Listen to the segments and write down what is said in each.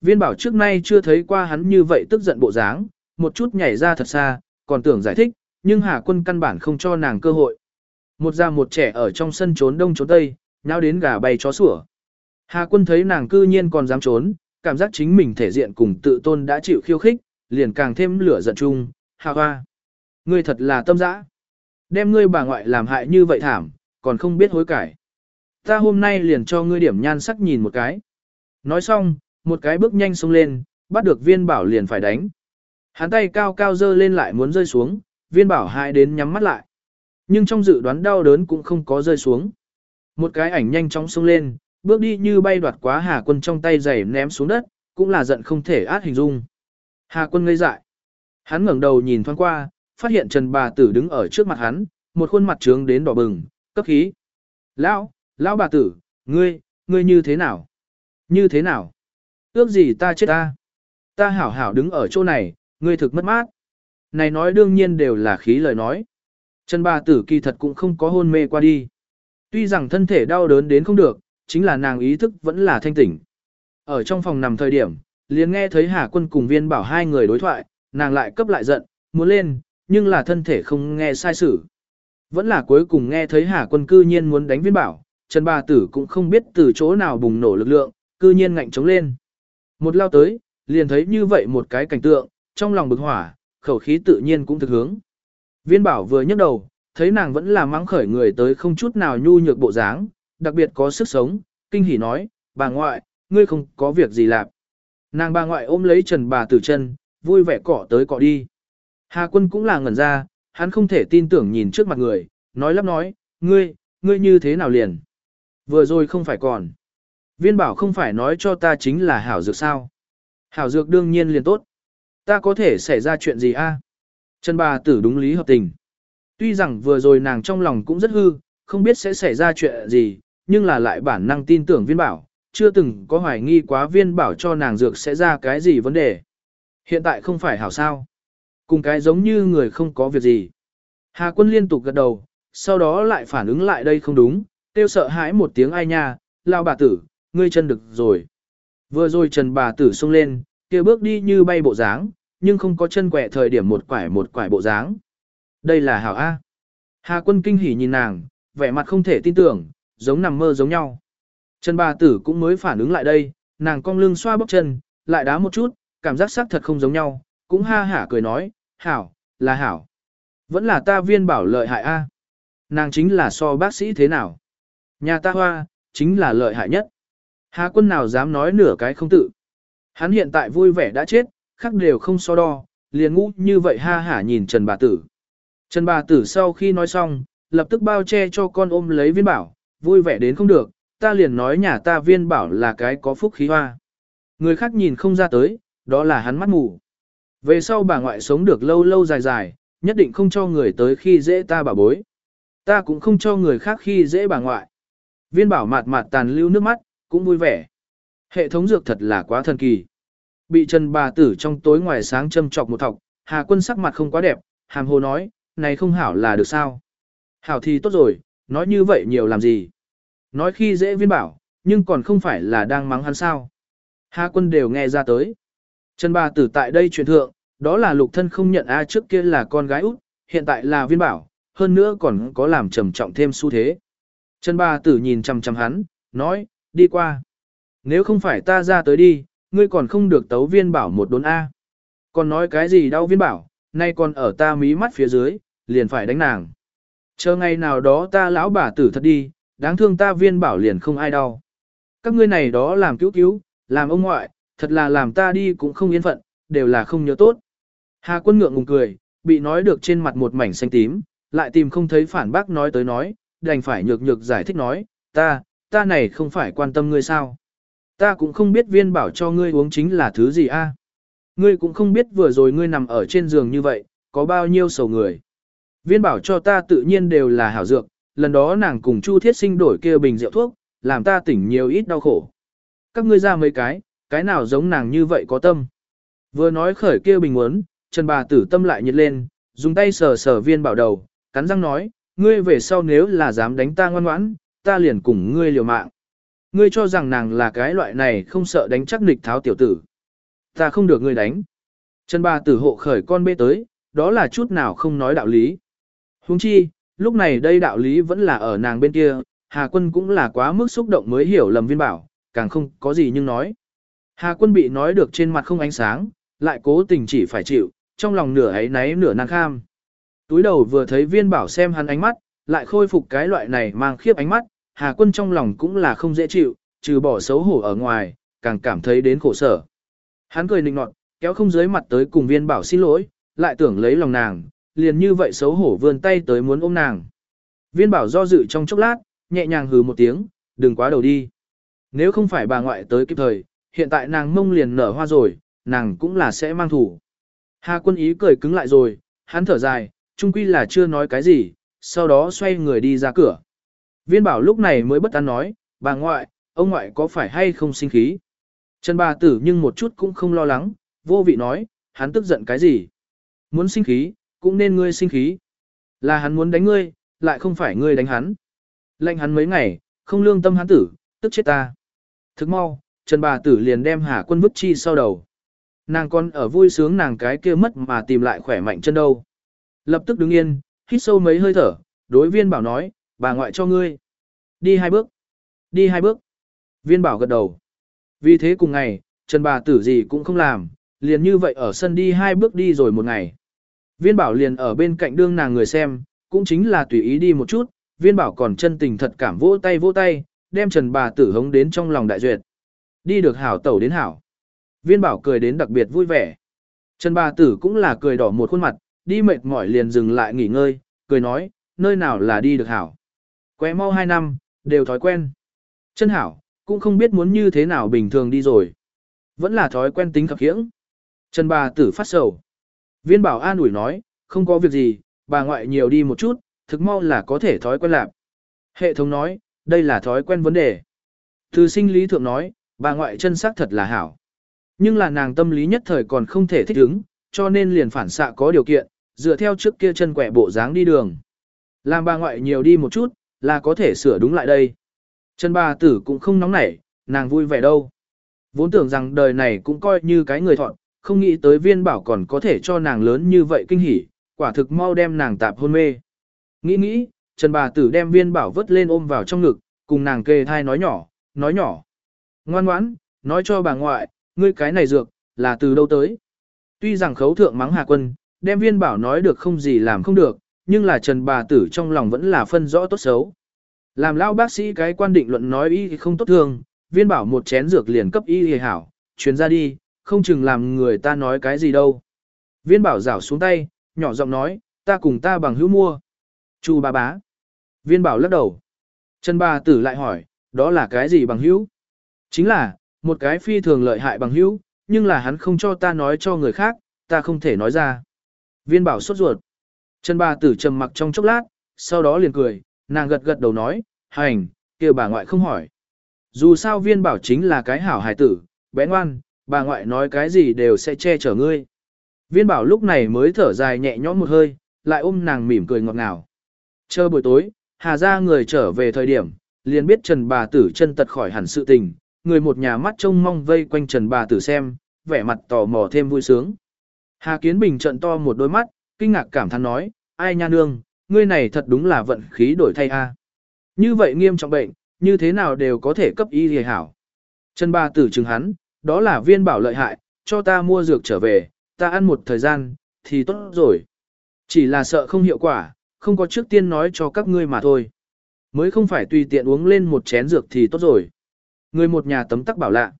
Viên bảo trước nay chưa thấy qua hắn như vậy tức giận bộ dáng, một chút nhảy ra thật xa, còn tưởng giải thích, nhưng Hà quân căn bản không cho nàng cơ hội. Một già một trẻ ở trong sân trốn đông trốn tây, nháo đến gà bay chó sủa. Hà quân thấy nàng cư nhiên còn dám trốn, cảm giác chính mình thể diện cùng tự tôn đã chịu khiêu khích, liền càng thêm lửa giận chung, hà hoa. Ngươi thật là tâm dã. Đem ngươi bà ngoại làm hại như vậy thảm, còn không biết hối cải. Ta hôm nay liền cho ngươi điểm nhan sắc nhìn một cái. Nói xong, một cái bước nhanh xông lên, bắt được viên bảo liền phải đánh. Hắn tay cao cao dơ lên lại muốn rơi xuống, viên bảo hai đến nhắm mắt lại. Nhưng trong dự đoán đau đớn cũng không có rơi xuống. Một cái ảnh nhanh chóng xông lên, bước đi như bay đoạt quá Hà quân trong tay giày ném xuống đất, cũng là giận không thể át hình dung. Hà quân ngây dại. Hắn ngẩng đầu nhìn thoáng qua, phát hiện Trần bà tử đứng ở trước mặt hắn, một khuôn mặt trướng đến đỏ bừng, cấp khí. Lão, lão bà tử, ngươi, ngươi như thế nào? Như thế nào? Ước gì ta chết ta? Ta hảo hảo đứng ở chỗ này, ngươi thực mất mát. Này nói đương nhiên đều là khí lời nói. Trần bà tử kỳ thật cũng không có hôn mê qua đi. Tuy rằng thân thể đau đớn đến không được, chính là nàng ý thức vẫn là thanh tỉnh. Ở trong phòng nằm thời điểm, liền nghe thấy Hà quân cùng viên bảo hai người đối thoại, nàng lại cấp lại giận, muốn lên, nhưng là thân thể không nghe sai sự. Vẫn là cuối cùng nghe thấy Hà quân cư nhiên muốn đánh viên bảo, Trần bà tử cũng không biết từ chỗ nào bùng nổ lực lượng, cư nhiên ngạnh chống lên. Một lao tới, liền thấy như vậy một cái cảnh tượng, trong lòng bực hỏa, khẩu khí tự nhiên cũng thực hướng. Viên bảo vừa nhấc đầu, thấy nàng vẫn là mắng khởi người tới không chút nào nhu nhược bộ dáng, đặc biệt có sức sống, kinh hỉ nói, bà ngoại, ngươi không có việc gì làm. Nàng bà ngoại ôm lấy trần bà tử chân, vui vẻ cọ tới cọ đi. Hà quân cũng là ngẩn ra, hắn không thể tin tưởng nhìn trước mặt người, nói lắp nói, ngươi, ngươi như thế nào liền. Vừa rồi không phải còn. Viên bảo không phải nói cho ta chính là hảo dược sao. Hảo dược đương nhiên liền tốt. Ta có thể xảy ra chuyện gì a? Trần bà tử đúng lý hợp tình. Tuy rằng vừa rồi nàng trong lòng cũng rất hư, không biết sẽ xảy ra chuyện gì, nhưng là lại bản năng tin tưởng viên bảo, chưa từng có hoài nghi quá viên bảo cho nàng dược sẽ ra cái gì vấn đề. Hiện tại không phải hảo sao. Cùng cái giống như người không có việc gì. Hà quân liên tục gật đầu, sau đó lại phản ứng lại đây không đúng, tiêu sợ hãi một tiếng ai nha, lao bà tử, ngươi chân được rồi. Vừa rồi trần bà tử xông lên, kia bước đi như bay bộ dáng, nhưng không có chân quẹ thời điểm một quải một quải bộ dáng. Đây là hảo A. Hà quân kinh hỉ nhìn nàng, vẻ mặt không thể tin tưởng, giống nằm mơ giống nhau. Trần bà tử cũng mới phản ứng lại đây, nàng cong lưng xoa bóp chân, lại đá một chút, cảm giác sắc thật không giống nhau, cũng ha hả cười nói, hảo, là hảo. Vẫn là ta viên bảo lợi hại A. Nàng chính là so bác sĩ thế nào. Nhà ta hoa, chính là lợi hại nhất. Há quân nào dám nói nửa cái không tự. Hắn hiện tại vui vẻ đã chết, khác đều không so đo, liền ngũ như vậy ha hả nhìn Trần bà tử. Trần bà tử sau khi nói xong, lập tức bao che cho con ôm lấy viên bảo, vui vẻ đến không được, ta liền nói nhà ta viên bảo là cái có phúc khí hoa. Người khác nhìn không ra tới, đó là hắn mắt mù. Về sau bà ngoại sống được lâu lâu dài dài, nhất định không cho người tới khi dễ ta bà bối. Ta cũng không cho người khác khi dễ bà ngoại. Viên bảo mạt mạt tàn lưu nước mắt, cũng vui vẻ. Hệ thống dược thật là quá thần kỳ. Bị Trần bà tử trong tối ngoài sáng châm chọc một thọc, Hà quân sắc mặt không quá đẹp, hàm hồ nói, này không hảo là được sao. Hảo thì tốt rồi, nói như vậy nhiều làm gì. Nói khi dễ viên bảo, nhưng còn không phải là đang mắng hắn sao. Hà quân đều nghe ra tới. Trần bà tử tại đây truyền thượng, đó là lục thân không nhận A trước kia là con gái út, hiện tại là viên bảo, hơn nữa còn có làm trầm trọng thêm xu thế. Trần bà tử nhìn chằm chằm hắn, nói, đi qua. Nếu không phải ta ra tới đi, ngươi còn không được tấu viên bảo một đốn A. Còn nói cái gì đau viên bảo, nay còn ở ta mí mắt phía dưới, liền phải đánh nàng. Chờ ngày nào đó ta lão bà tử thật đi, đáng thương ta viên bảo liền không ai đau. Các ngươi này đó làm cứu cứu, làm ông ngoại, thật là làm ta đi cũng không yên phận, đều là không nhớ tốt. Hà quân ngượng ngùng cười, bị nói được trên mặt một mảnh xanh tím, lại tìm không thấy phản bác nói tới nói, đành phải nhược nhược giải thích nói, ta, ta này không phải quan tâm ngươi sao. Ta cũng không biết viên bảo cho ngươi uống chính là thứ gì a. Ngươi cũng không biết vừa rồi ngươi nằm ở trên giường như vậy, có bao nhiêu sầu người. Viên bảo cho ta tự nhiên đều là hảo dược, lần đó nàng cùng Chu Thiết Sinh đổi kia bình rượu thuốc, làm ta tỉnh nhiều ít đau khổ. Các ngươi ra mấy cái, cái nào giống nàng như vậy có tâm. Vừa nói khởi kia bình muốn, Trần bà tử tâm lại nhiệt lên, dùng tay sờ sờ viên bảo đầu, cắn răng nói, ngươi về sau nếu là dám đánh ta ngoan ngoãn, ta liền cùng ngươi liều mạng. Ngươi cho rằng nàng là cái loại này không sợ đánh chắc nịch tháo tiểu tử, ta không được ngươi đánh. Trần bà tử hộ khởi con bê tới, đó là chút nào không nói đạo lý. Huống chi, lúc này đây đạo lý vẫn là ở nàng bên kia, Hà Quân cũng là quá mức xúc động mới hiểu lầm viên bảo, càng không có gì nhưng nói. Hà Quân bị nói được trên mặt không ánh sáng, lại cố tình chỉ phải chịu, trong lòng nửa ấy náy nửa nàng kham. Túi đầu vừa thấy viên bảo xem hắn ánh mắt, lại khôi phục cái loại này mang khiếp ánh mắt, Hà Quân trong lòng cũng là không dễ chịu, trừ bỏ xấu hổ ở ngoài, càng cảm thấy đến khổ sở. Hắn cười nịnh nọt, kéo không dưới mặt tới cùng viên bảo xin lỗi, lại tưởng lấy lòng nàng, liền như vậy xấu hổ vươn tay tới muốn ôm nàng. Viên bảo do dự trong chốc lát, nhẹ nhàng hừ một tiếng, đừng quá đầu đi. Nếu không phải bà ngoại tới kịp thời, hiện tại nàng mông liền nở hoa rồi, nàng cũng là sẽ mang thủ. Hà quân ý cười cứng lại rồi, hắn thở dài, trung quy là chưa nói cái gì, sau đó xoay người đi ra cửa. Viên bảo lúc này mới bất an nói, bà ngoại, ông ngoại có phải hay không sinh khí? Trần bà tử nhưng một chút cũng không lo lắng, vô vị nói, hắn tức giận cái gì? Muốn sinh khí, cũng nên ngươi sinh khí. Là hắn muốn đánh ngươi, lại không phải ngươi đánh hắn. Lệnh hắn mấy ngày, không lương tâm hắn tử, tức chết ta. Thức mau, Trần bà tử liền đem Hà quân vứt chi sau đầu. Nàng con ở vui sướng nàng cái kia mất mà tìm lại khỏe mạnh chân đâu. Lập tức đứng yên, hít sâu mấy hơi thở, đối viên bảo nói, bà ngoại cho ngươi. Đi hai bước. Đi hai bước. Viên bảo gật đầu. Vì thế cùng ngày, Trần bà tử gì cũng không làm, liền như vậy ở sân đi hai bước đi rồi một ngày. Viên bảo liền ở bên cạnh đương nàng người xem, cũng chính là tùy ý đi một chút, viên bảo còn chân tình thật cảm vỗ tay vỗ tay, đem Trần bà tử hống đến trong lòng đại duyệt. Đi được hảo tẩu đến hảo. Viên bảo cười đến đặc biệt vui vẻ. Trần bà tử cũng là cười đỏ một khuôn mặt, đi mệt mỏi liền dừng lại nghỉ ngơi, cười nói, nơi nào là đi được hảo. Quẹ mau hai năm, đều thói quen. Chân hảo, cũng không biết muốn như thế nào bình thường đi rồi. Vẫn là thói quen tính khập khiễng. Trần bà tử phát sầu. Viên bảo an ủi nói, không có việc gì, bà ngoại nhiều đi một chút, thực mau là có thể thói quen lạc. Hệ thống nói, đây là thói quen vấn đề. Từ sinh lý thượng nói, bà ngoại chân sắc thật là hảo. Nhưng là nàng tâm lý nhất thời còn không thể thích ứng, cho nên liền phản xạ có điều kiện, dựa theo trước kia chân quẹ bộ dáng đi đường. Làm bà ngoại nhiều đi một chút, là có thể sửa đúng lại đây. Trần bà tử cũng không nóng nảy, nàng vui vẻ đâu. Vốn tưởng rằng đời này cũng coi như cái người thọn, không nghĩ tới viên bảo còn có thể cho nàng lớn như vậy kinh hỉ, quả thực mau đem nàng tạp hôn mê. Nghĩ nghĩ, Trần bà tử đem viên bảo vớt lên ôm vào trong ngực, cùng nàng kề thai nói nhỏ, nói nhỏ. Ngoan ngoãn, nói cho bà ngoại, ngươi cái này dược, là từ đâu tới. Tuy rằng khấu thượng mắng Hà Quân, đem viên bảo nói được không gì làm không được, nhưng là Trần bà tử trong lòng vẫn là phân rõ tốt xấu. Làm lao bác sĩ cái quan định luận nói y thì không tốt thường, viên bảo một chén dược liền cấp y thì hảo, chuyến ra đi, không chừng làm người ta nói cái gì đâu. Viên bảo rảo xuống tay, nhỏ giọng nói, ta cùng ta bằng hữu mua. Chu ba bá. Viên bảo lắc đầu. Trần bà tử lại hỏi, đó là cái gì bằng hữu? Chính là, một cái phi thường lợi hại bằng hữu, nhưng là hắn không cho ta nói cho người khác, ta không thể nói ra. Viên bảo sốt ruột. Trần bà tử trầm mặc trong chốc lát, sau đó liền cười, nàng gật gật đầu nói, hành, kêu bà ngoại không hỏi. Dù sao viên bảo chính là cái hảo hài tử, bé ngoan, bà ngoại nói cái gì đều sẽ che chở ngươi. Viên bảo lúc này mới thở dài nhẹ nhõm một hơi, lại ôm nàng mỉm cười ngọt ngào. Chờ buổi tối, Hà ra người trở về thời điểm, liền biết Trần bà tử chân tật khỏi hẳn sự tình, người một nhà mắt trông mong vây quanh Trần bà tử xem, vẻ mặt tò mò thêm vui sướng. Hà Kiến Bình trận to một đôi mắt, kinh ngạc cảm thán nói, ai nha nương, ngươi này thật đúng là vận khí đổi thay a. Như vậy nghiêm trọng bệnh, như thế nào đều có thể cấp y hề hảo. chân ba tử chứng hắn, đó là viên bảo lợi hại, cho ta mua dược trở về, ta ăn một thời gian, thì tốt rồi. Chỉ là sợ không hiệu quả, không có trước tiên nói cho các ngươi mà thôi. Mới không phải tùy tiện uống lên một chén dược thì tốt rồi. Người một nhà tấm tắc bảo lạ.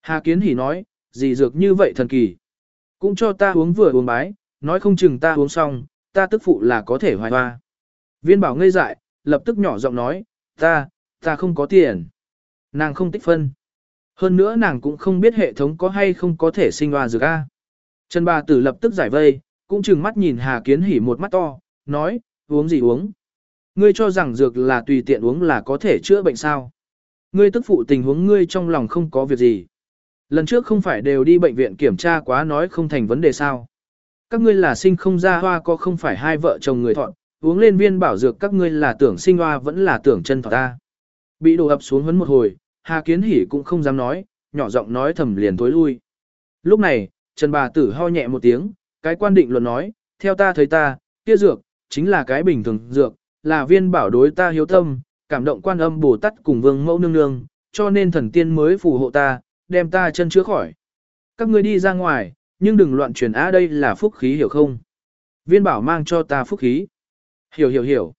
Hà Kiến Hỷ nói, gì dược như vậy thần kỳ. Cũng cho ta uống vừa uống bái, nói không chừng ta uống xong, ta tức phụ là có thể hoài hoa. Viên bảo ngây dại, lập tức nhỏ giọng nói, ta, ta không có tiền. Nàng không tích phân. Hơn nữa nàng cũng không biết hệ thống có hay không có thể sinh hoa dược A. Trần bà tử lập tức giải vây, cũng chừng mắt nhìn Hà Kiến hỉ một mắt to, nói, uống gì uống. Ngươi cho rằng dược là tùy tiện uống là có thể chữa bệnh sao. Ngươi tức phụ tình huống ngươi trong lòng không có việc gì. Lần trước không phải đều đi bệnh viện kiểm tra quá nói không thành vấn đề sao. Các ngươi là sinh không ra hoa có không phải hai vợ chồng người thọn, uống lên viên bảo dược các ngươi là tưởng sinh hoa vẫn là tưởng chân thọ ta. Bị đổ ập xuống hấn một hồi, Hà Kiến Hỷ cũng không dám nói, nhỏ giọng nói thầm liền tối lui. Lúc này, Trần bà tử ho nhẹ một tiếng, cái quan định luận nói, theo ta thấy ta, kia dược, chính là cái bình thường dược, là viên bảo đối ta hiếu tâm, cảm động quan âm Bồ Tát cùng vương mẫu nương nương, cho nên thần tiên mới phù hộ ta, đem ta chân chữa khỏi. Các ngươi đi ra ngoài, nhưng đừng loạn truyền á đây là phúc khí hiểu không? Viên bảo mang cho ta phúc khí. Hiểu hiểu hiểu.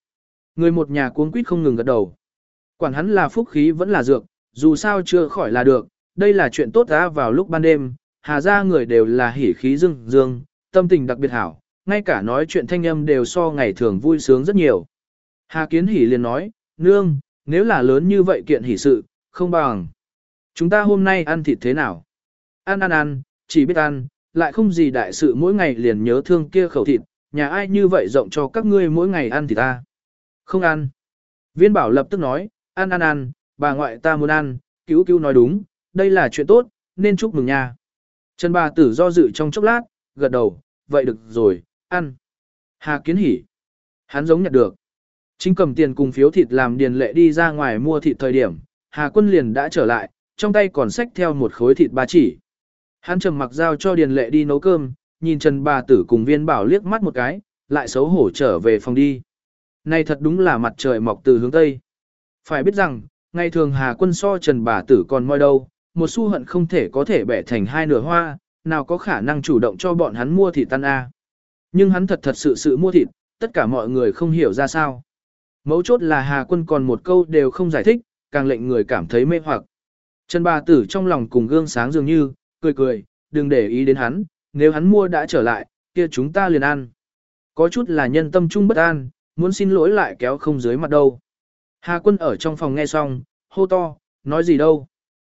Người một nhà cuống quýt không ngừng gật đầu. Quản hắn là phúc khí vẫn là dược, dù sao chưa khỏi là được, đây là chuyện tốt ra vào lúc ban đêm, hà ra người đều là hỉ khí dương dương, tâm tình đặc biệt hảo, ngay cả nói chuyện thanh âm đều so ngày thường vui sướng rất nhiều. Hà kiến hỉ liền nói, nương, nếu là lớn như vậy kiện hỉ sự, không bằng. Chúng ta hôm nay ăn thịt thế nào? Ăn ăn ăn, chỉ biết ăn, lại không gì đại sự mỗi ngày liền nhớ thương kia khẩu thịt, nhà ai như vậy rộng cho các ngươi mỗi ngày ăn thì ta. Không ăn. Viên bảo lập tức nói, ăn ăn ăn, bà ngoại ta muốn ăn, cứu cứu nói đúng, đây là chuyện tốt, nên chúc mừng nha. Trần bà tử do dự trong chốc lát, gật đầu, vậy được rồi, ăn. Hà kiến hỉ. Hắn giống nhặt được. Chính cầm tiền cùng phiếu thịt làm điền lệ đi ra ngoài mua thịt thời điểm, Hà quân liền đã trở lại, trong tay còn xách theo một khối thịt ba chỉ. Hắn trầm mặc giao cho điền lệ đi nấu cơm, nhìn Trần bà tử cùng viên bảo liếc mắt một cái, lại xấu hổ trở về phòng đi. Này thật đúng là mặt trời mọc từ hướng Tây. Phải biết rằng, ngày thường Hà quân so Trần bà tử còn moi đâu, một xu hận không thể có thể bẻ thành hai nửa hoa, nào có khả năng chủ động cho bọn hắn mua thịt tan A. Nhưng hắn thật thật sự sự mua thịt, tất cả mọi người không hiểu ra sao. Mấu chốt là Hà quân còn một câu đều không giải thích, càng lệnh người cảm thấy mê hoặc. Trần bà tử trong lòng cùng gương sáng dường như, cười cười, đừng để ý đến hắn, nếu hắn mua đã trở lại, kia chúng ta liền ăn. Có chút là nhân tâm trung bất an, muốn xin lỗi lại kéo không dưới mặt đâu. Hà quân ở trong phòng nghe xong, hô to, nói gì đâu.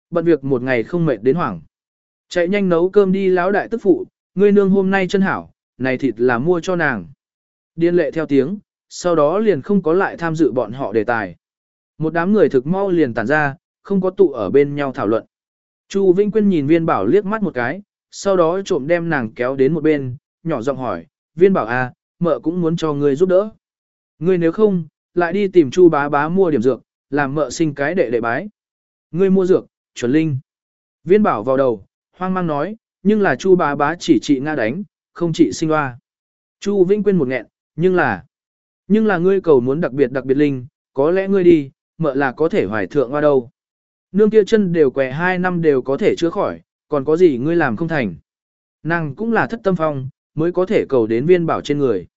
Bận việc một ngày không mệt đến hoảng. Chạy nhanh nấu cơm đi lão đại tức phụ, ngươi nương hôm nay chân hảo, này thịt là mua cho nàng. Điên lệ theo tiếng, sau đó liền không có lại tham dự bọn họ đề tài. Một đám người thực mau liền tản ra, không có tụ ở bên nhau thảo luận. Chu Vinh Quyên nhìn viên bảo liếc mắt một cái, sau đó trộm đem nàng kéo đến một bên, nhỏ giọng hỏi, viên bảo à, mợ cũng muốn cho ngươi giúp đỡ. Ngươi nếu không, lại đi tìm Chu bá bá mua điểm dược, làm mợ sinh cái đệ đệ bái. Ngươi mua dược, chuẩn linh. Viên bảo vào đầu, hoang mang nói, nhưng là Chu bá bá chỉ trị Nga đánh, không trị sinh hoa. Chu Vinh Quyên một nghẹn, nhưng là, nhưng là ngươi cầu muốn đặc biệt đặc biệt linh, có lẽ ngươi đi, mợ là có thể hoài thượng hoa đâu. Nương kia chân đều què hai năm đều có thể chữa khỏi, còn có gì ngươi làm không thành. Nàng cũng là thất tâm phong, mới có thể cầu đến viên bảo trên người.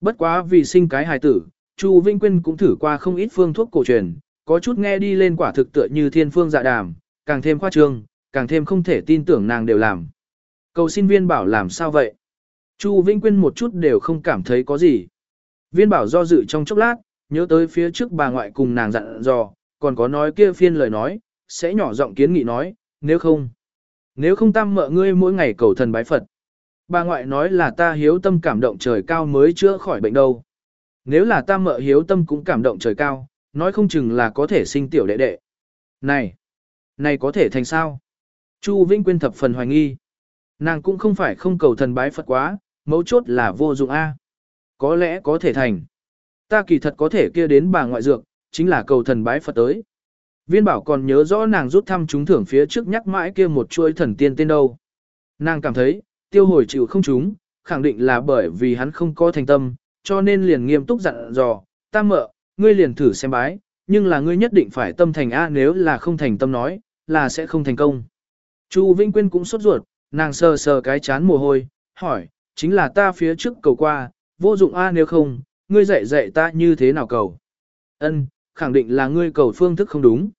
Bất quá vì sinh cái hài tử, Chu Vinh Quyên cũng thử qua không ít phương thuốc cổ truyền, có chút nghe đi lên quả thực tựa như thiên phương dạ đàm, càng thêm khoa trương, càng thêm không thể tin tưởng nàng đều làm. Cầu xin viên bảo làm sao vậy? Chu Vinh Quyên một chút đều không cảm thấy có gì. Viên bảo do dự trong chốc lát, nhớ tới phía trước bà ngoại cùng nàng dặn dò, còn có nói kia phiên lời nói, sẽ nhỏ giọng kiến nghị nói, nếu không, nếu không tam mợ ngươi mỗi ngày cầu thần bái Phật. Bà ngoại nói là ta hiếu tâm cảm động trời cao mới chữa khỏi bệnh đâu. Nếu là tam mợ hiếu tâm cũng cảm động trời cao, nói không chừng là có thể sinh tiểu đệ đệ. Này, này có thể thành sao? Chu Vĩnh Quyên thập phần hoài nghi. Nàng cũng không phải không cầu thần bái Phật quá, mấu chốt là vô dụng A. Có lẽ có thể thành. Ta kỳ thật có thể kia đến bà ngoại dược, chính là cầu thần bái Phật tới. Viên bảo còn nhớ rõ nàng rút thăm trúng thưởng phía trước nhắc mãi kia một chuỗi thần tiên tên đâu. Nàng cảm thấy, tiêu hồi chịu không trúng, khẳng định là bởi vì hắn không có thành tâm, cho nên liền nghiêm túc dặn dò, Ta mợ, ngươi liền thử xem bái, nhưng là ngươi nhất định phải tâm thành A nếu là không thành tâm nói, là sẽ không thành công. Chu Vinh Quyên cũng sốt ruột, nàng sờ sờ cái chán mồ hôi, hỏi, chính là ta phía trước cầu qua, vô dụng A nếu không, ngươi dạy dạy ta như thế nào cầu. Ân, khẳng định là ngươi cầu phương thức không đúng.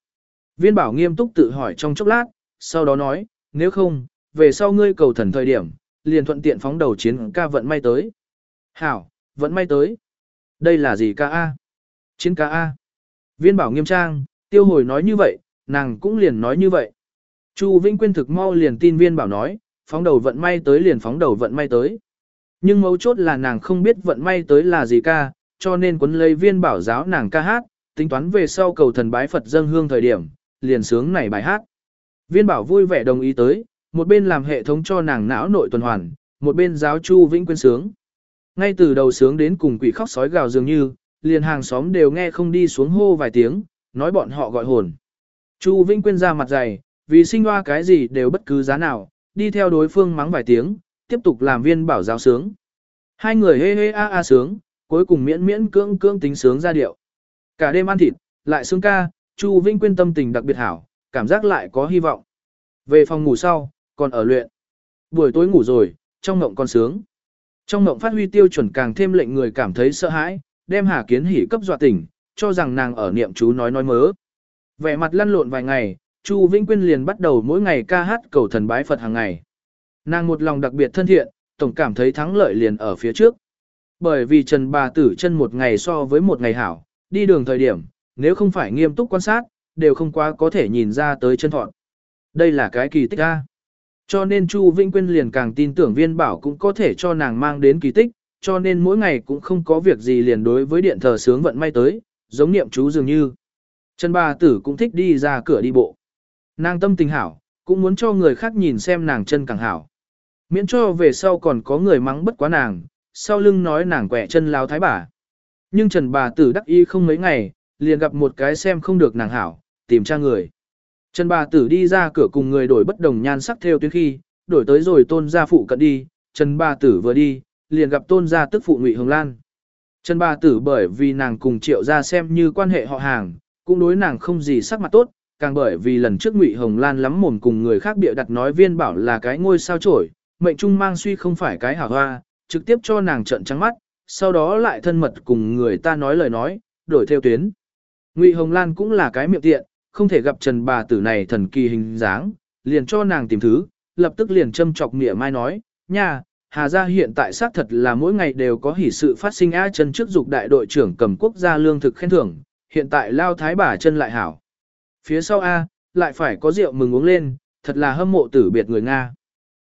Viên bảo nghiêm túc tự hỏi trong chốc lát, sau đó nói, nếu không, về sau ngươi cầu thần thời điểm, liền thuận tiện phóng đầu chiến ca vận may tới. Hảo, vận may tới. Đây là gì ca A? Chiến ca A. Viên bảo nghiêm trang, tiêu hồi nói như vậy, nàng cũng liền nói như vậy. Chu Vĩnh Quyên thực mau liền tin viên bảo nói, phóng đầu vận may tới liền phóng đầu vận may tới. Nhưng mấu chốt là nàng không biết vận may tới là gì ca, cho nên quấn lấy viên bảo giáo nàng ca hát, tính toán về sau cầu thần bái Phật dâng hương thời điểm, liền sướng này bài hát. Viên bảo vui vẻ đồng ý tới, một bên làm hệ thống cho nàng não nội tuần hoàn, một bên giáo Chu Vĩnh Quyên sướng. Ngay từ đầu sướng đến cùng quỷ khóc sói gào dường như, liền hàng xóm đều nghe không đi xuống hô vài tiếng, nói bọn họ gọi hồn. Chu Vĩnh Quyên ra mặt dày, vì sinh hoa cái gì đều bất cứ giá nào, đi theo đối phương mắng vài tiếng, tiếp tục làm viên bảo giáo sướng. Hai người hê hê a a sướng, cuối cùng miễn miễn cưỡng cưỡng tính sướng ra điệu. Cả đêm ăn thịt, lại sướng ca, Chu Vinh Quyên tâm tình đặc biệt hảo, cảm giác lại có hy vọng. Về phòng ngủ sau, còn ở luyện. Buổi tối ngủ rồi, trong mộng còn sướng. Trong mộng phát huy tiêu chuẩn càng thêm lệnh người cảm thấy sợ hãi, đem Hà Kiến Hỉ cấp dọa tỉnh, cho rằng nàng ở niệm chú nói nói mớ. Vẻ mặt lăn lộn vài ngày, Chu Vĩnh Quyên liền bắt đầu mỗi ngày ca hát cầu thần bái Phật hàng ngày. Nàng một lòng đặc biệt thân thiện, tổng cảm thấy thắng lợi liền ở phía trước. Bởi vì Trần bà tử chân một ngày so với một ngày hảo, đi đường thời điểm, nếu không phải nghiêm túc quan sát, đều không quá có thể nhìn ra tới chân thọn. Đây là cái kỳ tích a. Cho nên Chu Vĩnh Quyên liền càng tin tưởng viên bảo cũng có thể cho nàng mang đến kỳ tích, cho nên mỗi ngày cũng không có việc gì liền đối với điện thờ sướng vận may tới, giống niệm chú dường như. Trần bà tử cũng thích đi ra cửa đi bộ. Nàng tâm tình hảo, cũng muốn cho người khác nhìn xem nàng chân càng hảo. Miễn cho về sau còn có người mắng bất quá nàng, sau lưng nói nàng quẹ chân lao thái bà. Nhưng Trần bà tử đắc y không mấy ngày, liền gặp một cái xem không được nàng hảo, tìm tra người. Trần bà tử đi ra cửa cùng người đổi bất đồng nhan sắc theo tuyến khi, đổi tới rồi tôn gia phụ cận đi, Trần bà tử vừa đi, liền gặp tôn gia tức phụ Ngụy Hồng Lan. Trần bà tử bởi vì nàng cùng triệu gia xem như quan hệ họ hàng, cũng đối nàng không gì sắc mặt tốt, càng bởi vì lần trước Ngụy Hồng Lan lắm mồm cùng người khác bịa đặt nói viên bảo là cái ngôi sao trổi, mệnh trung mang suy không phải cái hảo hoa, trực tiếp cho nàng trận trắng mắt, sau đó lại thân mật cùng người ta nói lời nói, đổi theo tuyến. Ngụy Hồng Lan cũng là cái miệng tiện, không thể gặp Trần bà tử này thần kỳ hình dáng, liền cho nàng tìm thứ, lập tức liền châm chọc mỉa mai nói, nha, Hà gia hiện tại xác thật là mỗi ngày đều có hỷ sự phát sinh á chân trước dục đại đội trưởng cầm quốc gia lương thực khen thưởng, hiện tại lao thái bà chân lại hảo. Phía sau A, lại phải có rượu mừng uống lên, thật là hâm mộ tử biệt người Nga.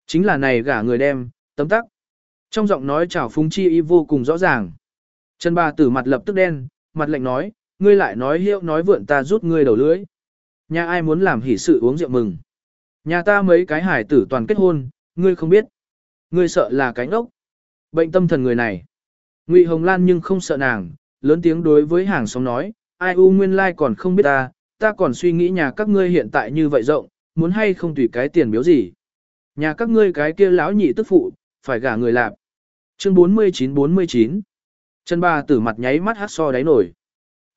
Chính là này gả người đem, tấm tắc. Trong giọng nói chào phúng chi y vô cùng rõ ràng. Trần bà tử mặt lập tức đen, mặt lạnh nói, ngươi lại nói hiệu nói vượn ta rút ngươi đầu lưỡi. Nhà ai muốn làm hỷ sự uống rượu mừng. Nhà ta mấy cái hải tử toàn kết hôn, ngươi không biết. Ngươi sợ là cái ngốc. Bệnh tâm thần người này. Ngụy Hồng Lan nhưng không sợ nàng, lớn tiếng đối với hàng xóm nói, ai u nguyên lai like còn không biết ta, ta còn suy nghĩ nhà các ngươi hiện tại như vậy rộng, muốn hay không tùy cái tiền biếu gì. Nhà các ngươi cái kia lão nhị tức phụ, phải gả người lạp. Chương 49-49 Chân ba tử mặt nháy mắt hát so đáy nổi.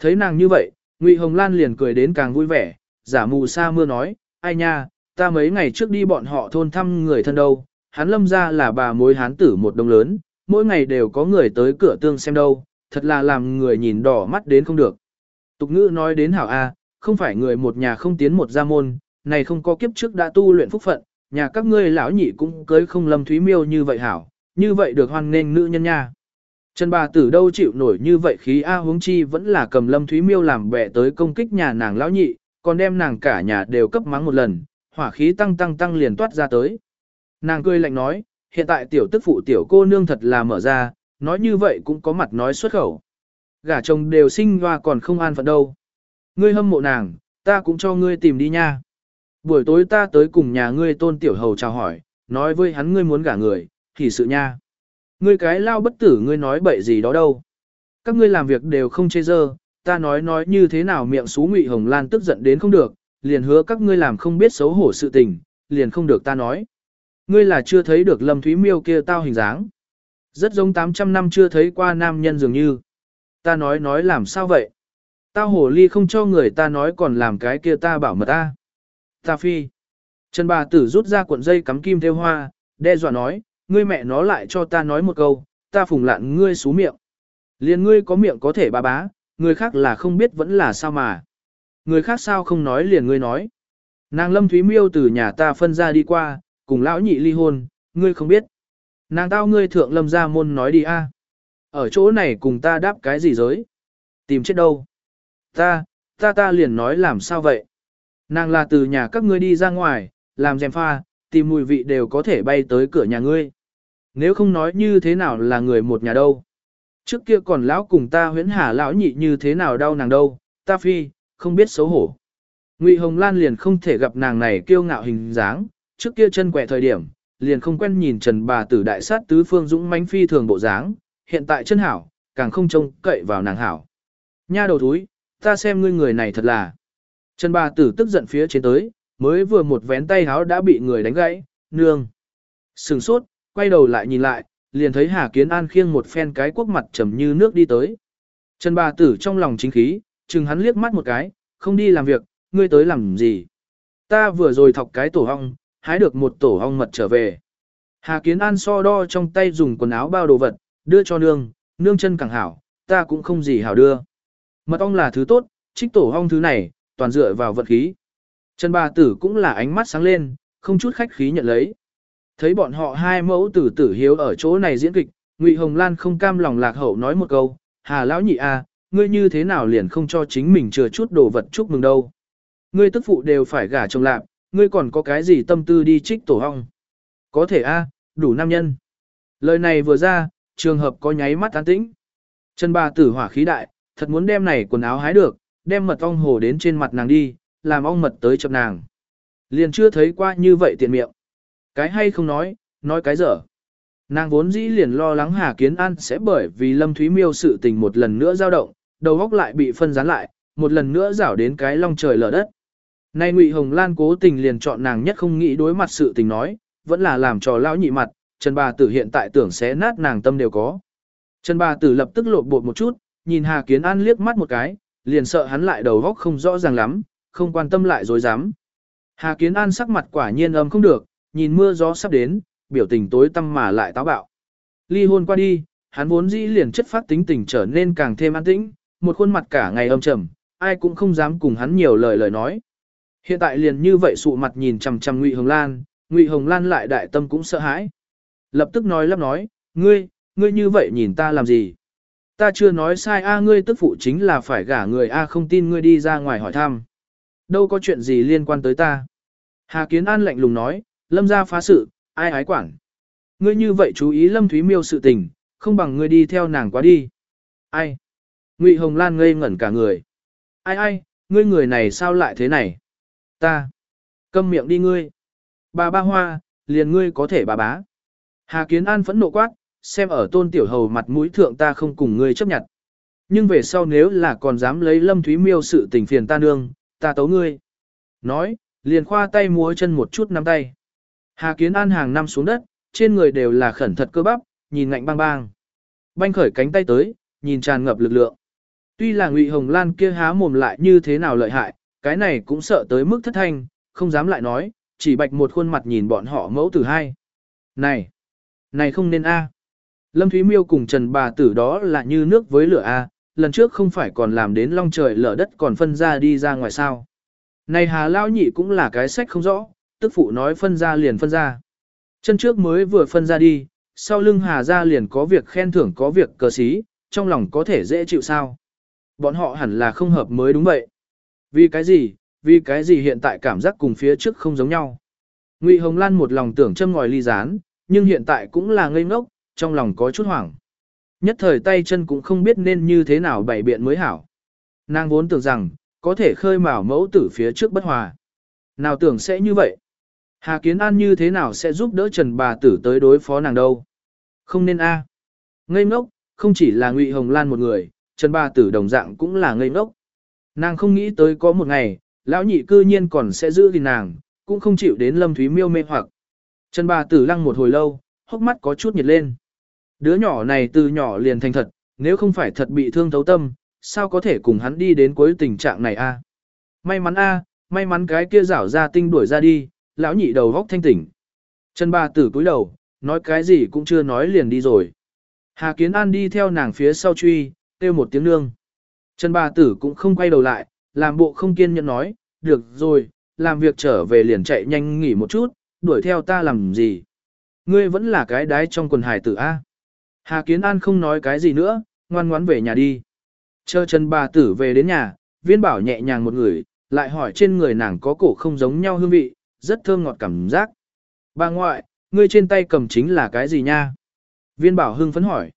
Thấy nàng như vậy, Ngụy Hồng Lan liền cười đến càng vui vẻ, giả mù sa mưa nói, ai nha, ta mấy ngày trước đi bọn họ thôn thăm người thân đâu, hắn lâm ra là bà mối hán tử một đồng lớn, mỗi ngày đều có người tới cửa tương xem đâu, thật là làm người nhìn đỏ mắt đến không được. Tục ngữ nói đến hảo A, không phải người một nhà không tiến một gia môn, này không có kiếp trước đã tu luyện phúc phận, nhà các ngươi lão nhị cũng cưới không lâm thúy miêu như vậy hảo, như vậy được hoan nghênh nữ nhân nha. Trần bà tử đâu chịu nổi như vậy khí A huống chi vẫn là cầm lâm thúy miêu làm bẻ tới công kích nhà nàng lão nhị, còn đem nàng cả nhà đều cấp mắng một lần, hỏa khí tăng tăng tăng liền toát ra tới. Nàng cười lạnh nói, hiện tại tiểu tức phụ tiểu cô nương thật là mở ra, nói như vậy cũng có mặt nói xuất khẩu. Gả chồng đều sinh hoa còn không an phận đâu. Ngươi hâm mộ nàng, ta cũng cho ngươi tìm đi nha. Buổi tối ta tới cùng nhà ngươi tôn tiểu hầu chào hỏi, nói với hắn ngươi muốn gả người, thì sự nha. Ngươi cái lao bất tử ngươi nói bậy gì đó đâu. Các ngươi làm việc đều không chê dơ, ta nói nói như thế nào miệng xú ngụy hồng lan tức giận đến không được, liền hứa các ngươi làm không biết xấu hổ sự tình, liền không được ta nói. Ngươi là chưa thấy được lâm thúy miêu kia tao hình dáng. Rất giống 800 năm chưa thấy qua nam nhân dường như. Ta nói nói làm sao vậy? Tao hồ ly không cho người ta nói còn làm cái kia ta bảo mật ta. Ta phi. Trần bà tử rút ra cuộn dây cắm kim theo hoa, đe dọa nói, ngươi mẹ nó lại cho ta nói một câu, ta phùng lạn ngươi xú miệng. Liền ngươi có miệng có thể ba bá, người khác là không biết vẫn là sao mà. Người khác sao không nói liền ngươi nói. Nàng lâm thúy miêu từ nhà ta phân ra đi qua, cùng lão nhị ly hôn, ngươi không biết. Nàng tao ngươi thượng lâm ra môn nói đi a. Ở chỗ này cùng ta đáp cái gì giới? Tìm chết đâu? Ta, ta ta liền nói làm sao vậy? Nàng là từ nhà các ngươi đi ra ngoài, làm dèm pha, tìm mùi vị đều có thể bay tới cửa nhà ngươi. Nếu không nói như thế nào là người một nhà đâu. Trước kia còn lão cùng ta huyễn hà lão nhị như thế nào đau nàng đâu, ta phi, không biết xấu hổ. Ngụy Hồng Lan liền không thể gặp nàng này kiêu ngạo hình dáng, trước kia chân quẹ thời điểm, liền không quen nhìn Trần bà tử đại sát tứ phương dũng mãnh phi thường bộ dáng, hiện tại chân hảo, càng không trông cậy vào nàng hảo. Nha đầu túi, ta xem ngươi người này thật là. Trần bà tử tức giận phía trên tới, mới vừa một vén tay háo đã bị người đánh gãy, nương. Sừng sốt, quay đầu lại nhìn lại, liền thấy Hà Kiến An khiêng một phen cái quốc mặt trầm như nước đi tới. Trần bà tử trong lòng chính khí, chừng hắn liếc mắt một cái, không đi làm việc, ngươi tới làm gì. Ta vừa rồi thọc cái tổ hong, hái được một tổ hong mật trở về. Hà Kiến An so đo trong tay dùng quần áo bao đồ vật, đưa cho nương, nương chân càng hảo, ta cũng không gì hảo đưa. Mật ong là thứ tốt, trích tổ hong thứ này, toàn dựa vào vật khí. Trần bà tử cũng là ánh mắt sáng lên, không chút khách khí nhận lấy. Thấy bọn họ hai mẫu tử tử hiếu ở chỗ này diễn kịch, Ngụy Hồng Lan không cam lòng lạc hậu nói một câu, Hà lão nhị a, ngươi như thế nào liền không cho chính mình chừa chút đồ vật chúc mừng đâu. Ngươi tức phụ đều phải gả chồng lạc, ngươi còn có cái gì tâm tư đi trích tổ hong. Có thể a, đủ nam nhân. Lời này vừa ra, trường hợp có nháy mắt tán tĩnh. Trần bà tử hỏa khí đại, thật muốn đem này quần áo hái được, đem mật ong hồ đến trên mặt nàng đi, làm ong mật tới chập nàng. Liền chưa thấy qua như vậy tiện miệng. Cái hay không nói, nói cái dở. Nàng vốn dĩ liền lo lắng Hà Kiến An sẽ bởi vì Lâm Thúy Miêu sự tình một lần nữa dao động, đầu góc lại bị phân rán lại, một lần nữa rảo đến cái long trời lở đất. Nay Ngụy Hồng Lan cố tình liền chọn nàng nhất không nghĩ đối mặt sự tình nói, vẫn là làm trò lão nhị mặt, Trần bà tử hiện tại tưởng xé nát nàng tâm đều có. Trần bà tử lập tức lộn bột một chút, nhìn Hà Kiến An liếc mắt một cái, liền sợ hắn lại đầu góc không rõ ràng lắm, không quan tâm lại dối dám. Hà Kiến An sắc mặt quả nhiên âm không được, nhìn mưa gió sắp đến, biểu tình tối tăm mà lại táo bạo. Ly hôn qua đi, hắn vốn dĩ liền chất phát tính tình trở nên càng thêm an tĩnh, một khuôn mặt cả ngày âm trầm, ai cũng không dám cùng hắn nhiều lời lời nói. Hiện tại liền như vậy sụ mặt nhìn chằm chằm Ngụy Hồng Lan, Ngụy Hồng Lan lại đại tâm cũng sợ hãi. Lập tức nói lắp nói, ngươi, ngươi như vậy nhìn ta làm gì? Ta chưa nói sai a ngươi tức phụ chính là phải gả người a không tin ngươi đi ra ngoài hỏi thăm. Đâu có chuyện gì liên quan tới ta. Hà Kiến An lạnh lùng nói, lâm ra phá sự, ai ái quản. Ngươi như vậy chú ý lâm thúy miêu sự tình, không bằng ngươi đi theo nàng quá đi. Ai? Ngụy Hồng Lan ngây ngẩn cả người. Ai ai, ngươi người này sao lại thế này? Ta. Câm miệng đi ngươi. Bà ba hoa, liền ngươi có thể bà bá. Hà Kiến An phẫn nộ quát, xem ở tôn tiểu hầu mặt mũi thượng ta không cùng ngươi chấp nhận. Nhưng về sau nếu là còn dám lấy lâm thúy miêu sự tình phiền ta nương, ta tấu ngươi. Nói, liền khoa tay múa chân một chút nắm tay. Hà Kiến An hàng năm xuống đất, trên người đều là khẩn thật cơ bắp, nhìn ngạnh bang bang. Banh khởi cánh tay tới, nhìn tràn ngập lực lượng. Tuy là Ngụy Hồng Lan kia há mồm lại như thế nào lợi hại, cái này cũng sợ tới mức thất thanh, không dám lại nói, chỉ bạch một khuôn mặt nhìn bọn họ mẫu tử hai. Này, này không nên a. Lâm Thúy Miêu cùng Trần bà tử đó là như nước với lửa a, lần trước không phải còn làm đến long trời lở đất còn phân ra đi ra ngoài sao. Này Hà Lao Nhị cũng là cái sách không rõ, tức phụ nói phân ra liền phân ra. Chân trước mới vừa phân ra đi, sau lưng Hà ra liền có việc khen thưởng có việc cờ xí, trong lòng có thể dễ chịu sao. Bọn họ hẳn là không hợp mới đúng vậy. Vì cái gì, vì cái gì hiện tại cảm giác cùng phía trước không giống nhau. Ngụy Hồng Lan một lòng tưởng châm ngòi ly rán, nhưng hiện tại cũng là ngây ngốc, trong lòng có chút hoảng. Nhất thời tay chân cũng không biết nên như thế nào bày biện mới hảo. Nàng vốn tưởng rằng, có thể khơi mào mẫu tử phía trước bất hòa. Nào tưởng sẽ như vậy. Hà Kiến An như thế nào sẽ giúp đỡ Trần bà tử tới đối phó nàng đâu? Không nên a. À. Ngây ngốc, không chỉ là Ngụy Hồng Lan một người, Trần bà tử đồng dạng cũng là ngây ngốc. Nàng không nghĩ tới có một ngày, lão nhị cư nhiên còn sẽ giữ gìn nàng, cũng không chịu đến Lâm Thúy Miêu mê hoặc. Trần bà tử lăng một hồi lâu, hốc mắt có chút nhiệt lên. Đứa nhỏ này từ nhỏ liền thành thật, nếu không phải thật bị thương thấu tâm, sao có thể cùng hắn đi đến cuối tình trạng này a? May mắn a, may mắn cái kia rảo ra tinh đuổi ra đi, lão nhị đầu góc thanh tỉnh. Trần bà tử cúi đầu, nói cái gì cũng chưa nói liền đi rồi. Hà Kiến An đi theo nàng phía sau truy, kêu một tiếng nương. Trần bà tử cũng không quay đầu lại, làm bộ không kiên nhẫn nói, được rồi, làm việc trở về liền chạy nhanh nghỉ một chút, đuổi theo ta làm gì. Ngươi vẫn là cái đái trong quần hải tử A. Hà Kiến An không nói cái gì nữa, ngoan ngoãn về nhà đi. Chờ Trần bà tử về đến nhà, viên bảo nhẹ nhàng một người, lại hỏi trên người nàng có cổ không giống nhau hương vị, rất thơm ngọt cảm giác. Bà ngoại, ngươi trên tay cầm chính là cái gì nha? Viên bảo hưng phấn hỏi.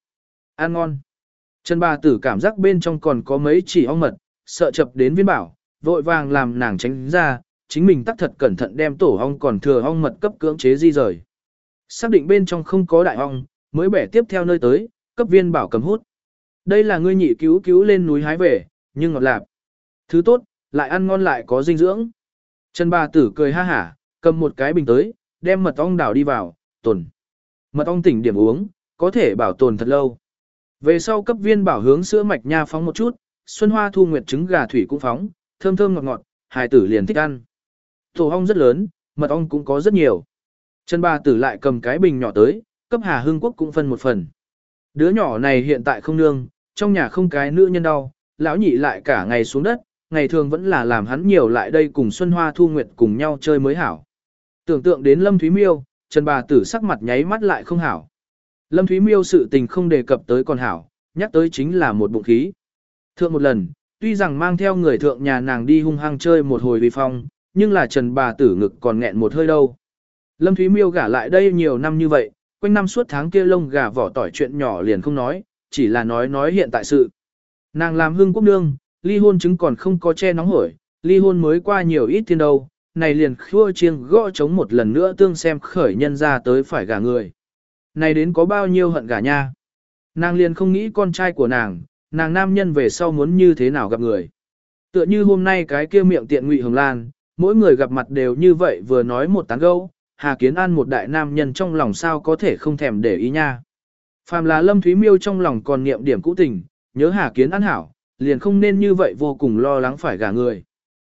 Ăn ngon. Trần bà tử cảm giác bên trong còn có mấy chỉ ong mật, sợ chập đến viên bảo, vội vàng làm nàng tránh ra, chính mình tắc thật cẩn thận đem tổ ong còn thừa ong mật cấp cưỡng chế di rời. Xác định bên trong không có đại ong, mới bẻ tiếp theo nơi tới, cấp viên bảo cầm hút. Đây là ngươi nhị cứu cứu lên núi hái về, nhưng ngọt lạp. Thứ tốt, lại ăn ngon lại có dinh dưỡng. Trần bà tử cười ha hả, cầm một cái bình tới, đem mật ong đảo đi vào, tồn. Mật ong tỉnh điểm uống, có thể bảo tồn thật lâu. Về sau cấp viên bảo hướng sữa mạch nha phóng một chút, xuân hoa thu nguyệt trứng gà thủy cũng phóng, thơm thơm ngọt ngọt, hài tử liền thích ăn. Tổ ong rất lớn, mật ong cũng có rất nhiều. Trần bà tử lại cầm cái bình nhỏ tới, cấp Hà Hưng Quốc cũng phân một phần. Đứa nhỏ này hiện tại không nương, trong nhà không cái nữ nhân đau, lão nhị lại cả ngày xuống đất, ngày thường vẫn là làm hắn nhiều lại đây cùng Xuân Hoa Thu Nguyệt cùng nhau chơi mới hảo. Tưởng tượng đến Lâm Thúy Miêu, Trần bà tử sắc mặt nháy mắt lại không hảo. Lâm Thúy Miêu sự tình không đề cập tới còn hảo, nhắc tới chính là một bụng khí. Thượng một lần, tuy rằng mang theo người thượng nhà nàng đi hung hăng chơi một hồi vi phong, nhưng là Trần bà tử ngực còn nghẹn một hơi đâu. Lâm Thúy Miêu gả lại đây nhiều năm như vậy, quanh năm suốt tháng kia lông gà vỏ tỏi chuyện nhỏ liền không nói, chỉ là nói nói hiện tại sự. Nàng làm hương quốc nương, ly hôn chứng còn không có che nóng hổi, ly hôn mới qua nhiều ít thiên đâu, này liền khua chiêng gõ chống một lần nữa tương xem khởi nhân ra tới phải gả người. Này đến có bao nhiêu hận gả nha. Nàng liền không nghĩ con trai của nàng, nàng nam nhân về sau muốn như thế nào gặp người. Tựa như hôm nay cái kia miệng tiện ngụy hồng lan, mỗi người gặp mặt đều như vậy vừa nói một tán gâu, Hà Kiến An một đại nam nhân trong lòng sao có thể không thèm để ý nha. Phàm là Lâm Thúy Miêu trong lòng còn niệm điểm cũ tình, nhớ Hà Kiến An hảo, liền không nên như vậy vô cùng lo lắng phải gả người.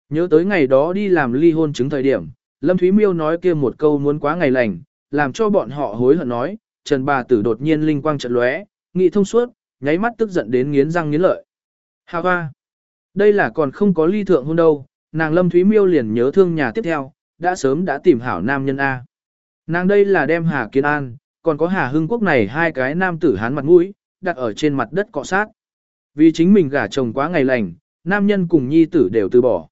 Nhớ tới ngày đó đi làm ly hôn chứng thời điểm, Lâm Thúy Miêu nói kia một câu muốn quá ngày lành, làm cho bọn họ hối hận nói, Trần bà tử đột nhiên linh quang trận lóe, nghị thông suốt, nháy mắt tức giận đến nghiến răng nghiến lợi. Hà hoa! Đây là còn không có ly thượng hôn đâu, nàng Lâm Thúy Miêu liền nhớ thương nhà tiếp theo, đã sớm đã tìm hảo nam nhân A. Nàng đây là đem Hà Kiến An, còn có Hà Hưng Quốc này hai cái nam tử hán mặt mũi, đặt ở trên mặt đất cọ sát. Vì chính mình gả chồng quá ngày lành, nam nhân cùng nhi tử đều từ bỏ.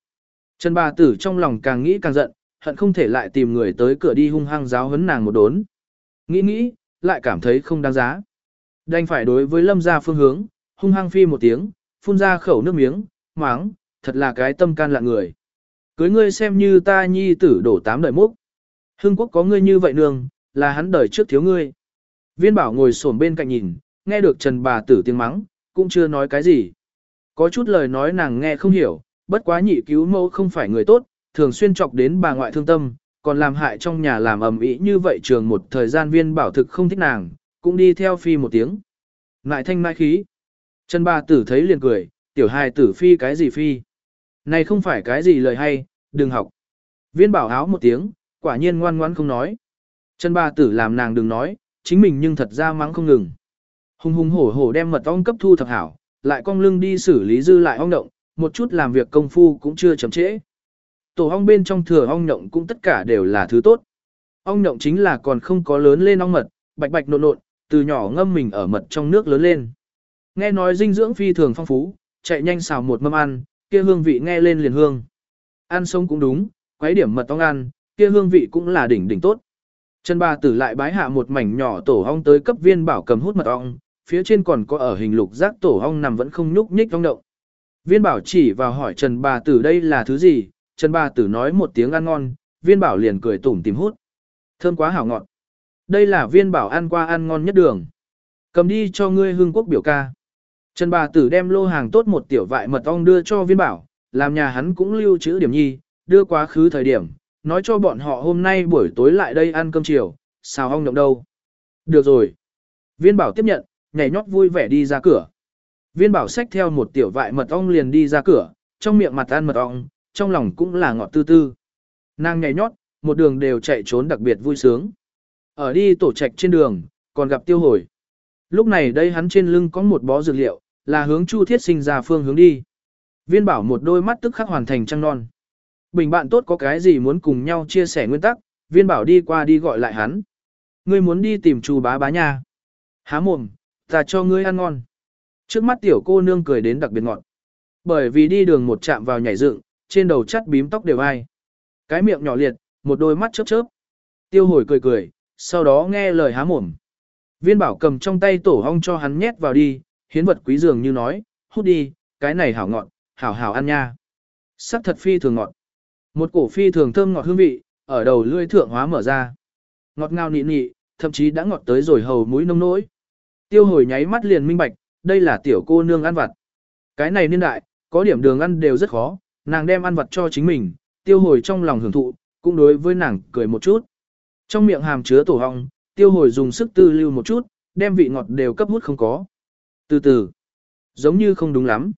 Trần bà tử trong lòng càng nghĩ càng giận, hận không thể lại tìm người tới cửa đi hung hăng giáo hấn nàng một đốn. Nghĩ nghĩ, lại cảm thấy không đáng giá. Đành phải đối với lâm gia phương hướng, hung hăng phi một tiếng, phun ra khẩu nước miếng, máng, thật là cái tâm can lạ người. Cưới ngươi xem như ta nhi tử đổ tám đời múc. Hưng quốc có ngươi như vậy nương, là hắn đời trước thiếu ngươi. Viên bảo ngồi xổm bên cạnh nhìn, nghe được Trần bà tử tiếng mắng, cũng chưa nói cái gì. Có chút lời nói nàng nghe không hiểu, bất quá nhị cứu mẫu không phải người tốt, thường xuyên chọc đến bà ngoại thương tâm, còn làm hại trong nhà làm ầm ĩ như vậy trường một thời gian viên bảo thực không thích nàng, cũng đi theo phi một tiếng. Ngại thanh mai khí. Trần bà tử thấy liền cười, tiểu hài tử phi cái gì phi. Này không phải cái gì lời hay, đừng học. Viên bảo áo một tiếng, quả nhiên ngoan ngoãn không nói. Chân bà tử làm nàng đừng nói, chính mình nhưng thật ra mắng không ngừng. Hùng hùng hổ hổ đem mật ong cấp thu thập hảo, lại cong lưng đi xử lý dư lại ong động, một chút làm việc công phu cũng chưa chậm trễ. Tổ ong bên trong thừa ong động cũng tất cả đều là thứ tốt. Ong động chính là còn không có lớn lên ong mật, bạch bạch nộn nộn, từ nhỏ ngâm mình ở mật trong nước lớn lên. Nghe nói dinh dưỡng phi thường phong phú, chạy nhanh xào một mâm ăn, kia hương vị nghe lên liền hương. Ăn sống cũng đúng, quấy điểm mật ong ăn, kia hương vị cũng là đỉnh đỉnh tốt. Trần bà tử lại bái hạ một mảnh nhỏ tổ ong tới cấp viên bảo cầm hút mật ong, phía trên còn có ở hình lục giác tổ ong nằm vẫn không nhúc nhích ong động. Viên bảo chỉ vào hỏi Trần bà tử đây là thứ gì, Trần bà tử nói một tiếng ăn ngon, viên bảo liền cười tủm tìm hút. Thơm quá hảo ngọt. Đây là viên bảo ăn qua ăn ngon nhất đường. Cầm đi cho ngươi hương quốc biểu ca. Trần bà tử đem lô hàng tốt một tiểu vại mật ong đưa cho viên bảo, làm nhà hắn cũng lưu trữ điểm nhi, đưa quá khứ thời điểm, nói cho bọn họ hôm nay buổi tối lại đây ăn cơm chiều, sao ong động đâu. Được rồi. Viên bảo tiếp nhận, nhảy nhót vui vẻ đi ra cửa. Viên bảo xách theo một tiểu vại mật ong liền đi ra cửa, trong miệng mặt ăn mật ong, trong lòng cũng là ngọt tư tư. Nàng nhảy nhót, một đường đều chạy trốn đặc biệt vui sướng. Ở đi tổ trạch trên đường, còn gặp tiêu hồi. Lúc này đây hắn trên lưng có một bó dược liệu, là hướng Chu Thiết Sinh ra phương hướng đi. Viên bảo một đôi mắt tức khắc hoàn thành trăng non. Bình bạn tốt có cái gì muốn cùng nhau chia sẻ nguyên tắc, viên bảo đi qua đi gọi lại hắn. Ngươi muốn đi tìm chu bá bá nha. Há mồm, ta cho ngươi ăn ngon. Trước mắt tiểu cô nương cười đến đặc biệt ngọt. Bởi vì đi đường một chạm vào nhảy dựng, trên đầu chắt bím tóc đều ai. Cái miệng nhỏ liệt, một đôi mắt chớp chớp. Tiêu hồi cười cười, sau đó nghe lời há mồm. Viên bảo cầm trong tay tổ hong cho hắn nhét vào đi, hiến vật quý dường như nói, hút đi, cái này hảo ngọt, hảo hảo ăn nha. Sắc thật phi thường ngọt. Một cổ phi thường thơm ngọt hương vị, ở đầu lưỡi thượng hóa mở ra. Ngọt ngào nị nị, thậm chí đã ngọt tới rồi hầu mũi nông nỗi. Tiêu hồi nháy mắt liền minh bạch, đây là tiểu cô nương ăn vặt. Cái này niên đại, có điểm đường ăn đều rất khó, nàng đem ăn vặt cho chính mình, tiêu hồi trong lòng hưởng thụ, cũng đối với nàng cười một chút. Trong miệng hàm chứa tổ hong, tiêu hồi dùng sức tư lưu một chút, đem vị ngọt đều cấp hút không có. Từ từ, giống như không đúng lắm.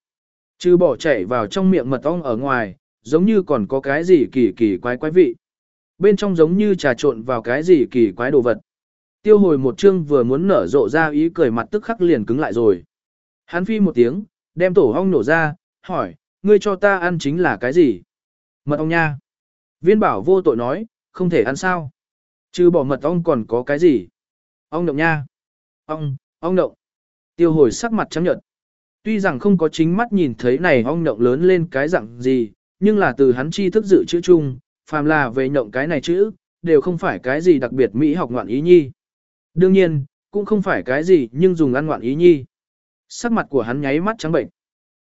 Chứ bỏ chảy vào trong miệng mật ong ở ngoài, giống như còn có cái gì kỳ kỳ quái quái vị. Bên trong giống như trà trộn vào cái gì kỳ quái đồ vật. Tiêu hồi một chương vừa muốn nở rộ ra ý cười mặt tức khắc liền cứng lại rồi. Hắn phi một tiếng, đem tổ ong nổ ra, hỏi, ngươi cho ta ăn chính là cái gì? Mật ong nha. Viên bảo vô tội nói, không thể ăn sao. Chứ bỏ mật ong còn có cái gì? Ong động nha. Ong, ong động. Tiêu hồi sắc mặt trắng nhợt. Tuy rằng không có chính mắt nhìn thấy này ong nhộng lớn lên cái dạng gì, nhưng là từ hắn chi thức dự chữ chung, phàm là về nhộng cái này chữ, đều không phải cái gì đặc biệt Mỹ học ngoạn ý nhi. Đương nhiên, cũng không phải cái gì nhưng dùng ăn ngoạn ý nhi. Sắc mặt của hắn nháy mắt trắng bệnh.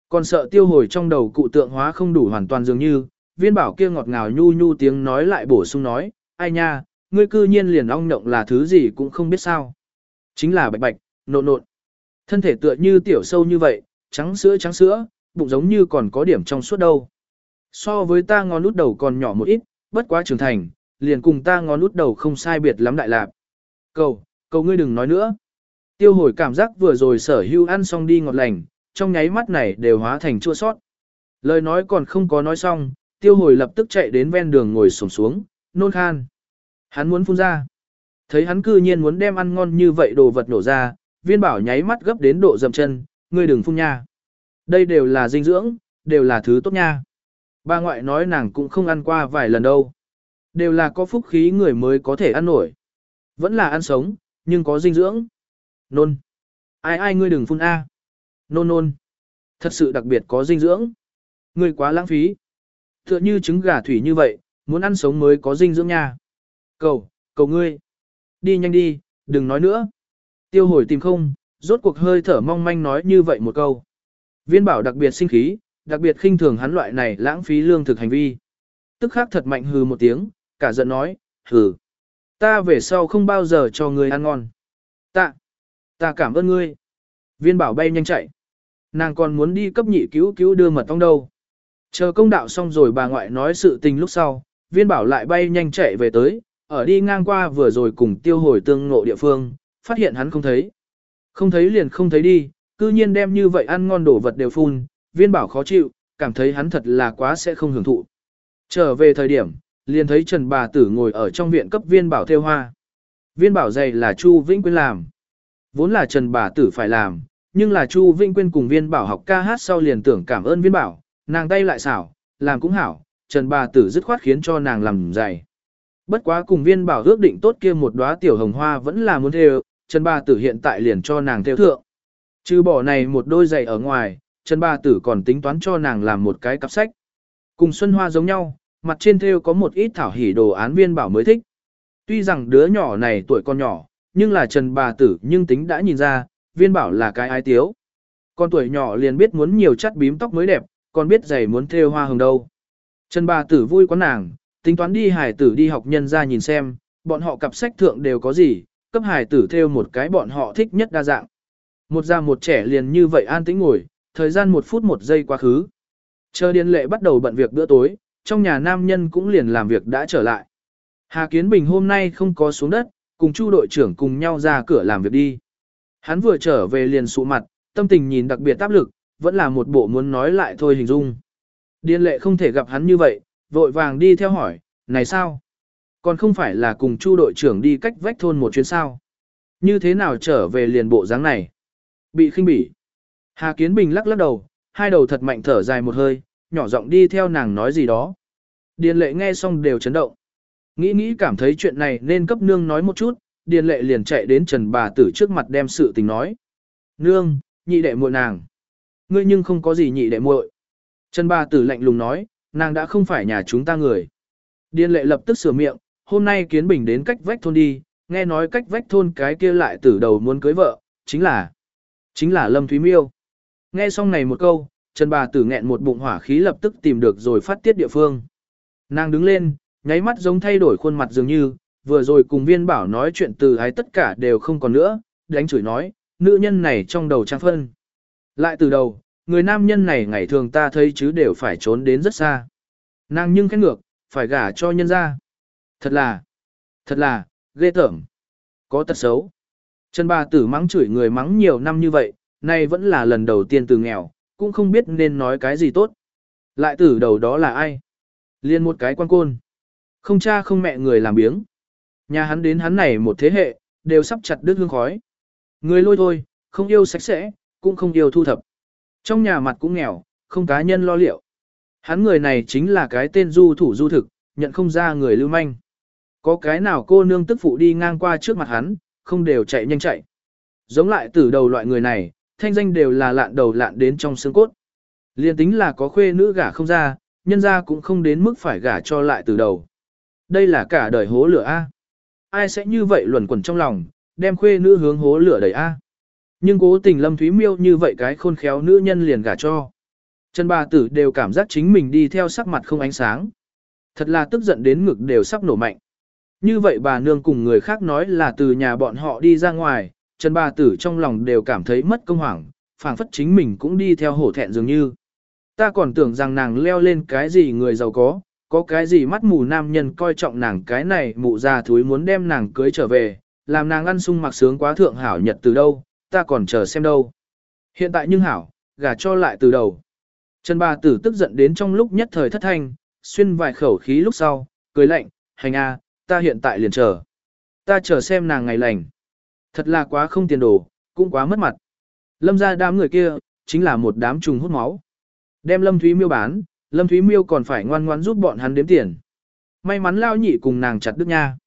Còn sợ tiêu hồi trong đầu cụ tượng hóa không đủ hoàn toàn dường như, viên bảo kia ngọt ngào nhu nhu tiếng nói lại bổ sung nói, ai nha, ngươi cư nhiên liền ong nhộng là thứ gì cũng không biết sao. Chính là bạch bạch, nộn nộn. Thân thể tựa như tiểu sâu như vậy, trắng sữa trắng sữa, bụng giống như còn có điểm trong suốt đâu. So với ta ngón út đầu còn nhỏ một ít, bất quá trưởng thành, liền cùng ta ngón út đầu không sai biệt lắm đại lạc. Cầu, cầu ngươi đừng nói nữa. Tiêu hồi cảm giác vừa rồi sở hưu ăn xong đi ngọt lành, trong nháy mắt này đều hóa thành chua sót. Lời nói còn không có nói xong, tiêu hồi lập tức chạy đến ven đường ngồi sổng xuống, nôn khan. Hắn muốn phun ra. Thấy hắn cư nhiên muốn đem ăn ngon như vậy đồ vật nổ ra, viên bảo nháy mắt gấp đến độ dầm chân, ngươi đừng phun nha. Đây đều là dinh dưỡng, đều là thứ tốt nha. Bà ngoại nói nàng cũng không ăn qua vài lần đâu. Đều là có phúc khí người mới có thể ăn nổi. Vẫn là ăn sống, nhưng có dinh dưỡng. Nôn. Ai ai ngươi đừng phun A. Nôn nôn. Thật sự đặc biệt có dinh dưỡng. Ngươi quá lãng phí. Tựa như trứng gà thủy như vậy, muốn ăn sống mới có dinh dưỡng nha. Cầu, cầu ngươi. Đi nhanh đi, đừng nói nữa. Tiêu hồi tìm không, rốt cuộc hơi thở mong manh nói như vậy một câu. Viên bảo đặc biệt sinh khí, đặc biệt khinh thường hắn loại này lãng phí lương thực hành vi. Tức khắc thật mạnh hừ một tiếng, cả giận nói, hừ. Ta về sau không bao giờ cho người ăn ngon. Ta, ta cảm ơn ngươi. Viên bảo bay nhanh chạy. Nàng còn muốn đi cấp nhị cứu cứu đưa mật ong đâu. Chờ công đạo xong rồi bà ngoại nói sự tình lúc sau, viên bảo lại bay nhanh chạy về tới, ở đi ngang qua vừa rồi cùng tiêu hồi tương ngộ địa phương, phát hiện hắn không thấy. Không thấy liền không thấy đi, cư nhiên đem như vậy ăn ngon đồ vật đều phun, viên bảo khó chịu, cảm thấy hắn thật là quá sẽ không hưởng thụ. Trở về thời điểm, liền thấy Trần bà tử ngồi ở trong viện cấp viên bảo theo hoa. Viên bảo dày là Chu Vĩnh Quyên làm. Vốn là Trần bà tử phải làm, nhưng là Chu Vĩnh Quyên cùng viên bảo học ca hát sau liền tưởng cảm ơn viên bảo, nàng tay lại xảo, làm cũng hảo, Trần bà tử dứt khoát khiến cho nàng làm dày. Bất quá cùng viên bảo ước định tốt kia một đóa tiểu hồng hoa vẫn là muốn theo, Trần Ba tử hiện tại liền cho nàng theo thượng. Trừ bỏ này một đôi giày ở ngoài, Trần Ba tử còn tính toán cho nàng làm một cái cặp sách. Cùng Xuân Hoa giống nhau, mặt trên theo có một ít thảo hỉ đồ án viên bảo mới thích. Tuy rằng đứa nhỏ này tuổi còn nhỏ, nhưng là Trần bà tử nhưng tính đã nhìn ra, viên bảo là cái ai tiếu. Con tuổi nhỏ liền biết muốn nhiều chắt bím tóc mới đẹp, còn biết giày muốn theo hoa hồng đâu. Trần bà tử vui quá nàng, tính toán đi hải tử đi học nhân ra nhìn xem, bọn họ cặp sách thượng đều có gì, cấp hải tử theo một cái bọn họ thích nhất đa dạng. Một già một trẻ liền như vậy an tĩnh ngồi, thời gian một phút một giây quá khứ. Chờ điên lệ bắt đầu bận việc bữa tối, trong nhà nam nhân cũng liền làm việc đã trở lại. Hà Kiến Bình hôm nay không có xuống đất, cùng chu đội trưởng cùng nhau ra cửa làm việc đi. Hắn vừa trở về liền sụ mặt, tâm tình nhìn đặc biệt áp lực, vẫn là một bộ muốn nói lại thôi hình dung. Điên lệ không thể gặp hắn như vậy, vội vàng đi theo hỏi, này sao? Còn không phải là cùng chu đội trưởng đi cách vách thôn một chuyến sao? Như thế nào trở về liền bộ dáng này? Bị khinh bỉ. Hà Kiến Bình lắc lắc đầu, hai đầu thật mạnh thở dài một hơi, nhỏ giọng đi theo nàng nói gì đó. Điền lệ nghe xong đều chấn động. Nghĩ nghĩ cảm thấy chuyện này nên cấp nương nói một chút, điền lệ liền chạy đến trần bà tử trước mặt đem sự tình nói. Nương, nhị đệ muội nàng. Ngươi nhưng không có gì nhị đệ muội. Trần bà tử lạnh lùng nói, nàng đã không phải nhà chúng ta người. Điền lệ lập tức sửa miệng, hôm nay kiến bình đến cách vách thôn đi, nghe nói cách vách thôn cái kia lại từ đầu muốn cưới vợ, chính là, chính là Lâm Thúy Miêu. Nghe xong này một câu, Trần bà tử nghẹn một bụng hỏa khí lập tức tìm được rồi phát tiết địa phương. Nàng đứng lên, nháy mắt giống thay đổi khuôn mặt dường như, vừa rồi cùng viên bảo nói chuyện từ ái tất cả đều không còn nữa, đánh chửi nói, nữ nhân này trong đầu trang phân. Lại từ đầu, người nam nhân này ngày thường ta thấy chứ đều phải trốn đến rất xa. Nàng nhưng khét ngược, phải gả cho nhân ra. Thật là, thật là, ghê tởm. Có tật xấu. Trần bà tử mắng chửi người mắng nhiều năm như vậy, nay vẫn là lần đầu tiên từ nghèo, cũng không biết nên nói cái gì tốt. Lại tử đầu đó là ai? Liên một cái quan côn. Không cha không mẹ người làm biếng. Nhà hắn đến hắn này một thế hệ, đều sắp chặt đứt hương khói. Người lôi thôi, không yêu sạch sẽ, cũng không yêu thu thập. Trong nhà mặt cũng nghèo, không cá nhân lo liệu. Hắn người này chính là cái tên du thủ du thực, nhận không ra người lưu manh. Có cái nào cô nương tức phụ đi ngang qua trước mặt hắn, không đều chạy nhanh chạy. Giống lại từ đầu loại người này, thanh danh đều là lạn đầu lạn đến trong xương cốt. Liên tính là có khuê nữ gả không ra, nhân ra cũng không đến mức phải gả cho lại từ đầu. Đây là cả đời hố lửa A. Ai sẽ như vậy luẩn quẩn trong lòng, đem khuê nữ hướng hố lửa đầy A. Nhưng cố tình Lâm Thúy Miêu như vậy cái khôn khéo nữ nhân liền gả cho. chân bà tử đều cảm giác chính mình đi theo sắc mặt không ánh sáng. Thật là tức giận đến ngực đều sắp nổ mạnh. Như vậy bà nương cùng người khác nói là từ nhà bọn họ đi ra ngoài, Trần bà tử trong lòng đều cảm thấy mất công hoảng, phảng phất chính mình cũng đi theo hổ thẹn dường như. Ta còn tưởng rằng nàng leo lên cái gì người giàu có, có cái gì mắt mù nam nhân coi trọng nàng cái này mụ già thúi muốn đem nàng cưới trở về, làm nàng ăn sung mặc sướng quá thượng hảo nhật từ đâu, ta còn chờ xem đâu. Hiện tại nhưng hảo, gả cho lại từ đầu. Trần bà tử tức giận đến trong lúc nhất thời thất thanh, xuyên vài khẩu khí lúc sau, cười lạnh, hành a, ta hiện tại liền chờ. Ta chờ xem nàng ngày lành. Thật là quá không tiền đồ, cũng quá mất mặt. Lâm ra đám người kia, chính là một đám trùng hút máu. Đem Lâm Thúy Miêu bán, Lâm Thúy Miêu còn phải ngoan ngoãn giúp bọn hắn đếm tiền. May mắn lao nhị cùng nàng chặt đức nha.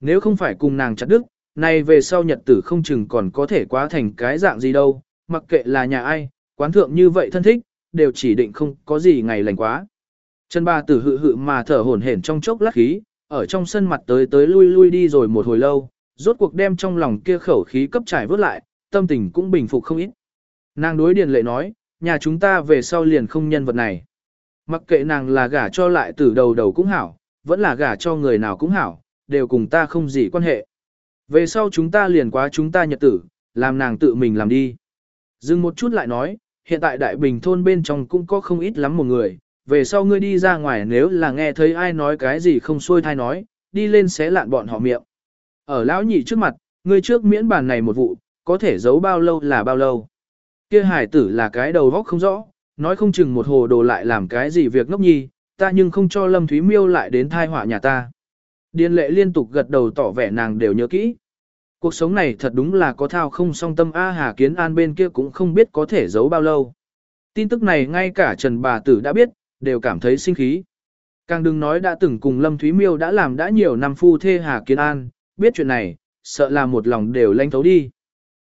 Nếu không phải cùng nàng chặt đức, nay về sau nhật tử không chừng còn có thể quá thành cái dạng gì đâu, mặc kệ là nhà ai, quán thượng như vậy thân thích, đều chỉ định không có gì ngày lành quá. Trần ba tử hự hự mà thở hổn hển trong chốc lát khí, ở trong sân mặt tới tới lui lui đi rồi một hồi lâu, rốt cuộc đem trong lòng kia khẩu khí cấp trải vớt lại, tâm tình cũng bình phục không ít. Nàng đối điền lệ nói, nhà chúng ta về sau liền không nhân vật này. Mặc kệ nàng là gả cho lại từ đầu đầu cũng hảo, vẫn là gả cho người nào cũng hảo, đều cùng ta không gì quan hệ. Về sau chúng ta liền quá chúng ta nhật tử, làm nàng tự mình làm đi. Dừng một chút lại nói, hiện tại đại bình thôn bên trong cũng có không ít lắm một người, về sau ngươi đi ra ngoài nếu là nghe thấy ai nói cái gì không xuôi thai nói, đi lên xé lạn bọn họ miệng. Ở lão nhị trước mặt, ngươi trước miễn bàn này một vụ, có thể giấu bao lâu là bao lâu. Kia hải tử là cái đầu vóc không rõ, nói không chừng một hồ đồ lại làm cái gì việc ngốc nhi, ta nhưng không cho Lâm Thúy Miêu lại đến thai họa nhà ta. Điền lệ liên tục gật đầu tỏ vẻ nàng đều nhớ kỹ. Cuộc sống này thật đúng là có thao không song tâm A Hà Kiến An bên kia cũng không biết có thể giấu bao lâu. Tin tức này ngay cả Trần Bà Tử đã biết, đều cảm thấy sinh khí. Càng đừng nói đã từng cùng Lâm Thúy Miêu đã làm đã nhiều năm phu thê Hà Kiến An, biết chuyện này, sợ là một lòng đều lanh thấu đi.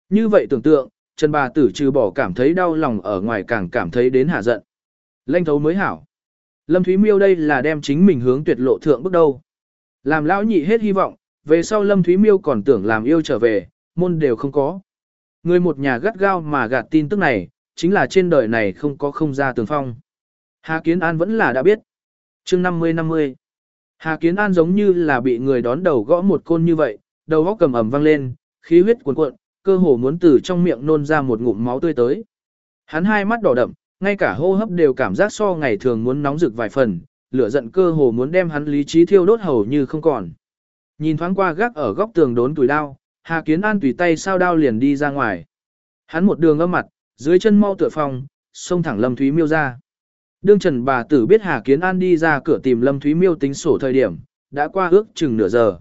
Như vậy tưởng tượng, Trần bà tử trừ bỏ cảm thấy đau lòng ở ngoài càng cảm thấy đến hạ giận. Lanh thấu mới hảo. Lâm Thúy Miêu đây là đem chính mình hướng tuyệt lộ thượng bước đầu. Làm lão nhị hết hy vọng, về sau Lâm Thúy Miêu còn tưởng làm yêu trở về, môn đều không có. Người một nhà gắt gao mà gạt tin tức này, chính là trên đời này không có không ra tường phong. Hà Kiến An vẫn là đã biết. chương 50-50. Hà Kiến An giống như là bị người đón đầu gõ một côn như vậy, đầu góc cầm ẩm vang lên, khí huyết cuồn cuộn, cơ hồ muốn từ trong miệng nôn ra một ngụm máu tươi tới. Hắn hai mắt đỏ đậm, ngay cả hô hấp đều cảm giác so ngày thường muốn nóng rực vài phần, lửa giận cơ hồ muốn đem hắn lý trí thiêu đốt hầu như không còn. Nhìn thoáng qua gác ở góc tường đốn tuổi đao, Hà Kiến An tùy tay sao đao liền đi ra ngoài. Hắn một đường âm mặt, dưới chân mau tựa phòng, xông thẳng Lâm Thúy Miêu ra. Đương Trần bà tử biết Hà Kiến An đi ra cửa tìm Lâm Thúy Miêu tính sổ thời điểm, đã qua ước chừng nửa giờ.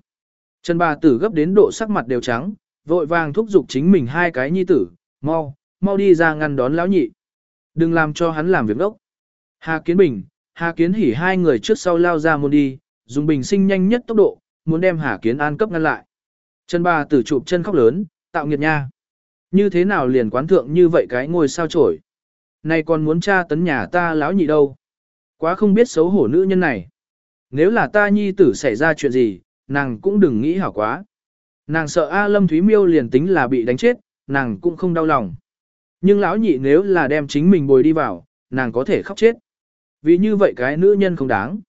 Trần bà tử gấp đến độ sắc mặt đều trắng, vội vàng thúc giục chính mình hai cái nhi tử, mau, mau đi ra ngăn đón lão nhị. Đừng làm cho hắn làm việc ốc. Hà Kiến Bình, Hà Kiến Hỉ hai người trước sau lao ra môn đi, dùng bình sinh nhanh nhất tốc độ, muốn đem Hà Kiến An cấp ngăn lại. Trần bà tử chụp chân khóc lớn, tạo nghiệt nha. Như thế nào liền quán thượng như vậy cái ngôi sao trổi. Này còn muốn tra tấn nhà ta lão nhị đâu. Quá không biết xấu hổ nữ nhân này. Nếu là ta nhi tử xảy ra chuyện gì, nàng cũng đừng nghĩ hảo quá. Nàng sợ A Lâm Thúy Miêu liền tính là bị đánh chết, nàng cũng không đau lòng. Nhưng lão nhị nếu là đem chính mình bồi đi vào, nàng có thể khóc chết. Vì như vậy cái nữ nhân không đáng.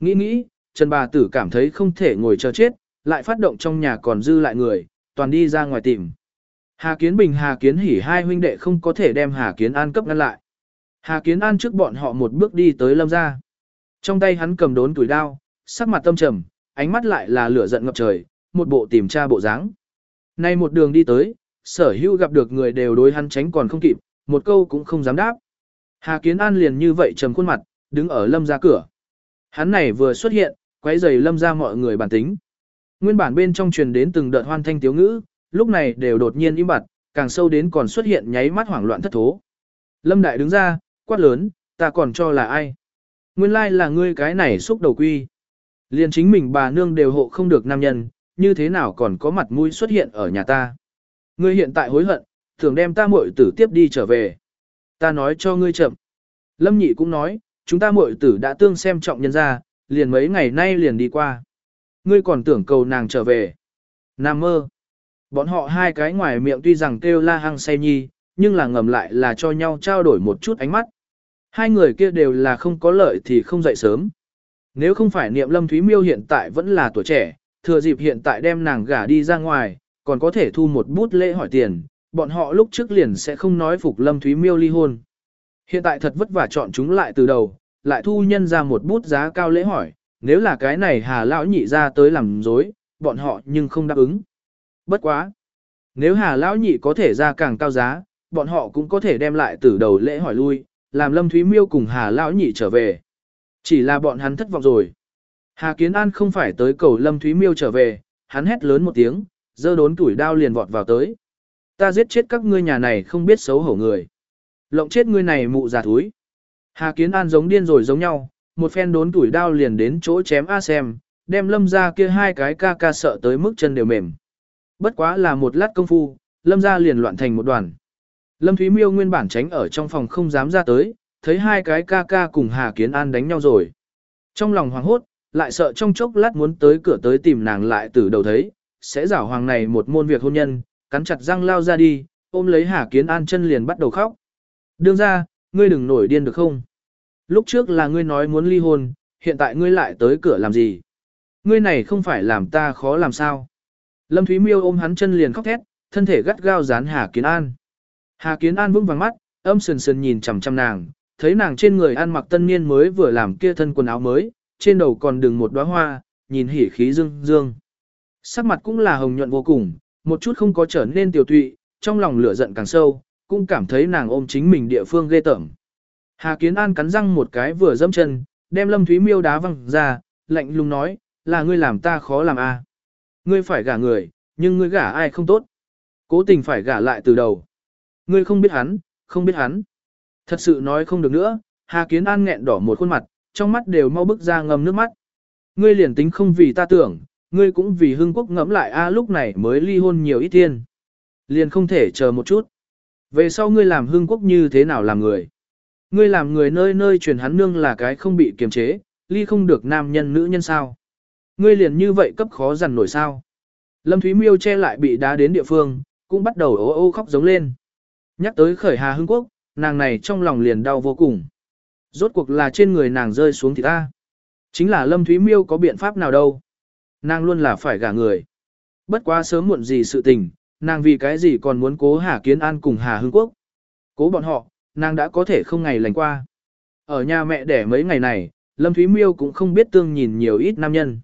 Nghĩ nghĩ, Trần bà tử cảm thấy không thể ngồi chờ chết, lại phát động trong nhà còn dư lại người, toàn đi ra ngoài tìm. Hà Kiến Bình Hà Kiến Hỉ hai huynh đệ không có thể đem Hà Kiến An cấp ngăn lại. Hà Kiến An trước bọn họ một bước đi tới lâm ra. Trong tay hắn cầm đốn tuổi đao, sắc mặt tâm trầm, ánh mắt lại là lửa giận ngập trời, một bộ tìm tra bộ dáng. Nay một đường đi tới, sở hữu gặp được người đều đối hắn tránh còn không kịp, một câu cũng không dám đáp. Hà Kiến An liền như vậy trầm khuôn mặt, đứng ở lâm ra cửa. Hắn này vừa xuất hiện, quấy rầy lâm ra mọi người bản tính. Nguyên bản bên trong truyền đến từng đợt hoan thanh tiếu ngữ, lúc này đều đột nhiên im bặt, càng sâu đến còn xuất hiện nháy mắt hoảng loạn thất thố. Lâm Đại đứng ra, quát lớn, ta còn cho là ai? Nguyên lai là ngươi cái này xúc đầu quy. Liền chính mình bà nương đều hộ không được nam nhân, như thế nào còn có mặt mũi xuất hiện ở nhà ta. Ngươi hiện tại hối hận, thường đem ta muội tử tiếp đi trở về. Ta nói cho ngươi chậm. Lâm nhị cũng nói, chúng ta muội tử đã tương xem trọng nhân ra, liền mấy ngày nay liền đi qua. Ngươi còn tưởng cầu nàng trở về. Nam mơ. Bọn họ hai cái ngoài miệng tuy rằng kêu la hăng say nhi, nhưng là ngầm lại là cho nhau trao đổi một chút ánh mắt. Hai người kia đều là không có lợi thì không dậy sớm. Nếu không phải niệm lâm thúy miêu hiện tại vẫn là tuổi trẻ, thừa dịp hiện tại đem nàng gả đi ra ngoài, còn có thể thu một bút lễ hỏi tiền, bọn họ lúc trước liền sẽ không nói phục lâm thúy miêu ly hôn. Hiện tại thật vất vả chọn chúng lại từ đầu, lại thu nhân ra một bút giá cao lễ hỏi, nếu là cái này hà lão nhị ra tới làm dối, bọn họ nhưng không đáp ứng. Bất quá. Nếu hà lão nhị có thể ra càng cao giá, bọn họ cũng có thể đem lại từ đầu lễ hỏi lui, làm lâm thúy miêu cùng hà lão nhị trở về. Chỉ là bọn hắn thất vọng rồi. Hà Kiến An không phải tới cầu lâm thúy miêu trở về, hắn hét lớn một tiếng, giơ đốn tuổi đao liền vọt vào tới. Ta giết chết các ngươi nhà này không biết xấu hổ người. Lộng chết ngươi này mụ già thúi. Hà Kiến An giống điên rồi giống nhau, một phen đốn tuổi đao liền đến chỗ chém A xem, đem lâm ra kia hai cái ca ca sợ tới mức chân đều mềm. Bất quá là một lát công phu, lâm ra liền loạn thành một đoàn. Lâm Thúy Miêu nguyên bản tránh ở trong phòng không dám ra tới, thấy hai cái ca ca cùng Hà Kiến An đánh nhau rồi. Trong lòng hoảng hốt, lại sợ trong chốc lát muốn tới cửa tới tìm nàng lại từ đầu thấy, sẽ giảo hoàng này một môn việc hôn nhân, cắn chặt răng lao ra đi, ôm lấy Hà Kiến An chân liền bắt đầu khóc. Đương ra, ngươi đừng nổi điên được không? Lúc trước là ngươi nói muốn ly hôn, hiện tại ngươi lại tới cửa làm gì? Ngươi này không phải làm ta khó làm sao? Lâm Thúy Miêu ôm hắn chân liền khóc thét, thân thể gắt gao dán Hà Kiến An. Hà Kiến An vững vàng mắt, âm sườn sườn nhìn chằm chằm nàng, thấy nàng trên người ăn mặc tân niên mới vừa làm kia thân quần áo mới, trên đầu còn đừng một đóa hoa, nhìn hỉ khí dương dương. Sắc mặt cũng là hồng nhuận vô cùng, một chút không có trở nên tiểu tụy, trong lòng lửa giận càng sâu, cũng cảm thấy nàng ôm chính mình địa phương ghê tởm. Hà Kiến An cắn răng một cái vừa dẫm chân, đem Lâm Thúy Miêu đá văng ra, lạnh lùng nói, là ngươi làm ta khó làm a. Ngươi phải gả người, nhưng ngươi gả ai không tốt. Cố tình phải gả lại từ đầu. Ngươi không biết hắn, không biết hắn. Thật sự nói không được nữa, Hà Kiến An nghẹn đỏ một khuôn mặt, trong mắt đều mau bức ra ngầm nước mắt. Ngươi liền tính không vì ta tưởng, ngươi cũng vì hương quốc ngẫm lại a lúc này mới ly hôn nhiều ít tiên. Liền không thể chờ một chút. Về sau ngươi làm hương quốc như thế nào làm người? Ngươi làm người nơi nơi truyền hắn nương là cái không bị kiềm chế, ly không được nam nhân nữ nhân sao? Ngươi liền như vậy cấp khó dằn nổi sao? Lâm Thúy Miêu che lại bị đá đến địa phương, cũng bắt đầu ố ô khóc giống lên. Nhắc tới khởi Hà Hưng Quốc, nàng này trong lòng liền đau vô cùng. Rốt cuộc là trên người nàng rơi xuống thì ta. Chính là Lâm Thúy Miêu có biện pháp nào đâu. Nàng luôn là phải gả người. Bất quá sớm muộn gì sự tình, nàng vì cái gì còn muốn cố Hà Kiến An cùng Hà Hưng Quốc. Cố bọn họ, nàng đã có thể không ngày lành qua. Ở nhà mẹ đẻ mấy ngày này, Lâm Thúy Miêu cũng không biết tương nhìn nhiều ít nam nhân.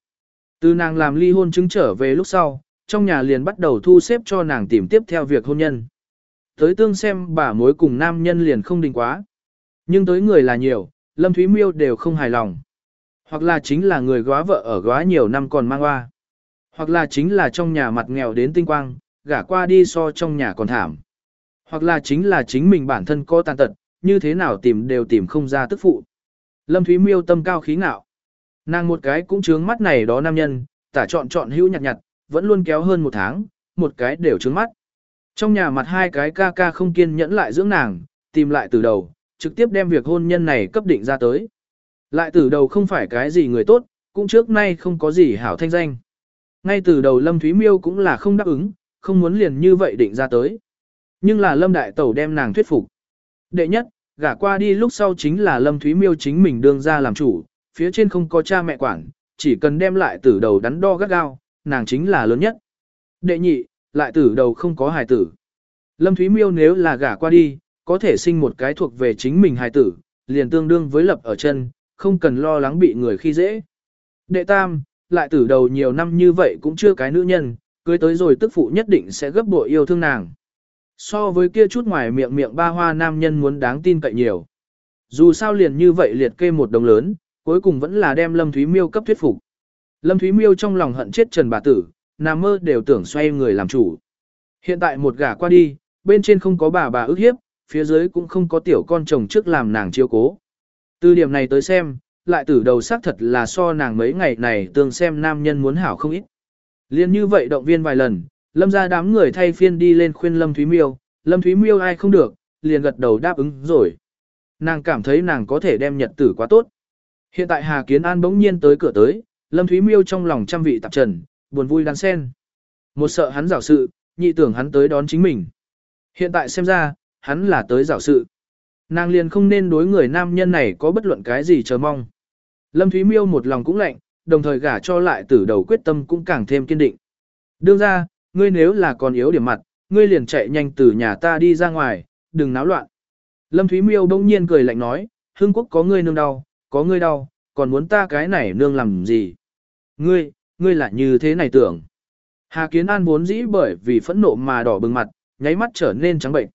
Từ nàng làm ly hôn chứng trở về lúc sau, trong nhà liền bắt đầu thu xếp cho nàng tìm tiếp theo việc hôn nhân. Tới tương xem bà mối cùng nam nhân liền không đình quá. Nhưng tới người là nhiều, Lâm Thúy Miêu đều không hài lòng. Hoặc là chính là người góa vợ ở góa nhiều năm còn mang hoa. Hoặc là chính là trong nhà mặt nghèo đến tinh quang, gả qua đi so trong nhà còn thảm. Hoặc là chính là chính mình bản thân có tàn tật, như thế nào tìm đều tìm không ra tức phụ. Lâm Thúy Miêu tâm cao khí ngạo. Nàng một cái cũng trướng mắt này đó nam nhân, tả chọn chọn hữu nhặt nhặt, vẫn luôn kéo hơn một tháng, một cái đều trướng mắt. Trong nhà mặt hai cái ca ca không kiên nhẫn lại dưỡng nàng, tìm lại từ đầu, trực tiếp đem việc hôn nhân này cấp định ra tới. Lại từ đầu không phải cái gì người tốt, cũng trước nay không có gì hảo thanh danh. Ngay từ đầu Lâm Thúy Miêu cũng là không đáp ứng, không muốn liền như vậy định ra tới. Nhưng là Lâm Đại Tẩu đem nàng thuyết phục. Đệ nhất, gả qua đi lúc sau chính là Lâm Thúy Miêu chính mình đương ra làm chủ, phía trên không có cha mẹ quản, chỉ cần đem lại tử đầu đắn đo gắt gao, nàng chính là lớn nhất. Đệ nhị, lại tử đầu không có hài tử. Lâm Thúy Miêu nếu là gả qua đi, có thể sinh một cái thuộc về chính mình hài tử, liền tương đương với lập ở chân, không cần lo lắng bị người khi dễ. Đệ tam, lại tử đầu nhiều năm như vậy cũng chưa cái nữ nhân, cưới tới rồi tức phụ nhất định sẽ gấp bội yêu thương nàng. So với kia chút ngoài miệng miệng ba hoa nam nhân muốn đáng tin cậy nhiều. Dù sao liền như vậy liệt kê một đồng lớn, cuối cùng vẫn là đem Lâm Thúy Miêu cấp thuyết phục. Lâm Thúy Miêu trong lòng hận chết Trần bà tử, nằm mơ đều tưởng xoay người làm chủ. Hiện tại một gả qua đi, bên trên không có bà bà ức hiếp, phía dưới cũng không có tiểu con chồng trước làm nàng chiêu cố. Từ điểm này tới xem, lại từ đầu xác thật là so nàng mấy ngày này tương xem nam nhân muốn hảo không ít. Liên như vậy động viên vài lần, lâm ra đám người thay phiên đi lên khuyên Lâm Thúy Miêu, Lâm Thúy Miêu ai không được, liền gật đầu đáp ứng rồi. Nàng cảm thấy nàng có thể đem nhật tử quá tốt. Hiện tại Hà Kiến An bỗng nhiên tới cửa tới, Lâm Thúy Miêu trong lòng trăm vị tạp trần, buồn vui đan sen. Một sợ hắn giảo sự, nhị tưởng hắn tới đón chính mình. Hiện tại xem ra, hắn là tới giảo sự. Nàng liền không nên đối người nam nhân này có bất luận cái gì chờ mong. Lâm Thúy Miêu một lòng cũng lạnh, đồng thời gả cho lại từ đầu quyết tâm cũng càng thêm kiên định. Đương ra, ngươi nếu là còn yếu điểm mặt, ngươi liền chạy nhanh từ nhà ta đi ra ngoài, đừng náo loạn. Lâm Thúy Miêu bỗng nhiên cười lạnh nói, Hương Quốc có ngươi nương đau, có ngươi đau, còn muốn ta cái này nương làm gì? Ngươi, ngươi lại như thế này tưởng. Hà Kiến An vốn dĩ bởi vì phẫn nộ mà đỏ bừng mặt, nháy mắt trở nên trắng bệnh.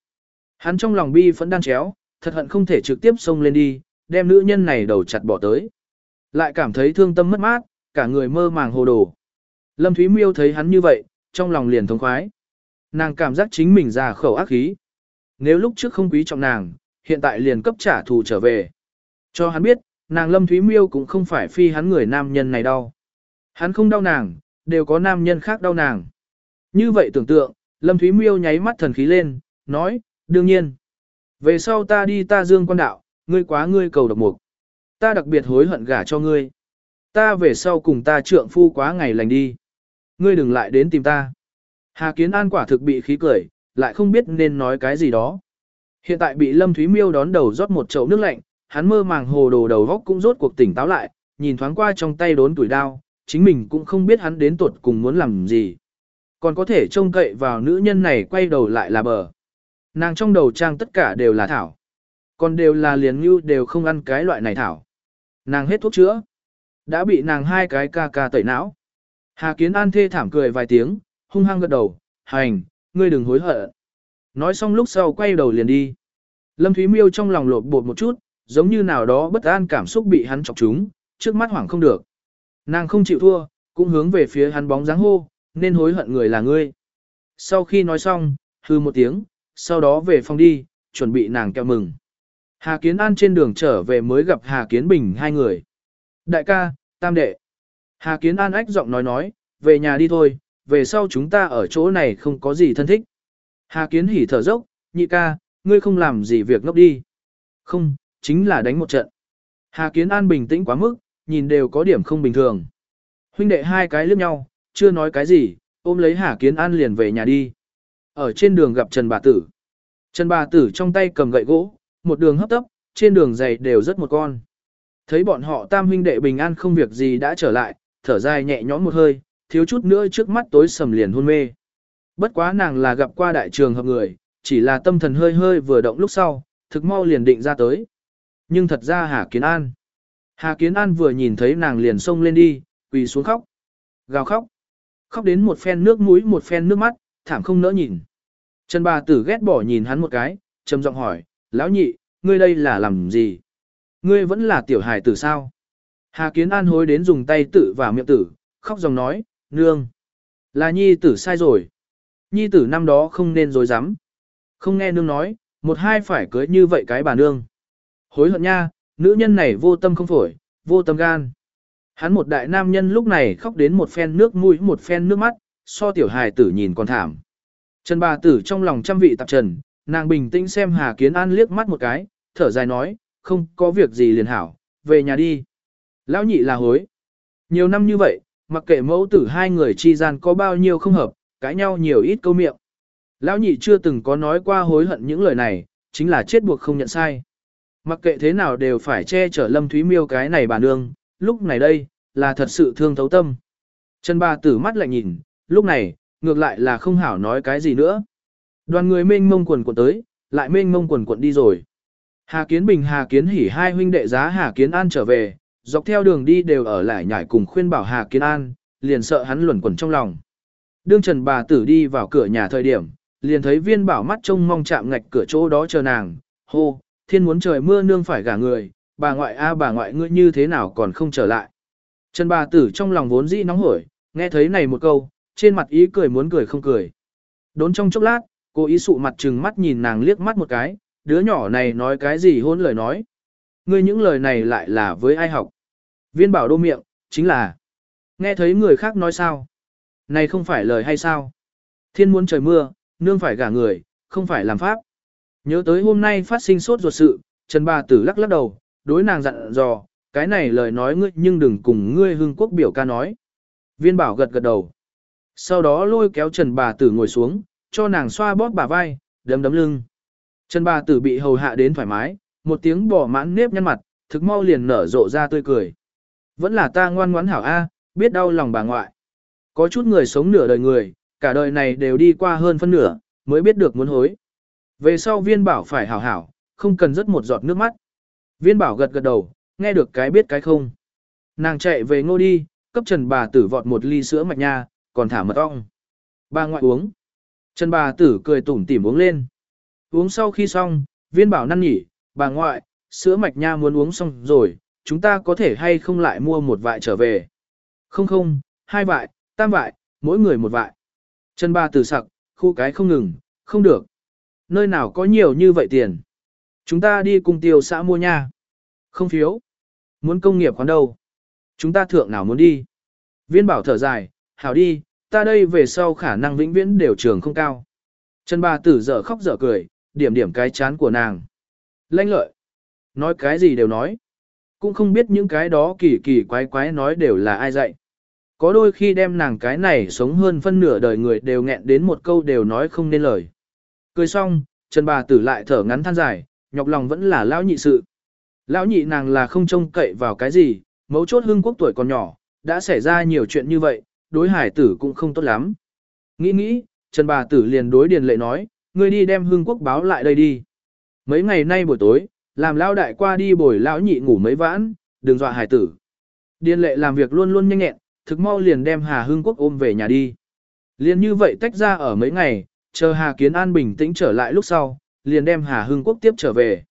Hắn trong lòng bi phẫn đang chéo, thật hận không thể trực tiếp xông lên đi, đem nữ nhân này đầu chặt bỏ tới. Lại cảm thấy thương tâm mất mát, cả người mơ màng hồ đồ. Lâm Thúy Miêu thấy hắn như vậy, trong lòng liền thống khoái. Nàng cảm giác chính mình ra khẩu ác khí. Nếu lúc trước không quý trọng nàng, hiện tại liền cấp trả thù trở về. Cho hắn biết, nàng Lâm Thúy Miêu cũng không phải phi hắn người nam nhân này đau. Hắn không đau nàng, đều có nam nhân khác đau nàng. Như vậy tưởng tượng, Lâm Thúy Miêu nháy mắt thần khí lên, nói, đương nhiên. Về sau ta đi ta dương quan đạo, ngươi quá ngươi cầu độc mục. Ta đặc biệt hối hận gả cho ngươi. Ta về sau cùng ta trượng phu quá ngày lành đi. Ngươi đừng lại đến tìm ta. Hà Kiến An quả thực bị khí cười, lại không biết nên nói cái gì đó. Hiện tại bị Lâm Thúy Miêu đón đầu rót một chậu nước lạnh, hắn mơ màng hồ đồ đầu góc cũng rốt cuộc tỉnh táo lại, nhìn thoáng qua trong tay đốn tuổi đao, chính mình cũng không biết hắn đến tuột cùng muốn làm gì. Còn có thể trông cậy vào nữ nhân này quay đầu lại là bờ. Nàng trong đầu trang tất cả đều là thảo. Còn đều là liền như đều không ăn cái loại này thảo. Nàng hết thuốc chữa. Đã bị nàng hai cái ca ca tẩy não. Hà Kiến An thê thảm cười vài tiếng, hung hăng gật đầu, hành, ngươi đừng hối hận. Nói xong lúc sau quay đầu liền đi. Lâm Thúy Miêu trong lòng lột bột một chút, giống như nào đó bất an cảm xúc bị hắn chọc trúng, trước mắt hoảng không được. Nàng không chịu thua, cũng hướng về phía hắn bóng dáng hô, nên hối hận người là ngươi. Sau khi nói xong, hư một tiếng, sau đó về phòng đi, chuẩn bị nàng kẹo mừng. Hà Kiến An trên đường trở về mới gặp Hà Kiến Bình hai người. Đại ca, tam đệ. Hà Kiến An ách giọng nói nói, về nhà đi thôi, về sau chúng ta ở chỗ này không có gì thân thích. Hà Kiến hỉ thở dốc, nhị ca, ngươi không làm gì việc ngốc đi. Không, chính là đánh một trận. Hà Kiến An bình tĩnh quá mức, nhìn đều có điểm không bình thường. Huynh đệ hai cái liếc nhau, chưa nói cái gì, ôm lấy Hà Kiến An liền về nhà đi. Ở trên đường gặp Trần Bà Tử. Trần Bà Tử trong tay cầm gậy gỗ, một đường hấp tấp, trên đường dày đều rất một con. Thấy bọn họ tam huynh đệ bình an không việc gì đã trở lại, thở dài nhẹ nhõm một hơi, thiếu chút nữa trước mắt tối sầm liền hôn mê. Bất quá nàng là gặp qua đại trường hợp người, chỉ là tâm thần hơi hơi vừa động lúc sau, thực mau liền định ra tới. Nhưng thật ra Hà Kiến An. Hà Kiến An vừa nhìn thấy nàng liền xông lên đi, quỳ xuống khóc. Gào khóc. Khóc đến một phen nước mũi một phen nước mắt, thảm không nỡ nhìn. Trần bà tử ghét bỏ nhìn hắn một cái, trầm giọng hỏi, lão nhị, ngươi đây là làm gì? Ngươi vẫn là tiểu hài tử sao? Hà Kiến An hối đến dùng tay tự vào miệng tử, khóc dòng nói, nương. Là nhi tử sai rồi. Nhi tử năm đó không nên dối dám. Không nghe nương nói, một hai phải cưới như vậy cái bà nương. Hối hận nha, nữ nhân này vô tâm không phổi, vô tâm gan. Hắn một đại nam nhân lúc này khóc đến một phen nước mũi một phen nước mắt, so tiểu hài tử nhìn còn thảm. Trần bà tử trong lòng trăm vị tạp trần, nàng bình tĩnh xem Hà Kiến An liếc mắt một cái, thở dài nói, không có việc gì liền hảo, về nhà đi. Lão nhị là hối. Nhiều năm như vậy, mặc kệ mẫu tử hai người chi gian có bao nhiêu không hợp, cãi nhau nhiều ít câu miệng. Lão nhị chưa từng có nói qua hối hận những lời này, chính là chết buộc không nhận sai. Mặc kệ thế nào đều phải che chở Lâm Thúy Miêu cái này bà nương, lúc này đây, là thật sự thương thấu tâm. Trần bà tử mắt lại nhìn, lúc này, ngược lại là không hảo nói cái gì nữa. Đoàn người mênh mông quần quần tới, lại mênh mông quần quần đi rồi. Hà Kiến Bình Hà Kiến Hỉ hai huynh đệ giá Hà Kiến An trở về, dọc theo đường đi đều ở lại nhảy cùng khuyên bảo Hà Kiến An, liền sợ hắn luẩn quẩn trong lòng. Đương Trần bà tử đi vào cửa nhà thời điểm, liền thấy viên bảo mắt trông mong chạm ngạch cửa chỗ đó chờ nàng, hô, thiên muốn trời mưa nương phải gả người, bà ngoại a bà ngoại ngươi như thế nào còn không trở lại. Trần bà tử trong lòng vốn dĩ nóng hổi, nghe thấy này một câu, trên mặt ý cười muốn cười không cười. Đốn trong chốc lát, cô ý sụ mặt trừng mắt nhìn nàng liếc mắt một cái, đứa nhỏ này nói cái gì hôn lời nói. Ngươi những lời này lại là với ai học. Viên bảo đô miệng, chính là. Nghe thấy người khác nói sao. Này không phải lời hay sao. Thiên muốn trời mưa, nương phải gả người, không phải làm pháp. Nhớ tới hôm nay phát sinh sốt ruột sự, Trần bà tử lắc lắc đầu, đối nàng dặn dò, cái này lời nói ngươi nhưng đừng cùng ngươi hưng quốc biểu ca nói. Viên bảo gật gật đầu. Sau đó lôi kéo Trần bà tử ngồi xuống, cho nàng xoa bóp bả vai, đấm đấm lưng. Trần bà tử bị hầu hạ đến thoải mái, một tiếng bỏ mãn nếp nhăn mặt, thực mau liền nở rộ ra tươi cười. Vẫn là ta ngoan ngoãn hảo A, biết đau lòng bà ngoại. Có chút người sống nửa đời người, cả đời này đều đi qua hơn phân nửa, mới biết được muốn hối. Về sau viên bảo phải hảo hảo, không cần rớt một giọt nước mắt. Viên bảo gật gật đầu, nghe được cái biết cái không. Nàng chạy về ngô đi, cấp trần bà tử vọt một ly sữa mạch nha, còn thả mật ong. Bà ngoại uống. Trần bà tử cười tủm tỉm uống lên. Uống sau khi xong, viên bảo năn nhỉ, bà ngoại, sữa mạch nha muốn uống xong rồi, chúng ta có thể hay không lại mua một vại trở về. Không không, hai vại, tam vại, mỗi người một vại. Trần bà tử sặc, khu cái không ngừng, không được. Nơi nào có nhiều như vậy tiền. Chúng ta đi cùng tiêu xã mua nha. Không phiếu. Muốn công nghiệp khoán đâu. Chúng ta thượng nào muốn đi. Viên bảo thở dài, hảo đi, ta đây về sau khả năng vĩnh viễn đều trường không cao. Trần bà tử dở khóc dở cười, điểm điểm cái chán của nàng. Lanh lợi. Nói cái gì đều nói. Cũng không biết những cái đó kỳ kỳ quái quái nói đều là ai dạy. Có đôi khi đem nàng cái này sống hơn phân nửa đời người đều nghẹn đến một câu đều nói không nên lời. Cười xong, Trần bà tử lại thở ngắn than dài, nhọc lòng vẫn là lão nhị sự. Lão nhị nàng là không trông cậy vào cái gì, mấu chốt hương quốc tuổi còn nhỏ, đã xảy ra nhiều chuyện như vậy, đối hải tử cũng không tốt lắm. Nghĩ nghĩ, Trần bà tử liền đối điền lệ nói, ngươi đi đem hương quốc báo lại đây đi. Mấy ngày nay buổi tối, làm lão đại qua đi bồi lão nhị ngủ mấy vãn, đừng dọa hải tử. Điền lệ làm việc luôn luôn nhanh nhẹn, thực mau liền đem Hà Hưng Quốc ôm về nhà đi. Liền như vậy tách ra ở mấy ngày, chờ Hà Kiến An bình tĩnh trở lại lúc sau, liền đem Hà Hưng Quốc tiếp trở về.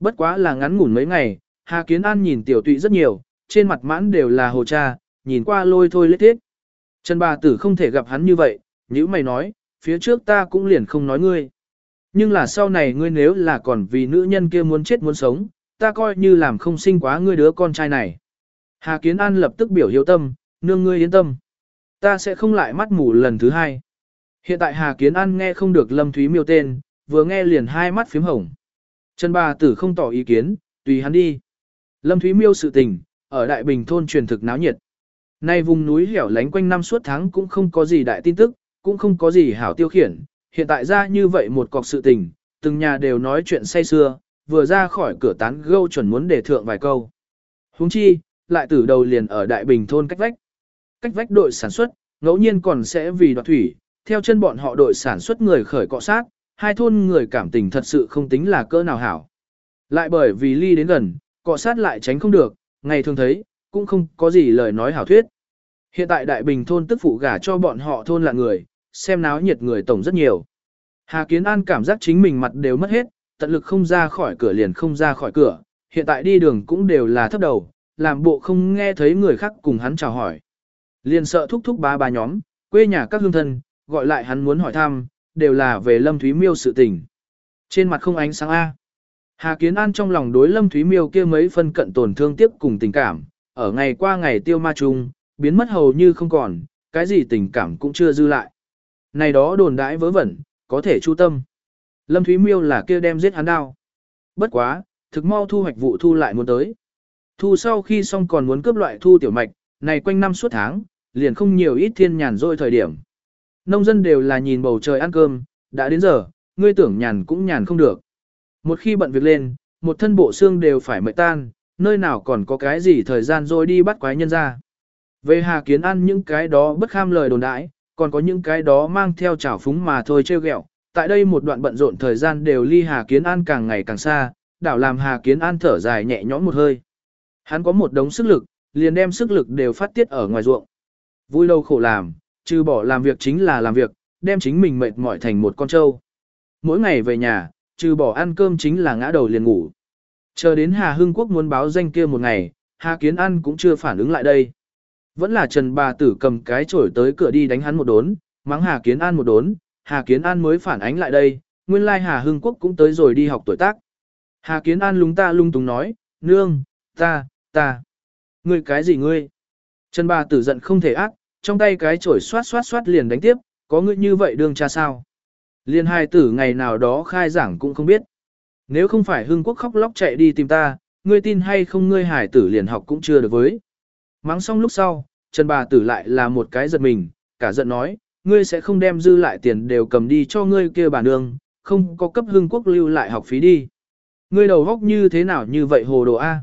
Bất quá là ngắn ngủn mấy ngày, Hà Kiến An nhìn tiểu tụy rất nhiều, trên mặt mãn đều là hồ cha, nhìn qua lôi thôi lết thiết. Trần bà tử không thể gặp hắn như vậy, nữ mày nói, phía trước ta cũng liền không nói ngươi. Nhưng là sau này ngươi nếu là còn vì nữ nhân kia muốn chết muốn sống, ta coi như làm không sinh quá ngươi đứa con trai này. Hà Kiến An lập tức biểu hiếu tâm, nương ngươi yên tâm. Ta sẽ không lại mắt mù lần thứ hai. Hiện tại Hà Kiến An nghe không được Lâm Thúy miêu tên, vừa nghe liền hai mắt phím hồng. Trần bà tử không tỏ ý kiến, tùy hắn đi. Lâm Thúy miêu sự tình, ở Đại Bình thôn truyền thực náo nhiệt. Nay vùng núi hẻo lánh quanh năm suốt tháng cũng không có gì đại tin tức, cũng không có gì hảo tiêu khiển. Hiện tại ra như vậy một cọc sự tình, từng nhà đều nói chuyện say xưa, vừa ra khỏi cửa tán gâu chuẩn muốn để thượng vài câu. Huống chi, lại từ đầu liền ở Đại Bình thôn cách vách. Cách vách đội sản xuất, ngẫu nhiên còn sẽ vì đoạt thủy, theo chân bọn họ đội sản xuất người khởi cọ sát, hai thôn người cảm tình thật sự không tính là cỡ nào hảo. Lại bởi vì ly đến gần, cọ sát lại tránh không được, ngày thường thấy, cũng không có gì lời nói hảo thuyết. Hiện tại Đại Bình thôn tức phụ gả cho bọn họ thôn là người, xem náo nhiệt người tổng rất nhiều. Hà Kiến An cảm giác chính mình mặt đều mất hết, tận lực không ra khỏi cửa liền không ra khỏi cửa, hiện tại đi đường cũng đều là thấp đầu, làm bộ không nghe thấy người khác cùng hắn chào hỏi. Liền sợ thúc thúc ba ba nhóm, quê nhà các hương thân, gọi lại hắn muốn hỏi thăm, đều là về Lâm Thúy Miêu sự tình. Trên mặt không ánh sáng A. Hà Kiến An trong lòng đối Lâm Thúy Miêu kia mấy phân cận tổn thương tiếp cùng tình cảm, ở ngày qua ngày tiêu ma chung, biến mất hầu như không còn, cái gì tình cảm cũng chưa dư lại. Này đó đồn đãi vớ vẩn, có thể chu tâm. Lâm Thúy Miêu là kia đem giết hắn đao. Bất quá, thực mau thu hoạch vụ thu lại muốn tới. Thu sau khi xong còn muốn cướp loại thu tiểu mạch, này quanh năm suốt tháng, liền không nhiều ít thiên nhàn rôi thời điểm. Nông dân đều là nhìn bầu trời ăn cơm, đã đến giờ, ngươi tưởng nhàn cũng nhàn không được. Một khi bận việc lên, một thân bộ xương đều phải mệt tan, nơi nào còn có cái gì thời gian rồi đi bắt quái nhân ra. Về Hà Kiến ăn những cái đó bất kham lời đồn đãi, còn có những cái đó mang theo chảo phúng mà thôi trêu ghẹo. Tại đây một đoạn bận rộn thời gian đều ly Hà Kiến An càng ngày càng xa, đảo làm Hà Kiến An thở dài nhẹ nhõm một hơi. Hắn có một đống sức lực, liền đem sức lực đều phát tiết ở ngoài ruộng. Vui lâu khổ làm, trừ bỏ làm việc chính là làm việc, đem chính mình mệt mỏi thành một con trâu. Mỗi ngày về nhà, trừ bỏ ăn cơm chính là ngã đầu liền ngủ. Chờ đến Hà Hưng Quốc muốn báo danh kia một ngày, Hà Kiến An cũng chưa phản ứng lại đây. Vẫn là Trần bà tử cầm cái chổi tới cửa đi đánh hắn một đốn, mắng Hà Kiến An một đốn, Hà Kiến An mới phản ánh lại đây, nguyên lai Hà Hưng Quốc cũng tới rồi đi học tuổi tác. Hà Kiến An lúng ta lung túng nói, nương, ta, ta, ngươi cái gì ngươi? Trần bà tử giận không thể ác, trong tay cái chổi xoát xoát xoát liền đánh tiếp, có ngươi như vậy đương cha sao? Liên hai tử ngày nào đó khai giảng cũng không biết. Nếu không phải Hưng Quốc khóc lóc chạy đi tìm ta, ngươi tin hay không ngươi hải tử liền học cũng chưa được với. Mắng xong lúc sau, Trần bà tử lại là một cái giật mình, cả giận nói, ngươi sẽ không đem dư lại tiền đều cầm đi cho ngươi kia bà nương, không có cấp Hưng Quốc lưu lại học phí đi. Ngươi đầu góc như thế nào như vậy hồ đồ A?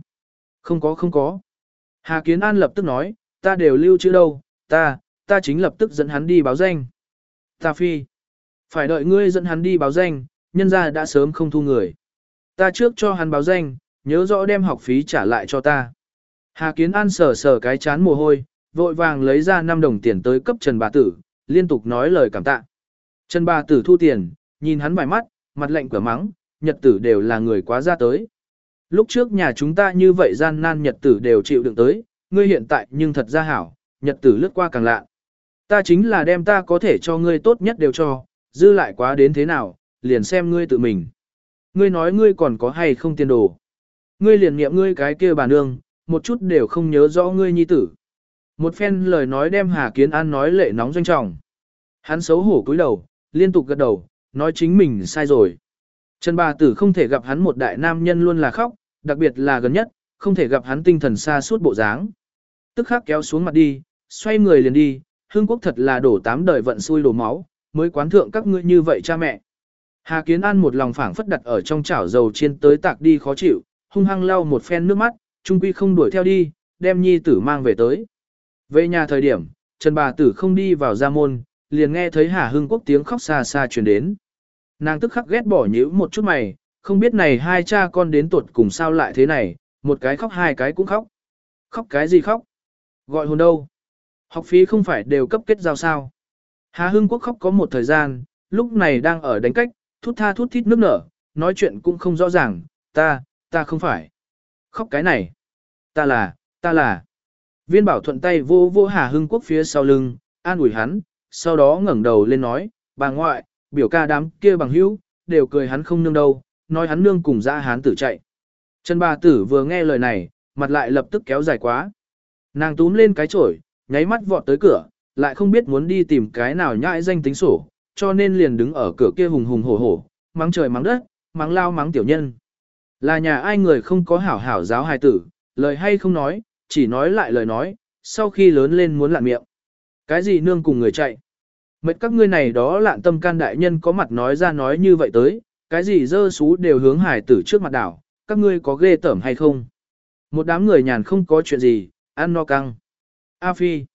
Không có không có. Hà Kiến An lập tức nói, ta đều lưu chữ đâu, ta, ta chính lập tức dẫn hắn đi báo danh. Ta phi. Phải đợi ngươi dẫn hắn đi báo danh, nhân ra đã sớm không thu người. Ta trước cho hắn báo danh, nhớ rõ đem học phí trả lại cho ta. Hà Kiến An sờ sờ cái chán mồ hôi, vội vàng lấy ra 5 đồng tiền tới cấp Trần Bà Tử, liên tục nói lời cảm tạ. Trần Bà Tử thu tiền, nhìn hắn vài mắt, mặt lạnh cửa mắng, nhật tử đều là người quá ra tới. Lúc trước nhà chúng ta như vậy gian nan nhật tử đều chịu đựng tới, ngươi hiện tại nhưng thật ra hảo, nhật tử lướt qua càng lạ. Ta chính là đem ta có thể cho ngươi tốt nhất đều cho, dư lại quá đến thế nào, liền xem ngươi tự mình. Ngươi nói ngươi còn có hay không tiền đồ. Ngươi liền nghiệm ngươi cái kia bà nương, một chút đều không nhớ rõ ngươi nhi tử. Một phen lời nói đem Hà Kiến An nói lệ nóng doanh trọng. Hắn xấu hổ cúi đầu, liên tục gật đầu, nói chính mình sai rồi. Trần bà tử không thể gặp hắn một đại nam nhân luôn là khóc, đặc biệt là gần nhất, không thể gặp hắn tinh thần xa suốt bộ dáng. Tức khắc kéo xuống mặt đi, xoay người liền đi, hương quốc thật là đổ tám đời vận xui đổ máu, mới quán thượng các ngươi như vậy cha mẹ. Hà Kiến An một lòng phảng phất đặt ở trong chảo dầu chiên tới tạc đi khó chịu, hung hăng lau một phen nước mắt, trung quy không đuổi theo đi, đem nhi tử mang về tới. Về nhà thời điểm, Trần bà tử không đi vào gia môn, liền nghe thấy Hà Hưng Quốc tiếng khóc xa xa truyền đến. Nàng tức khắc ghét bỏ nhíu một chút mày, không biết này hai cha con đến tuột cùng sao lại thế này, một cái khóc hai cái cũng khóc. Khóc cái gì khóc? Gọi hồn đâu? Học phí không phải đều cấp kết giao sao? Hà Hưng Quốc khóc có một thời gian, lúc này đang ở đánh cách, thút tha thút thít nước nở, nói chuyện cũng không rõ ràng, ta, ta không phải. Khóc cái này. Ta là, ta là. Viên bảo thuận tay vô vô Hà Hưng Quốc phía sau lưng, an ủi hắn, sau đó ngẩng đầu lên nói, bà ngoại, biểu ca đám kia bằng hữu, đều cười hắn không nương đâu, nói hắn nương cùng ra hán tử chạy. Trần bà tử vừa nghe lời này, mặt lại lập tức kéo dài quá. Nàng túm lên cái chổi, nháy mắt vọt tới cửa, lại không biết muốn đi tìm cái nào nhãi danh tính sổ, cho nên liền đứng ở cửa kia hùng hùng hổ hổ, mắng trời mắng đất, mắng lao mắng tiểu nhân. Là nhà ai người không có hảo hảo giáo hài tử, lời hay không nói, chỉ nói lại lời nói, sau khi lớn lên muốn lạn miệng. Cái gì nương cùng người chạy? Mệt các ngươi này đó lạn tâm can đại nhân có mặt nói ra nói như vậy tới, cái gì dơ xú đều hướng hài tử trước mặt đảo, các ngươi có ghê tởm hay không? Một đám người nhàn không có chuyện gì, ăn no căng. A Phi,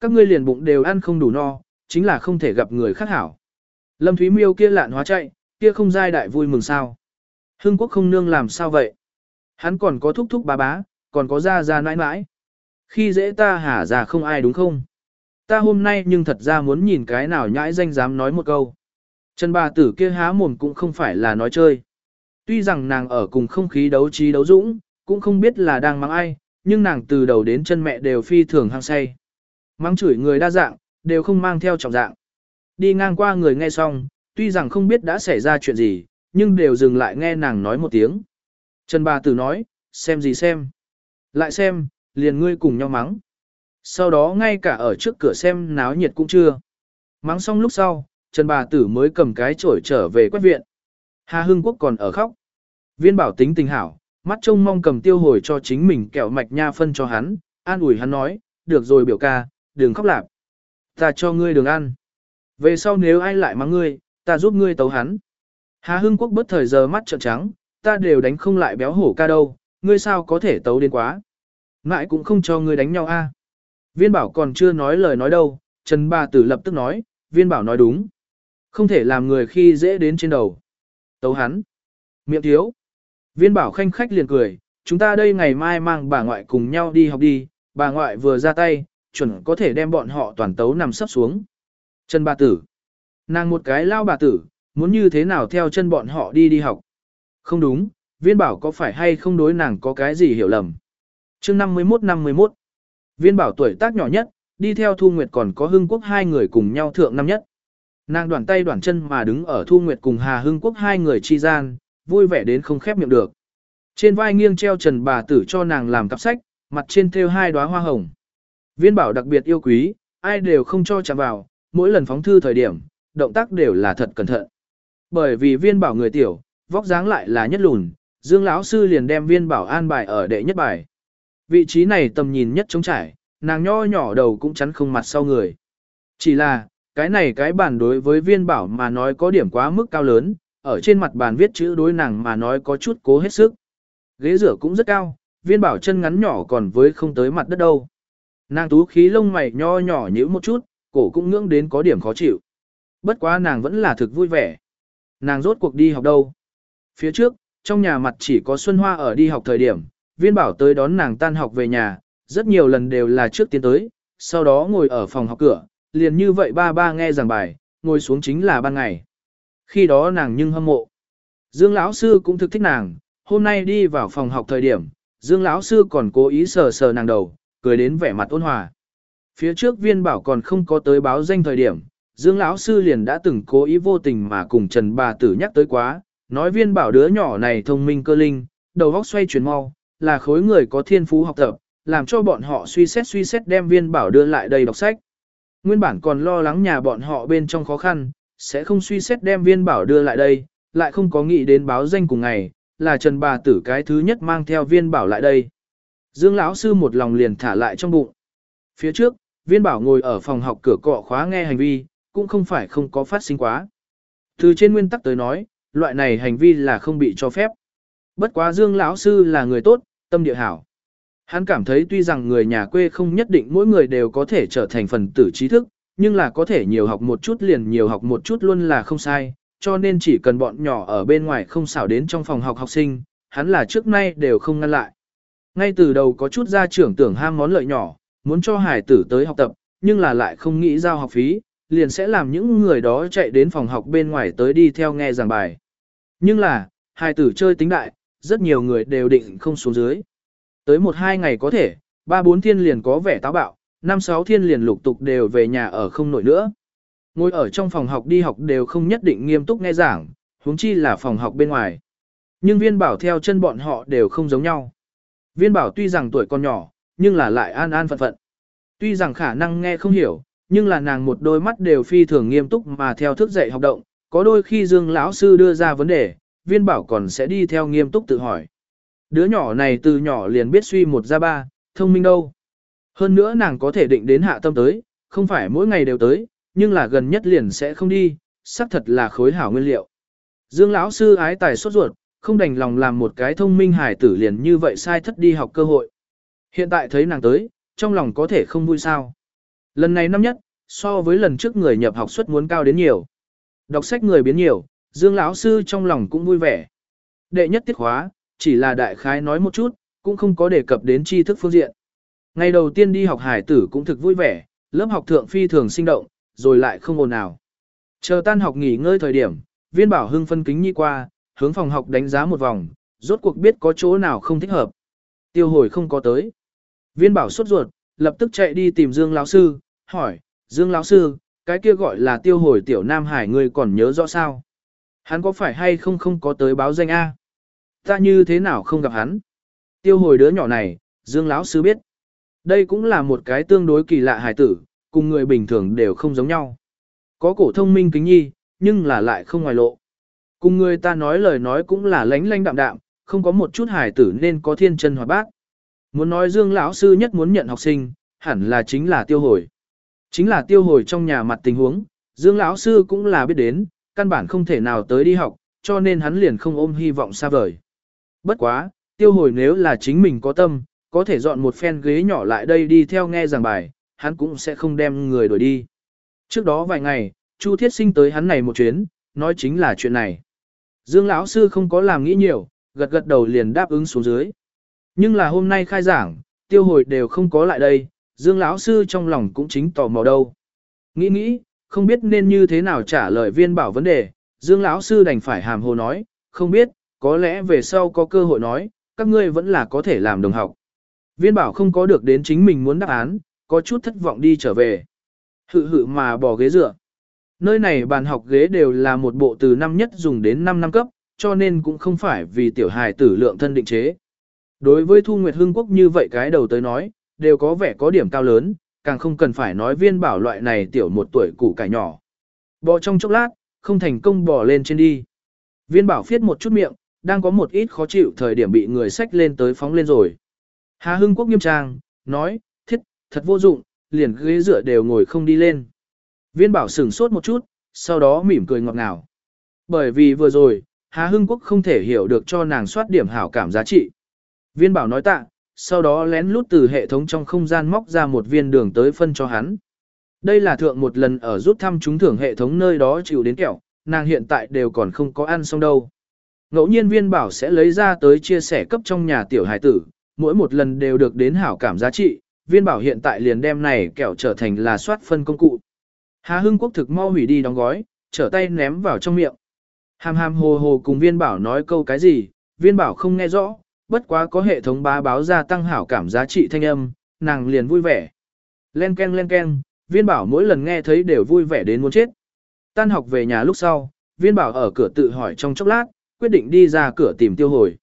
các ngươi liền bụng đều ăn không đủ no, chính là không thể gặp người khác hảo. Lâm Thúy Miêu kia lạn hóa chạy, kia không giai đại vui mừng sao. Hưng quốc không nương làm sao vậy? Hắn còn có thúc thúc bá bá, còn có ra ra nãi nãi. Khi dễ ta hả già không ai đúng không? Ta hôm nay nhưng thật ra muốn nhìn cái nào nhãi danh dám nói một câu. Trần bà tử kia há mồm cũng không phải là nói chơi. Tuy rằng nàng ở cùng không khí đấu trí đấu dũng, cũng không biết là đang mắng ai, nhưng nàng từ đầu đến chân mẹ đều phi thường hăng say. Mắng chửi người đa dạng, đều không mang theo trọng dạng. Đi ngang qua người nghe xong, tuy rằng không biết đã xảy ra chuyện gì, nhưng đều dừng lại nghe nàng nói một tiếng. Trần bà tử nói, xem gì xem. Lại xem, liền ngươi cùng nhau mắng. Sau đó ngay cả ở trước cửa xem náo nhiệt cũng chưa. Mắng xong lúc sau, Trần bà tử mới cầm cái chổi trở về quét viện. Hà Hưng Quốc còn ở khóc. Viên bảo tính tình hảo, mắt trông mong cầm tiêu hồi cho chính mình kẹo mạch nha phân cho hắn, an ủi hắn nói, được rồi biểu ca, đừng khóc lạp. Ta cho ngươi đường ăn. Về sau nếu ai lại mắng ngươi, ta giúp ngươi tấu hắn. Hà Hưng Quốc bất thời giờ mắt trợn trắng, ta đều đánh không lại béo hổ ca đâu, ngươi sao có thể tấu đến quá. Mãi cũng không cho ngươi đánh nhau a. Viên bảo còn chưa nói lời nói đâu, Trần Bà Tử lập tức nói, viên bảo nói đúng. Không thể làm người khi dễ đến trên đầu. Tấu hắn. Miệng thiếu. Viên bảo khanh khách liền cười, chúng ta đây ngày mai mang bà ngoại cùng nhau đi học đi, bà ngoại vừa ra tay, chuẩn có thể đem bọn họ toàn tấu nằm sấp xuống. Trần bà tử. Nàng một cái lao bà tử, muốn như thế nào theo chân bọn họ đi đi học. Không đúng, viên bảo có phải hay không đối nàng có cái gì hiểu lầm. chương 51-51, viên bảo tuổi tác nhỏ nhất, đi theo Thu Nguyệt còn có Hưng Quốc hai người cùng nhau thượng năm nhất. Nàng đoàn tay đoàn chân mà đứng ở Thu Nguyệt cùng Hà Hưng Quốc hai người chi gian, vui vẻ đến không khép miệng được. Trên vai nghiêng treo trần bà tử cho nàng làm cặp sách, mặt trên thêu hai đóa hoa hồng. Viên bảo đặc biệt yêu quý, ai đều không cho chạm vào, mỗi lần phóng thư thời điểm, động tác đều là thật cẩn thận. Bởi vì viên bảo người tiểu, vóc dáng lại là nhất lùn, Dương lão sư liền đem viên bảo an bài ở đệ nhất bài. Vị trí này tầm nhìn nhất trống trải, nàng nho nhỏ đầu cũng chắn không mặt sau người. Chỉ là, cái này cái bản đối với viên bảo mà nói có điểm quá mức cao lớn, ở trên mặt bàn viết chữ đối nàng mà nói có chút cố hết sức. Ghế rửa cũng rất cao, viên bảo chân ngắn nhỏ còn với không tới mặt đất đâu. Nàng tú khí lông mày nho nhỏ nhíu một chút, cổ cũng ngưỡng đến có điểm khó chịu. Bất quá nàng vẫn là thực vui vẻ. Nàng rốt cuộc đi học đâu. Phía trước, trong nhà mặt chỉ có Xuân Hoa ở đi học thời điểm, viên bảo tới đón nàng tan học về nhà, rất nhiều lần đều là trước tiến tới, sau đó ngồi ở phòng học cửa, liền như vậy ba ba nghe giảng bài, ngồi xuống chính là ban ngày. Khi đó nàng nhưng hâm mộ. Dương lão sư cũng thực thích nàng, hôm nay đi vào phòng học thời điểm, Dương lão sư còn cố ý sờ sờ nàng đầu, cười đến vẻ mặt ôn hòa. Phía trước viên bảo còn không có tới báo danh thời điểm, Dương lão sư liền đã từng cố ý vô tình mà cùng Trần bà tử nhắc tới quá, nói viên bảo đứa nhỏ này thông minh cơ linh, đầu óc xoay chuyển mau, là khối người có thiên phú học tập, làm cho bọn họ suy xét suy xét đem viên bảo đưa lại đây đọc sách. Nguyên bản còn lo lắng nhà bọn họ bên trong khó khăn, sẽ không suy xét đem viên bảo đưa lại đây, lại không có nghĩ đến báo danh cùng ngày, là Trần bà tử cái thứ nhất mang theo viên bảo lại đây. Dương lão sư một lòng liền thả lại trong bụng. Phía trước, viên bảo ngồi ở phòng học cửa cọ khóa nghe hành vi, cũng không phải không có phát sinh quá. Từ trên nguyên tắc tới nói, loại này hành vi là không bị cho phép. Bất quá Dương lão sư là người tốt, tâm địa hảo. Hắn cảm thấy tuy rằng người nhà quê không nhất định mỗi người đều có thể trở thành phần tử trí thức, nhưng là có thể nhiều học một chút liền nhiều học một chút luôn là không sai, cho nên chỉ cần bọn nhỏ ở bên ngoài không xảo đến trong phòng học học sinh, hắn là trước nay đều không ngăn lại. Ngay từ đầu có chút gia trưởng tưởng ham món lợi nhỏ, muốn cho hải tử tới học tập, nhưng là lại không nghĩ giao học phí, liền sẽ làm những người đó chạy đến phòng học bên ngoài tới đi theo nghe giảng bài. Nhưng là, hải tử chơi tính đại, rất nhiều người đều định không xuống dưới. Tới một hai ngày có thể, ba bốn thiên liền có vẻ táo bạo, năm sáu thiên liền lục tục đều về nhà ở không nổi nữa. Ngồi ở trong phòng học đi học đều không nhất định nghiêm túc nghe giảng, huống chi là phòng học bên ngoài. Nhưng viên bảo theo chân bọn họ đều không giống nhau. Viên bảo tuy rằng tuổi còn nhỏ, nhưng là lại an an phận phận. Tuy rằng khả năng nghe không hiểu, nhưng là nàng một đôi mắt đều phi thường nghiêm túc mà theo thức dạy học động, có đôi khi Dương lão sư đưa ra vấn đề, viên bảo còn sẽ đi theo nghiêm túc tự hỏi. Đứa nhỏ này từ nhỏ liền biết suy một ra ba, thông minh đâu. Hơn nữa nàng có thể định đến hạ tâm tới, không phải mỗi ngày đều tới, nhưng là gần nhất liền sẽ không đi, xác thật là khối hảo nguyên liệu. Dương lão sư ái tài sốt ruột, không đành lòng làm một cái thông minh hải tử liền như vậy sai thất đi học cơ hội. Hiện tại thấy nàng tới, trong lòng có thể không vui sao. Lần này năm nhất, so với lần trước người nhập học suất muốn cao đến nhiều. Đọc sách người biến nhiều, Dương lão sư trong lòng cũng vui vẻ. Đệ nhất tiết khóa, chỉ là đại khái nói một chút, cũng không có đề cập đến tri thức phương diện. Ngày đầu tiên đi học hải tử cũng thực vui vẻ, lớp học thượng phi thường sinh động, rồi lại không ồn nào. Chờ tan học nghỉ ngơi thời điểm, viên bảo hưng phân kính nhi qua, hướng phòng học đánh giá một vòng, rốt cuộc biết có chỗ nào không thích hợp. Tiêu hồi không có tới. Viên bảo sốt ruột, lập tức chạy đi tìm Dương lão sư, hỏi, Dương lão sư, cái kia gọi là tiêu hồi tiểu Nam Hải ngươi còn nhớ rõ sao? Hắn có phải hay không không có tới báo danh A? Ta như thế nào không gặp hắn? Tiêu hồi đứa nhỏ này, Dương lão sư biết. Đây cũng là một cái tương đối kỳ lạ hài tử, cùng người bình thường đều không giống nhau. Có cổ thông minh kính nhi, nhưng là lại không ngoài lộ. Cùng người ta nói lời nói cũng là lánh lánh đạm đạm, không có một chút hài tử nên có thiên chân hoạt bác. Muốn nói Dương lão sư nhất muốn nhận học sinh, hẳn là chính là tiêu hồi. Chính là tiêu hồi trong nhà mặt tình huống, Dương lão sư cũng là biết đến, căn bản không thể nào tới đi học, cho nên hắn liền không ôm hy vọng xa vời. Bất quá, tiêu hồi nếu là chính mình có tâm, có thể dọn một phen ghế nhỏ lại đây đi theo nghe giảng bài, hắn cũng sẽ không đem người đuổi đi. Trước đó vài ngày, Chu Thiết Sinh tới hắn này một chuyến, nói chính là chuyện này. Dương lão sư không có làm nghĩ nhiều, gật gật đầu liền đáp ứng xuống dưới. Nhưng là hôm nay khai giảng, tiêu hồi đều không có lại đây, Dương lão sư trong lòng cũng chính tò mò đâu. Nghĩ nghĩ, không biết nên như thế nào trả lời viên bảo vấn đề, Dương lão sư đành phải hàm hồ nói, không biết, có lẽ về sau có cơ hội nói, các ngươi vẫn là có thể làm đồng học. Viên bảo không có được đến chính mình muốn đáp án, có chút thất vọng đi trở về. Hự hự mà bỏ ghế dựa. Nơi này bàn học ghế đều là một bộ từ năm nhất dùng đến 5 năm cấp, cho nên cũng không phải vì tiểu hài tử lượng thân định chế. Đối với Thu Nguyệt Hương Quốc như vậy cái đầu tới nói, đều có vẻ có điểm cao lớn, càng không cần phải nói viên bảo loại này tiểu một tuổi củ cải nhỏ. Bò trong chốc lát, không thành công bò lên trên đi. Viên bảo phiết một chút miệng, đang có một ít khó chịu thời điểm bị người sách lên tới phóng lên rồi. Hà Hưng Quốc nghiêm trang, nói, thiết, thật vô dụng, liền ghế dựa đều ngồi không đi lên. Viên bảo sửng sốt một chút, sau đó mỉm cười ngọt ngào. Bởi vì vừa rồi, Hà Hưng Quốc không thể hiểu được cho nàng soát điểm hảo cảm giá trị. Viên bảo nói tạ, sau đó lén lút từ hệ thống trong không gian móc ra một viên đường tới phân cho hắn. Đây là thượng một lần ở rút thăm trúng thưởng hệ thống nơi đó chịu đến kẹo, nàng hiện tại đều còn không có ăn xong đâu. Ngẫu nhiên viên bảo sẽ lấy ra tới chia sẻ cấp trong nhà tiểu hải tử, mỗi một lần đều được đến hảo cảm giá trị, viên bảo hiện tại liền đem này kẹo trở thành là soát phân công cụ. Hà Hưng Quốc thực mau hủy đi đóng gói, trở tay ném vào trong miệng. Hàm hàm hồ hồ cùng viên bảo nói câu cái gì, viên bảo không nghe rõ, bất quá có hệ thống bá báo ra tăng hảo cảm giá trị thanh âm, nàng liền vui vẻ. Len ken len ken, viên bảo mỗi lần nghe thấy đều vui vẻ đến muốn chết. Tan học về nhà lúc sau, viên bảo ở cửa tự hỏi trong chốc lát, quyết định đi ra cửa tìm tiêu hồi.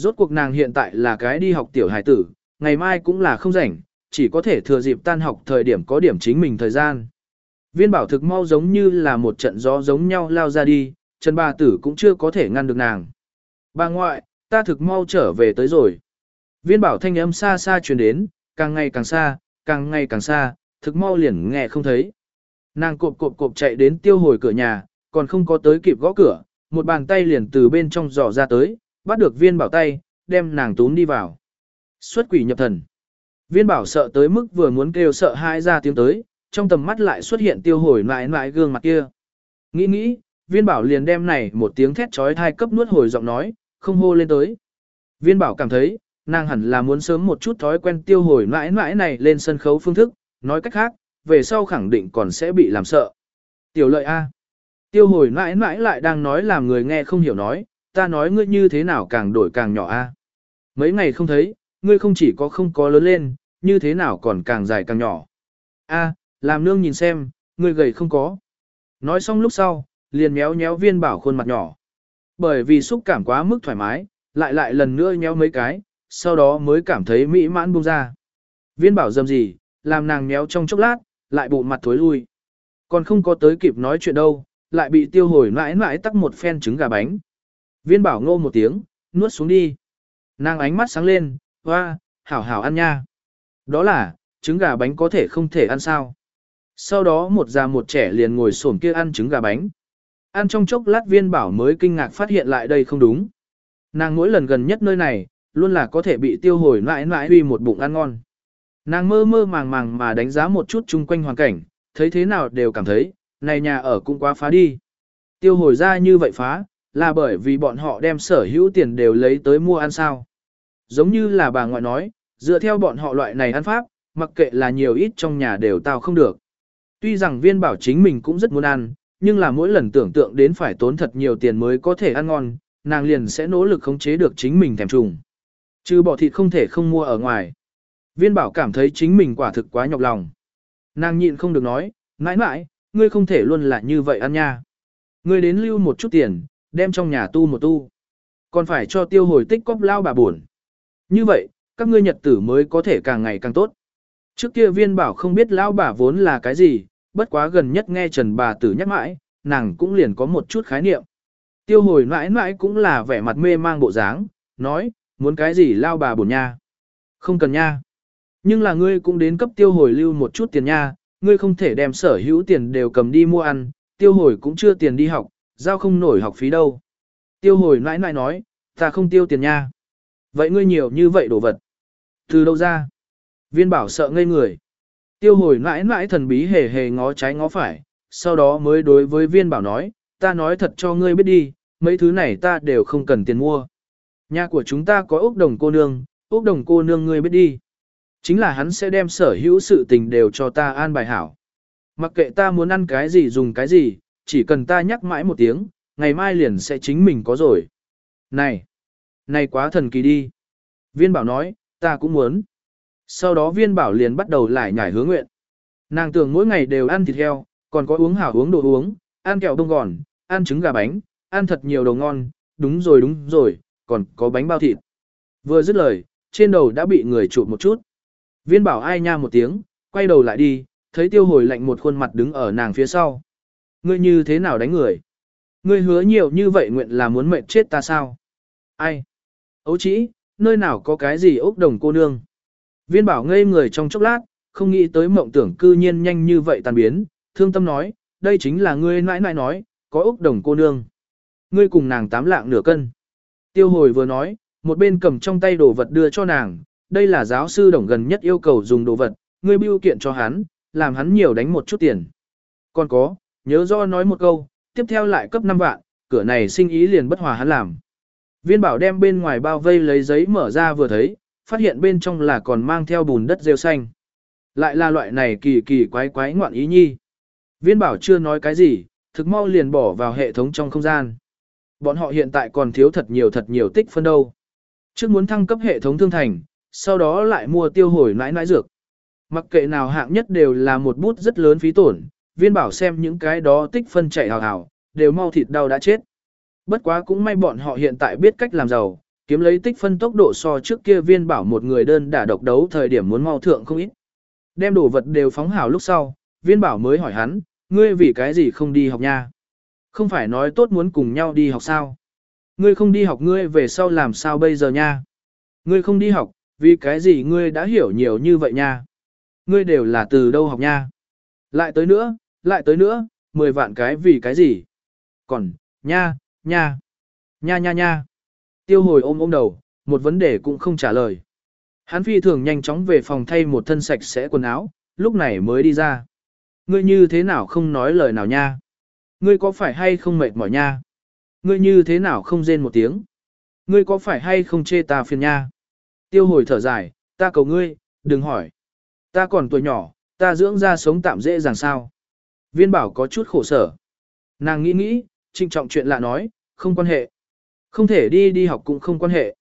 Rốt cuộc nàng hiện tại là cái đi học tiểu hải tử, ngày mai cũng là không rảnh, chỉ có thể thừa dịp tan học thời điểm có điểm chính mình thời gian. Viên bảo thực mau giống như là một trận gió giống nhau lao ra đi, Trần bà tử cũng chưa có thể ngăn được nàng. Bà ngoại, ta thực mau trở về tới rồi. Viên bảo thanh âm xa xa truyền đến, càng ngày càng xa, càng ngày càng xa, thực mau liền nghe không thấy. Nàng cộp cộp cộp chạy đến tiêu hồi cửa nhà, còn không có tới kịp gõ cửa, một bàn tay liền từ bên trong dò ra tới, bắt được viên bảo tay, đem nàng túm đi vào. Xuất quỷ nhập thần. Viên bảo sợ tới mức vừa muốn kêu sợ hãi ra tiếng tới, trong tầm mắt lại xuất hiện tiêu hồi mãi mãi gương mặt kia. Nghĩ nghĩ, viên bảo liền đem này một tiếng thét trói thai cấp nuốt hồi giọng nói, không hô lên tới. Viên bảo cảm thấy, nàng hẳn là muốn sớm một chút thói quen tiêu hồi mãi mãi này lên sân khấu phương thức, nói cách khác, về sau khẳng định còn sẽ bị làm sợ. Tiểu lợi A. Tiêu hồi mãi mãi lại đang nói làm người nghe không hiểu nói, ta nói ngươi như thế nào càng đổi càng nhỏ A. Mấy ngày không thấy, ngươi không chỉ có không có lớn lên, như thế nào còn càng dài càng nhỏ. A, làm nương nhìn xem, ngươi gầy không có. Nói xong lúc sau, liền méo méo viên bảo khuôn mặt nhỏ. Bởi vì xúc cảm quá mức thoải mái, lại lại lần nữa nhéo mấy cái, sau đó mới cảm thấy mỹ mãn buông ra. Viên bảo dầm gì, làm nàng méo trong chốc lát, lại bụ mặt thối lui. Còn không có tới kịp nói chuyện đâu, lại bị tiêu hồi mãi mãi tắc một phen trứng gà bánh. Viên bảo ngô một tiếng, nuốt xuống đi. Nàng ánh mắt sáng lên, hoa, hảo hảo ăn nha. Đó là, trứng gà bánh có thể không thể ăn sao. Sau đó một già một trẻ liền ngồi xổm kia ăn trứng gà bánh. Ăn trong chốc lát viên bảo mới kinh ngạc phát hiện lại đây không đúng. Nàng mỗi lần gần nhất nơi này, luôn là có thể bị tiêu hồi mãi mãi huy một bụng ăn ngon. Nàng mơ mơ màng màng mà đánh giá một chút chung quanh hoàn cảnh, thấy thế nào đều cảm thấy, này nhà ở cũng quá phá đi. Tiêu hồi ra như vậy phá, là bởi vì bọn họ đem sở hữu tiền đều lấy tới mua ăn sao. Giống như là bà ngoại nói, dựa theo bọn họ loại này ăn pháp, mặc kệ là nhiều ít trong nhà đều tao không được. Tuy rằng viên bảo chính mình cũng rất muốn ăn, nhưng là mỗi lần tưởng tượng đến phải tốn thật nhiều tiền mới có thể ăn ngon, nàng liền sẽ nỗ lực khống chế được chính mình thèm trùng. Chứ bỏ thịt không thể không mua ở ngoài. Viên bảo cảm thấy chính mình quả thực quá nhọc lòng. Nàng nhịn không được nói, mãi mãi, ngươi không thể luôn là như vậy ăn nha. Ngươi đến lưu một chút tiền, đem trong nhà tu một tu. Còn phải cho tiêu hồi tích cóp lao bà buồn. Như vậy, các ngươi nhật tử mới có thể càng ngày càng tốt. Trước kia viên bảo không biết lao bà vốn là cái gì, bất quá gần nhất nghe Trần bà tử nhắc mãi, nàng cũng liền có một chút khái niệm. Tiêu hồi mãi mãi cũng là vẻ mặt mê mang bộ dáng, nói, muốn cái gì lao bà bổn nha. Không cần nha. Nhưng là ngươi cũng đến cấp tiêu hồi lưu một chút tiền nha, ngươi không thể đem sở hữu tiền đều cầm đi mua ăn, tiêu hồi cũng chưa tiền đi học, giao không nổi học phí đâu. Tiêu hồi nãi nãi nói, ta không tiêu tiền nha. Vậy ngươi nhiều như vậy đồ vật. Từ đâu ra? Viên bảo sợ ngây người. Tiêu hồi nãi nãi thần bí hề hề ngó trái ngó phải, sau đó mới đối với viên bảo nói, ta nói thật cho ngươi biết đi, mấy thứ này ta đều không cần tiền mua. Nhà của chúng ta có ốc đồng cô nương, Úc đồng cô nương ngươi biết đi. Chính là hắn sẽ đem sở hữu sự tình đều cho ta an bài hảo. Mặc kệ ta muốn ăn cái gì dùng cái gì, chỉ cần ta nhắc mãi một tiếng, ngày mai liền sẽ chính mình có rồi. Này, này quá thần kỳ đi. Viên bảo nói, ta cũng muốn. Sau đó viên bảo liền bắt đầu lại nhảy hướng nguyện. Nàng tưởng mỗi ngày đều ăn thịt heo, còn có uống hảo uống đồ uống, ăn kẹo đông gòn, ăn trứng gà bánh, ăn thật nhiều đồ ngon, đúng rồi đúng rồi, còn có bánh bao thịt. Vừa dứt lời, trên đầu đã bị người chụp một chút. Viên bảo ai nha một tiếng, quay đầu lại đi, thấy tiêu hồi lạnh một khuôn mặt đứng ở nàng phía sau. Ngươi như thế nào đánh người? Ngươi hứa nhiều như vậy nguyện là muốn mệnh chết ta sao? Ai? Ấu chỉ, nơi nào có cái gì ốc đồng cô nương? Viên bảo ngây người trong chốc lát, không nghĩ tới mộng tưởng cư nhiên nhanh như vậy tàn biến, thương tâm nói, đây chính là ngươi nãi nãi nói, có ốc đồng cô nương. Ngươi cùng nàng tám lạng nửa cân. Tiêu hồi vừa nói, một bên cầm trong tay đồ vật đưa cho nàng, đây là giáo sư đồng gần nhất yêu cầu dùng đồ vật, ngươi bưu kiện cho hắn, làm hắn nhiều đánh một chút tiền. Còn có, nhớ do nói một câu, tiếp theo lại cấp 5 vạn, cửa này sinh ý liền bất hòa hắn làm. Viên bảo đem bên ngoài bao vây lấy giấy mở ra vừa thấy, phát hiện bên trong là còn mang theo bùn đất rêu xanh. Lại là loại này kỳ kỳ quái quái ngoạn ý nhi. Viên bảo chưa nói cái gì, thực mau liền bỏ vào hệ thống trong không gian. Bọn họ hiện tại còn thiếu thật nhiều thật nhiều tích phân đâu. Trước muốn thăng cấp hệ thống thương thành, sau đó lại mua tiêu hồi nãi nãi dược. Mặc kệ nào hạng nhất đều là một bút rất lớn phí tổn, viên bảo xem những cái đó tích phân chạy hào hào, đều mau thịt đau đã chết. Bất quá cũng may bọn họ hiện tại biết cách làm giàu, kiếm lấy tích phân tốc độ so trước kia viên bảo một người đơn đả độc đấu thời điểm muốn mau thượng không ít. Đem đồ vật đều phóng hảo lúc sau, viên bảo mới hỏi hắn, ngươi vì cái gì không đi học nha? Không phải nói tốt muốn cùng nhau đi học sao? Ngươi không đi học ngươi về sau làm sao bây giờ nha? Ngươi không đi học, vì cái gì ngươi đã hiểu nhiều như vậy nha? Ngươi đều là từ đâu học nha? Lại tới nữa, lại tới nữa, 10 vạn cái vì cái gì? Còn, nha, nha, nha nha nha. Tiêu hồi ôm ôm đầu, một vấn đề cũng không trả lời. Hắn phi thường nhanh chóng về phòng thay một thân sạch sẽ quần áo, lúc này mới đi ra. Ngươi như thế nào không nói lời nào nha? Ngươi có phải hay không mệt mỏi nha? Ngươi như thế nào không rên một tiếng? Ngươi có phải hay không chê ta phiền nha? Tiêu hồi thở dài, ta cầu ngươi, đừng hỏi. Ta còn tuổi nhỏ, ta dưỡng ra sống tạm dễ dàng sao? Viên bảo có chút khổ sở. Nàng nghĩ nghĩ, trinh trọng chuyện lạ nói, không quan hệ. Không thể đi đi học cũng không quan hệ.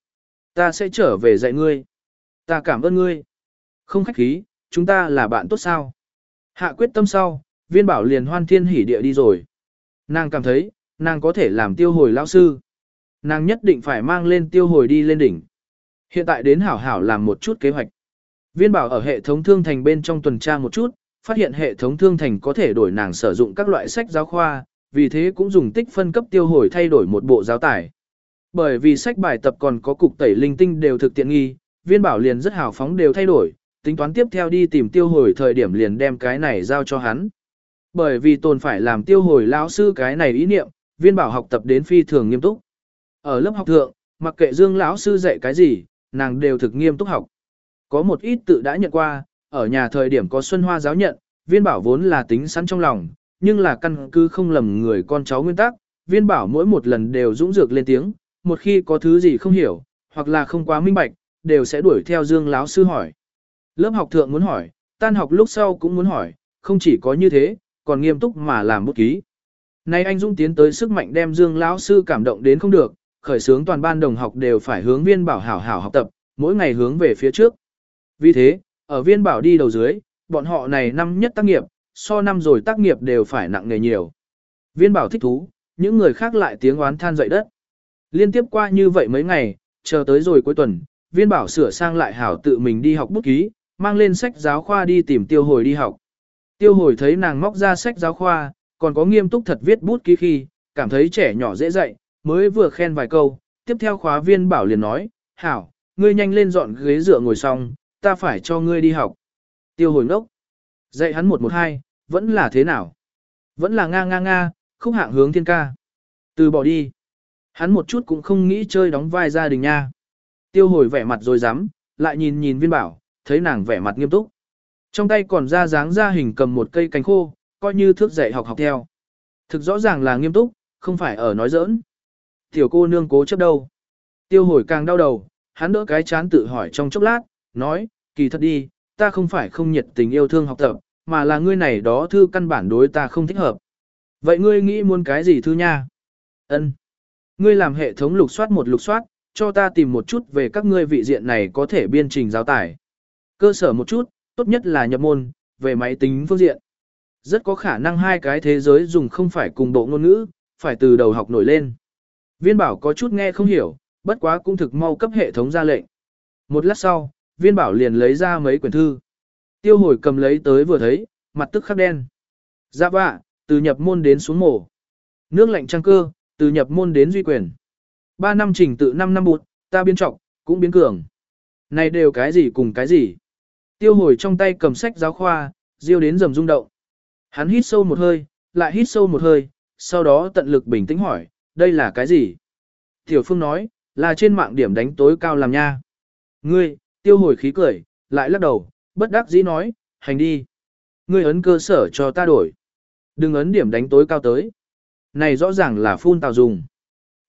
Ta sẽ trở về dạy ngươi. Ta cảm ơn ngươi. Không khách khí, chúng ta là bạn tốt sao? Hạ quyết tâm sau, viên bảo liền hoan thiên hỉ địa đi rồi. Nàng cảm thấy, nàng có thể làm tiêu hồi lão sư. Nàng nhất định phải mang lên tiêu hồi đi lên đỉnh. Hiện tại đến hảo hảo làm một chút kế hoạch. Viên bảo ở hệ thống thương thành bên trong tuần tra một chút, phát hiện hệ thống thương thành có thể đổi nàng sử dụng các loại sách giáo khoa, vì thế cũng dùng tích phân cấp tiêu hồi thay đổi một bộ giáo tải. Bởi vì sách bài tập còn có cục tẩy linh tinh đều thực tiện nghi, viên bảo liền rất hào phóng đều thay đổi, tính toán tiếp theo đi tìm tiêu hồi thời điểm liền đem cái này giao cho hắn. Bởi vì tồn phải làm tiêu hồi lão sư cái này ý niệm, viên bảo học tập đến phi thường nghiêm túc. Ở lớp học thượng, mặc kệ dương lão sư dạy cái gì, nàng đều thực nghiêm túc học. Có một ít tự đã nhận qua, ở nhà thời điểm có Xuân Hoa giáo nhận, viên bảo vốn là tính sẵn trong lòng, nhưng là căn cứ không lầm người con cháu nguyên tắc, viên bảo mỗi một lần đều dũng dược lên tiếng, một khi có thứ gì không hiểu, hoặc là không quá minh bạch, đều sẽ đuổi theo Dương lão sư hỏi. Lớp học thượng muốn hỏi, tan học lúc sau cũng muốn hỏi, không chỉ có như thế, còn nghiêm túc mà làm bút ký. Nay anh Dung tiến tới sức mạnh đem Dương lão sư cảm động đến không được, khởi sướng toàn ban đồng học đều phải hướng viên bảo hảo hảo học tập, mỗi ngày hướng về phía trước. Vì thế, ở viên bảo đi đầu dưới, bọn họ này năm nhất tác nghiệp, so năm rồi tác nghiệp đều phải nặng nghề nhiều. Viên bảo thích thú, những người khác lại tiếng oán than dậy đất. Liên tiếp qua như vậy mấy ngày, chờ tới rồi cuối tuần, viên bảo sửa sang lại hảo tự mình đi học bút ký, mang lên sách giáo khoa đi tìm tiêu hồi đi học. Tiêu hồi thấy nàng móc ra sách giáo khoa, còn có nghiêm túc thật viết bút ký khi, cảm thấy trẻ nhỏ dễ dạy, mới vừa khen vài câu, tiếp theo khóa viên bảo liền nói, hảo, ngươi nhanh lên dọn ghế dựa ngồi xong, ta phải cho ngươi đi học. Tiêu hồi ngốc, dạy hắn một một hai, vẫn là thế nào? Vẫn là nga nga nga, khúc hạng hướng thiên ca. Từ bỏ đi. Hắn một chút cũng không nghĩ chơi đóng vai gia đình nha. Tiêu hồi vẻ mặt rồi dám, lại nhìn nhìn viên bảo, thấy nàng vẻ mặt nghiêm túc. Trong tay còn ra dáng ra hình cầm một cây cánh khô, coi như thước dạy học học theo. Thực rõ ràng là nghiêm túc, không phải ở nói giỡn. Tiểu cô nương cố chấp đâu. Tiêu hồi càng đau đầu, hắn đỡ cái chán tự hỏi trong chốc lát, nói, kỳ thật đi, ta không phải không nhiệt tình yêu thương học tập, mà là ngươi này đó thư căn bản đối ta không thích hợp. Vậy ngươi nghĩ muốn cái gì thư nha? Ân. Ngươi làm hệ thống lục soát một lục soát, cho ta tìm một chút về các ngươi vị diện này có thể biên trình giáo tải. Cơ sở một chút, tốt nhất là nhập môn, về máy tính phương diện. Rất có khả năng hai cái thế giới dùng không phải cùng bộ ngôn ngữ, phải từ đầu học nổi lên. Viên bảo có chút nghe không hiểu, bất quá cũng thực mau cấp hệ thống ra lệnh. Một lát sau, viên bảo liền lấy ra mấy quyển thư. Tiêu hồi cầm lấy tới vừa thấy, mặt tức khắc đen. Dạ vạ, từ nhập môn đến xuống mổ. Nước lạnh trăng cơ, từ nhập môn đến duy quyền. Ba năm trình tự năm năm bụt, ta biến trọng, cũng biến cường. Này đều cái gì cùng cái gì. Tiêu hồi trong tay cầm sách giáo khoa, diêu đến rầm rung động. Hắn hít sâu một hơi, lại hít sâu một hơi, sau đó tận lực bình tĩnh hỏi, đây là cái gì? Tiểu Phương nói, là trên mạng điểm đánh tối cao làm nha. Ngươi, tiêu hồi khí cười, lại lắc đầu, bất đắc dĩ nói, hành đi. Ngươi ấn cơ sở cho ta đổi. Đừng ấn điểm đánh tối cao tới. Này rõ ràng là phun tào dùng.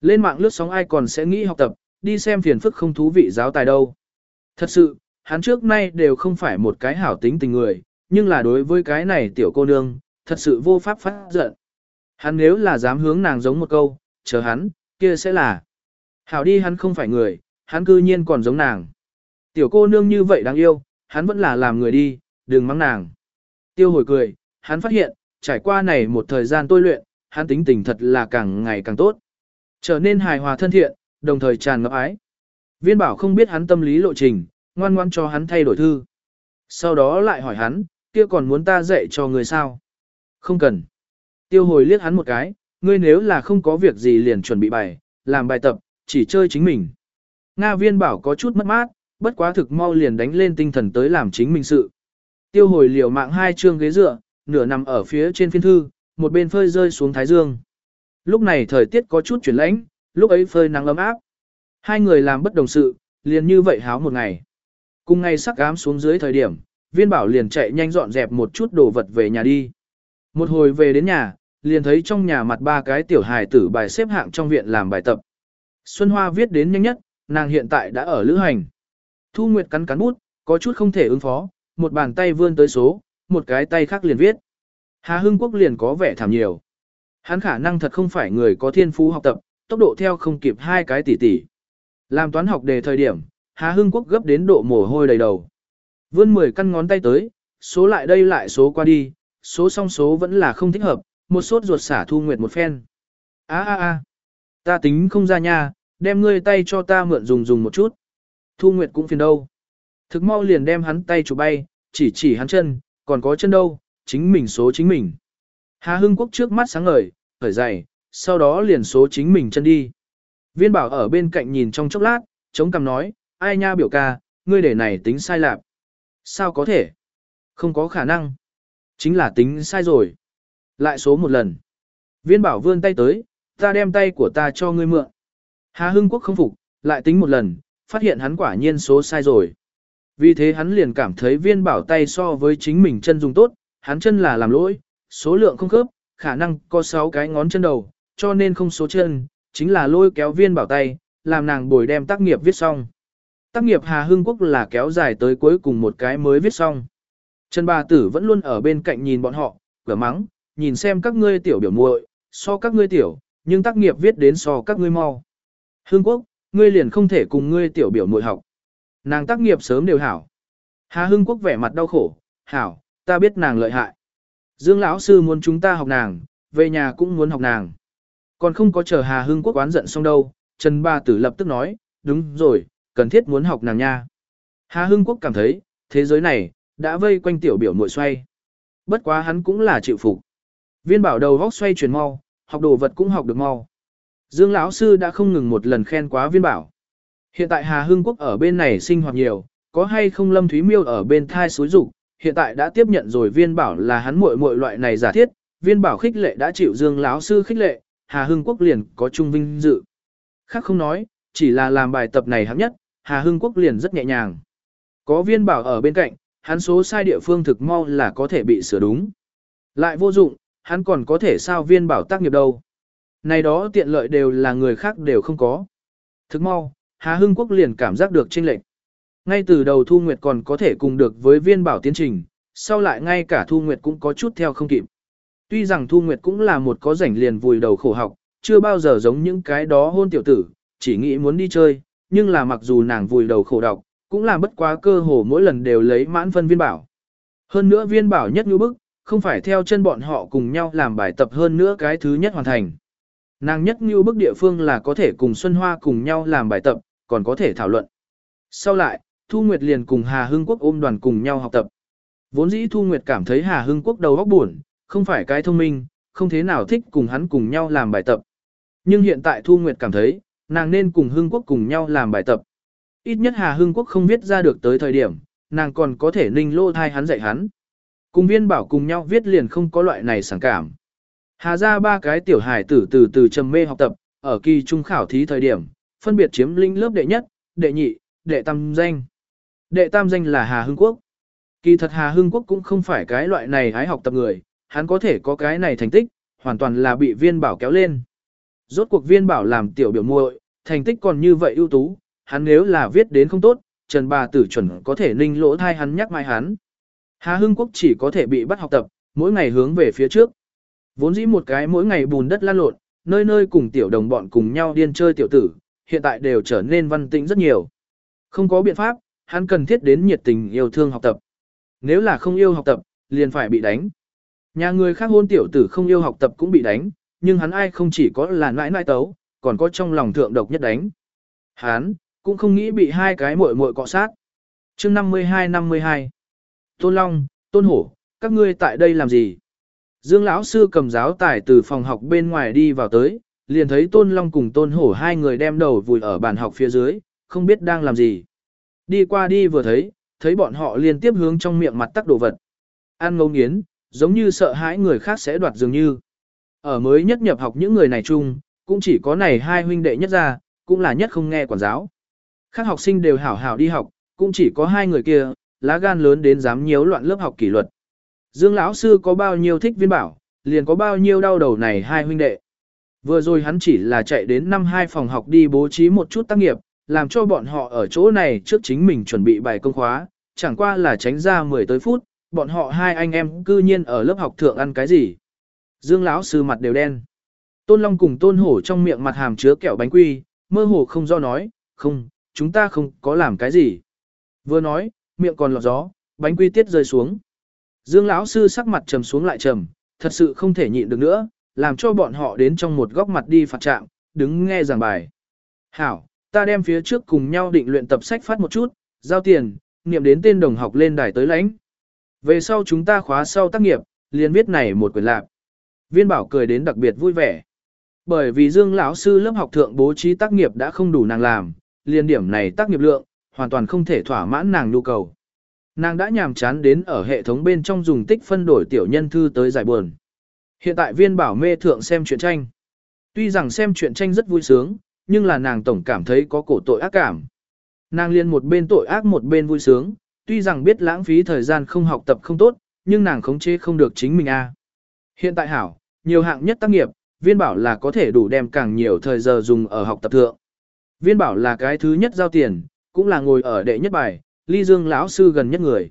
Lên mạng lướt sóng ai còn sẽ nghĩ học tập, đi xem phiền phức không thú vị giáo tài đâu. Thật sự, hắn trước nay đều không phải một cái hảo tính tình người, nhưng là đối với cái này tiểu cô nương, thật sự vô pháp phát giận. Hắn nếu là dám hướng nàng giống một câu, chờ hắn, kia sẽ là. Hảo đi hắn không phải người, hắn cư nhiên còn giống nàng. Tiểu cô nương như vậy đáng yêu, hắn vẫn là làm người đi, đừng mắng nàng. Tiêu hồi cười, hắn phát hiện, trải qua này một thời gian tôi luyện, hắn tính tình thật là càng ngày càng tốt. Trở nên hài hòa thân thiện, đồng thời tràn ngập ái. Viên bảo không biết hắn tâm lý lộ trình, ngoan ngoan cho hắn thay đổi thư. Sau đó lại hỏi hắn, kia còn muốn ta dạy cho người sao? Không cần. Tiêu hồi liếc hắn một cái, ngươi nếu là không có việc gì liền chuẩn bị bài, làm bài tập, chỉ chơi chính mình. Nga viên bảo có chút mất mát, bất quá thực mau liền đánh lên tinh thần tới làm chính mình sự. Tiêu hồi liều mạng hai chương ghế dựa, nửa nằm ở phía trên phiên thư, một bên phơi rơi xuống thái dương. Lúc này thời tiết có chút chuyển lãnh, lúc ấy phơi nắng ấm áp. Hai người làm bất đồng sự, liền như vậy háo một ngày. Cùng ngày sắc ám xuống dưới thời điểm, viên bảo liền chạy nhanh dọn dẹp một chút đồ vật về nhà đi. Một hồi về đến nhà, liền thấy trong nhà mặt ba cái tiểu hài tử bài xếp hạng trong viện làm bài tập. Xuân Hoa viết đến nhanh nhất, nàng hiện tại đã ở lữ hành. Thu Nguyệt cắn cắn bút, có chút không thể ứng phó, một bàn tay vươn tới số, một cái tay khác liền viết. Hà Hưng Quốc liền có vẻ thảm nhiều. Hắn khả năng thật không phải người có thiên phú học tập, tốc độ theo không kịp hai cái tỷ tỷ. Làm toán học đề thời điểm, Hà Hưng Quốc gấp đến độ mồ hôi đầy đầu. Vươn 10 căn ngón tay tới, số lại đây lại số qua đi, số song số vẫn là không thích hợp, một sốt ruột xả Thu Nguyệt một phen. A a a, ta tính không ra nha, đem ngươi tay cho ta mượn dùng dùng một chút. Thu Nguyệt cũng phiền đâu. Thực mau liền đem hắn tay chụp bay, chỉ chỉ hắn chân, còn có chân đâu, chính mình số chính mình. Hà Hưng Quốc trước mắt sáng ngời, khởi dày, sau đó liền số chính mình chân đi. Viên bảo ở bên cạnh nhìn trong chốc lát, chống cằm nói, ai nha biểu ca, ngươi để này tính sai lạc. Sao có thể? Không có khả năng. Chính là tính sai rồi. Lại số một lần. Viên bảo vươn tay tới, ta đem tay của ta cho ngươi mượn. Hà Hưng Quốc không phục, lại tính một lần, phát hiện hắn quả nhiên số sai rồi. Vì thế hắn liền cảm thấy viên bảo tay so với chính mình chân dùng tốt, hắn chân là làm lỗi, số lượng không khớp, khả năng có 6 cái ngón chân đầu, cho nên không số chân, chính là lôi kéo viên bảo tay, làm nàng bồi đem tác nghiệp viết xong. Tác nghiệp Hà Hưng Quốc là kéo dài tới cuối cùng một cái mới viết xong. Trần bà tử vẫn luôn ở bên cạnh nhìn bọn họ, cửa mắng, nhìn xem các ngươi tiểu biểu muội, so các ngươi tiểu, nhưng tác nghiệp viết đến so các ngươi mau. Hưng Quốc, ngươi liền không thể cùng ngươi tiểu biểu muội học. Nàng tác nghiệp sớm đều hảo. Hà Hưng Quốc vẻ mặt đau khổ, hảo, ta biết nàng lợi hại. Dương lão sư muốn chúng ta học nàng, về nhà cũng muốn học nàng. Còn không có chờ Hà Hưng Quốc oán giận xong đâu, Trần Ba Tử lập tức nói, đúng rồi, cần thiết muốn học nàng nha. Hà Hưng Quốc cảm thấy, thế giới này, đã vây quanh tiểu biểu muội xoay. Bất quá hắn cũng là chịu phục. Viên bảo đầu vóc xoay chuyển mau, học đồ vật cũng học được mau. Dương lão sư đã không ngừng một lần khen quá viên bảo. Hiện tại Hà Hưng Quốc ở bên này sinh hoạt nhiều, có hay không Lâm Thúy Miêu ở bên thai suối rụng, hiện tại đã tiếp nhận rồi viên bảo là hắn muội muội loại này giả thiết, viên bảo khích lệ đã chịu Dương lão sư khích lệ, Hà Hưng Quốc liền có trung vinh dự. Khác không nói, chỉ là làm bài tập này hấp nhất, Hà Hưng Quốc liền rất nhẹ nhàng. Có viên bảo ở bên cạnh, hắn số sai địa phương thực mau là có thể bị sửa đúng. Lại vô dụng, hắn còn có thể sao viên bảo tác nghiệp đâu. Này đó tiện lợi đều là người khác đều không có. Thực mau, Hà Hưng Quốc liền cảm giác được chênh lệch. Ngay từ đầu Thu Nguyệt còn có thể cùng được với viên bảo tiến trình, sau lại ngay cả Thu Nguyệt cũng có chút theo không kịp. Tuy rằng Thu Nguyệt cũng là một có rảnh liền vùi đầu khổ học, chưa bao giờ giống những cái đó hôn tiểu tử, chỉ nghĩ muốn đi chơi, nhưng là mặc dù nàng vùi đầu khổ đọc, cũng là bất quá cơ hồ mỗi lần đều lấy mãn phân viên bảo. Hơn nữa viên bảo nhất như bức, không phải theo chân bọn họ cùng nhau làm bài tập hơn nữa cái thứ nhất hoàn thành. Nàng nhất như bức địa phương là có thể cùng Xuân Hoa cùng nhau làm bài tập, còn có thể thảo luận. Sau lại, Thu Nguyệt liền cùng Hà Hưng Quốc ôm đoàn cùng nhau học tập. Vốn dĩ Thu Nguyệt cảm thấy Hà Hưng Quốc đầu óc buồn, không phải cái thông minh, không thế nào thích cùng hắn cùng nhau làm bài tập. Nhưng hiện tại Thu Nguyệt cảm thấy, nàng nên cùng Hưng Quốc cùng nhau làm bài tập. Ít nhất Hà Hưng Quốc không viết ra được tới thời điểm, nàng còn có thể ninh lô thai hắn dạy hắn. Cùng viên bảo cùng nhau viết liền không có loại này sảng cảm. Hà ra ba cái tiểu hải tử từ từ trầm mê học tập, ở kỳ trung khảo thí thời điểm, phân biệt chiếm linh lớp đệ nhất, đệ nhị, đệ tam danh. Đệ tam danh là Hà Hưng Quốc. Kỳ thật Hà Hưng Quốc cũng không phải cái loại này hái học tập người, hắn có thể có cái này thành tích, hoàn toàn là bị viên bảo kéo lên. Rốt cuộc viên bảo làm tiểu biểu muội, thành tích còn như vậy ưu tú, hắn nếu là viết đến không tốt, Trần bà tử chuẩn có thể ninh lỗ thai hắn nhắc mai hắn. Hà Hưng Quốc chỉ có thể bị bắt học tập, mỗi ngày hướng về phía trước. Vốn dĩ một cái mỗi ngày bùn đất lan lộn, nơi nơi cùng tiểu đồng bọn cùng nhau điên chơi tiểu tử, hiện tại đều trở nên văn tĩnh rất nhiều. Không có biện pháp, hắn cần thiết đến nhiệt tình yêu thương học tập. Nếu là không yêu học tập, liền phải bị đánh. Nhà người khác hôn tiểu tử không yêu học tập cũng bị đánh, nhưng hắn ai không chỉ có là nãi nãi tấu, còn có trong lòng thượng độc nhất đánh. Hắn, cũng không nghĩ bị hai cái muội muội cọ sát. chương 52-52 Tôn Long, Tôn Hổ, các ngươi tại đây làm gì? Dương lão sư cầm giáo tải từ phòng học bên ngoài đi vào tới, liền thấy Tôn Long cùng Tôn Hổ hai người đem đầu vùi ở bàn học phía dưới, không biết đang làm gì. Đi qua đi vừa thấy, thấy bọn họ liên tiếp hướng trong miệng mặt tắc đồ vật. Ăn ngấu nghiến, giống như sợ hãi người khác sẽ đoạt dường như. Ở mới nhất nhập học những người này chung, cũng chỉ có này hai huynh đệ nhất ra, cũng là nhất không nghe quản giáo. Các học sinh đều hảo hảo đi học, cũng chỉ có hai người kia, lá gan lớn đến dám nhiễu loạn lớp học kỷ luật. Dương lão sư có bao nhiêu thích viên bảo, liền có bao nhiêu đau đầu này hai huynh đệ. Vừa rồi hắn chỉ là chạy đến năm hai phòng học đi bố trí một chút tác nghiệp, làm cho bọn họ ở chỗ này trước chính mình chuẩn bị bài công khóa, chẳng qua là tránh ra 10 tới phút, bọn họ hai anh em cư nhiên ở lớp học thượng ăn cái gì. Dương lão sư mặt đều đen. Tôn Long cùng Tôn Hổ trong miệng mặt hàm chứa kẹo bánh quy, mơ hồ không do nói, không, chúng ta không có làm cái gì. Vừa nói, miệng còn lọt gió, bánh quy tiết rơi xuống. Dương lão sư sắc mặt trầm xuống lại trầm, thật sự không thể nhịn được nữa, làm cho bọn họ đến trong một góc mặt đi phạt trạm, đứng nghe giảng bài. Hảo, ta đem phía trước cùng nhau định luyện tập sách phát một chút, giao tiền, niệm đến tên đồng học lên đài tới lãnh. Về sau chúng ta khóa sau tác nghiệp, liền viết này một quyển lạc. Viên bảo cười đến đặc biệt vui vẻ. Bởi vì Dương lão sư lớp học thượng bố trí tác nghiệp đã không đủ nàng làm, liền điểm này tác nghiệp lượng, hoàn toàn không thể thỏa mãn nàng nhu cầu. Nàng đã nhàm chán đến ở hệ thống bên trong dùng tích phân đổi tiểu nhân thư tới giải buồn. Hiện tại viên bảo mê thượng xem truyện tranh. Tuy rằng xem truyện tranh rất vui sướng, nhưng là nàng tổng cảm thấy có cổ tội ác cảm. Nàng liên một bên tội ác một bên vui sướng, tuy rằng biết lãng phí thời gian không học tập không tốt, nhưng nàng khống chế không được chính mình a. Hiện tại hảo, nhiều hạng nhất tác nghiệp, viên bảo là có thể đủ đem càng nhiều thời giờ dùng ở học tập thượng. Viên bảo là cái thứ nhất giao tiền, cũng là ngồi ở đệ nhất bài, ly dương lão sư gần nhất người.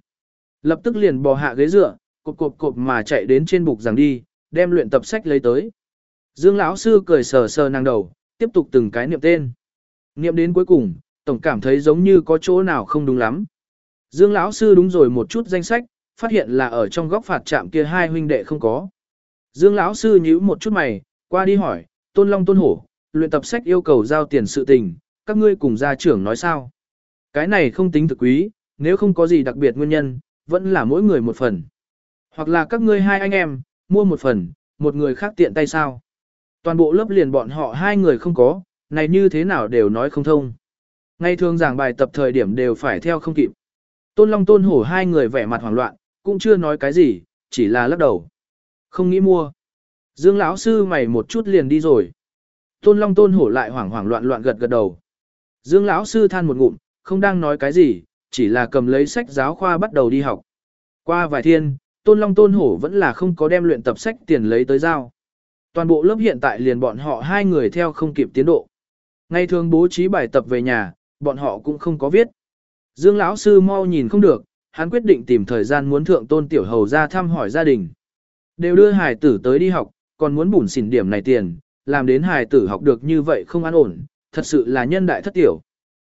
Lập tức liền bò hạ ghế dựa, cộp cộp cộp mà chạy đến trên bục giảng đi, đem luyện tập sách lấy tới. Dương lão sư cười sờ sờ nàng đầu, tiếp tục từng cái niệm tên. Niệm đến cuối cùng, tổng cảm thấy giống như có chỗ nào không đúng lắm. Dương lão sư đúng rồi một chút danh sách, phát hiện là ở trong góc phạt trạm kia hai huynh đệ không có. Dương lão sư nhíu một chút mày, qua đi hỏi, Tôn Long Tôn Hổ, luyện tập sách yêu cầu giao tiền sự tình, các ngươi cùng gia trưởng nói sao? Cái này không tính thực quý, nếu không có gì đặc biệt nguyên nhân, vẫn là mỗi người một phần. Hoặc là các ngươi hai anh em, mua một phần, một người khác tiện tay sao? Toàn bộ lớp liền bọn họ hai người không có, này như thế nào đều nói không thông. Ngày thường giảng bài tập thời điểm đều phải theo không kịp. Tôn Long Tôn Hổ hai người vẻ mặt hoảng loạn, cũng chưa nói cái gì, chỉ là lắc đầu. Không nghĩ mua. Dương lão sư mày một chút liền đi rồi. Tôn Long Tôn Hổ lại hoảng hoảng loạn loạn gật gật đầu. Dương lão sư than một ngụm, không đang nói cái gì, chỉ là cầm lấy sách giáo khoa bắt đầu đi học. Qua vài thiên, Tôn Long Tôn Hổ vẫn là không có đem luyện tập sách tiền lấy tới giao. Toàn bộ lớp hiện tại liền bọn họ hai người theo không kịp tiến độ. Ngày thường bố trí bài tập về nhà, bọn họ cũng không có viết. Dương lão sư mau nhìn không được, hắn quyết định tìm thời gian muốn thượng tôn tiểu hầu ra thăm hỏi gia đình. Đều đưa hài tử tới đi học, còn muốn bùn xỉn điểm này tiền, làm đến hài tử học được như vậy không an ổn, thật sự là nhân đại thất tiểu.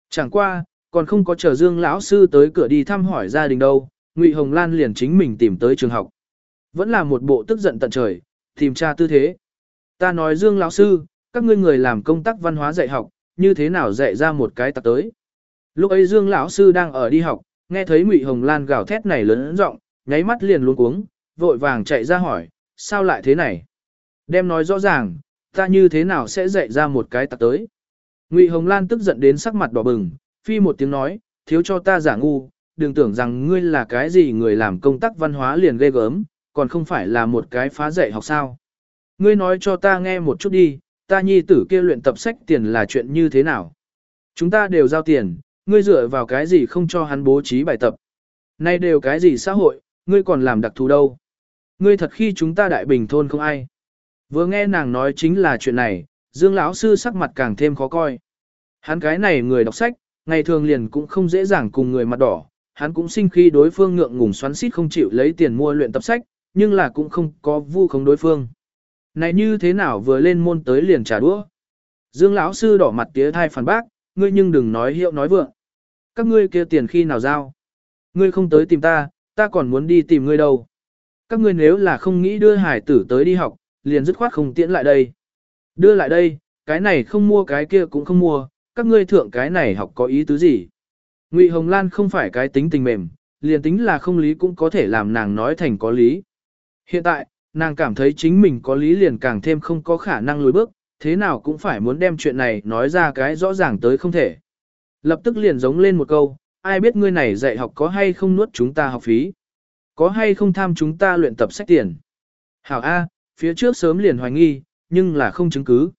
Chẳng qua, còn không có chờ Dương lão sư tới cửa đi thăm hỏi gia đình đâu, Ngụy Hồng Lan liền chính mình tìm tới trường học. Vẫn là một bộ tức giận tận trời, tìm tra tư thế. Ta nói Dương lão sư, các ngươi người làm công tác văn hóa dạy học, như thế nào dạy ra một cái tạc tới. Lúc ấy Dương lão sư đang ở đi học, nghe thấy Ngụy Hồng Lan gào thét này lớn giọng, nháy mắt liền luống cuống, vội vàng chạy ra hỏi, sao lại thế này? Đem nói rõ ràng, ta như thế nào sẽ dạy ra một cái tạc tới? Ngụy Hồng Lan tức giận đến sắc mặt đỏ bừng, phi một tiếng nói, thiếu cho ta giả ngu, đừng tưởng rằng ngươi là cái gì người làm công tác văn hóa liền ghê gớm, còn không phải là một cái phá dạy học sao. Ngươi nói cho ta nghe một chút đi, ta nhi tử kia luyện tập sách tiền là chuyện như thế nào? Chúng ta đều giao tiền, ngươi dựa vào cái gì không cho hắn bố trí bài tập? Nay đều cái gì xã hội, ngươi còn làm đặc thù đâu? Ngươi thật khi chúng ta đại bình thôn không ai. Vừa nghe nàng nói chính là chuyện này, Dương lão sư sắc mặt càng thêm khó coi. Hắn cái này người đọc sách, ngày thường liền cũng không dễ dàng cùng người mặt đỏ, hắn cũng sinh khi đối phương ngượng ngùng xoắn xít không chịu lấy tiền mua luyện tập sách, nhưng là cũng không có vu không đối phương. Này như thế nào vừa lên môn tới liền trả đũa. Dương lão sư đỏ mặt tía thai phản bác, ngươi nhưng đừng nói hiệu nói vượng. Các ngươi kia tiền khi nào giao? Ngươi không tới tìm ta, ta còn muốn đi tìm ngươi đâu. Các ngươi nếu là không nghĩ đưa hải tử tới đi học, liền dứt khoát không tiễn lại đây. Đưa lại đây, cái này không mua cái kia cũng không mua, các ngươi thượng cái này học có ý tứ gì? Ngụy Hồng Lan không phải cái tính tình mềm, liền tính là không lý cũng có thể làm nàng nói thành có lý. Hiện tại, nàng cảm thấy chính mình có lý liền càng thêm không có khả năng lùi bước, thế nào cũng phải muốn đem chuyện này nói ra cái rõ ràng tới không thể. Lập tức liền giống lên một câu, ai biết ngươi này dạy học có hay không nuốt chúng ta học phí? Có hay không tham chúng ta luyện tập sách tiền? Hảo A, phía trước sớm liền hoài nghi, nhưng là không chứng cứ.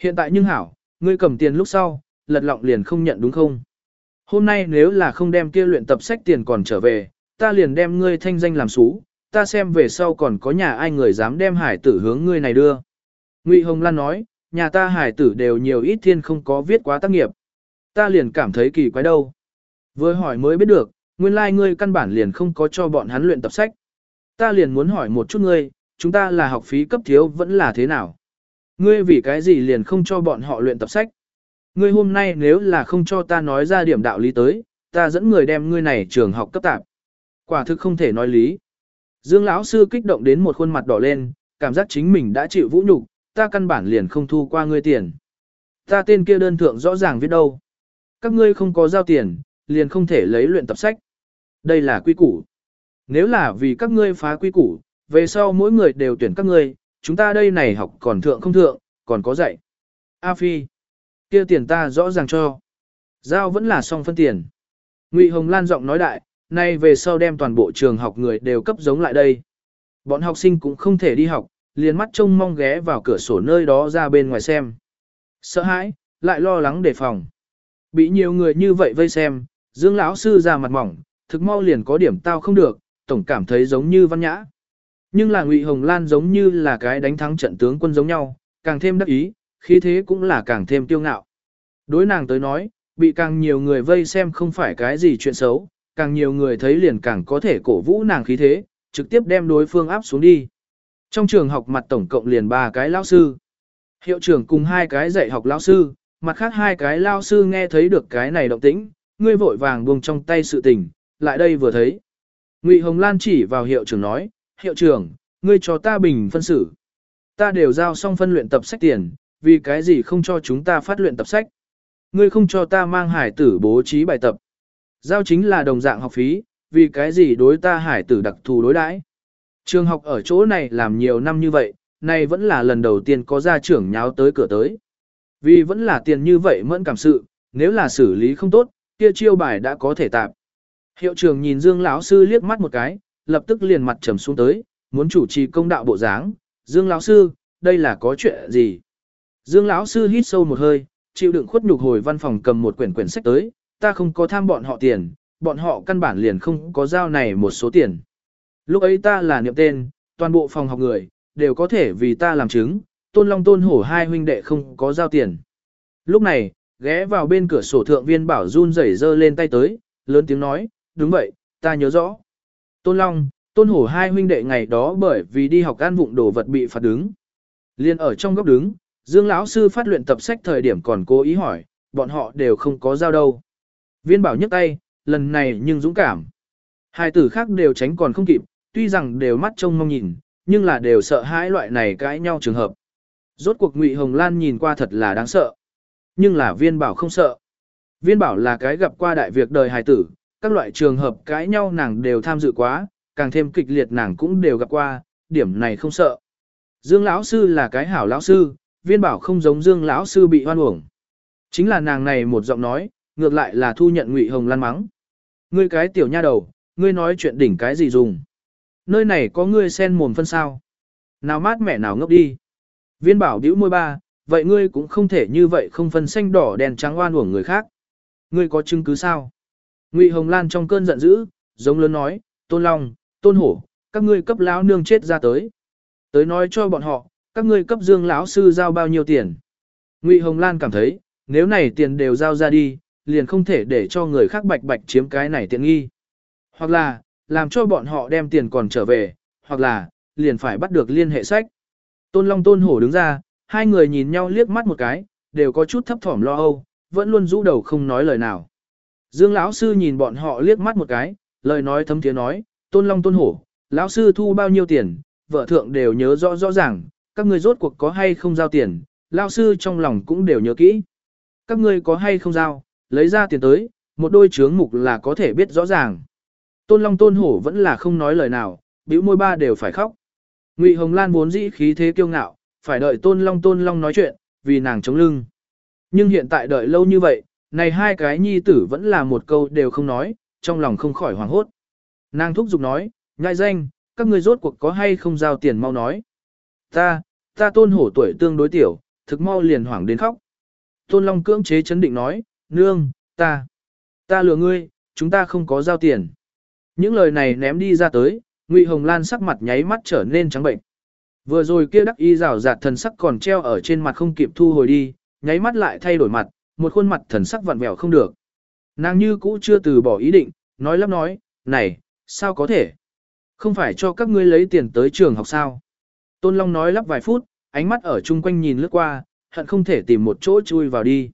Hiện tại nhưng hảo, ngươi cầm tiền lúc sau, lật lọng liền không nhận đúng không? Hôm nay nếu là không đem kia luyện tập sách tiền còn trở về, ta liền đem ngươi thanh danh làm xú, ta xem về sau còn có nhà ai người dám đem hải tử hướng ngươi này đưa. Ngụy Hồng Lan nói, nhà ta hải tử đều nhiều ít thiên không có viết quá tác nghiệp. Ta liền cảm thấy kỳ quái đâu. Với hỏi mới biết được, nguyên lai like ngươi căn bản liền không có cho bọn hắn luyện tập sách. Ta liền muốn hỏi một chút ngươi, chúng ta là học phí cấp thiếu vẫn là thế nào? Ngươi vì cái gì liền không cho bọn họ luyện tập sách? Ngươi hôm nay nếu là không cho ta nói ra điểm đạo lý tới, ta dẫn người đem ngươi này trường học cấp tạp. Quả thực không thể nói lý. Dương lão sư kích động đến một khuôn mặt đỏ lên, cảm giác chính mình đã chịu vũ nhục, ta căn bản liền không thu qua ngươi tiền. Ta tên kia đơn thượng rõ ràng viết đâu. Các ngươi không có giao tiền, liền không thể lấy luyện tập sách. Đây là quy củ. Nếu là vì các ngươi phá quy củ, về sau mỗi người đều tuyển các ngươi, chúng ta đây này học còn thượng không thượng, còn có dạy. A Phi, kia tiền ta rõ ràng cho. Giao vẫn là song phân tiền. Ngụy Hồng Lan giọng nói đại, nay về sau đem toàn bộ trường học người đều cấp giống lại đây. Bọn học sinh cũng không thể đi học, liền mắt trông mong ghé vào cửa sổ nơi đó ra bên ngoài xem. Sợ hãi, lại lo lắng đề phòng. Bị nhiều người như vậy vây xem, Dương lão sư ra mặt mỏng, thực mau liền có điểm tao không được, tổng cảm thấy giống như văn nhã. Nhưng là Ngụy Hồng Lan giống như là cái đánh thắng trận tướng quân giống nhau, càng thêm đắc ý, khí thế cũng là càng thêm tiêu ngạo. Đối nàng tới nói, bị càng nhiều người vây xem không phải cái gì chuyện xấu, càng nhiều người thấy liền càng có thể cổ vũ nàng khí thế, trực tiếp đem đối phương áp xuống đi. Trong trường học mặt tổng cộng liền ba cái lao sư. Hiệu trưởng cùng hai cái dạy học lao sư, mặt khác hai cái lao sư nghe thấy được cái này động tĩnh, ngươi vội vàng buông trong tay sự tình, lại đây vừa thấy. Ngụy Hồng Lan chỉ vào hiệu trưởng nói, hiệu trưởng, ngươi cho ta bình phân xử. Ta đều giao xong phân luyện tập sách tiền, vì cái gì không cho chúng ta phát luyện tập sách. Ngươi không cho ta mang hải tử bố trí bài tập. Giao chính là đồng dạng học phí, vì cái gì đối ta hải tử đặc thù đối đãi. Trường học ở chỗ này làm nhiều năm như vậy, nay vẫn là lần đầu tiên có gia trưởng nháo tới cửa tới. Vì vẫn là tiền như vậy mẫn cảm sự, nếu là xử lý không tốt, kia chiêu bài đã có thể tạp. Hiệu trưởng nhìn Dương lão sư liếc mắt một cái, lập tức liền mặt trầm xuống tới, muốn chủ trì công đạo bộ dáng. Dương lão sư, đây là có chuyện gì? Dương lão sư hít sâu một hơi, chịu đựng khuất nhục hồi văn phòng cầm một quyển quyển sách tới, ta không có tham bọn họ tiền, bọn họ căn bản liền không có giao này một số tiền. Lúc ấy ta là niệm tên, toàn bộ phòng học người, đều có thể vì ta làm chứng, tôn long tôn hổ hai huynh đệ không có giao tiền. Lúc này, ghé vào bên cửa sổ thượng viên bảo run rẩy dơ lên tay tới, lớn tiếng nói, đúng vậy, ta nhớ rõ. Tôn Long, Tôn Hổ hai huynh đệ ngày đó bởi vì đi học ăn vụng đồ vật bị phạt đứng. Liên ở trong góc đứng, Dương lão sư phát luyện tập sách thời điểm còn cố ý hỏi, bọn họ đều không có giao đâu. Viên bảo nhấc tay, lần này nhưng dũng cảm. Hai tử khác đều tránh còn không kịp, tuy rằng đều mắt trông mong nhìn, nhưng là đều sợ hãi loại này cãi nhau trường hợp. Rốt cuộc Ngụy Hồng Lan nhìn qua thật là đáng sợ. Nhưng là viên bảo không sợ. Viên bảo là cái gặp qua đại việc đời hài tử, các loại trường hợp cãi nhau nàng đều tham dự quá, càng thêm kịch liệt nàng cũng đều gặp qua, điểm này không sợ. Dương lão sư là cái hảo lão sư, viên bảo không giống Dương lão sư bị hoan uổng. Chính là nàng này một giọng nói, ngược lại là thu nhận Ngụy Hồng Lan mắng. Ngươi cái tiểu nha đầu, ngươi nói chuyện đỉnh cái gì dùng? Nơi này có ngươi sen mồm phân sao? Nào mát mẹ nào ngốc đi. Viên bảo bĩu môi ba, vậy ngươi cũng không thể như vậy không phân xanh đỏ đèn trắng oan uổng người khác. Ngươi có chứng cứ sao? Ngụy Hồng Lan trong cơn giận dữ, giống lớn nói, Tôn Long, Tôn Hổ, các ngươi cấp lão nương chết ra tới. Tới nói cho bọn họ, các ngươi cấp Dương lão sư giao bao nhiêu tiền. Ngụy Hồng Lan cảm thấy, nếu này tiền đều giao ra đi, liền không thể để cho người khác bạch bạch chiếm cái này tiện nghi. Hoặc là, làm cho bọn họ đem tiền còn trở về, hoặc là, liền phải bắt được liên hệ sách. Tôn Long Tôn Hổ đứng ra, hai người nhìn nhau liếc mắt một cái, đều có chút thấp thỏm lo âu, vẫn luôn rũ đầu không nói lời nào. Dương lão sư nhìn bọn họ liếc mắt một cái, lời nói thấm tiếng nói, Tôn Long Tôn Hổ, lão sư thu bao nhiêu tiền, vợ thượng đều nhớ rõ rõ ràng, các ngươi rốt cuộc có hay không giao tiền, lão sư trong lòng cũng đều nhớ kỹ. Các ngươi có hay không giao, lấy ra tiền tới, một đôi chướng mục là có thể biết rõ ràng. Tôn Long Tôn Hổ vẫn là không nói lời nào, bĩu môi ba đều phải khóc. Ngụy Hồng Lan vốn dĩ khí thế kiêu ngạo, phải đợi Tôn Long Tôn Long nói chuyện, vì nàng chống lưng. Nhưng hiện tại đợi lâu như vậy, này hai cái nhi tử vẫn là một câu đều không nói, trong lòng không khỏi hoảng hốt. Nàng thúc giục nói, ngại danh, các ngươi rốt cuộc có hay không giao tiền mau nói. Ta, ta tôn hổ tuổi tương đối tiểu, thực mau liền hoảng đến khóc. Tôn Long cưỡng chế chấn định nói, nương, ta, ta lừa ngươi, chúng ta không có giao tiền. Những lời này ném đi ra tới, Ngụy Hồng Lan sắc mặt nháy mắt trở nên trắng bệnh. Vừa rồi kia đắc y rào rạt thần sắc còn treo ở trên mặt không kịp thu hồi đi, nháy mắt lại thay đổi mặt, một khuôn mặt thần sắc vặn vẹo không được. Nàng như cũ chưa từ bỏ ý định, nói lắp nói, này, sao có thể? Không phải cho các ngươi lấy tiền tới trường học sao? Tôn Long nói lắp vài phút, ánh mắt ở chung quanh nhìn lướt qua, hận không thể tìm một chỗ chui vào đi.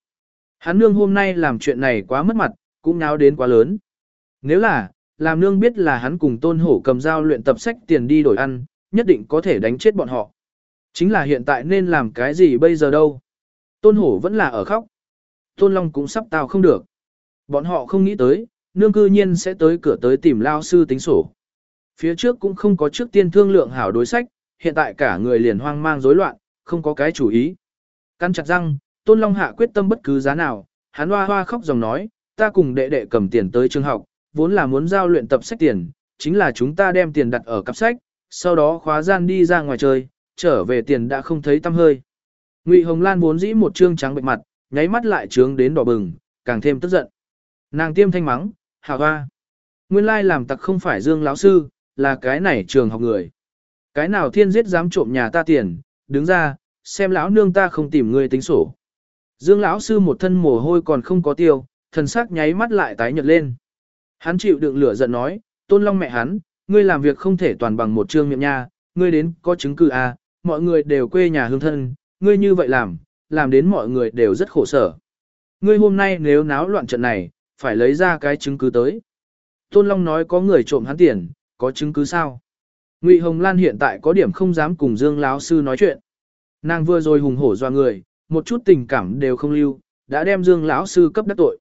Hắn nương hôm nay làm chuyện này quá mất mặt, cũng náo đến quá lớn. Nếu là, làm nương biết là hắn cùng tôn hổ cầm dao luyện tập sách tiền đi đổi ăn, nhất định có thể đánh chết bọn họ. Chính là hiện tại nên làm cái gì bây giờ đâu. Tôn hổ vẫn là ở khóc. Tôn Long cũng sắp tao không được. Bọn họ không nghĩ tới, nương cư nhiên sẽ tới cửa tới tìm lao sư tính sổ. Phía trước cũng không có trước tiên thương lượng hảo đối sách, hiện tại cả người liền hoang mang rối loạn, không có cái chủ ý. Căn chặt răng, Tôn Long hạ quyết tâm bất cứ giá nào, hắn hoa hoa khóc dòng nói, ta cùng đệ đệ cầm tiền tới trường học, vốn là muốn giao luyện tập sách tiền, chính là chúng ta đem tiền đặt ở cặp sách, sau đó khóa gian đi ra ngoài chơi, trở về tiền đã không thấy tâm hơi. Ngụy Hồng Lan vốn dĩ một trương trắng bệnh mặt, nháy mắt lại trướng đến đỏ bừng, càng thêm tức giận. Nàng tiêm thanh mắng, hạ hoa. Nguyên lai làm tặc không phải Dương lão sư, là cái này trường học người. Cái nào thiên giết dám trộm nhà ta tiền, đứng ra, xem lão nương ta không tìm người tính sổ. Dương lão sư một thân mồ hôi còn không có tiêu, thần sắc nháy mắt lại tái nhợt lên. Hắn chịu đựng lửa giận nói, tôn long mẹ hắn, ngươi làm việc không thể toàn bằng một trương miệng nha, ngươi đến có chứng cứ à, mọi người đều quê nhà hương thân, ngươi như vậy làm, làm đến mọi người đều rất khổ sở. Ngươi hôm nay nếu náo loạn trận này, phải lấy ra cái chứng cứ tới. Tôn Long nói có người trộm hắn tiền, có chứng cứ sao? Ngụy Hồng Lan hiện tại có điểm không dám cùng Dương lão sư nói chuyện. Nàng vừa rồi hùng hổ doa người, một chút tình cảm đều không lưu, đã đem Dương lão sư cấp đắc tội.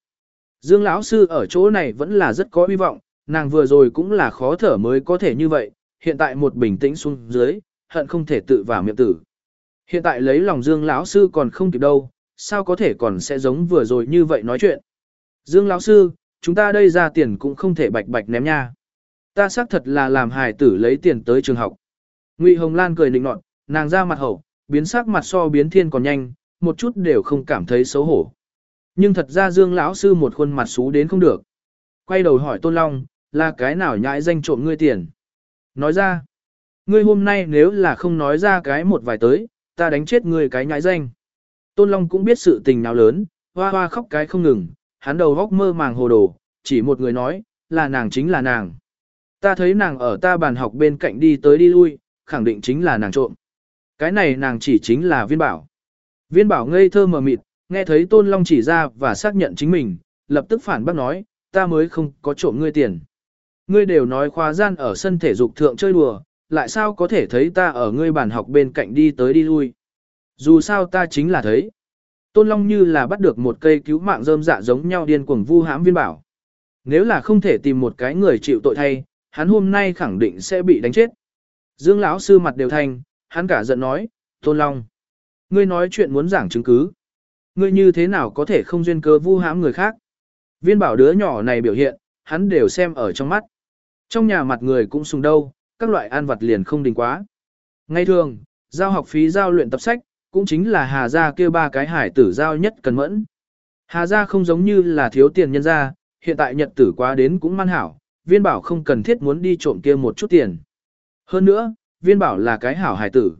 Dương lão sư ở chỗ này vẫn là rất có hy vọng, nàng vừa rồi cũng là khó thở mới có thể như vậy, hiện tại một bình tĩnh xuống dưới, hận không thể tự vào miệng tử. Hiện tại lấy lòng Dương lão sư còn không kịp đâu, sao có thể còn sẽ giống vừa rồi như vậy nói chuyện. Dương lão sư, chúng ta đây ra tiền cũng không thể bạch bạch ném nha. Ta xác thật là làm hài tử lấy tiền tới trường học. Ngụy Hồng Lan cười nịnh nọt, nàng ra mặt hậu, biến sắc mặt so biến thiên còn nhanh, một chút đều không cảm thấy xấu hổ. Nhưng thật ra Dương lão sư một khuôn mặt xú đến không được. Quay đầu hỏi Tôn Long, là cái nào nhãi danh trộm ngươi tiền? Nói ra, ngươi hôm nay nếu là không nói ra cái một vài tới, ta đánh chết ngươi cái nhãi danh. Tôn Long cũng biết sự tình nào lớn, hoa hoa khóc cái không ngừng, hắn đầu góc mơ màng hồ đồ, chỉ một người nói, là nàng chính là nàng. Ta thấy nàng ở ta bàn học bên cạnh đi tới đi lui, khẳng định chính là nàng trộm. Cái này nàng chỉ chính là viên bảo. Viên bảo ngây thơ mờ mịt, nghe thấy Tôn Long chỉ ra và xác nhận chính mình, lập tức phản bác nói, ta mới không có trộm ngươi tiền. Ngươi đều nói khóa gian ở sân thể dục thượng chơi đùa, lại sao có thể thấy ta ở ngươi bàn học bên cạnh đi tới đi lui. Dù sao ta chính là thấy. Tôn Long như là bắt được một cây cứu mạng rơm dạ giống nhau điên cuồng vu hãm viên bảo. Nếu là không thể tìm một cái người chịu tội thay, hắn hôm nay khẳng định sẽ bị đánh chết. Dương lão sư mặt đều thành, hắn cả giận nói, Tôn Long. Ngươi nói chuyện muốn giảng chứng cứ. Ngươi như thế nào có thể không duyên cơ vu hãm người khác. Viên bảo đứa nhỏ này biểu hiện, hắn đều xem ở trong mắt. Trong nhà mặt người cũng sùng đâu, các loại ăn vật liền không đình quá. Ngay thường, giao học phí giao luyện tập sách, cũng chính là Hà Gia kia ba cái hải tử giao nhất cần mẫn. Hà Gia không giống như là thiếu tiền nhân gia, hiện tại nhật tử quá đến cũng man hảo, viên bảo không cần thiết muốn đi trộm kia một chút tiền. Hơn nữa, viên bảo là cái hảo hài tử.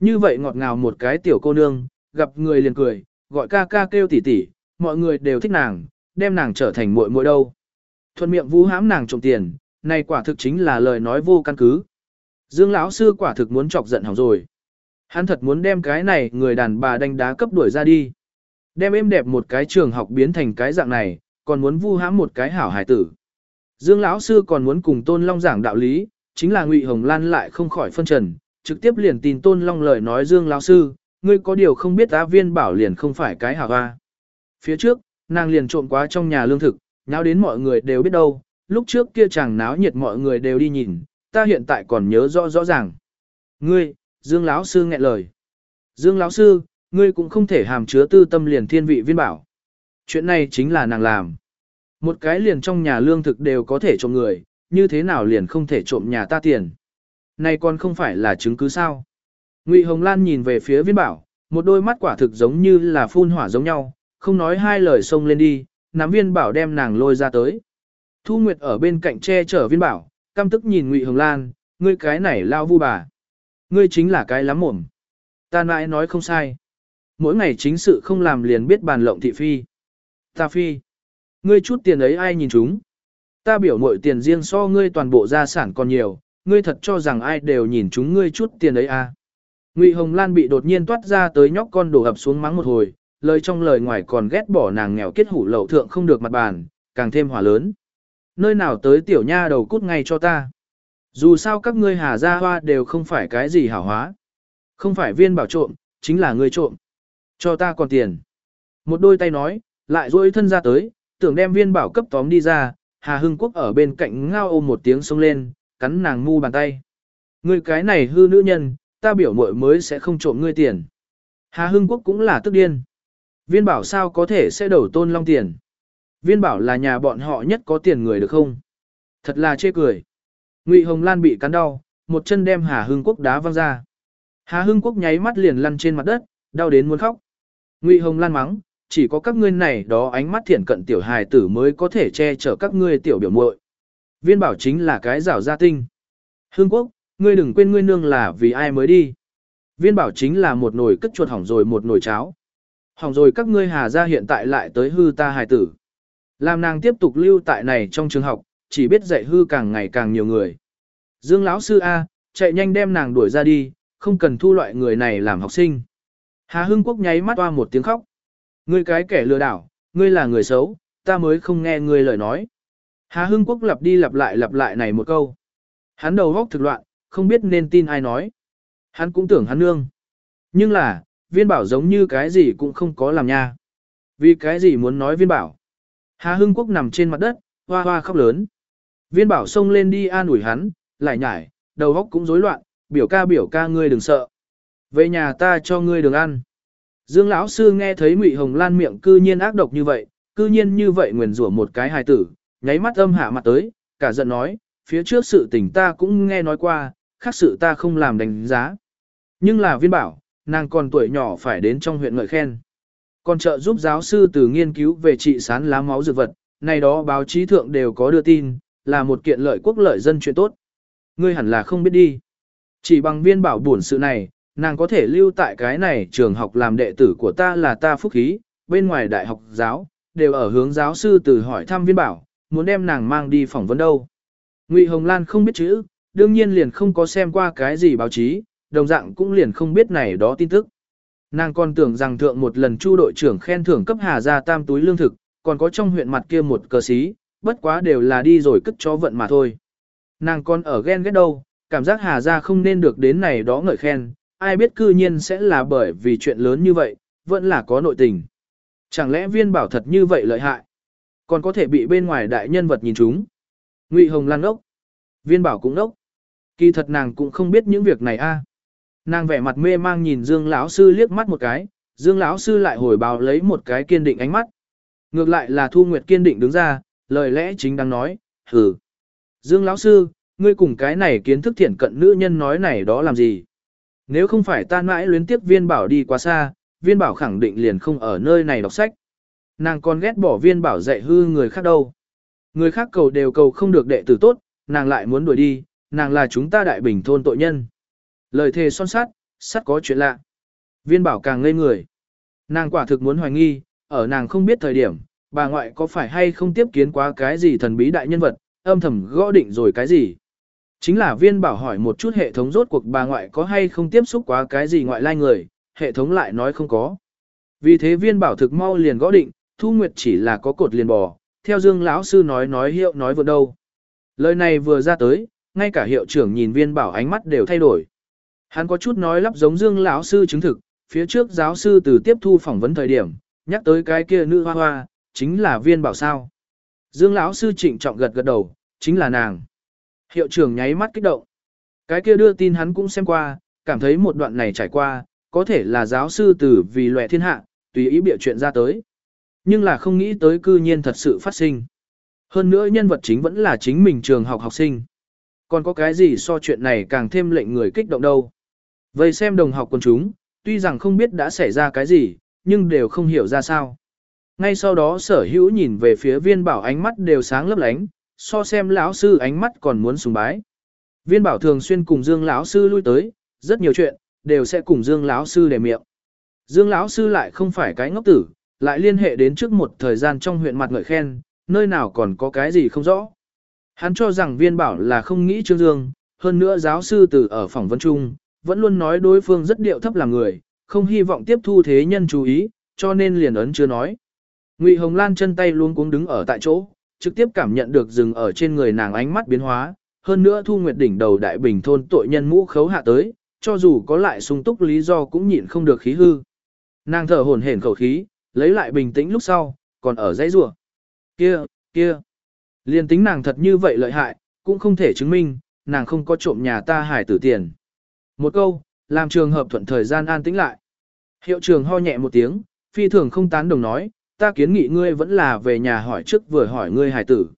Như vậy ngọt ngào một cái tiểu cô nương, gặp người liền cười, gọi ca ca kêu tỉ tỉ, mọi người đều thích nàng, đem nàng trở thành muội muội đâu. Thuận miệng vũ hãm nàng trộm tiền, này quả thực chính là lời nói vô căn cứ. Dương lão sư quả thực muốn chọc giận hỏng rồi. Hắn thật muốn đem cái này người đàn bà đánh đá cấp đuổi ra đi. Đem êm đẹp một cái trường học biến thành cái dạng này, còn muốn vu hãm một cái hảo hải tử. Dương lão sư còn muốn cùng Tôn Long giảng đạo lý, chính là Ngụy Hồng Lan lại không khỏi phân trần, trực tiếp liền tin Tôn Long lời nói Dương lão sư, ngươi có điều không biết á viên bảo liền không phải cái hảo hoa. Phía trước, nàng liền trộm quá trong nhà lương thực, nháo đến mọi người đều biết đâu, lúc trước kia chàng náo nhiệt mọi người đều đi nhìn, ta hiện tại còn nhớ rõ rõ ràng. Ngươi, Dương lão sư nghẹn lời. Dương lão sư, ngươi cũng không thể hàm chứa tư tâm liền thiên vị viên bảo. Chuyện này chính là nàng làm. Một cái liền trong nhà lương thực đều có thể trộm người, như thế nào liền không thể trộm nhà ta tiền. Này còn không phải là chứng cứ sao. Ngụy Hồng Lan nhìn về phía viên bảo, một đôi mắt quả thực giống như là phun hỏa giống nhau, không nói hai lời xông lên đi, nắm viên bảo đem nàng lôi ra tới. Thu Nguyệt ở bên cạnh che chở viên bảo, căm tức nhìn Ngụy Hồng Lan, ngươi cái này lao vu bà. Ngươi chính là cái lắm mồm. Ta nãi nói không sai. Mỗi ngày chính sự không làm liền biết bàn lộng thị phi. Ta phi. Ngươi chút tiền ấy ai nhìn chúng. Ta biểu mội tiền riêng so ngươi toàn bộ gia sản còn nhiều, ngươi thật cho rằng ai đều nhìn chúng ngươi chút tiền ấy à. Ngụy Hồng Lan bị đột nhiên toát ra tới nhóc con đổ ập xuống mắng một hồi, lời trong lời ngoài còn ghét bỏ nàng nghèo kết hủ lậu thượng không được mặt bàn, càng thêm hỏa lớn. Nơi nào tới tiểu nha đầu cút ngay cho ta. Dù sao các ngươi hà gia hoa đều không phải cái gì hảo hóa. Không phải viên bảo trộm, chính là ngươi trộm. Cho ta còn tiền. Một đôi tay nói, lại duỗi thân ra tới, tưởng đem viên bảo cấp tóm đi ra, Hà Hưng Quốc ở bên cạnh ngao ôm một tiếng xông lên, cắn nàng mu bàn tay. Ngươi cái này hư nữ nhân, ta biểu muội mới sẽ không trộm ngươi tiền. Hà Hưng Quốc cũng là tức điên. Viên bảo sao có thể sẽ đầu tôn long tiền. Viên bảo là nhà bọn họ nhất có tiền người được không? Thật là chê cười. Ngụy Hồng Lan bị cắn đau, một chân đem Hà Hưng Quốc đá văng ra. Hà Hưng Quốc nháy mắt liền lăn trên mặt đất, đau đến muốn khóc. Ngụy Hồng Lan mắng, chỉ có các ngươi này đó ánh mắt thiện cận tiểu hài tử mới có thể che chở các ngươi tiểu biểu muội. Viên bảo chính là cái rảo gia tinh. Hưng Quốc, ngươi đừng quên ngươi nương là vì ai mới đi. Viên bảo chính là một nồi cất chuột hỏng rồi một nồi cháo. Hỏng rồi các ngươi hà gia hiện tại lại tới hư ta hài tử. Làm nàng tiếp tục lưu tại này trong trường học, chỉ biết dạy hư càng ngày càng nhiều người. Dương lão sư A, chạy nhanh đem nàng đuổi ra đi, không cần thu loại người này làm học sinh. Hà Hưng Quốc nháy mắt toa một tiếng khóc. Ngươi cái kẻ lừa đảo, ngươi là người xấu, ta mới không nghe ngươi lời nói. Hà Hưng Quốc lặp đi lặp lại lặp lại này một câu. Hắn đầu góc thực loạn, không biết nên tin ai nói. Hắn cũng tưởng hắn nương. Nhưng là, viên bảo giống như cái gì cũng không có làm nha. Vì cái gì muốn nói viên bảo. Hà Hưng Quốc nằm trên mặt đất, hoa hoa khóc lớn. Viên bảo xông lên đi an ủi hắn, lại nhải, đầu góc cũng rối loạn, biểu ca biểu ca ngươi đừng sợ. Về nhà ta cho ngươi đường ăn. Dương lão sư nghe thấy Ngụy Hồng Lan miệng cư nhiên ác độc như vậy, cư nhiên như vậy nguyền rủa một cái hài tử, nháy mắt âm hạ mặt tới, cả giận nói, phía trước sự tình ta cũng nghe nói qua, khác sự ta không làm đánh giá. Nhưng là viên bảo, nàng còn tuổi nhỏ phải đến trong huyện ngợi khen. Còn trợ giúp giáo sư từ nghiên cứu về trị sán lá máu dược vật, này đó báo chí thượng đều có đưa tin, là một kiện lợi quốc lợi dân chuyện tốt. Ngươi hẳn là không biết đi. Chỉ bằng viên bảo buồn sự này, nàng có thể lưu tại cái này trường học làm đệ tử của ta là ta phúc khí, bên ngoài đại học giáo, đều ở hướng giáo sư từ hỏi thăm viên bảo, muốn đem nàng mang đi phỏng vấn đâu. Ngụy Hồng Lan không biết chữ, đương nhiên liền không có xem qua cái gì báo chí, đồng dạng cũng liền không biết này đó tin tức. Nàng còn tưởng rằng thượng một lần chu đội trưởng khen thưởng cấp Hà ra tam túi lương thực, còn có trong huyện mặt kia một cờ xí, bất quá đều là đi rồi cất chó vận mà thôi. Nàng còn ở ghen ghét đâu, cảm giác Hà ra không nên được đến này đó ngợi khen, ai biết cư nhiên sẽ là bởi vì chuyện lớn như vậy, vẫn là có nội tình. Chẳng lẽ viên bảo thật như vậy lợi hại, còn có thể bị bên ngoài đại nhân vật nhìn chúng. Ngụy Hồng Lan ốc, viên bảo cũng ốc. Kỳ thật nàng cũng không biết những việc này a. Nàng vẻ mặt mê mang nhìn Dương lão sư liếc mắt một cái, Dương lão sư lại hồi báo lấy một cái kiên định ánh mắt. Ngược lại là Thu Nguyệt kiên định đứng ra, lời lẽ chính đang nói, hừ. Dương lão sư, ngươi cùng cái này kiến thức thiện cận nữ nhân nói này đó làm gì? Nếu không phải ta mãi luyến tiếp viên bảo đi quá xa, viên bảo khẳng định liền không ở nơi này đọc sách. Nàng còn ghét bỏ viên bảo dạy hư người khác đâu. Người khác cầu đều cầu không được đệ tử tốt, nàng lại muốn đuổi đi, nàng là chúng ta đại bình thôn tội nhân. Lời thề son sát, sát có chuyện lạ. Viên bảo càng ngây người. Nàng quả thực muốn hoài nghi, ở nàng không biết thời điểm, bà ngoại có phải hay không tiếp kiến quá cái gì thần bí đại nhân vật, âm thầm gõ định rồi cái gì. Chính là viên bảo hỏi một chút hệ thống rốt cuộc bà ngoại có hay không tiếp xúc quá cái gì ngoại lai người, hệ thống lại nói không có. Vì thế viên bảo thực mau liền gõ định, thu nguyệt chỉ là có cột liền bò, theo dương lão sư nói nói hiệu nói vừa đâu. Lời này vừa ra tới, ngay cả hiệu trưởng nhìn viên bảo ánh mắt đều thay đổi. Hắn có chút nói lắp giống dương lão sư chứng thực, phía trước giáo sư từ tiếp thu phỏng vấn thời điểm, nhắc tới cái kia nữ hoa hoa, chính là viên bảo sao. Dương lão sư trịnh trọng gật gật đầu, chính là nàng. Hiệu trưởng nháy mắt kích động. Cái kia đưa tin hắn cũng xem qua, cảm thấy một đoạn này trải qua, có thể là giáo sư tử vì loẹ thiên hạ, tùy ý bịa chuyện ra tới. Nhưng là không nghĩ tới cư nhiên thật sự phát sinh. Hơn nữa nhân vật chính vẫn là chính mình trường học học sinh. Còn có cái gì so chuyện này càng thêm lệnh người kích động đâu. Vậy xem đồng học quần chúng, tuy rằng không biết đã xảy ra cái gì, nhưng đều không hiểu ra sao. Ngay sau đó sở hữu nhìn về phía viên bảo ánh mắt đều sáng lấp lánh, so xem lão sư ánh mắt còn muốn sùng bái. Viên bảo thường xuyên cùng Dương lão sư lui tới, rất nhiều chuyện đều sẽ cùng Dương lão sư để miệng. Dương lão sư lại không phải cái ngốc tử, lại liên hệ đến trước một thời gian trong huyện mặt ngợi khen, nơi nào còn có cái gì không rõ. Hắn cho rằng viên bảo là không nghĩ Trương Dương, hơn nữa giáo sư từ ở phòng vấn trung, vẫn luôn nói đối phương rất điệu thấp làm người, không hy vọng tiếp thu thế nhân chú ý, cho nên liền ấn chưa nói. Ngụy Hồng Lan chân tay luôn cuống đứng ở tại chỗ, trực tiếp cảm nhận được dừng ở trên người nàng ánh mắt biến hóa, hơn nữa Thu Nguyệt đỉnh đầu đại bình thôn tội nhân mũ khấu hạ tới, cho dù có lại sung túc lý do cũng nhịn không được khí hư. Nàng thở hổn hển khẩu khí, lấy lại bình tĩnh lúc sau, còn ở dãy rủa. Kia, kia. Liên tính nàng thật như vậy lợi hại, cũng không thể chứng minh, nàng không có trộm nhà ta hải tử tiền. Một câu, làm trường hợp thuận thời gian an tĩnh lại. Hiệu trường ho nhẹ một tiếng, phi thường không tán đồng nói, ta kiến nghị ngươi vẫn là về nhà hỏi trước vừa hỏi ngươi hải tử.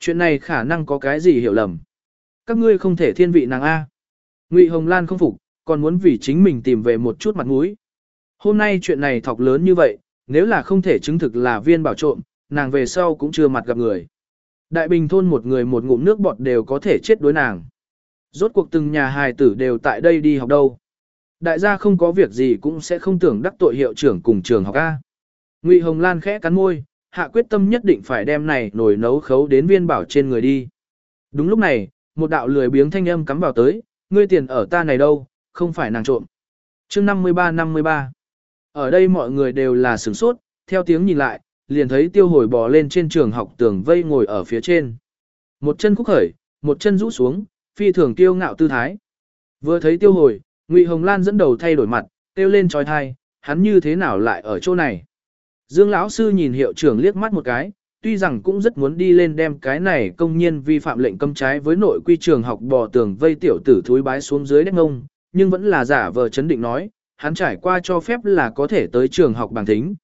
Chuyện này khả năng có cái gì hiểu lầm. Các ngươi không thể thiên vị nàng A. Ngụy Hồng Lan không phục, còn muốn vì chính mình tìm về một chút mặt mũi. Hôm nay chuyện này thọc lớn như vậy, nếu là không thể chứng thực là viên bảo trộm, nàng về sau cũng chưa mặt gặp người. Đại bình thôn một người một ngụm nước bọt đều có thể chết đối nàng. Rốt cuộc từng nhà hài tử đều tại đây đi học đâu. Đại gia không có việc gì cũng sẽ không tưởng đắc tội hiệu trưởng cùng trường học A. Ngụy Hồng Lan khẽ cắn môi, hạ quyết tâm nhất định phải đem này nồi nấu khấu đến viên bảo trên người đi. Đúng lúc này, một đạo lười biếng thanh âm cắm vào tới, ngươi tiền ở ta này đâu, không phải nàng trộm. chương 53-53 Ở đây mọi người đều là sửng sốt, theo tiếng nhìn lại, liền thấy tiêu hồi bò lên trên trường học tường vây ngồi ở phía trên. Một chân khúc khởi, một chân rũ xuống, phi thường tiêu ngạo tư thái. Vừa thấy tiêu hồi, Ngụy Hồng Lan dẫn đầu thay đổi mặt, tiêu lên trói thai, hắn như thế nào lại ở chỗ này. Dương lão sư nhìn hiệu trưởng liếc mắt một cái, tuy rằng cũng rất muốn đi lên đem cái này công nhiên vi phạm lệnh cấm trái với nội quy trường học bò tường vây tiểu tử thúi bái xuống dưới đất ngông, nhưng vẫn là giả vờ chấn định nói, hắn trải qua cho phép là có thể tới trường học bằng thính.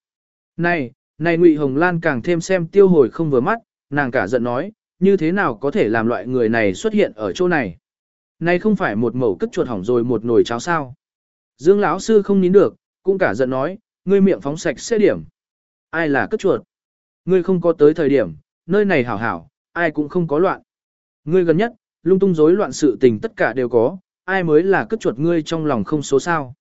Này, này Ngụy Hồng Lan càng thêm xem tiêu hồi không vừa mắt, nàng cả giận nói, như thế nào có thể làm loại người này xuất hiện ở chỗ này. Này không phải một mẩu cất chuột hỏng rồi một nồi cháo sao. Dương lão sư không nín được, cũng cả giận nói, ngươi miệng phóng sạch sẽ điểm. Ai là cất chuột? Ngươi không có tới thời điểm, nơi này hảo hảo, ai cũng không có loạn. Ngươi gần nhất, lung tung rối loạn sự tình tất cả đều có, ai mới là cất chuột ngươi trong lòng không số sao.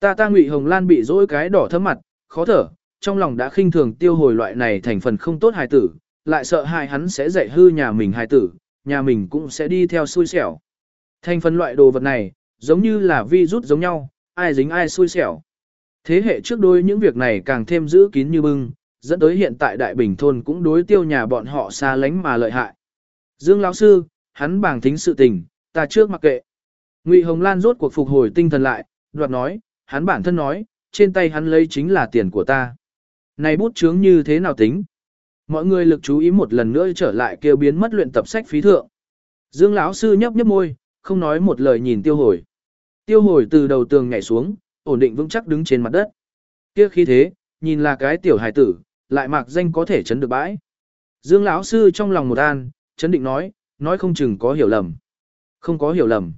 Ta ta Ngụy Hồng Lan bị dỗi cái đỏ thấm mặt, khó thở, trong lòng đã khinh thường tiêu hồi loại này thành phần không tốt hài tử, lại sợ hại hắn sẽ dạy hư nhà mình hài tử, nhà mình cũng sẽ đi theo xui xẻo. Thành phần loại đồ vật này, giống như là vi rút giống nhau, ai dính ai xui xẻo. Thế hệ trước đôi những việc này càng thêm giữ kín như bưng, dẫn tới hiện tại Đại Bình Thôn cũng đối tiêu nhà bọn họ xa lánh mà lợi hại. Dương lão sư, hắn bảng thính sự tình, ta trước mặc kệ. Ngụy Hồng Lan rốt cuộc phục hồi tinh thần lại, đoạt nói, hắn bản thân nói, trên tay hắn lấy chính là tiền của ta. Này bút chướng như thế nào tính? Mọi người lực chú ý một lần nữa trở lại kêu biến mất luyện tập sách phí thượng. Dương lão sư nhấp nhấp môi, không nói một lời nhìn tiêu hồi. Tiêu hồi từ đầu tường nhảy xuống, ổn định vững chắc đứng trên mặt đất. Kia khí thế, nhìn là cái tiểu hài tử, lại mạc danh có thể chấn được bãi. Dương lão sư trong lòng một an, chấn định nói, nói không chừng có hiểu lầm. Không có hiểu lầm.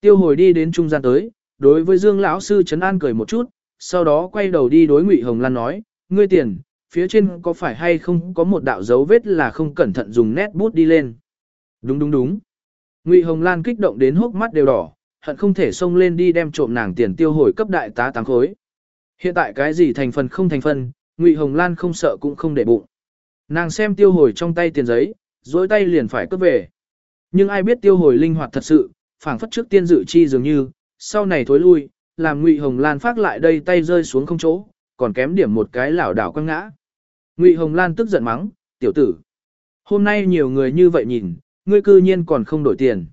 Tiêu hồi đi đến trung gian tới, đối với Dương lão sư chấn an cười một chút, sau đó quay đầu đi đối Ngụy Hồng Lan nói, ngươi tiền, phía trên có phải hay không có một đạo dấu vết là không cẩn thận dùng nét bút đi lên. Đúng đúng đúng. Ngụy Hồng Lan kích động đến hốc mắt đều đỏ, hận không thể xông lên đi đem trộm nàng tiền tiêu hồi cấp đại tá tám khối. Hiện tại cái gì thành phần không thành phần, Ngụy Hồng Lan không sợ cũng không để bụng. Nàng xem tiêu hồi trong tay tiền giấy, dối tay liền phải cướp về. Nhưng ai biết tiêu hồi linh hoạt thật sự, phảng phất trước tiên dự chi dường như, sau này thối lui, làm Ngụy Hồng Lan phát lại đây tay rơi xuống không chỗ, còn kém điểm một cái lảo đảo quăng ngã. Ngụy Hồng Lan tức giận mắng, tiểu tử. Hôm nay nhiều người như vậy nhìn, ngươi cư nhiên còn không đổi tiền.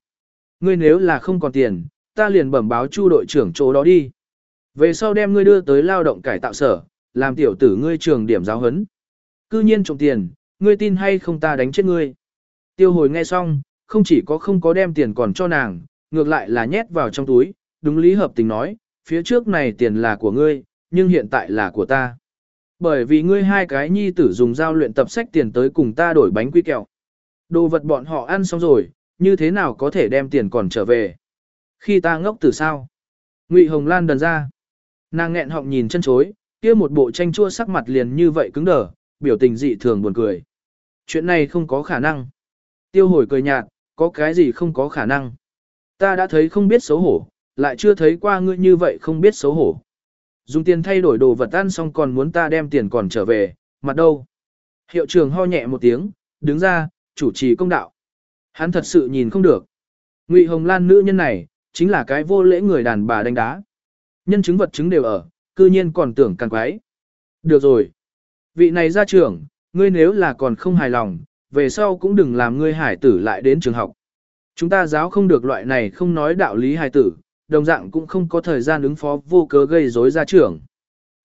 Ngươi nếu là không còn tiền, ta liền bẩm báo chu đội trưởng chỗ đó đi. Về sau đem ngươi đưa tới lao động cải tạo sở, làm tiểu tử ngươi trường điểm giáo huấn. Cư nhiên trộm tiền, ngươi tin hay không ta đánh chết ngươi. Tiêu hồi nghe xong, không chỉ có không có đem tiền còn cho nàng, ngược lại là nhét vào trong túi, đúng lý hợp tình nói, phía trước này tiền là của ngươi, nhưng hiện tại là của ta. Bởi vì ngươi hai cái nhi tử dùng dao luyện tập sách tiền tới cùng ta đổi bánh quy kẹo. Đồ vật bọn họ ăn xong rồi, như thế nào có thể đem tiền còn trở về. Khi ta ngốc từ sao? Ngụy Hồng Lan đần ra. Nàng nghẹn họng nhìn chân chối, kia một bộ tranh chua sắc mặt liền như vậy cứng đờ, biểu tình dị thường buồn cười. Chuyện này không có khả năng. Tiêu hồi cười nhạt, có cái gì không có khả năng. Ta đã thấy không biết xấu hổ, lại chưa thấy qua ngươi như vậy không biết xấu hổ. Dùng tiền thay đổi đồ vật ăn xong còn muốn ta đem tiền còn trở về, mặt đâu. Hiệu trưởng ho nhẹ một tiếng, đứng ra, chủ trì công đạo. Hắn thật sự nhìn không được. Ngụy Hồng Lan nữ nhân này, chính là cái vô lễ người đàn bà đánh đá. Nhân chứng vật chứng đều ở, cư nhiên còn tưởng càng quái. Được rồi. Vị này ra trưởng, ngươi nếu là còn không hài lòng, về sau cũng đừng làm ngươi hải tử lại đến trường học. Chúng ta giáo không được loại này không nói đạo lý hài tử, đồng dạng cũng không có thời gian ứng phó vô cớ gây rối ra trưởng.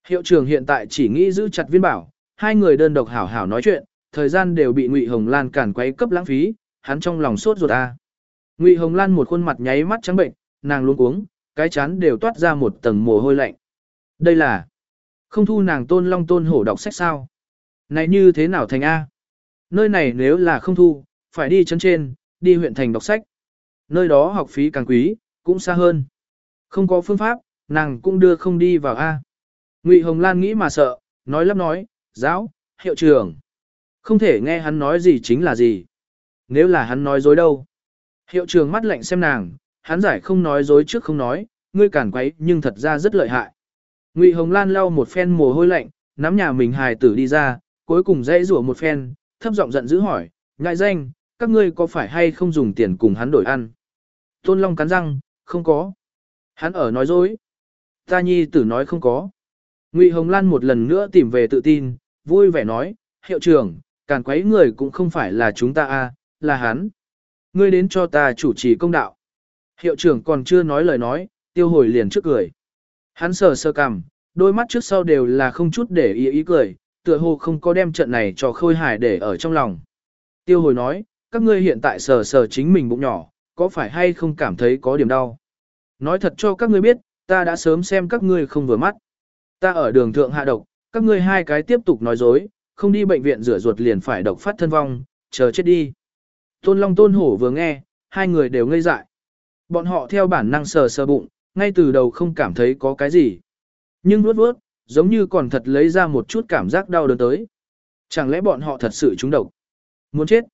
Hiệu trưởng hiện tại chỉ nghĩ giữ chặt viên bảo, hai người đơn độc hảo hảo nói chuyện, thời gian đều bị Ngụy Hồng Lan cản quấy cấp lãng phí, hắn trong lòng sốt ruột a. Ngụy Hồng Lan một khuôn mặt nháy mắt trắng bệnh, nàng luống cuống, cái chán đều toát ra một tầng mồ hôi lạnh. Đây là không thu nàng tôn long tôn hổ đọc sách sao? Này như thế nào thành A? Nơi này nếu là không thu, phải đi chân trên, đi huyện thành đọc sách. Nơi đó học phí càng quý, cũng xa hơn. Không có phương pháp, nàng cũng đưa không đi vào A. Ngụy Hồng Lan nghĩ mà sợ, nói lắp nói, giáo, hiệu trưởng. Không thể nghe hắn nói gì chính là gì. Nếu là hắn nói dối đâu. Hiệu trưởng mắt lạnh xem nàng, hắn giải không nói dối trước không nói, ngươi cản quấy nhưng thật ra rất lợi hại. Ngụy Hồng Lan lau một phen mồ hôi lạnh, nắm nhà mình hài tử đi ra, cuối cùng dãy rủa một phen, thấp giọng giận dữ hỏi, ngại danh, các ngươi có phải hay không dùng tiền cùng hắn đổi ăn? Tôn Long cắn răng, không có. Hắn ở nói dối. Ta nhi tử nói không có. Ngụy Hồng Lan một lần nữa tìm về tự tin, vui vẻ nói, hiệu trưởng, càn quấy người cũng không phải là chúng ta a, là hắn. Ngươi đến cho ta chủ trì công đạo. Hiệu trưởng còn chưa nói lời nói, tiêu hồi liền trước cười. Hắn sờ sơ cằm, đôi mắt trước sau đều là không chút để ý ý cười, tựa hồ không có đem trận này cho khôi hài để ở trong lòng. Tiêu hồi nói, các ngươi hiện tại sờ sờ chính mình bụng nhỏ, có phải hay không cảm thấy có điểm đau? Nói thật cho các ngươi biết, ta đã sớm xem các ngươi không vừa mắt. Ta ở đường thượng hạ độc, các ngươi hai cái tiếp tục nói dối, không đi bệnh viện rửa ruột liền phải độc phát thân vong, chờ chết đi. Tôn Long Tôn Hổ vừa nghe, hai người đều ngây dại. Bọn họ theo bản năng sờ sờ bụng, ngay từ đầu không cảm thấy có cái gì. Nhưng nuốt nuốt, giống như còn thật lấy ra một chút cảm giác đau đớn tới. Chẳng lẽ bọn họ thật sự trúng độc? Muốn chết.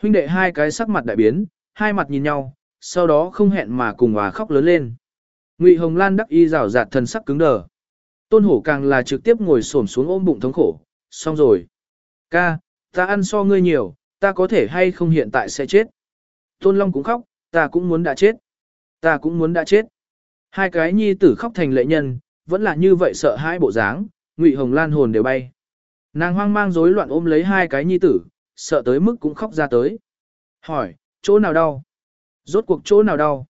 Huynh đệ hai cái sắc mặt đại biến, hai mặt nhìn nhau, sau đó không hẹn mà cùng hòa khóc lớn lên. Ngụy Hồng Lan đắc y rào rạt thần sắc cứng đờ. Tôn hổ càng là trực tiếp ngồi xổm xuống ôm bụng thống khổ, xong rồi. Ca, ta ăn so ngươi nhiều, ta có thể hay không hiện tại sẽ chết. Tôn Long cũng khóc, ta cũng muốn đã chết. Ta cũng muốn đã chết. Hai cái nhi tử khóc thành lệ nhân, vẫn là như vậy sợ hai bộ dáng, Ngụy Hồng Lan hồn đều bay. Nàng hoang mang rối loạn ôm lấy hai cái nhi tử, sợ tới mức cũng khóc ra tới. Hỏi, chỗ nào đau? Rốt cuộc chỗ nào đau?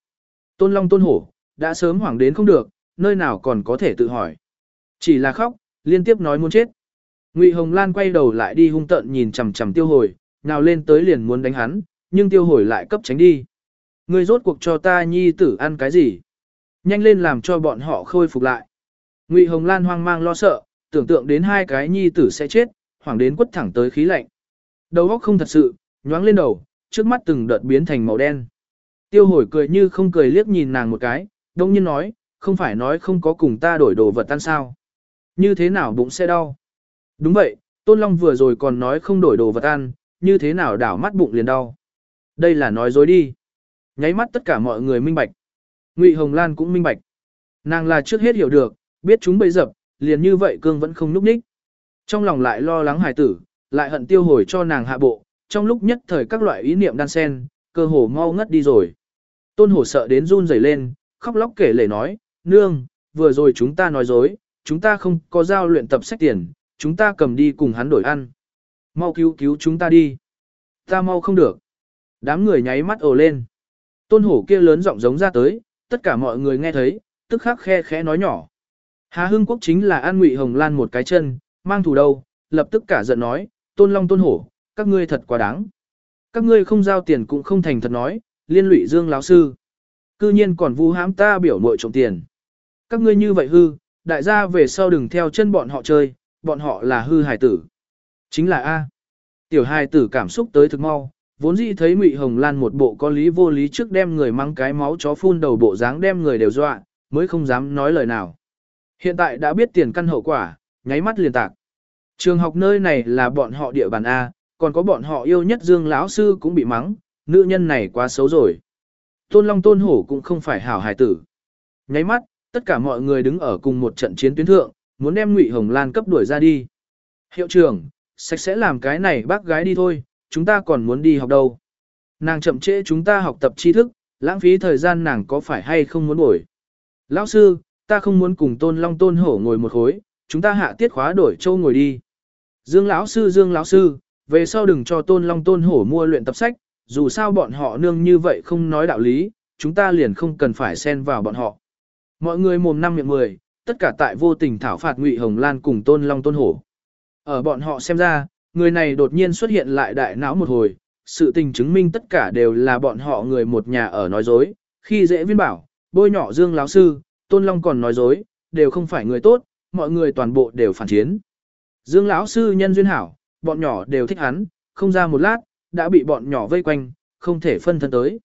Tôn Long Tôn Hổ, đã sớm hoảng đến không được, nơi nào còn có thể tự hỏi. Chỉ là khóc, liên tiếp nói muốn chết. Ngụy Hồng Lan quay đầu lại đi hung tận nhìn chằm chằm tiêu hồi, nào lên tới liền muốn đánh hắn, nhưng tiêu hồi lại cấp tránh đi. Ngươi rốt cuộc cho ta nhi tử ăn cái gì? Nhanh lên làm cho bọn họ khôi phục lại. Ngụy Hồng Lan hoang mang lo sợ, tưởng tượng đến hai cái nhi tử sẽ chết, hoảng đến quất thẳng tới khí lạnh. Đầu óc không thật sự, nhoáng lên đầu, trước mắt từng đợt biến thành màu đen. Tiêu hồi cười như không cười liếc nhìn nàng một cái, đông nhiên nói, không phải nói không có cùng ta đổi đồ vật tan sao. Như thế nào bụng sẽ đau? Đúng vậy, Tôn Long vừa rồi còn nói không đổi đồ vật ăn, như thế nào đảo mắt bụng liền đau. Đây là nói dối đi. Nháy mắt tất cả mọi người minh bạch. Ngụy Hồng Lan cũng minh bạch. Nàng là trước hết hiểu được, biết chúng bấy dập, liền như vậy cương vẫn không núp ních. Trong lòng lại lo lắng hài tử, lại hận tiêu hồi cho nàng hạ bộ, trong lúc nhất thời các loại ý niệm đan sen, cơ hồ mau ngất đi rồi. Tôn hổ sợ đến run rẩy lên, khóc lóc kể lể nói, nương, vừa rồi chúng ta nói dối, chúng ta không có giao luyện tập sách tiền, chúng ta cầm đi cùng hắn đổi ăn. Mau cứu cứu chúng ta đi. Ta mau không được. Đám người nháy mắt ồ lên. Tôn hổ kia lớn giọng giống ra tới, tất cả mọi người nghe thấy, tức khắc khe khẽ nói nhỏ. Hà Hưng Quốc chính là an ngụy hồng lan một cái chân, mang thủ đâu, lập tức cả giận nói, tôn long tôn hổ, các ngươi thật quá đáng. Các ngươi không giao tiền cũng không thành thật nói, liên lụy dương lão sư. Cư nhiên còn vu hãm ta biểu muội trộm tiền. Các ngươi như vậy hư, đại gia về sau đừng theo chân bọn họ chơi, bọn họ là hư hải tử. Chính là A. Tiểu hài tử cảm xúc tới thực mau, vốn dĩ thấy Ngụy Hồng Lan một bộ có lý vô lý trước đem người mang cái máu chó phun đầu bộ dáng đem người đều dọa, mới không dám nói lời nào. Hiện tại đã biết tiền căn hậu quả, nháy mắt liền tạc. Trường học nơi này là bọn họ địa bàn A, còn có bọn họ yêu nhất Dương lão sư cũng bị mắng, nữ nhân này quá xấu rồi. Tôn Long Tôn Hổ cũng không phải hảo hài tử. Nháy mắt, tất cả mọi người đứng ở cùng một trận chiến tuyến thượng, muốn đem Ngụy Hồng Lan cấp đuổi ra đi. Hiệu trưởng, sạch sẽ làm cái này bác gái đi thôi, chúng ta còn muốn đi học đâu. Nàng chậm trễ chúng ta học tập tri thức, lãng phí thời gian nàng có phải hay không muốn đổi. Lão sư, ta không muốn cùng tôn long tôn hổ ngồi một khối, chúng ta hạ tiết khóa đổi châu ngồi đi. Dương lão sư Dương lão sư, về sau đừng cho tôn long tôn hổ mua luyện tập sách, dù sao bọn họ nương như vậy không nói đạo lý, chúng ta liền không cần phải xen vào bọn họ. Mọi người mồm năm miệng mười, tất cả tại vô tình thảo phạt Ngụy Hồng Lan cùng tôn long tôn hổ. Ở bọn họ xem ra, người này đột nhiên xuất hiện lại đại não một hồi, sự tình chứng minh tất cả đều là bọn họ người một nhà ở nói dối, khi dễ viên bảo, bôi nhỏ Dương lão sư, Tôn Long còn nói dối, đều không phải người tốt, mọi người toàn bộ đều phản chiến. Dương lão sư nhân duyên hảo, bọn nhỏ đều thích hắn, không ra một lát, đã bị bọn nhỏ vây quanh, không thể phân thân tới.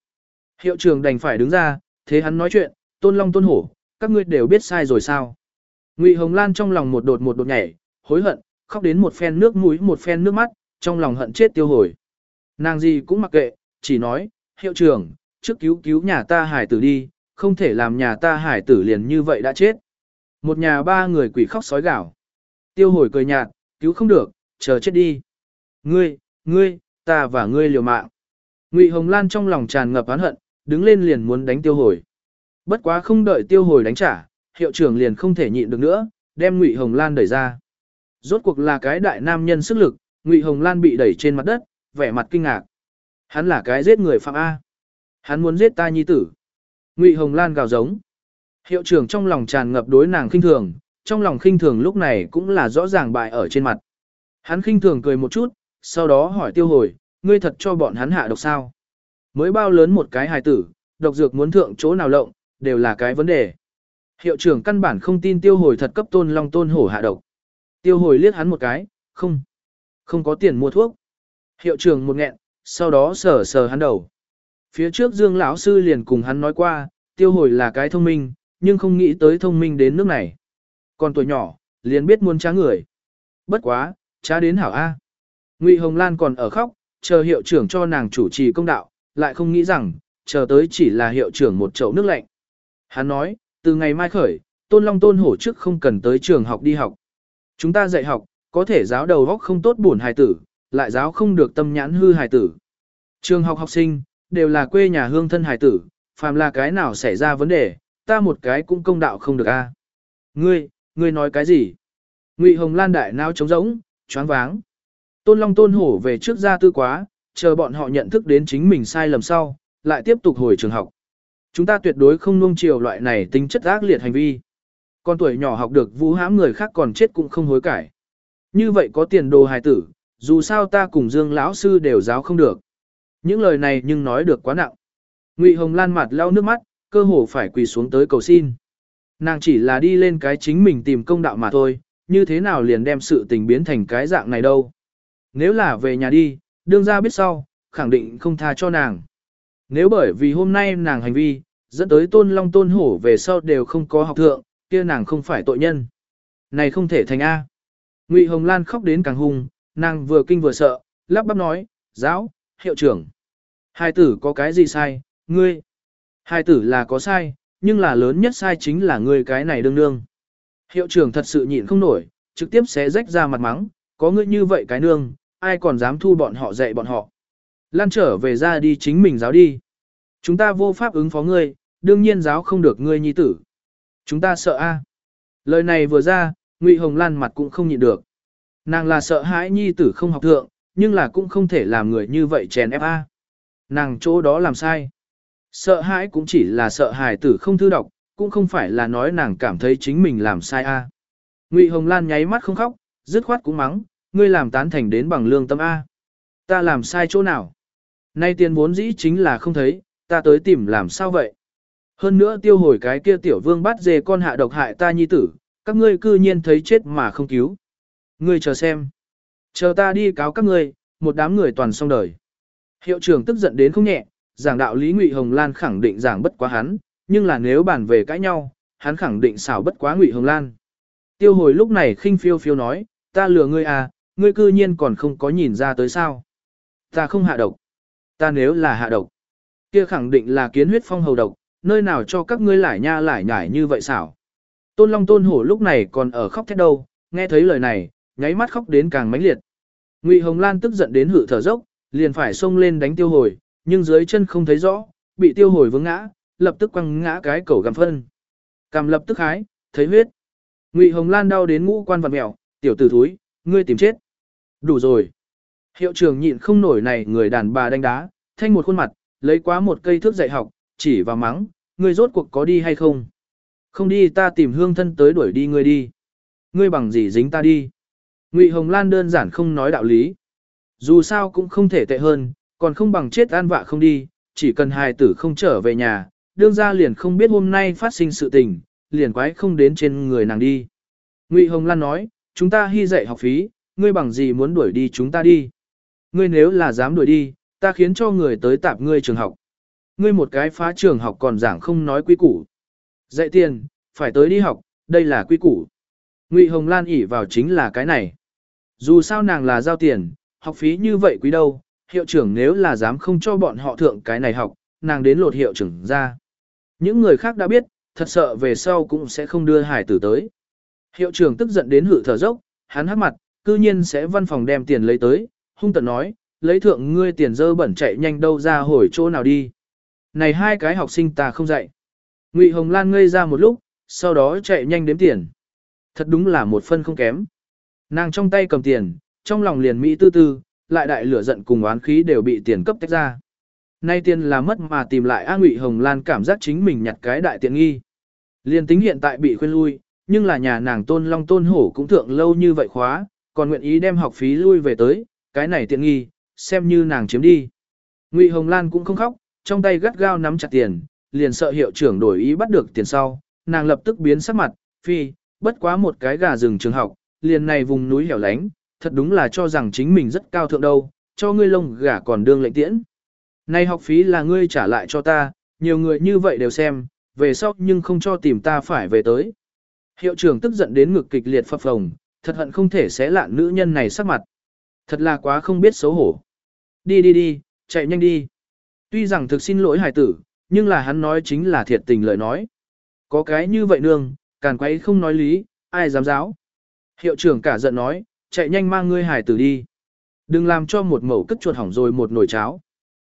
Hiệu trưởng đành phải đứng ra, thế hắn nói chuyện, Tôn Long Tôn Hổ, các ngươi đều biết sai rồi sao. Ngụy Hồng Lan trong lòng một đột một đột nhảy, hối hận, khóc đến một phen nước mũi một phen nước mắt, trong lòng hận chết tiêu hồi. Nàng gì cũng mặc kệ, chỉ nói, hiệu trưởng, trước cứu cứu nhà ta hải tử đi, không thể làm nhà ta hải tử liền như vậy đã chết. Một nhà ba người quỷ khóc sói gạo. Tiêu hồi cười nhạt, cứu không được, chờ chết đi. Ngươi, ngươi, ta và ngươi liều mạng. Ngụy Hồng Lan trong lòng tràn ngập oán hận, đứng lên liền muốn đánh tiêu hồi. Bất quá không đợi tiêu hồi đánh trả, hiệu trưởng liền không thể nhịn được nữa, đem Ngụy Hồng Lan đẩy ra. Rốt cuộc là cái đại nam nhân sức lực, Ngụy Hồng Lan bị đẩy trên mặt đất, vẻ mặt kinh ngạc. Hắn là cái giết người phạm A. Hắn muốn giết ta nhi tử. Ngụy Hồng Lan gào giống. Hiệu trưởng trong lòng tràn ngập đối nàng khinh thường, trong lòng khinh thường lúc này cũng là rõ ràng bại ở trên mặt. Hắn khinh thường cười một chút, sau đó hỏi tiêu hồi, ngươi thật cho bọn hắn hạ độc sao? Mới bao lớn một cái hài tử, độc dược muốn thượng chỗ nào lộng, đều là cái vấn đề. Hiệu trưởng căn bản không tin tiêu hồi thật cấp tôn long tôn hổ hạ độc. Tiêu hồi liếc hắn một cái, không, không có tiền mua thuốc. Hiệu trưởng một nghẹn, sau đó sờ sờ hắn đầu. Phía trước Dương lão sư liền cùng hắn nói qua, tiêu hồi là cái thông minh, nhưng không nghĩ tới thông minh đến nước này. Còn tuổi nhỏ, liền biết muốn trá người. Bất quá, trá đến hảo A. Ngụy Hồng Lan còn ở khóc, chờ hiệu trưởng cho nàng chủ trì công đạo, lại không nghĩ rằng, chờ tới chỉ là hiệu trưởng một chậu nước lạnh. Hắn nói, từ ngày mai khởi, tôn long tôn hổ trước không cần tới trường học đi học. Chúng ta dạy học, có thể giáo đầu góc không tốt buồn hài tử, lại giáo không được tâm nhãn hư hài tử. Trường học học sinh, đều là quê nhà hương thân hài tử, phàm là cái nào xảy ra vấn đề, ta một cái cũng công đạo không được a. Ngươi, ngươi nói cái gì? Ngụy Hồng Lan đại não trống rỗng, choáng váng. Tôn Long Tôn Hổ về trước ra tư quá, chờ bọn họ nhận thức đến chính mình sai lầm sau, lại tiếp tục hồi trường học. Chúng ta tuyệt đối không nuông chiều loại này tính chất ác liệt hành vi. Con tuổi nhỏ học được vũ hãm người khác còn chết cũng không hối cải. Như vậy có tiền đồ hài tử, dù sao ta cùng Dương lão sư đều giáo không được. Những lời này nhưng nói được quá nặng. Ngụy Hồng Lan mặt lau nước mắt, cơ hồ phải quỳ xuống tới cầu xin. Nàng chỉ là đi lên cái chính mình tìm công đạo mà thôi, như thế nào liền đem sự tình biến thành cái dạng này đâu. Nếu là về nhà đi, đương ra biết sau, khẳng định không tha cho nàng. Nếu bởi vì hôm nay nàng hành vi, dẫn tới tôn long tôn hổ về sau đều không có học thượng, kia nàng không phải tội nhân. Này không thể thành A. Ngụy Hồng Lan khóc đến càng hung, nàng vừa kinh vừa sợ, lắp bắp nói, giáo, hiệu trưởng. Hai tử có cái gì sai, ngươi. Hai tử là có sai, nhưng là lớn nhất sai chính là ngươi cái này đương đương. Hiệu trưởng thật sự nhịn không nổi, trực tiếp xé rách ra mặt mắng, có ngươi như vậy cái nương, ai còn dám thu bọn họ dạy bọn họ. Lan trở về ra đi chính mình giáo đi. Chúng ta vô pháp ứng phó ngươi, đương nhiên giáo không được ngươi nhi tử. Chúng ta sợ a. Lời này vừa ra, Ngụy Hồng Lan mặt cũng không nhịn được. Nàng là sợ hãi nhi tử không học thượng, nhưng là cũng không thể làm người như vậy chèn ép a. Nàng chỗ đó làm sai. Sợ hãi cũng chỉ là sợ hài tử không thư đọc, cũng không phải là nói nàng cảm thấy chính mình làm sai a. Ngụy Hồng Lan nháy mắt không khóc, dứt khoát cũng mắng, ngươi làm tán thành đến bằng lương tâm a. Ta làm sai chỗ nào? Nay tiền vốn dĩ chính là không thấy, ta tới tìm làm sao vậy? Hơn nữa tiêu hồi cái kia tiểu vương bắt dê con hạ độc hại ta nhi tử, các ngươi cư nhiên thấy chết mà không cứu. Ngươi chờ xem. Chờ ta đi cáo các ngươi, một đám người toàn xong đời. Hiệu trưởng tức giận đến không nhẹ, giảng đạo lý Ngụy Hồng Lan khẳng định giảng bất quá hắn, nhưng là nếu bàn về cãi nhau, hắn khẳng định xảo bất quá Ngụy Hồng Lan. Tiêu hồi lúc này khinh phiêu phiêu nói, ta lừa ngươi à, ngươi cư nhiên còn không có nhìn ra tới sao. Ta không hạ độc. Ta nếu là hạ độc, kia khẳng định là kiến huyết phong hầu độc, nơi nào cho các ngươi lại nha lại nhải như vậy xảo. Tôn Long Tôn Hổ lúc này còn ở khóc thét đâu, nghe thấy lời này, nháy mắt khóc đến càng mãnh liệt. Ngụy Hồng Lan tức giận đến hự thở dốc, liền phải xông lên đánh tiêu hồi, nhưng dưới chân không thấy rõ, bị tiêu hồi vướng ngã, lập tức quăng ngã cái cầu gầm phân. Cầm lập tức hái, thấy huyết. Ngụy Hồng Lan đau đến ngũ quan vật mèo, tiểu tử thúi, ngươi tìm chết. Đủ rồi. Hiệu trưởng nhịn không nổi này người đàn bà đánh đá, thanh một khuôn mặt, lấy quá một cây thước dạy học, chỉ vào mắng, ngươi rốt cuộc có đi hay không? Không đi ta tìm hương thân tới đuổi đi ngươi đi. Ngươi bằng gì dính ta đi? Ngụy Hồng Lan đơn giản không nói đạo lý. Dù sao cũng không thể tệ hơn, còn không bằng chết an vạ không đi, chỉ cần hài tử không trở về nhà, đương ra liền không biết hôm nay phát sinh sự tình, liền quái không đến trên người nàng đi. Ngụy Hồng Lan nói, chúng ta hy dạy học phí, ngươi bằng gì muốn đuổi đi chúng ta đi. Ngươi nếu là dám đuổi đi, ta khiến cho người tới tạp ngươi trường học. Ngươi một cái phá trường học còn giảng không nói quy củ. Dạy tiền, phải tới đi học, đây là quy củ. Ngụy Hồng Lan ỉ vào chính là cái này. Dù sao nàng là giao tiền, học phí như vậy quý đâu, hiệu trưởng nếu là dám không cho bọn họ thượng cái này học, nàng đến lột hiệu trưởng ra. Những người khác đã biết, thật sợ về sau cũng sẽ không đưa hải tử tới. Hiệu trưởng tức giận đến hự thở dốc, hắn hắc mặt, cư nhiên sẽ văn phòng đem tiền lấy tới, hung tận nói, lấy thượng ngươi tiền dơ bẩn chạy nhanh đâu ra hồi chỗ nào đi. Này hai cái học sinh ta không dạy. Ngụy Hồng Lan ngây ra một lúc, sau đó chạy nhanh đếm tiền. Thật đúng là một phân không kém. Nàng trong tay cầm tiền, trong lòng liền mỹ tư tư, lại đại lửa giận cùng oán khí đều bị tiền cấp tách ra. Nay tiền là mất mà tìm lại A Ngụy Hồng Lan cảm giác chính mình nhặt cái đại tiện nghi. Liên tính hiện tại bị khuyên lui, nhưng là nhà nàng tôn long tôn hổ cũng thượng lâu như vậy khóa, còn nguyện ý đem học phí lui về tới, cái này tiện nghi, xem như nàng chiếm đi. Ngụy Hồng Lan cũng không khóc, trong tay gắt gao nắm chặt tiền, liền sợ hiệu trưởng đổi ý bắt được tiền sau, nàng lập tức biến sắc mặt, phi, bất quá một cái gà rừng trường học, liền này vùng núi hẻo lánh, thật đúng là cho rằng chính mình rất cao thượng đâu, cho ngươi lông gà còn đương lệnh tiễn. Này học phí là ngươi trả lại cho ta, nhiều người như vậy đều xem, về sau nhưng không cho tìm ta phải về tới. Hiệu trưởng tức giận đến ngực kịch liệt phập phồng, thật hận không thể xé lạ nữ nhân này sắc mặt. Thật là quá không biết xấu hổ. Đi đi đi, chạy nhanh đi. Tuy rằng thực xin lỗi Hải tử, nhưng là hắn nói chính là thiệt tình lời nói. Có cái như vậy nương, càn quấy không nói lý, ai dám giáo. Hiệu trưởng cả giận nói, chạy nhanh mang ngươi hải tử đi. Đừng làm cho một mẩu cất chuột hỏng rồi một nồi cháo.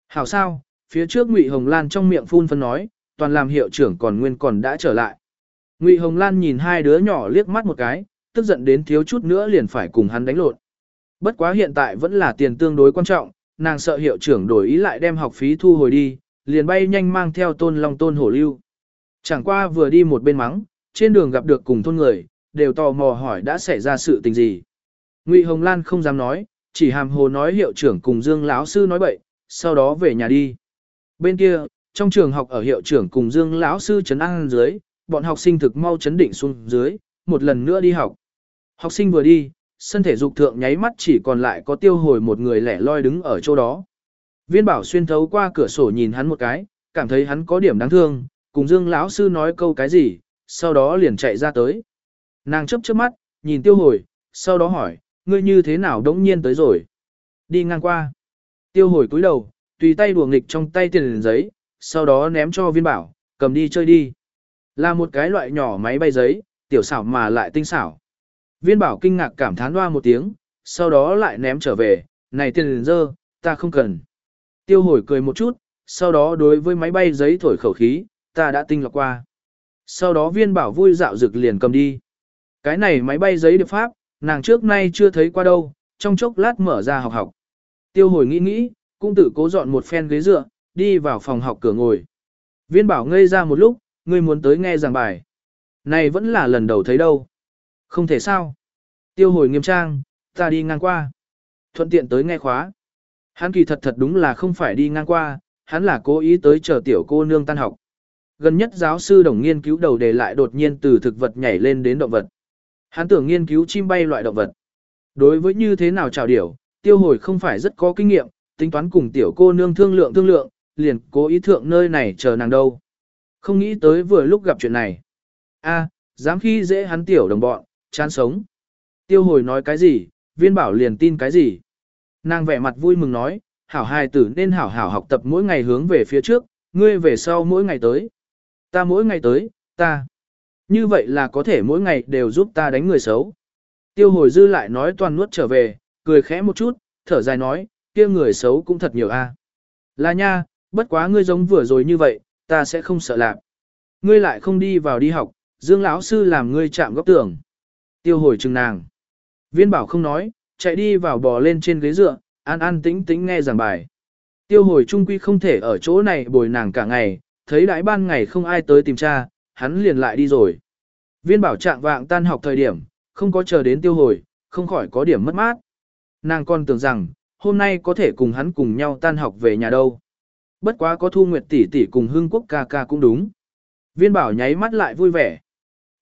Hảo sao, phía trước Ngụy Hồng Lan trong miệng phun phân nói, toàn làm hiệu trưởng còn nguyên còn đã trở lại. Ngụy Hồng Lan nhìn hai đứa nhỏ liếc mắt một cái, tức giận đến thiếu chút nữa liền phải cùng hắn đánh lộn. Bất quá hiện tại vẫn là tiền tương đối quan trọng, nàng sợ hiệu trưởng đổi ý lại đem học phí thu hồi đi, liền bay nhanh mang theo tôn long tôn hổ lưu. Chẳng qua vừa đi một bên mắng, trên đường gặp được cùng thôn người, đều tò mò hỏi đã xảy ra sự tình gì. Ngụy Hồng Lan không dám nói, chỉ hàm hồ nói hiệu trưởng cùng Dương lão sư nói bậy, sau đó về nhà đi. Bên kia, trong trường học ở hiệu trưởng cùng Dương lão sư trấn an dưới, bọn học sinh thực mau chấn định xuống dưới, một lần nữa đi học. Học sinh vừa đi, sân thể dục thượng nháy mắt chỉ còn lại có tiêu hồi một người lẻ loi đứng ở chỗ đó. Viên bảo xuyên thấu qua cửa sổ nhìn hắn một cái, cảm thấy hắn có điểm đáng thương, cùng Dương lão sư nói câu cái gì, sau đó liền chạy ra tới. Nàng chớp chớp mắt, nhìn tiêu hồi, sau đó hỏi, ngươi như thế nào đống nhiên tới rồi? Đi ngang qua. Tiêu hồi cúi đầu, tùy tay đùa nghịch trong tay tiền giấy, sau đó ném cho viên bảo, cầm đi chơi đi. Là một cái loại nhỏ máy bay giấy, tiểu xảo mà lại tinh xảo. Viên bảo kinh ngạc cảm thán hoa một tiếng, sau đó lại ném trở về, này tiền dơ, ta không cần. Tiêu hồi cười một chút, sau đó đối với máy bay giấy thổi khẩu khí, ta đã tinh lọc qua. Sau đó viên bảo vui dạo rực liền cầm đi. Cái này máy bay giấy được pháp, nàng trước nay chưa thấy qua đâu, trong chốc lát mở ra học học. Tiêu hồi nghĩ nghĩ, cũng tự cố dọn một phen ghế dựa, đi vào phòng học cửa ngồi. Viên bảo ngây ra một lúc, ngươi muốn tới nghe giảng bài. Này vẫn là lần đầu thấy đâu. Không thể sao. Tiêu hồi nghiêm trang, ta đi ngang qua. Thuận tiện tới nghe khóa. Hắn kỳ thật thật đúng là không phải đi ngang qua, hắn là cố ý tới chờ tiểu cô nương tan học. Gần nhất giáo sư đồng nghiên cứu đầu đề lại đột nhiên từ thực vật nhảy lên đến động vật. Hắn tưởng nghiên cứu chim bay loại động vật. Đối với như thế nào chào điểu, tiêu hồi không phải rất có kinh nghiệm, tính toán cùng tiểu cô nương thương lượng thương lượng, liền cố ý thượng nơi này chờ nàng đâu. Không nghĩ tới vừa lúc gặp chuyện này. a dám khi dễ hắn tiểu đồng bọn, chán sống. Tiêu hồi nói cái gì, viên bảo liền tin cái gì. Nàng vẻ mặt vui mừng nói, hảo hài tử nên hảo hảo học tập mỗi ngày hướng về phía trước, ngươi về sau mỗi ngày tới. Ta mỗi ngày tới, ta. Như vậy là có thể mỗi ngày đều giúp ta đánh người xấu. Tiêu hồi dư lại nói toàn nuốt trở về, cười khẽ một chút, thở dài nói, kia người xấu cũng thật nhiều a. Là nha, bất quá ngươi giống vừa rồi như vậy, ta sẽ không sợ lạc. Ngươi lại không đi vào đi học, Dương lão sư làm ngươi chạm góc tường. Tiêu hồi chừng nàng. Viên bảo không nói, chạy đi vào bò lên trên ghế dựa, an an tĩnh tĩnh nghe giảng bài. Tiêu hồi trung quy không thể ở chỗ này bồi nàng cả ngày, thấy đãi ban ngày không ai tới tìm cha, hắn liền lại đi rồi. Viên bảo trạng vạng tan học thời điểm, không có chờ đến tiêu hồi, không khỏi có điểm mất mát. Nàng còn tưởng rằng, hôm nay có thể cùng hắn cùng nhau tan học về nhà đâu. Bất quá có thu nguyệt tỷ tỷ cùng Hương quốc ca ca cũng đúng. Viên bảo nháy mắt lại vui vẻ.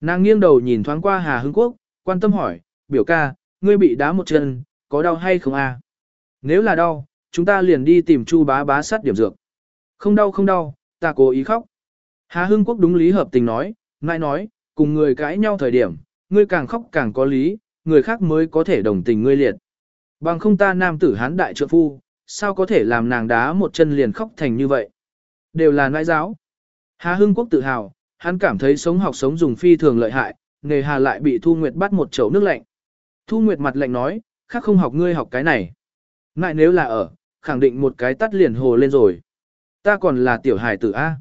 Nàng nghiêng đầu nhìn thoáng qua Hà Hưng Quốc, quan tâm hỏi, biểu ca, ngươi bị đá một chân, có đau hay không a? Nếu là đau, chúng ta liền đi tìm Chu bá bá sát điểm dược. Không đau không đau, ta cố ý khóc. Hà Hưng Quốc đúng lý hợp tình nói, ngại nói, cùng người cãi nhau thời điểm, ngươi càng khóc càng có lý, người khác mới có thể đồng tình ngươi liệt. Bằng không ta nam tử hán đại trượng phu, sao có thể làm nàng đá một chân liền khóc thành như vậy? Đều là nãi giáo. Hà Hưng Quốc tự hào, hắn cảm thấy sống học sống dùng phi thường lợi hại, nề hà lại bị Thu Nguyệt bắt một chậu nước lạnh. Thu Nguyệt mặt lạnh nói, khác không học ngươi học cái này. Ngại nếu là ở, khẳng định một cái tắt liền hồ lên rồi. Ta còn là tiểu hài tử A.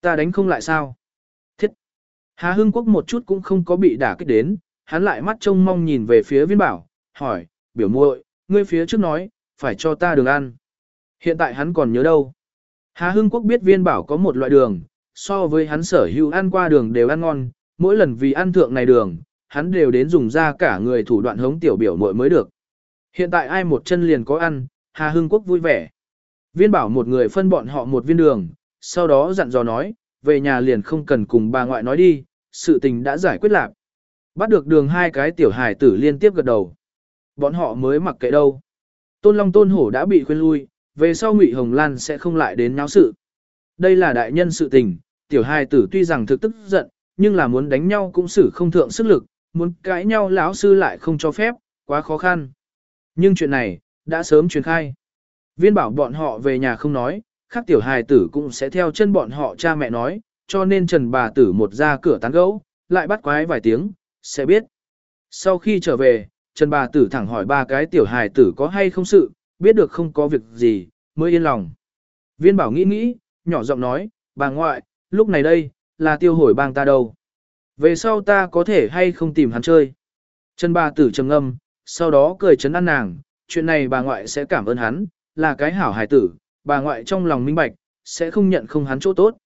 Ta đánh không lại sao? Thiết. Hà Hưng Quốc một chút cũng không có bị đả kích đến, hắn lại mắt trông mong nhìn về phía viên bảo, hỏi, biểu muội, ngươi phía trước nói, phải cho ta đường ăn. Hiện tại hắn còn nhớ đâu. Hà Hưng Quốc biết viên bảo có một loại đường, so với hắn sở hữu ăn qua đường đều ăn ngon, mỗi lần vì ăn thượng này đường, hắn đều đến dùng ra cả người thủ đoạn hống tiểu biểu muội mới được. Hiện tại ai một chân liền có ăn, Hà Hưng Quốc vui vẻ. Viên bảo một người phân bọn họ một viên đường, sau đó dặn dò nói, về nhà liền không cần cùng bà ngoại nói đi, sự tình đã giải quyết lạc. Bắt được đường hai cái tiểu hài tử liên tiếp gật đầu. Bọn họ mới mặc kệ đâu. Tôn Long Tôn Hổ đã bị khuyên lui, về sau Ngụy Hồng Lan sẽ không lại đến náo sự. Đây là đại nhân sự tình, tiểu hài tử tuy rằng thực tức giận, nhưng là muốn đánh nhau cũng xử không thượng sức lực, muốn cãi nhau lão sư lại không cho phép, quá khó khăn. Nhưng chuyện này, đã sớm truyền khai. Viên bảo bọn họ về nhà không nói, khác tiểu hài tử cũng sẽ theo chân bọn họ cha mẹ nói, cho nên Trần bà tử một ra cửa tán gẫu, lại bắt quái vài tiếng, sẽ biết. Sau khi trở về, Trần bà tử thẳng hỏi ba cái tiểu hài tử có hay không sự, biết được không có việc gì, mới yên lòng. Viên bảo nghĩ nghĩ, nhỏ giọng nói, bà ngoại, lúc này đây, là tiêu hồi bang ta đâu. Về sau ta có thể hay không tìm hắn chơi. Trần bà tử trầm ngâm, sau đó cười chấn an nàng, chuyện này bà ngoại sẽ cảm ơn hắn, là cái hảo hài tử, bà ngoại trong lòng minh bạch, sẽ không nhận không hắn chỗ tốt.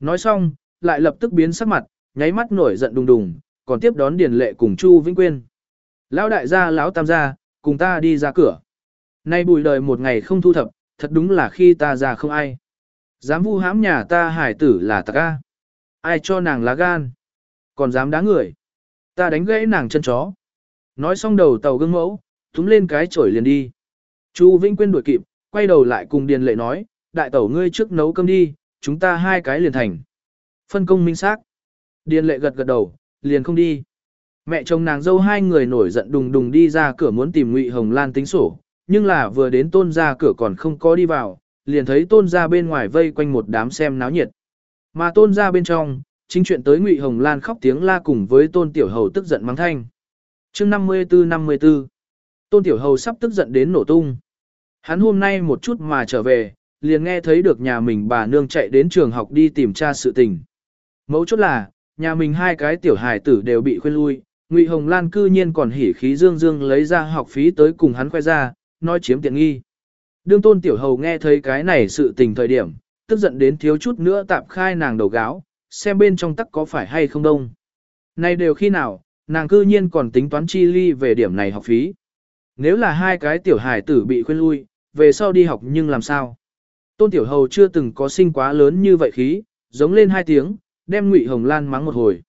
Nói xong, lại lập tức biến sắc mặt, nháy mắt nổi giận đùng đùng, còn tiếp đón Điền Lệ cùng Chu Vĩnh Quyên. Lão đại gia lão tam gia, cùng ta đi ra cửa. Nay bùi đời một ngày không thu thập, thật đúng là khi ta ra không ai. Dám vu hãm nhà ta hải tử là tạc ca. Ai cho nàng lá gan. Còn dám đá người. Ta đánh gãy nàng chân chó. Nói xong đầu tàu gương mẫu, túm lên cái chổi liền đi. Chu Vĩnh Quyên đuổi kịp, quay đầu lại cùng Điền Lệ nói, đại tẩu ngươi trước nấu cơm đi, chúng ta hai cái liền thành. Phân công minh xác. Điền Lệ gật gật đầu, liền không đi. Mẹ chồng nàng dâu hai người nổi giận đùng đùng đi ra cửa muốn tìm Ngụy Hồng Lan tính sổ, nhưng là vừa đến tôn ra cửa còn không có đi vào, liền thấy tôn ra bên ngoài vây quanh một đám xem náo nhiệt. Mà tôn ra bên trong, chính chuyện tới Ngụy Hồng Lan khóc tiếng la cùng với tôn tiểu hầu tức giận mắng thanh. chương 54-54, tôn tiểu hầu sắp tức giận đến nổ tung. Hắn hôm nay một chút mà trở về, liền nghe thấy được nhà mình bà nương chạy đến trường học đi tìm tra sự tình. Mấu chốt là, nhà mình hai cái tiểu hài tử đều bị khuyên lui, Ngụy Hồng Lan cư nhiên còn hỉ khí dương dương lấy ra học phí tới cùng hắn khoe ra, nói chiếm tiện nghi. Đương tôn tiểu hầu nghe thấy cái này sự tình thời điểm, tức giận đến thiếu chút nữa tạm khai nàng đầu gáo, xem bên trong tắc có phải hay không đông. Này đều khi nào, nàng cư nhiên còn tính toán chi ly về điểm này học phí. Nếu là hai cái tiểu hài tử bị khuyên lui, về sau đi học nhưng làm sao? Tôn tiểu hầu chưa từng có sinh quá lớn như vậy khí, giống lên hai tiếng, đem Ngụy Hồng Lan mắng một hồi.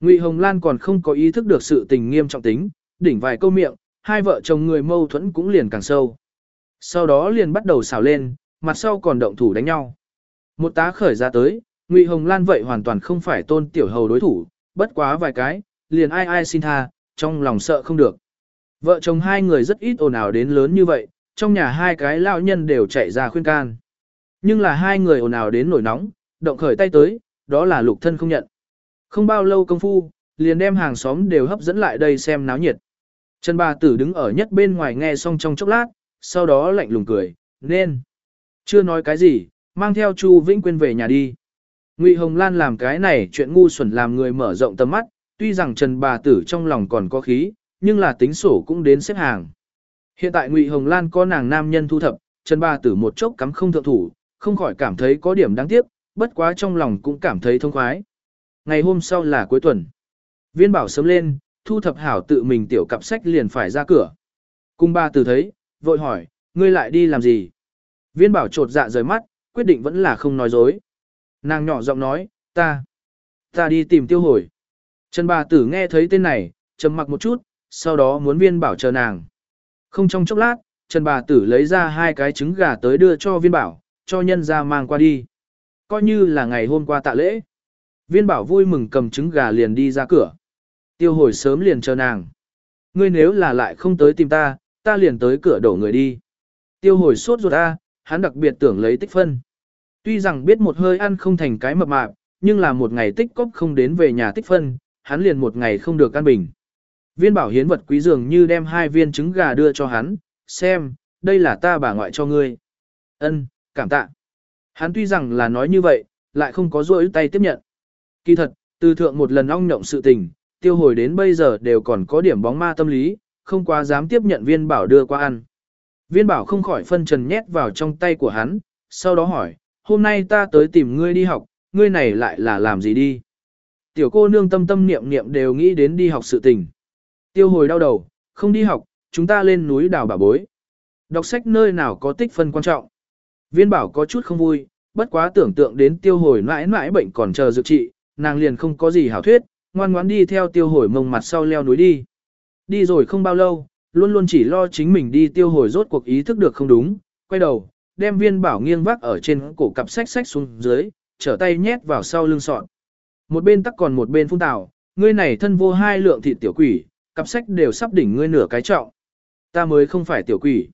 Ngụy Hồng Lan còn không có ý thức được sự tình nghiêm trọng tính, đỉnh vài câu miệng, hai vợ chồng người mâu thuẫn cũng liền càng sâu. Sau đó liền bắt đầu xào lên, mặt sau còn động thủ đánh nhau. Một tá khởi ra tới, Ngụy Hồng Lan vậy hoàn toàn không phải tôn tiểu hầu đối thủ, bất quá vài cái, liền ai ai xin tha, trong lòng sợ không được. Vợ chồng hai người rất ít ồn ào đến lớn như vậy, trong nhà hai cái lão nhân đều chạy ra khuyên can. Nhưng là hai người ồn ào đến nổi nóng, động khởi tay tới, đó là lục thân không nhận. Không bao lâu công phu, liền đem hàng xóm đều hấp dẫn lại đây xem náo nhiệt. Trần bà tử đứng ở nhất bên ngoài nghe xong trong chốc lát, sau đó lạnh lùng cười, nên. Chưa nói cái gì, mang theo Chu Vĩnh Quyên về nhà đi. Ngụy Hồng Lan làm cái này chuyện ngu xuẩn làm người mở rộng tầm mắt, tuy rằng Trần bà tử trong lòng còn có khí, nhưng là tính sổ cũng đến xếp hàng. Hiện tại Ngụy Hồng Lan có nàng nam nhân thu thập, Trần bà tử một chốc cắm không thượng thủ, không khỏi cảm thấy có điểm đáng tiếc, bất quá trong lòng cũng cảm thấy thông khoái. Ngày hôm sau là cuối tuần. Viên bảo sớm lên, thu thập hảo tự mình tiểu cặp sách liền phải ra cửa. Cung ba tử thấy, vội hỏi, ngươi lại đi làm gì? Viên bảo trột dạ rời mắt, quyết định vẫn là không nói dối. Nàng nhỏ giọng nói, ta, ta đi tìm tiêu hồi. Trần bà tử nghe thấy tên này, trầm mặc một chút, sau đó muốn viên bảo chờ nàng. Không trong chốc lát, Trần bà tử lấy ra hai cái trứng gà tới đưa cho viên bảo, cho nhân ra mang qua đi. Coi như là ngày hôm qua tạ lễ. Viên bảo vui mừng cầm trứng gà liền đi ra cửa. Tiêu hồi sớm liền chờ nàng. Ngươi nếu là lại không tới tìm ta, ta liền tới cửa đổ người đi. Tiêu hồi sốt ruột a, hắn đặc biệt tưởng lấy tích phân. Tuy rằng biết một hơi ăn không thành cái mập mạp, nhưng là một ngày tích cóp không đến về nhà tích phân, hắn liền một ngày không được ăn bình. Viên bảo hiến vật quý dường như đem hai viên trứng gà đưa cho hắn, xem, đây là ta bà ngoại cho ngươi. Ân, cảm tạ. Hắn tuy rằng là nói như vậy, lại không có rỗi tay tiếp nhận. Kỳ thật, từ thượng một lần ong nhộng sự tình, tiêu hồi đến bây giờ đều còn có điểm bóng ma tâm lý, không quá dám tiếp nhận viên bảo đưa qua ăn. Viên bảo không khỏi phân trần nhét vào trong tay của hắn, sau đó hỏi, hôm nay ta tới tìm ngươi đi học, ngươi này lại là làm gì đi? Tiểu cô nương tâm tâm niệm niệm đều nghĩ đến đi học sự tình. Tiêu hồi đau đầu, không đi học, chúng ta lên núi đào bà bối. Đọc sách nơi nào có tích phân quan trọng. Viên bảo có chút không vui, bất quá tưởng tượng đến tiêu hồi mãi mãi bệnh còn chờ dược trị, nàng liền không có gì hảo thuyết, ngoan ngoãn đi theo tiêu hồi mông mặt sau leo núi đi. Đi rồi không bao lâu, luôn luôn chỉ lo chính mình đi tiêu hồi rốt cuộc ý thức được không đúng, quay đầu, đem viên bảo nghiêng vác ở trên cổ cặp sách sách xuống dưới, trở tay nhét vào sau lưng sọn. Một bên tắc còn một bên phun tào, ngươi này thân vô hai lượng thịt tiểu quỷ, cặp sách đều sắp đỉnh ngươi nửa cái trọng. Ta mới không phải tiểu quỷ.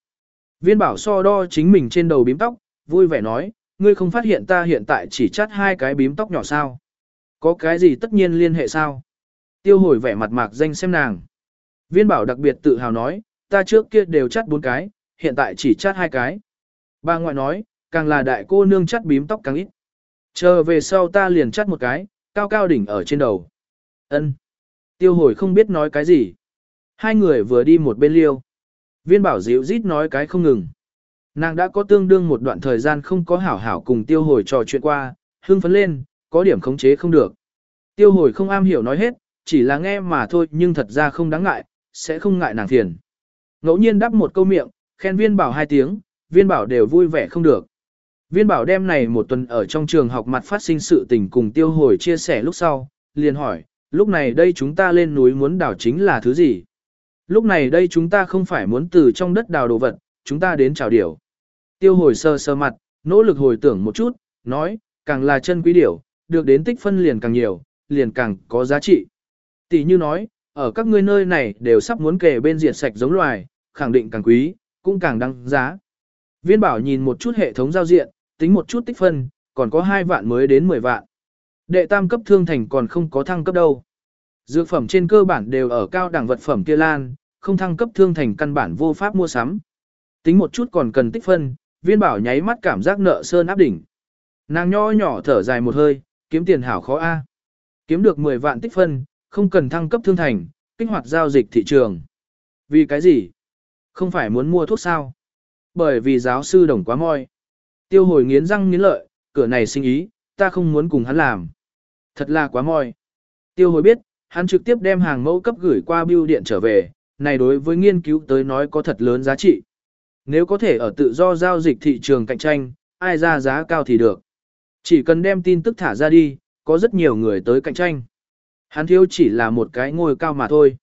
Viên bảo so đo chính mình trên đầu bím tóc, vui vẻ nói, ngươi không phát hiện ta hiện tại chỉ chắt hai cái bím tóc nhỏ sao. Có cái gì tất nhiên liên hệ sao? Tiêu hồi vẻ mặt mạc danh xem nàng. Viên bảo đặc biệt tự hào nói, ta trước kia đều chắt bốn cái, hiện tại chỉ chắt hai cái. Bà ngoại nói, càng là đại cô nương chắt bím tóc càng ít. Chờ về sau ta liền chắt một cái, cao cao đỉnh ở trên đầu. Ân. Tiêu hồi không biết nói cái gì. Hai người vừa đi một bên liêu. Viên bảo dịu rít nói cái không ngừng. Nàng đã có tương đương một đoạn thời gian không có hảo hảo cùng tiêu hồi trò chuyện qua, hưng phấn lên, có điểm khống chế không được. Tiêu hồi không am hiểu nói hết, chỉ là nghe mà thôi nhưng thật ra không đáng ngại, sẽ không ngại nàng phiền. Ngẫu nhiên đáp một câu miệng, khen viên bảo hai tiếng, viên bảo đều vui vẻ không được. Viên bảo đem này một tuần ở trong trường học mặt phát sinh sự tình cùng tiêu hồi chia sẻ lúc sau, liền hỏi, lúc này đây chúng ta lên núi muốn đào chính là thứ gì? Lúc này đây chúng ta không phải muốn từ trong đất đào đồ vật, chúng ta đến chào điểu. Tiêu hồi sơ sơ mặt, nỗ lực hồi tưởng một chút, nói, càng là chân quý điểu, được đến tích phân liền càng nhiều, liền càng có giá trị. Tỷ như nói, ở các ngươi nơi này đều sắp muốn kể bên diệt sạch giống loài, khẳng định càng quý, cũng càng đăng giá. Viên bảo nhìn một chút hệ thống giao diện, tính một chút tích phân, còn có 2 vạn mới đến 10 vạn. Đệ tam cấp thương thành còn không có thăng cấp đâu. Dược phẩm trên cơ bản đều ở cao đẳng vật phẩm kia lan, không thăng cấp thương thành căn bản vô pháp mua sắm. Tính một chút còn cần tích phân, viên bảo nháy mắt cảm giác nợ sơn áp đỉnh. Nàng nho nhỏ thở dài một hơi, kiếm tiền hảo khó A. Kiếm được 10 vạn tích phân, không cần thăng cấp thương thành, kích hoạt giao dịch thị trường. Vì cái gì? Không phải muốn mua thuốc sao? Bởi vì giáo sư đồng quá moi. Tiêu hồi nghiến răng nghiến lợi, cửa này sinh ý, ta không muốn cùng hắn làm. Thật là quá moi. Tiêu hồi biết, hắn trực tiếp đem hàng mẫu cấp gửi qua bưu điện trở về, này đối với nghiên cứu tới nói có thật lớn giá trị. Nếu có thể ở tự do giao dịch thị trường cạnh tranh, ai ra giá cao thì được. Chỉ cần đem tin tức thả ra đi, có rất nhiều người tới cạnh tranh. Hắn thiếu chỉ là một cái ngôi cao mà thôi.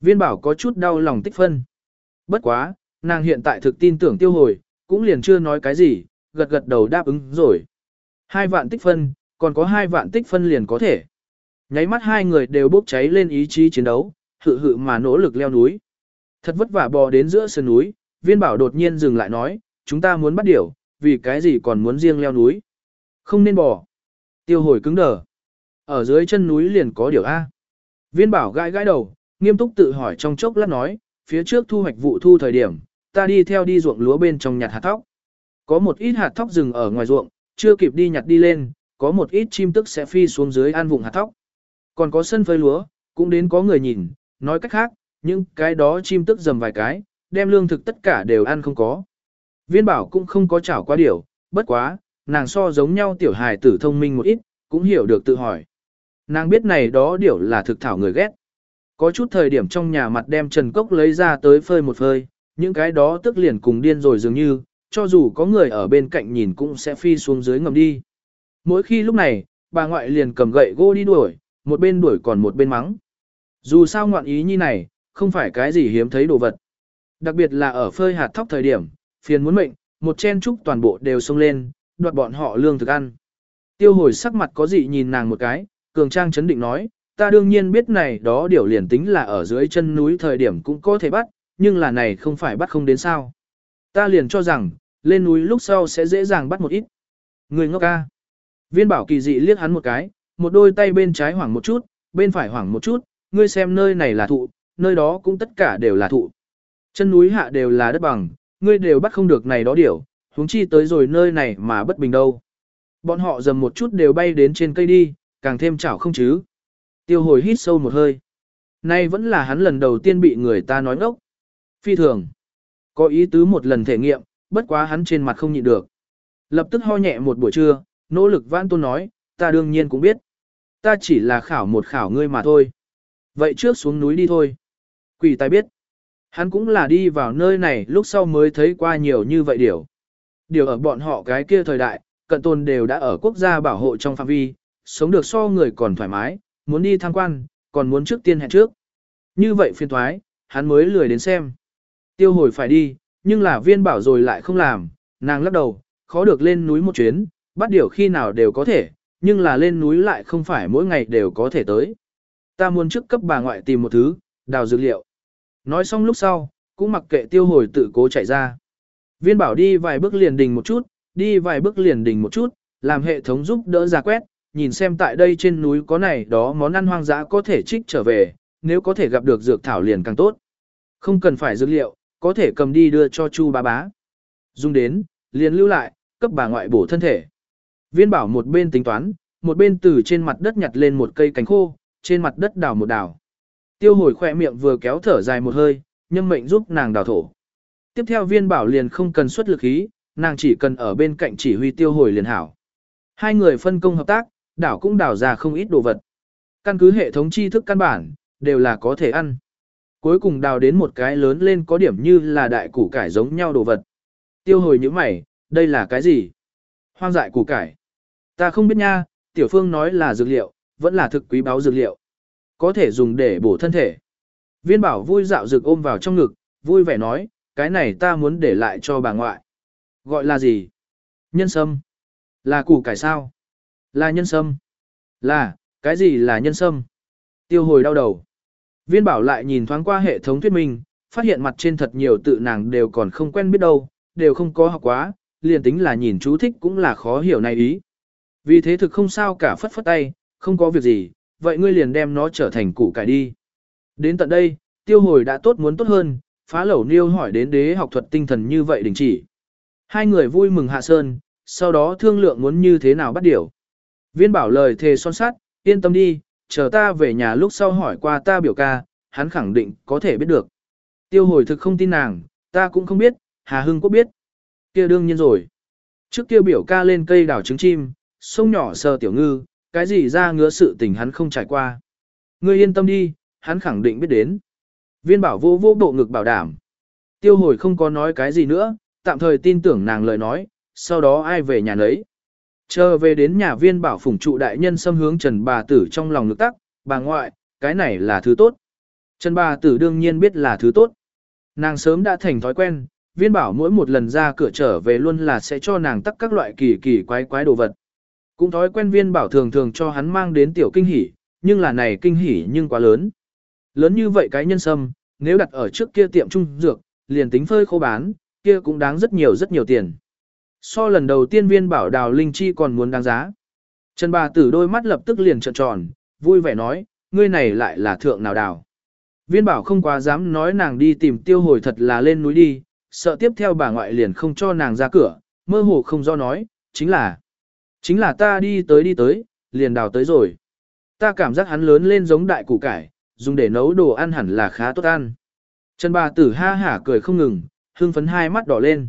Viên bảo có chút đau lòng tích phân. Bất quá, nàng hiện tại thực tin tưởng tiêu hồi, cũng liền chưa nói cái gì, gật gật đầu đáp ứng rồi. Hai vạn tích phân, còn có hai vạn tích phân liền có thể. Nháy mắt hai người đều bốc cháy lên ý chí chiến đấu, hự hự mà nỗ lực leo núi. Thật vất vả bò đến giữa sườn núi, viên bảo đột nhiên dừng lại nói, chúng ta muốn bắt điểu, vì cái gì còn muốn riêng leo núi. Không nên bò. Tiêu hồi cứng đờ. Ở dưới chân núi liền có điểu A. Viên bảo gãi gãi đầu, nghiêm túc tự hỏi trong chốc lát nói, phía trước thu hoạch vụ thu thời điểm, ta đi theo đi ruộng lúa bên trong nhặt hạt thóc. Có một ít hạt thóc rừng ở ngoài ruộng, chưa kịp đi nhặt đi lên, có một ít chim tức sẽ phi xuống dưới ăn vùng hạt thóc. Còn có sân phơi lúa, cũng đến có người nhìn, nói cách khác, những cái đó chim tức dầm vài cái, đem lương thực tất cả đều ăn không có. Viên bảo cũng không có chảo qua điều, bất quá, nàng so giống nhau tiểu hài tử thông minh một ít, cũng hiểu được tự hỏi. Nàng biết này đó điểu là thực thảo người ghét. Có chút thời điểm trong nhà mặt đem Trần Cốc lấy ra tới phơi một phơi, những cái đó tức liền cùng điên rồi dường như, cho dù có người ở bên cạnh nhìn cũng sẽ phi xuống dưới ngầm đi. Mỗi khi lúc này, bà ngoại liền cầm gậy gỗ đi đuổi, một bên đuổi còn một bên mắng. Dù sao ngoạn ý như này, không phải cái gì hiếm thấy đồ vật. Đặc biệt là ở phơi hạt thóc thời điểm, phiền muốn mệnh, một chen trúc toàn bộ đều xông lên, đoạt bọn họ lương thực ăn. Tiêu hồi sắc mặt có gì nhìn nàng một cái, cường trang chấn định nói, ta đương nhiên biết này đó điều liền tính là ở dưới chân núi thời điểm cũng có thể bắt, nhưng là này không phải bắt không đến sao. Ta liền cho rằng, lên núi lúc sau sẽ dễ dàng bắt một ít. Người ngốc ca. Viên bảo kỳ dị liếc hắn một cái, một đôi tay bên trái hoảng một chút, bên phải hoảng một chút, ngươi xem nơi này là thụ, nơi đó cũng tất cả đều là thụ. Chân núi hạ đều là đất bằng, ngươi đều bắt không được này đó điểu, huống chi tới rồi nơi này mà bất bình đâu. Bọn họ dầm một chút đều bay đến trên cây đi, càng thêm chảo không chứ. Tiêu hồi hít sâu một hơi. Nay vẫn là hắn lần đầu tiên bị người ta nói ngốc. Phi thường. Có ý tứ một lần thể nghiệm, bất quá hắn trên mặt không nhịn được. Lập tức ho nhẹ một buổi trưa, nỗ lực vãn tôn nói, ta đương nhiên cũng biết. Ta chỉ là khảo một khảo ngươi mà thôi. Vậy trước xuống núi đi thôi. Quỷ tài biết. Hắn cũng là đi vào nơi này lúc sau mới thấy qua nhiều như vậy điều. Điều ở bọn họ cái kia thời đại, cận tôn đều đã ở quốc gia bảo hộ trong phạm vi, sống được so người còn thoải mái, muốn đi tham quan, còn muốn trước tiên hẹn trước. Như vậy phiền thoái, hắn mới lười đến xem. Tiêu hồi phải đi, nhưng là viên bảo rồi lại không làm, nàng lắc đầu, khó được lên núi một chuyến, bắt điều khi nào đều có thể, nhưng là lên núi lại không phải mỗi ngày đều có thể tới. Ta muốn trước cấp bà ngoại tìm một thứ, đào dược liệu. Nói xong lúc sau, cũng mặc kệ tiêu hồi tự cố chạy ra. Viên bảo đi vài bước liền đình một chút, đi vài bước liền đình một chút, làm hệ thống giúp đỡ ra quét, nhìn xem tại đây trên núi có này đó món ăn hoang dã có thể trích trở về, nếu có thể gặp được dược thảo liền càng tốt. Không cần phải dược liệu, có thể cầm đi đưa cho Chu bá bá. Dùng đến, liền lưu lại, cấp bà ngoại bổ thân thể. Viên bảo một bên tính toán, một bên từ trên mặt đất nhặt lên một cây cánh khô, trên mặt đất đào một đào. Tiêu hồi khỏe miệng vừa kéo thở dài một hơi, nhân mệnh giúp nàng đào thổ. Tiếp theo viên bảo liền không cần xuất lực khí, nàng chỉ cần ở bên cạnh chỉ huy tiêu hồi liền hảo. Hai người phân công hợp tác, đảo cũng đào ra không ít đồ vật. Căn cứ hệ thống tri thức căn bản, đều là có thể ăn. Cuối cùng đào đến một cái lớn lên có điểm như là đại củ cải giống nhau đồ vật. Tiêu hồi như mày, đây là cái gì? Hoang dại củ cải. Ta không biết nha, tiểu phương nói là dược liệu, vẫn là thực quý báo dược liệu. Có thể dùng để bổ thân thể. Viên bảo vui dạo dược ôm vào trong ngực, vui vẻ nói, cái này ta muốn để lại cho bà ngoại. Gọi là gì? Nhân sâm. Là củ cải sao? Là nhân sâm. Là, cái gì là nhân sâm? Tiêu hồi đau đầu. Viên bảo lại nhìn thoáng qua hệ thống thuyết minh, phát hiện mặt trên thật nhiều tự nàng đều còn không quen biết đâu, đều không có học quá, liền tính là nhìn chú thích cũng là khó hiểu này ý. Vì thế thực không sao cả phất phất tay, không có việc gì, vậy ngươi liền đem nó trở thành củ cải đi. Đến tận đây, tiêu hồi đã tốt muốn tốt hơn, phá lẩu niêu hỏi đến đế học thuật tinh thần như vậy đình chỉ. Hai người vui mừng hạ sơn, sau đó thương lượng muốn như thế nào bắt điểu. Viên bảo lời thề son sát, yên tâm đi, chờ ta về nhà lúc sau hỏi qua ta biểu ca, hắn khẳng định có thể biết được. Tiêu hồi thực không tin nàng, ta cũng không biết, Hà Hưng có biết. kia đương nhiên rồi. Trước kia biểu ca lên cây đào trứng chim, sông nhỏ sờ tiểu ngư, cái gì ra ngứa sự tình hắn không trải qua. Ngươi yên tâm đi, hắn khẳng định biết đến. Viên bảo vô vô bộ ngực bảo đảm. Tiêu hồi không có nói cái gì nữa, tạm thời tin tưởng nàng lời nói, sau đó ai về nhà nấy. Chờ về đến nhà viên bảo phủng trụ đại nhân xâm hướng Trần bà tử trong lòng lực tắc, bà ngoại, cái này là thứ tốt. Trần bà tử đương nhiên biết là thứ tốt. Nàng sớm đã thành thói quen, viên bảo mỗi một lần ra cửa trở về luôn là sẽ cho nàng tắc các loại kỳ kỳ quái quái đồ vật. Cũng thói quen viên bảo thường thường cho hắn mang đến tiểu kinh hỉ, nhưng là này kinh hỉ nhưng quá lớn. Lớn như vậy cái nhân sâm, nếu đặt ở trước kia tiệm trung dược, liền tính phơi khô bán, kia cũng đáng rất nhiều rất nhiều tiền. So lần đầu tiên viên bảo đào linh chi còn muốn đáng giá. Trần bà tử đôi mắt lập tức liền trợn tròn, vui vẻ nói, ngươi này lại là thượng nào đào. Viên bảo không quá dám nói nàng đi tìm tiêu hồi thật là lên núi đi, sợ tiếp theo bà ngoại liền không cho nàng ra cửa, mơ hồ không do nói, chính là, chính là ta đi tới đi tới, liền đào tới rồi. Ta cảm giác hắn lớn lên giống đại củ cải, dùng để nấu đồ ăn hẳn là khá tốt ăn. Trần bà tử ha hả cười không ngừng, hưng phấn hai mắt đỏ lên.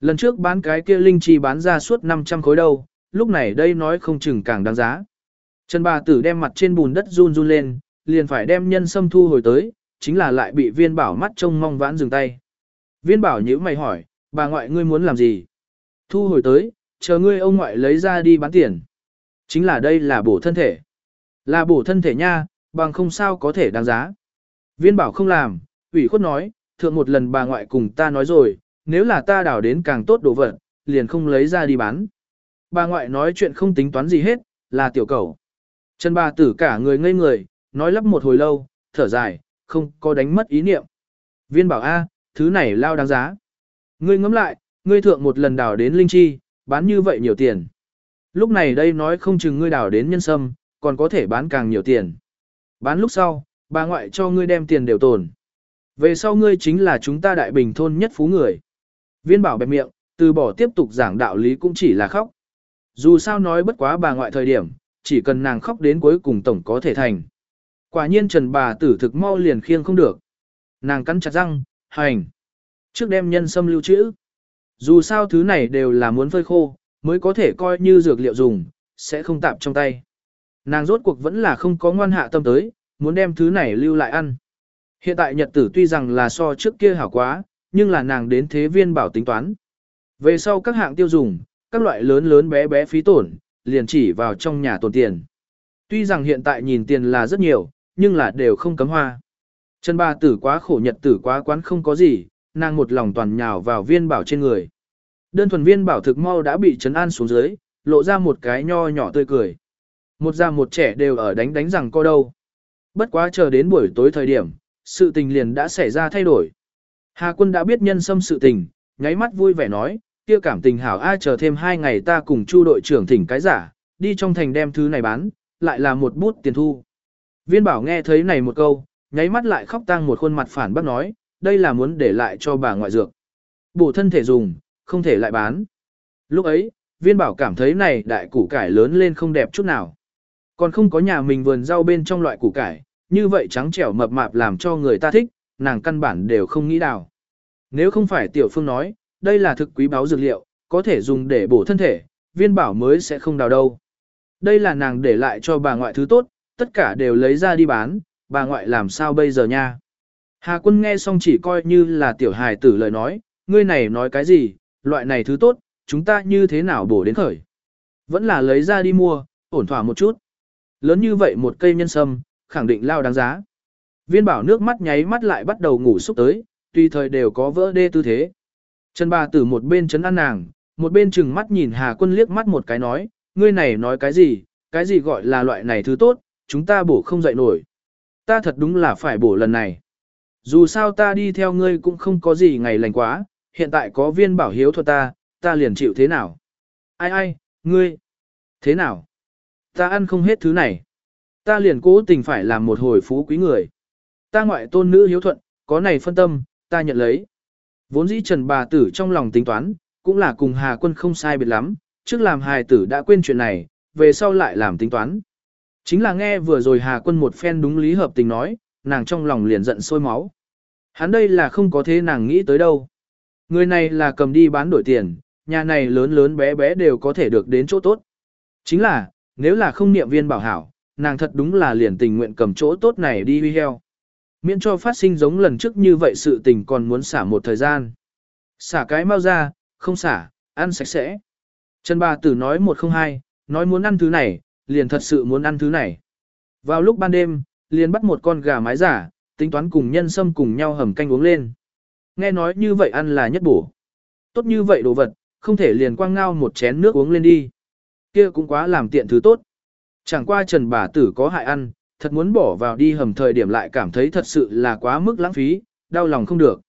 Lần trước bán cái kia linh chi bán ra suốt 500 khối đâu, lúc này đây nói không chừng càng đáng giá. Trần bà tử đem mặt trên bùn đất run run lên, liền phải đem nhân sâm thu hồi tới, chính là lại bị viên bảo mắt trông mong vãn dừng tay. Viên bảo nhữ mày hỏi, bà ngoại ngươi muốn làm gì? Thu hồi tới, chờ ngươi ông ngoại lấy ra đi bán tiền. Chính là đây là bổ thân thể. Là bổ thân thể nha, bằng không sao có thể đáng giá. Viên bảo không làm, ủy khuất nói, thượng một lần bà ngoại cùng ta nói rồi, nếu là ta đào đến càng tốt đồ vật, liền không lấy ra đi bán. Bà ngoại nói chuyện không tính toán gì hết, là tiểu cầu. Trần bà tử cả người ngây người, nói lắp một hồi lâu, thở dài, không có đánh mất ý niệm. Viên bảo A, thứ này lao đáng giá. Ngươi ngẫm lại, ngươi thượng một lần đào đến linh chi, bán như vậy nhiều tiền. Lúc này đây nói không chừng ngươi đào đến nhân sâm, còn có thể bán càng nhiều tiền. Bán lúc sau, bà ngoại cho ngươi đem tiền đều tồn. Về sau ngươi chính là chúng ta đại bình thôn nhất phú người. Viên bảo bẹp miệng, từ bỏ tiếp tục giảng đạo lý cũng chỉ là khóc. Dù sao nói bất quá bà ngoại thời điểm, chỉ cần nàng khóc đến cuối cùng tổng có thể thành. Quả nhiên trần bà tử thực mau liền khiêng không được. Nàng cắn chặt răng, hành. Trước đem nhân sâm lưu trữ. Dù sao thứ này đều là muốn phơi khô, mới có thể coi như dược liệu dùng, sẽ không tạp trong tay. Nàng rốt cuộc vẫn là không có ngoan hạ tâm tới, muốn đem thứ này lưu lại ăn. Hiện tại nhật tử tuy rằng là so trước kia hảo quá, nhưng là nàng đến thế viên bảo tính toán. Về sau các hạng tiêu dùng, các loại lớn lớn bé bé phí tổn, liền chỉ vào trong nhà tồn tiền. Tuy rằng hiện tại nhìn tiền là rất nhiều, nhưng là đều không cấm hoa. Trần ba tử quá khổ nhật tử quá quán không có gì, nàng một lòng toàn nhào vào viên bảo trên người. Đơn thuần viên bảo thực mau đã bị trấn an xuống dưới, lộ ra một cái nho nhỏ tươi cười. Một già một trẻ đều ở đánh đánh rằng co đâu. Bất quá chờ đến buổi tối thời điểm, sự tình liền đã xảy ra thay đổi. Hà quân đã biết nhân sâm sự tình, nháy mắt vui vẻ nói, kia cảm tình hảo ai chờ thêm hai ngày ta cùng chu đội trưởng thỉnh cái giả, đi trong thành đem thứ này bán, lại là một bút tiền thu. Viên bảo nghe thấy này một câu, nháy mắt lại khóc tang một khuôn mặt phản bác nói, đây là muốn để lại cho bà ngoại dược. Bổ thân thể dùng, không thể lại bán. Lúc ấy, viên bảo cảm thấy này đại củ cải lớn lên không đẹp chút nào. Còn không có nhà mình vườn rau bên trong loại củ cải, như vậy trắng trẻo mập mạp làm cho người ta thích, nàng căn bản đều không nghĩ đào. Nếu không phải tiểu phương nói, đây là thực quý báu dược liệu, có thể dùng để bổ thân thể, viên bảo mới sẽ không đào đâu. Đây là nàng để lại cho bà ngoại thứ tốt, tất cả đều lấy ra đi bán, bà ngoại làm sao bây giờ nha. Hà quân nghe xong chỉ coi như là tiểu hài tử lời nói, ngươi này nói cái gì, loại này thứ tốt, chúng ta như thế nào bổ đến khởi. Vẫn là lấy ra đi mua, ổn thỏa một chút. Lớn như vậy một cây nhân sâm, khẳng định lao đáng giá. Viên bảo nước mắt nháy mắt lại bắt đầu ngủ xúc tới, tùy thời đều có vỡ đê tư thế. Trần bà tử một bên chấn an nàng, một bên chừng mắt nhìn Hà quân liếc mắt một cái nói, ngươi này nói cái gì, cái gì gọi là loại này thứ tốt, chúng ta bổ không dậy nổi. Ta thật đúng là phải bổ lần này. Dù sao ta đi theo ngươi cũng không có gì ngày lành quá, hiện tại có viên bảo hiếu thuật ta, ta liền chịu thế nào? Ai ai, ngươi? Thế nào? Ta ăn không hết thứ này. Ta liền cố tình phải làm một hồi phú quý người. Ta ngoại tôn nữ hiếu thuận, có này phân tâm, ta nhận lấy. Vốn dĩ trần bà tử trong lòng tính toán, cũng là cùng Hà quân không sai biệt lắm, trước làm hài tử đã quên chuyện này, về sau lại làm tính toán. Chính là nghe vừa rồi Hà quân một phen đúng lý hợp tình nói, nàng trong lòng liền giận sôi máu. Hắn đây là không có thế nàng nghĩ tới đâu. Người này là cầm đi bán đổi tiền, nhà này lớn lớn bé bé đều có thể được đến chỗ tốt. Chính là, nếu là không niệm viên bảo hảo, nàng thật đúng là liền tình nguyện cầm chỗ tốt này đi huy heo. Miễn cho phát sinh giống lần trước như vậy sự tình còn muốn xả một thời gian. Xả cái mau ra, không xả, ăn sạch sẽ. Trần bà tử nói một không hai, nói muốn ăn thứ này, liền thật sự muốn ăn thứ này. Vào lúc ban đêm, liền bắt một con gà mái giả, tính toán cùng nhân sâm cùng nhau hầm canh uống lên. Nghe nói như vậy ăn là nhất bổ. Tốt như vậy đồ vật, không thể liền quang ngao một chén nước uống lên đi. Kia cũng quá làm tiện thứ tốt. Chẳng qua trần bà tử có hại ăn, thật muốn bỏ vào đi hầm thời điểm lại cảm thấy thật sự là quá mức lãng phí, đau lòng không được.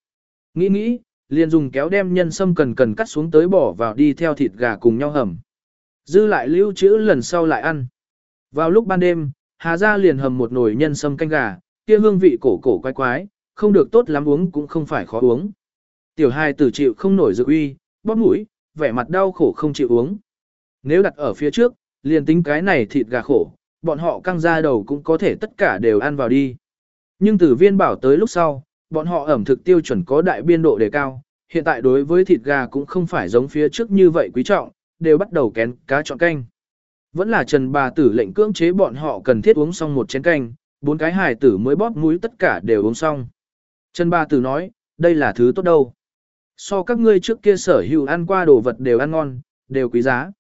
Nghĩ nghĩ, liền dùng kéo đem nhân sâm cần cần cắt xuống tới bỏ vào đi theo thịt gà cùng nhau hầm. Dư lại lưu trữ lần sau lại ăn. Vào lúc ban đêm, Hà Gia liền hầm một nồi nhân sâm canh gà, kia hương vị cổ cổ quái quái, không được tốt lắm uống cũng không phải khó uống. Tiểu Hai tử chịu không nổi dược uy, bóp mũi, vẻ mặt đau khổ không chịu uống. Nếu đặt ở phía trước, liền tính cái này thịt gà khổ, bọn họ căng ra đầu cũng có thể tất cả đều ăn vào đi. Nhưng từ viên bảo tới lúc sau, bọn họ ẩm thực tiêu chuẩn có đại biên độ đề cao, hiện tại đối với thịt gà cũng không phải giống phía trước như vậy quý trọng, đều bắt đầu kén cá chọn canh. Vẫn là Trần bà tử lệnh cưỡng chế bọn họ cần thiết uống xong một chén canh, bốn cái hài tử mới bóp mũi tất cả đều uống xong. Trần bà tử nói, đây là thứ tốt đâu. So các ngươi trước kia sở hữu ăn qua đồ vật đều ăn ngon, đều quý giá.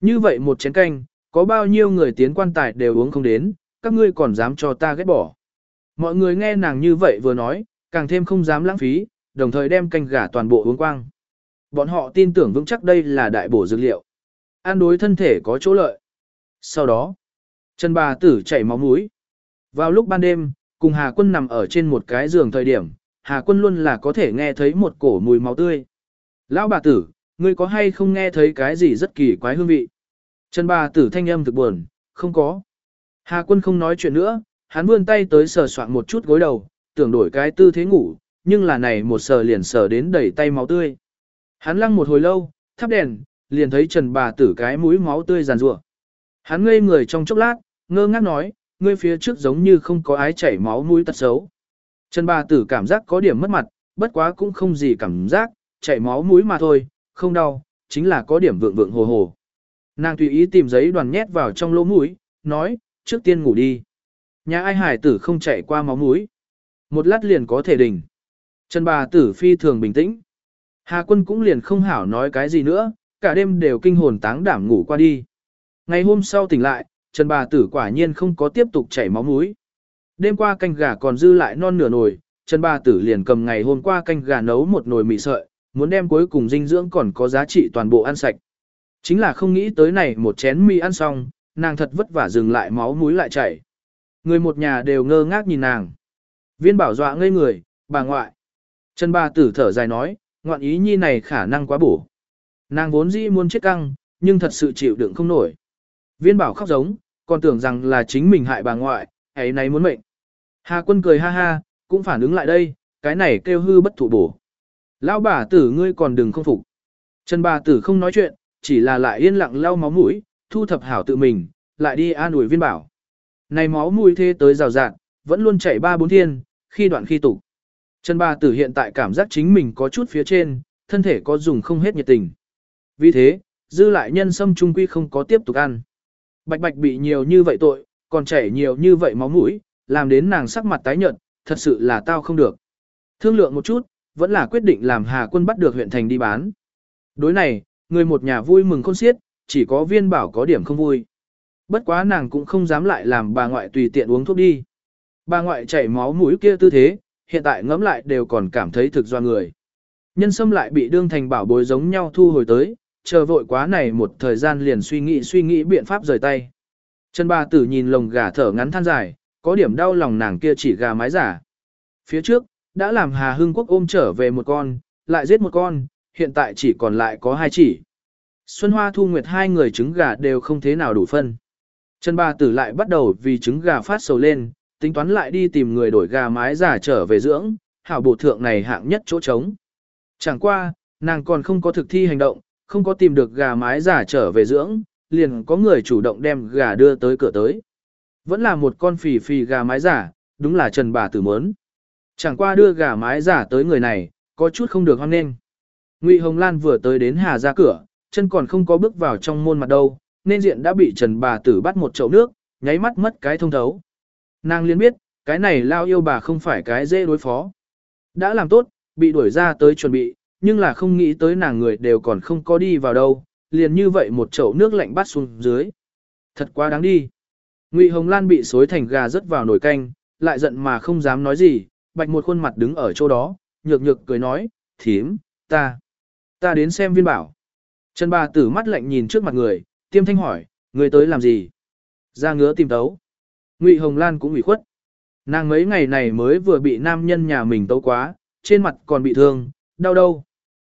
Như vậy một chén canh, có bao nhiêu người tiến quan tài đều uống không đến, các ngươi còn dám cho ta ghét bỏ. Mọi người nghe nàng như vậy vừa nói, càng thêm không dám lãng phí, đồng thời đem canh gà toàn bộ uống quang. Bọn họ tin tưởng vững chắc đây là đại bổ dược liệu. Ăn đối thân thể có chỗ lợi. Sau đó, chân bà tử chảy máu mũi. Vào lúc ban đêm, cùng Hà Quân nằm ở trên một cái giường thời điểm, Hà Quân luôn là có thể nghe thấy một cổ mùi máu tươi. Lão bà tử, ngươi có hay không nghe thấy cái gì rất kỳ quái hương vị? Trần bà tử thanh âm thực buồn, không có. Hà Quân không nói chuyện nữa, hắn vươn tay tới sờ soạn một chút gối đầu, tưởng đổi cái tư thế ngủ, nhưng là này một sờ liền sờ đến đầy tay máu tươi. Hắn lăng một hồi lâu, thắp đèn, liền thấy Trần bà tử cái mũi máu tươi giàn rủa. Hắn ngây người trong chốc lát, ngơ ngác nói, ngươi phía trước giống như không có ái chảy máu mũi tật xấu. Trần bà tử cảm giác có điểm mất mặt, bất quá cũng không gì cảm giác, chảy máu mũi mà thôi, không đau, chính là có điểm vượng vượng hồ hồ. Nàng tùy ý tìm giấy đoàn nhét vào trong lỗ mũi, nói, trước tiên ngủ đi. Nhà ai hải tử không chạy qua máu mũi. Một lát liền có thể đỉnh. Trần bà tử phi thường bình tĩnh. Hà quân cũng liền không hảo nói cái gì nữa, cả đêm đều kinh hồn táng đảm ngủ qua đi. Ngày hôm sau tỉnh lại, Trần bà tử quả nhiên không có tiếp tục chảy máu mũi. Đêm qua canh gà còn dư lại non nửa nồi, Trần bà tử liền cầm ngày hôm qua canh gà nấu một nồi mì sợi, muốn đem cuối cùng dinh dưỡng còn có giá trị toàn bộ ăn sạch. Chính là không nghĩ tới này một chén mì ăn xong, nàng thật vất vả dừng lại máu mũi lại chảy. Người một nhà đều ngơ ngác nhìn nàng. Viên bảo dọa ngây người, bà ngoại. Trần bà tử thở dài nói, ngoạn ý nhi này khả năng quá bổ. Nàng vốn dĩ muốn chết căng, nhưng thật sự chịu đựng không nổi. Viên bảo khóc giống, còn tưởng rằng là chính mình hại bà ngoại, ấy này muốn mệnh. Hà quân cười ha ha, cũng phản ứng lại đây, cái này kêu hư bất thụ bổ. Lão bà tử ngươi còn đừng không phục. Trần bà tử không nói chuyện, chỉ là lại yên lặng lau máu mũi, thu thập hảo tự mình, lại đi an ủi viên bảo. Này máu mũi thế tới rào rạt, vẫn luôn chảy ba bốn thiên, khi đoạn khi tụ. Trần bà tử hiện tại cảm giác chính mình có chút phía trên, thân thể có dùng không hết nhiệt tình. Vì thế, dư lại nhân sâm trung quy không có tiếp tục ăn. Bạch bạch bị nhiều như vậy tội, còn chảy nhiều như vậy máu mũi, làm đến nàng sắc mặt tái nhợt, thật sự là tao không được. Thương lượng một chút, vẫn là quyết định làm Hà Quân bắt được huyện thành đi bán. Đối này, người một nhà vui mừng khôn xiết, chỉ có viên bảo có điểm không vui. Bất quá nàng cũng không dám lại làm bà ngoại tùy tiện uống thuốc đi. Bà ngoại chảy máu mũi kia tư thế, hiện tại ngẫm lại đều còn cảm thấy thực do người. Nhân sâm lại bị đương thành bảo bối giống nhau thu hồi tới, chờ vội quá này một thời gian liền suy nghĩ suy nghĩ biện pháp rời tay. Chân bà tử nhìn lồng gà thở ngắn than dài, có điểm đau lòng nàng kia chỉ gà mái giả. Phía trước, đã làm Hà Hưng Quốc ôm trở về một con, lại giết một con, hiện tại chỉ còn lại có hai chỉ. Xuân Hoa Thu Nguyệt hai người trứng gà đều không thế nào đủ phân. Trần bà tử lại bắt đầu vì trứng gà phát sầu lên, tính toán lại đi tìm người đổi gà mái giả trở về dưỡng, hảo bổ thượng này hạng nhất chỗ trống. Chẳng qua, nàng còn không có thực thi hành động, không có tìm được gà mái giả trở về dưỡng, liền có người chủ động đem gà đưa tới cửa tới. Vẫn là một con phì phì gà mái giả, đúng là Trần bà tử muốn Chẳng qua đưa gà mái giả tới người này, có chút không được hoan nghênh. Ngụy Hồng Lan vừa tới đến Hà ra cửa, chân còn không có bước vào trong môn mặt đâu, nên diện đã bị Trần bà tử bắt một chậu nước, nháy mắt mất cái thông thấu. Nàng liền biết, cái này lao yêu bà không phải cái dễ đối phó. Đã làm tốt, bị đuổi ra tới chuẩn bị, nhưng là không nghĩ tới nàng người đều còn không có đi vào đâu, liền như vậy một chậu nước lạnh bắt xuống dưới. Thật quá đáng đi. Ngụy Hồng Lan bị xối thành gà rớt vào nồi canh, lại giận mà không dám nói gì, bạch một khuôn mặt đứng ở chỗ đó, nhược nhược cười nói, thím, ta, ta đến xem viên bảo. Trần bà tử mắt lạnh nhìn trước mặt người, tiêm thanh hỏi, người tới làm gì? Ra ngứa tìm tấu. Ngụy Hồng Lan cũng ủy khuất. Nàng mấy ngày này mới vừa bị nam nhân nhà mình tấu quá, trên mặt còn bị thương, đau đâu.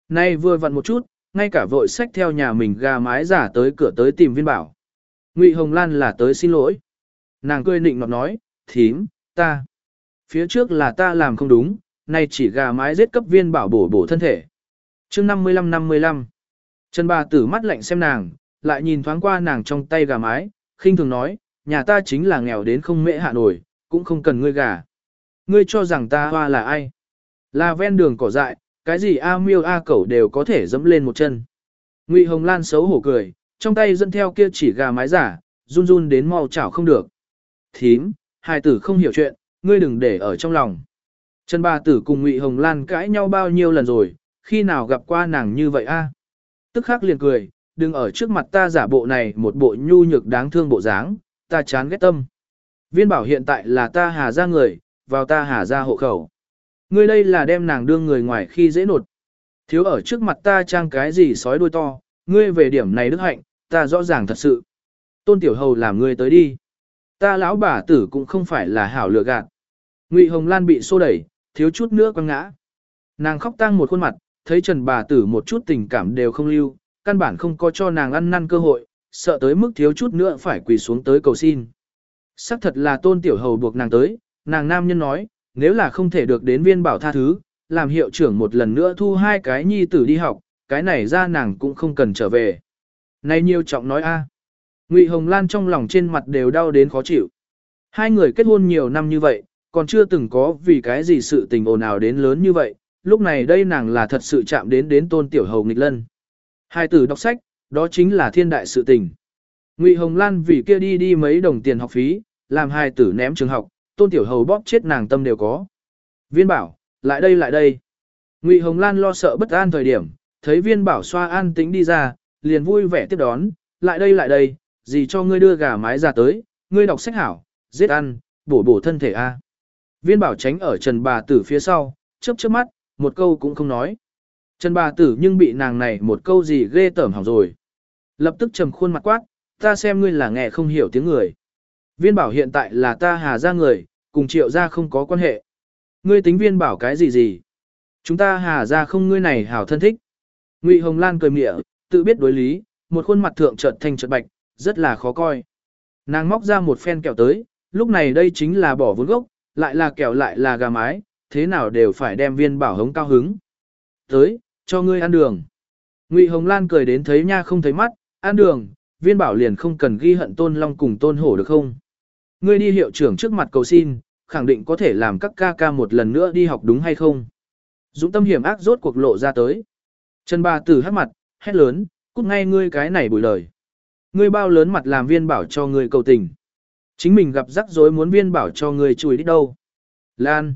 Nay vừa vặn một chút, ngay cả vội sách theo nhà mình gà mái giả tới cửa tới tìm viên bảo. Ngụy Hồng Lan là tới xin lỗi. Nàng cười nịnh nọt nói, thím, ta. Phía trước là ta làm không đúng, nay chỉ gà mái giết cấp viên bảo bổ bổ thân thể chương 55-55. Trần bà tử mắt lạnh xem nàng, lại nhìn thoáng qua nàng trong tay gà mái, khinh thường nói, nhà ta chính là nghèo đến không mễ hạ nổi, cũng không cần ngươi gà. Ngươi cho rằng ta hoa là ai? Là ven đường cỏ dại, cái gì A miêu A cẩu đều có thể dẫm lên một chân. Ngụy Hồng Lan xấu hổ cười, trong tay dẫn theo kia chỉ gà mái giả, run run đến mau chảo không được. Thím, hai tử không hiểu chuyện, ngươi đừng để ở trong lòng. Trần bà tử cùng Ngụy Hồng Lan cãi nhau bao nhiêu lần rồi, khi nào gặp qua nàng như vậy a? Tức khắc liền cười, đừng ở trước mặt ta giả bộ này một bộ nhu nhược đáng thương bộ dáng, ta chán ghét tâm. Viên bảo hiện tại là ta hà ra người, vào ta hà ra hộ khẩu. Ngươi đây là đem nàng đương người ngoài khi dễ nột. Thiếu ở trước mặt ta trang cái gì sói đuôi to, ngươi về điểm này đức hạnh, ta rõ ràng thật sự. Tôn tiểu hầu làm ngươi tới đi. Ta lão bà tử cũng không phải là hảo lựa gạt. Ngụy Hồng Lan bị xô đẩy, thiếu chút nữa quăng ngã. Nàng khóc tang một khuôn mặt, thấy Trần bà tử một chút tình cảm đều không lưu, căn bản không có cho nàng ăn năn cơ hội, sợ tới mức thiếu chút nữa phải quỳ xuống tới cầu xin. Sắc thật là tôn tiểu hầu buộc nàng tới, nàng nam nhân nói, nếu là không thể được đến viên bảo tha thứ, làm hiệu trưởng một lần nữa thu hai cái nhi tử đi học, cái này ra nàng cũng không cần trở về. Này nhiều trọng nói a. Ngụy Hồng Lan trong lòng trên mặt đều đau đến khó chịu. Hai người kết hôn nhiều năm như vậy, còn chưa từng có vì cái gì sự tình ồn ào đến lớn như vậy, lúc này đây nàng là thật sự chạm đến đến tôn tiểu hầu nghịch lân. Hai tử đọc sách, đó chính là thiên đại sự tình. Ngụy Hồng Lan vì kia đi đi mấy đồng tiền học phí, làm hai tử ném trường học, tôn tiểu hầu bóp chết nàng tâm đều có. Viên bảo, lại đây lại đây. Ngụy Hồng Lan lo sợ bất an thời điểm, thấy viên bảo xoa an tính đi ra, liền vui vẻ tiếp đón, lại đây lại đây, gì cho ngươi đưa gà mái ra tới, ngươi đọc sách hảo, giết ăn, bổ bổ thân thể a. Viên bảo tránh ở trần bà tử phía sau, chớp chớp mắt, một câu cũng không nói. Trần bà tử nhưng bị nàng này một câu gì ghê tởm hỏng rồi. Lập tức trầm khuôn mặt quát, ta xem ngươi là nghe không hiểu tiếng người. Viên bảo hiện tại là ta hà ra người, cùng triệu ra không có quan hệ. Ngươi tính viên bảo cái gì gì? Chúng ta hà ra không ngươi này hảo thân thích. Ngụy Hồng Lan cười mỉa, tự biết đối lý, một khuôn mặt thượng chợt thành trợt bạch, rất là khó coi. Nàng móc ra một phen kẹo tới, lúc này đây chính là bỏ vốn gốc, lại là kẹo lại là gà mái, thế nào đều phải đem viên bảo hống cao hứng. Tới, cho ngươi ăn đường. Ngụy Hồng Lan cười đến thấy nha không thấy mắt, ăn đường, viên bảo liền không cần ghi hận tôn long cùng tôn hổ được không? Ngươi đi hiệu trưởng trước mặt cầu xin, khẳng định có thể làm các ca ca một lần nữa đi học đúng hay không? Dũng tâm hiểm ác rốt cuộc lộ ra tới. Trần bà tử hát mặt, hét lớn, cút ngay ngươi cái này bùi lời. Ngươi bao lớn mặt làm viên bảo cho ngươi cầu tình. Chính mình gặp rắc rối muốn viên bảo cho ngươi chùi đi đâu. Lan.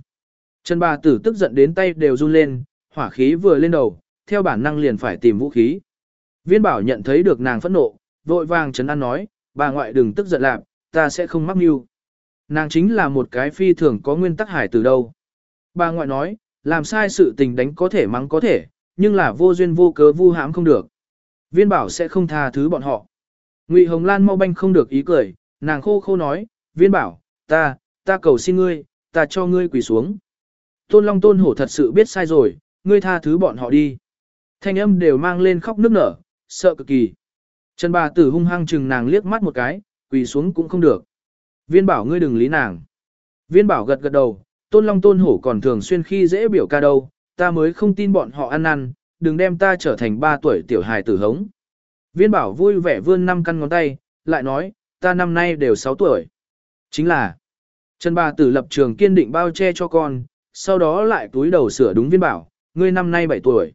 Trần bà tử tức giận đến tay đều run lên, hỏa khí vừa lên đầu, theo bản năng liền phải tìm vũ khí. Viên bảo nhận thấy được nàng phẫn nộ, vội vàng trấn an nói, bà ngoại đừng tức giận lạc, ta sẽ không mắc mưu. Nàng chính là một cái phi thường có nguyên tắc hải từ đâu. Bà ngoại nói, làm sai sự tình đánh có thể mắng có thể, nhưng là vô duyên vô cớ vu hãm không được. Viên bảo sẽ không tha thứ bọn họ. Ngụy Hồng Lan mau banh không được ý cười, nàng khô khô nói, viên bảo, ta, ta cầu xin ngươi, ta cho ngươi quỳ xuống. Tôn Long Tôn Hổ thật sự biết sai rồi, ngươi tha thứ bọn họ đi. Thanh âm đều mang lên khóc nức nở, sợ cực kỳ. Trần bà tử hung hăng chừng nàng liếc mắt một cái, quỳ xuống cũng không được. Viên bảo ngươi đừng lý nàng. Viên bảo gật gật đầu, tôn long tôn hổ còn thường xuyên khi dễ biểu ca đâu, ta mới không tin bọn họ ăn năn, đừng đem ta trở thành ba tuổi tiểu hài tử hống. Viên bảo vui vẻ vươn năm căn ngón tay, lại nói, ta năm nay đều 6 tuổi. Chính là, Trần bà tử lập trường kiên định bao che cho con, sau đó lại túi đầu sửa đúng viên bảo, ngươi năm nay 7 tuổi.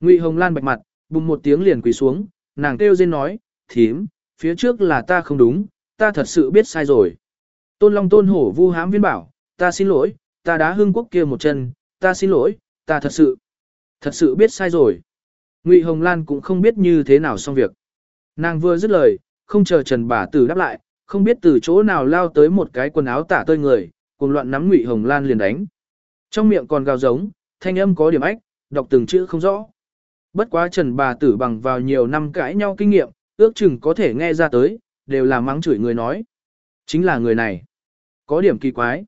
Ngụy Hồng Lan bạch mặt, bùng một tiếng liền quỳ xuống, nàng kêu rên nói, thím, phía trước là ta không đúng, ta thật sự biết sai rồi. Tôn Long Tôn Hổ vu hám viên bảo, ta xin lỗi, ta đã hương quốc kia một chân, ta xin lỗi, ta thật sự, thật sự biết sai rồi. Ngụy Hồng Lan cũng không biết như thế nào xong việc. Nàng vừa dứt lời, không chờ Trần bà tử đáp lại, không biết từ chỗ nào lao tới một cái quần áo tả tơi người, cùng loạn nắm Ngụy Hồng Lan liền đánh. Trong miệng còn gào giống, thanh âm có điểm ách, đọc từng chữ không rõ. Bất quá Trần bà tử bằng vào nhiều năm cãi nhau kinh nghiệm, ước chừng có thể nghe ra tới, đều là mắng chửi người nói. Chính là người này. Có điểm kỳ quái.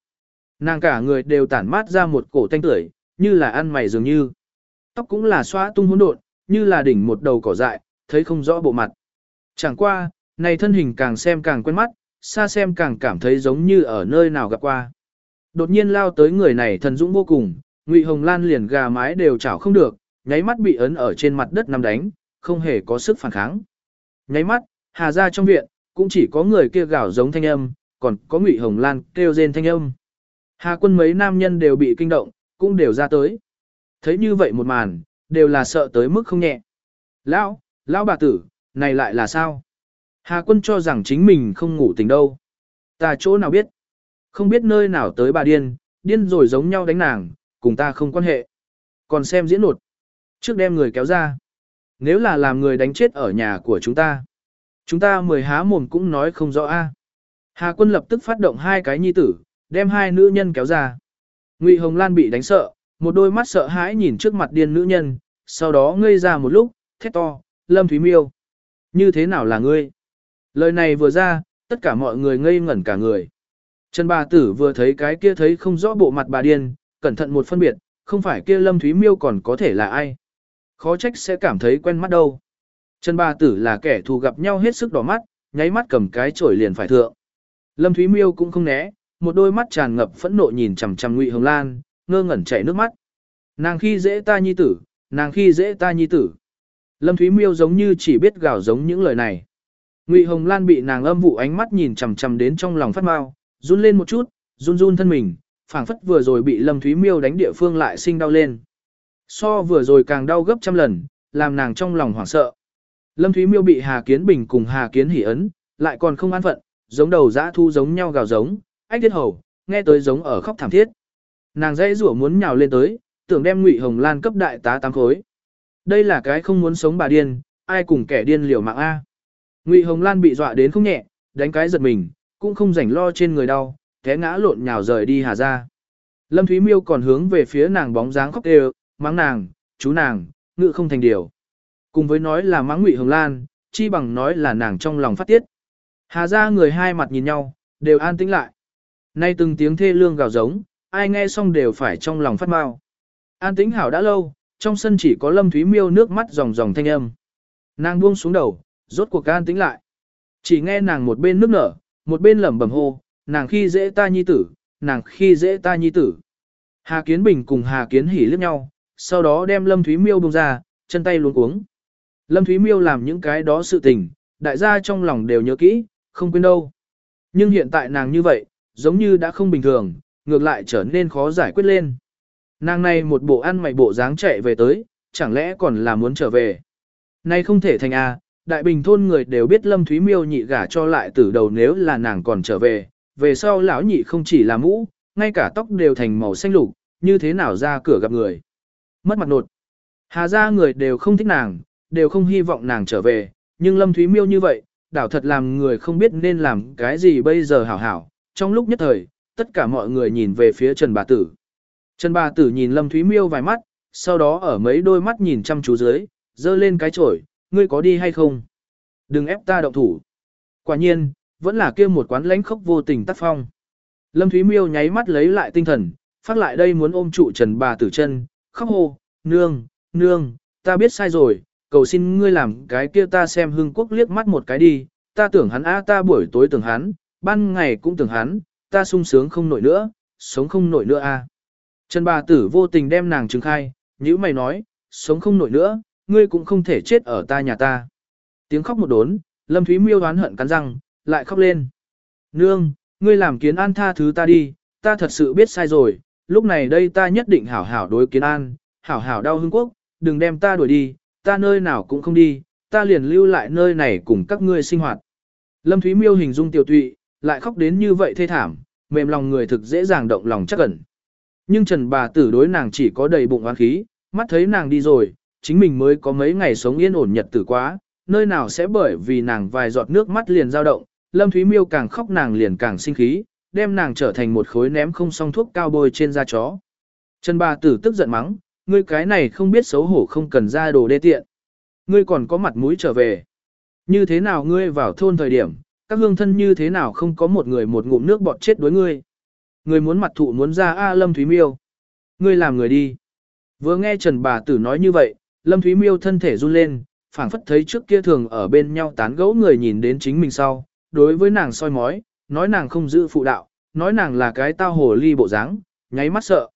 Nàng cả người đều tản mát ra một cổ thanh tưởi, như là ăn mày dường như. Tóc cũng là xóa tung hỗn độn, như là đỉnh một đầu cỏ dại, thấy không rõ bộ mặt. Chẳng qua, này thân hình càng xem càng quen mắt, xa xem càng cảm thấy giống như ở nơi nào gặp qua. Đột nhiên lao tới người này thần dũng vô cùng, Ngụy Hồng Lan liền gà mái đều chảo không được, nháy mắt bị ấn ở trên mặt đất nằm đánh, không hề có sức phản kháng. Nháy mắt, hà ra trong viện, cũng chỉ có người kia gào giống thanh âm, còn có Ngụy Hồng Lan kêu rên thanh âm. Hà quân mấy nam nhân đều bị kinh động, cũng đều ra tới. Thấy như vậy một màn, đều là sợ tới mức không nhẹ. Lão, lão bà tử, này lại là sao? Hà quân cho rằng chính mình không ngủ tỉnh đâu. Ta chỗ nào biết? Không biết nơi nào tới bà điên, điên rồi giống nhau đánh nàng, cùng ta không quan hệ. Còn xem diễn nột. Trước đem người kéo ra. Nếu là làm người đánh chết ở nhà của chúng ta. Chúng ta mười há mồm cũng nói không rõ a. Hà quân lập tức phát động hai cái nhi tử, đem hai nữ nhân kéo ra. Ngụy Hồng Lan bị đánh sợ, một đôi mắt sợ hãi nhìn trước mặt điên nữ nhân, sau đó ngây ra một lúc, thét to, Lâm Thúy Miêu. Như thế nào là ngươi? Lời này vừa ra, tất cả mọi người ngây ngẩn cả người. Trần bà tử vừa thấy cái kia thấy không rõ bộ mặt bà điên, cẩn thận một phân biệt, không phải kia Lâm Thúy Miêu còn có thể là ai. Khó trách sẽ cảm thấy quen mắt đâu. Trần bà tử là kẻ thù gặp nhau hết sức đỏ mắt, nháy mắt cầm cái chổi liền phải thượng. Lâm Thúy Miêu cũng không né, một đôi mắt tràn ngập phẫn nộ nhìn chằm chằm Ngụy Hồng Lan, ngơ ngẩn chảy nước mắt. Nàng khi dễ ta nhi tử, nàng khi dễ ta nhi tử. Lâm Thúy Miêu giống như chỉ biết gào giống những lời này. Ngụy Hồng Lan bị nàng âm vụ ánh mắt nhìn chằm chằm đến trong lòng phát mau, run lên một chút, run run thân mình, phảng phất vừa rồi bị Lâm Thúy Miêu đánh địa phương lại sinh đau lên. So vừa rồi càng đau gấp trăm lần, làm nàng trong lòng hoảng sợ. Lâm Thúy Miêu bị Hà Kiến Bình cùng Hà Kiến Hỉ ấn, lại còn không an phận, giống đầu dã thu giống nhau gào giống, ách thiết hầu, nghe tới giống ở khóc thảm thiết. Nàng dãy rủa muốn nhào lên tới, tưởng đem Ngụy Hồng Lan cấp đại tá tám khối. Đây là cái không muốn sống bà điên, ai cùng kẻ điên liều mạng a. Ngụy Hồng Lan bị dọa đến không nhẹ, đánh cái giật mình, cũng không rảnh lo trên người đau, té ngã lộn nhào rời đi Hà ra. Lâm Thúy Miêu còn hướng về phía nàng bóng dáng khóc đều, mắng nàng, chú nàng, ngự không thành điều. Cùng với nói là mắng Ngụy Hồng Lan, chi bằng nói là nàng trong lòng phát tiết. Hà ra người hai mặt nhìn nhau, đều an tĩnh lại. Nay từng tiếng thê lương gào giống, ai nghe xong đều phải trong lòng phát mau. An tĩnh hảo đã lâu, trong sân chỉ có Lâm Thúy Miêu nước mắt ròng ròng thanh âm. Nàng buông xuống đầu, rốt cuộc an tĩnh lại. Chỉ nghe nàng một bên nước nở, một bên lẩm bẩm hô, nàng khi dễ ta nhi tử, nàng khi dễ ta nhi tử. Hà Kiến Bình cùng Hà Kiến Hỉ liếc nhau, sau đó đem Lâm Thúy Miêu bông ra, chân tay luống cuống. Lâm Thúy Miêu làm những cái đó sự tình, đại gia trong lòng đều nhớ kỹ, không quên đâu. Nhưng hiện tại nàng như vậy, giống như đã không bình thường, ngược lại trở nên khó giải quyết lên. Nàng này một bộ ăn mày bộ dáng chạy về tới, chẳng lẽ còn là muốn trở về. Nay không thể thành a, đại bình thôn người đều biết Lâm Thúy Miêu nhị gả cho lại từ đầu nếu là nàng còn trở về, về sau lão nhị không chỉ là mũ, ngay cả tóc đều thành màu xanh lục, như thế nào ra cửa gặp người. Mất mặt nột. Hà ra người đều không thích nàng, đều không hy vọng nàng trở về, nhưng Lâm Thúy Miêu như vậy, đảo thật làm người không biết nên làm cái gì bây giờ hảo hảo. Trong lúc nhất thời, tất cả mọi người nhìn về phía Trần Bà Tử. Trần Bà Tử nhìn Lâm Thúy Miêu vài mắt, sau đó ở mấy đôi mắt nhìn chăm chú dưới, dơ lên cái chổi, ngươi có đi hay không? Đừng ép ta động thủ. Quả nhiên, vẫn là kia một quán lãnh khốc vô tình tác phong. Lâm Thúy Miêu nháy mắt lấy lại tinh thần, phát lại đây muốn ôm trụ Trần Bà Tử chân, khóc hô, nương, nương, ta biết sai rồi, cầu xin ngươi làm cái kia ta xem hưng quốc liếc mắt một cái đi, ta tưởng hắn á ta buổi tối tưởng hắn, ban ngày cũng tưởng hắn, ta sung sướng không nổi nữa, sống không nổi nữa a. Trần bà tử vô tình đem nàng trừng khai, nhữ mày nói, sống không nổi nữa, ngươi cũng không thể chết ở ta nhà ta. Tiếng khóc một đốn, Lâm Thúy miêu đoán hận cắn răng, lại khóc lên. Nương, ngươi làm kiến an tha thứ ta đi, ta thật sự biết sai rồi, lúc này đây ta nhất định hảo hảo đối kiến an, hảo hảo đau hương quốc, đừng đem ta đuổi đi, ta nơi nào cũng không đi, ta liền lưu lại nơi này cùng các ngươi sinh hoạt. Lâm Thúy Miêu hình dung tiểu tụy, lại khóc đến như vậy thê thảm, mềm lòng người thực dễ dàng động lòng chắc ẩn. Nhưng Trần bà tử đối nàng chỉ có đầy bụng oán khí, mắt thấy nàng đi rồi, chính mình mới có mấy ngày sống yên ổn nhật tử quá, nơi nào sẽ bởi vì nàng vài giọt nước mắt liền dao động, Lâm Thúy Miêu càng khóc nàng liền càng sinh khí, đem nàng trở thành một khối ném không xong thuốc cao bôi trên da chó. Trần bà tử tức giận mắng, ngươi cái này không biết xấu hổ không cần ra đồ đê tiện. Ngươi còn có mặt mũi trở về. Như thế nào ngươi vào thôn thời điểm, các hương thân như thế nào không có một người một ngụm nước bọt chết đối ngươi. Ngươi muốn mặt thụ muốn ra A Lâm Thúy Miêu. Ngươi làm người đi. Vừa nghe Trần bà tử nói như vậy, Lâm Thúy Miêu thân thể run lên, phảng phất thấy trước kia thường ở bên nhau tán gẫu người nhìn đến chính mình sau, đối với nàng soi mói, nói nàng không giữ phụ đạo, nói nàng là cái tao hồ ly bộ dáng, nháy mắt sợ.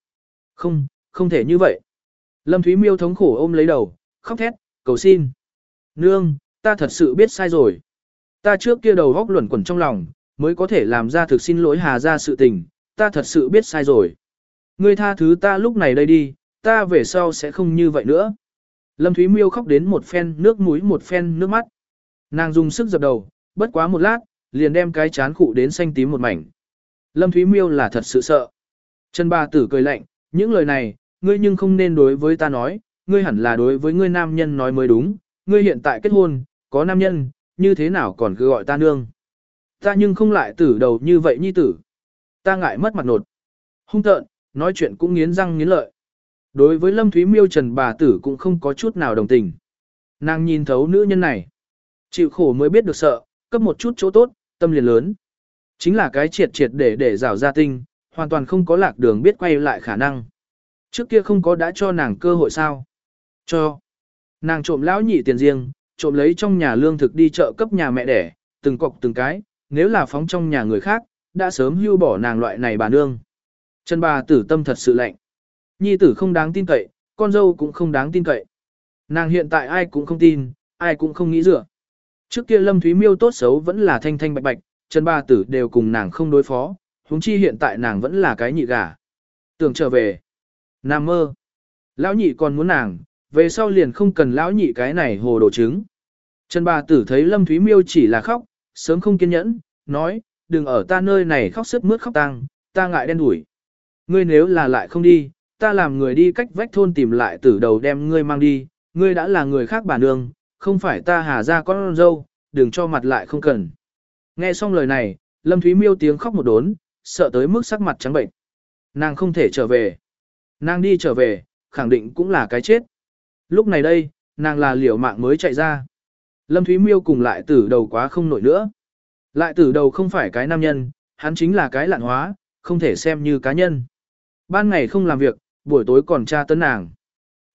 Không, không thể như vậy. Lâm Thúy Miêu thống khổ ôm lấy đầu, khóc thét, cầu xin. Nương, ta thật sự biết sai rồi. Ta trước kia đầu góc luẩn quẩn trong lòng, mới có thể làm ra thực xin lỗi Hà ra sự tình, ta thật sự biết sai rồi. Ngươi tha thứ ta lúc này đây đi, ta về sau sẽ không như vậy nữa. Lâm Thúy Miêu khóc đến một phen nước mũi một phen nước mắt. Nàng dùng sức dập đầu, bất quá một lát, liền đem cái chán khụ đến xanh tím một mảnh. Lâm Thúy Miêu là thật sự sợ. Trần Ba Tử cười lạnh, những lời này, ngươi nhưng không nên đối với ta nói, ngươi hẳn là đối với ngươi nam nhân nói mới đúng, ngươi hiện tại kết hôn, có nam nhân, như thế nào còn cứ gọi ta nương. Ta nhưng không lại tử đầu như vậy nhi tử. Ta ngại mất mặt nột. Hung tợn, nói chuyện cũng nghiến răng nghiến lợi. Đối với Lâm Thúy Miêu Trần bà tử cũng không có chút nào đồng tình. Nàng nhìn thấu nữ nhân này. Chịu khổ mới biết được sợ, cấp một chút chỗ tốt, tâm liền lớn. Chính là cái triệt triệt để để rào ra tinh, hoàn toàn không có lạc đường biết quay lại khả năng. Trước kia không có đã cho nàng cơ hội sao? Cho. Nàng trộm lão nhị tiền riêng, trộm lấy trong nhà lương thực đi chợ cấp nhà mẹ đẻ, từng cọc từng cái, nếu là phóng trong nhà người khác, đã sớm hưu bỏ nàng loại này bà nương. Trần bà tử tâm thật sự lạnh. Nhi tử không đáng tin cậy, con dâu cũng không đáng tin cậy. Nàng hiện tại ai cũng không tin, ai cũng không nghĩ dựa. Trước kia Lâm Thúy Miêu tốt xấu vẫn là thanh thanh bạch bạch, Trần Ba tử đều cùng nàng không đối phó, huống chi hiện tại nàng vẫn là cái nhị gà. Tưởng trở về. Nam mơ. Lão nhị còn muốn nàng, về sau liền không cần lão nhị cái này hồ đồ trứng. Trần Ba tử thấy Lâm Thúy Miêu chỉ là khóc, sớm không kiên nhẫn, nói, đừng ở ta nơi này khóc sức mướt khóc tăng, ta ngại đen đủi. Ngươi nếu là lại không đi, ta làm người đi cách vách thôn tìm lại từ đầu đem ngươi mang đi, ngươi đã là người khác bản đường, không phải ta hà ra con dâu, đừng cho mặt lại không cần. Nghe xong lời này, Lâm Thúy Miêu tiếng khóc một đốn, sợ tới mức sắc mặt trắng bệnh. Nàng không thể trở về. Nàng đi trở về, khẳng định cũng là cái chết. Lúc này đây, nàng là liều mạng mới chạy ra. Lâm Thúy Miêu cùng lại tử đầu quá không nổi nữa. Lại tử đầu không phải cái nam nhân, hắn chính là cái lạn hóa, không thể xem như cá nhân. Ban ngày không làm việc, buổi tối còn tra tấn nàng.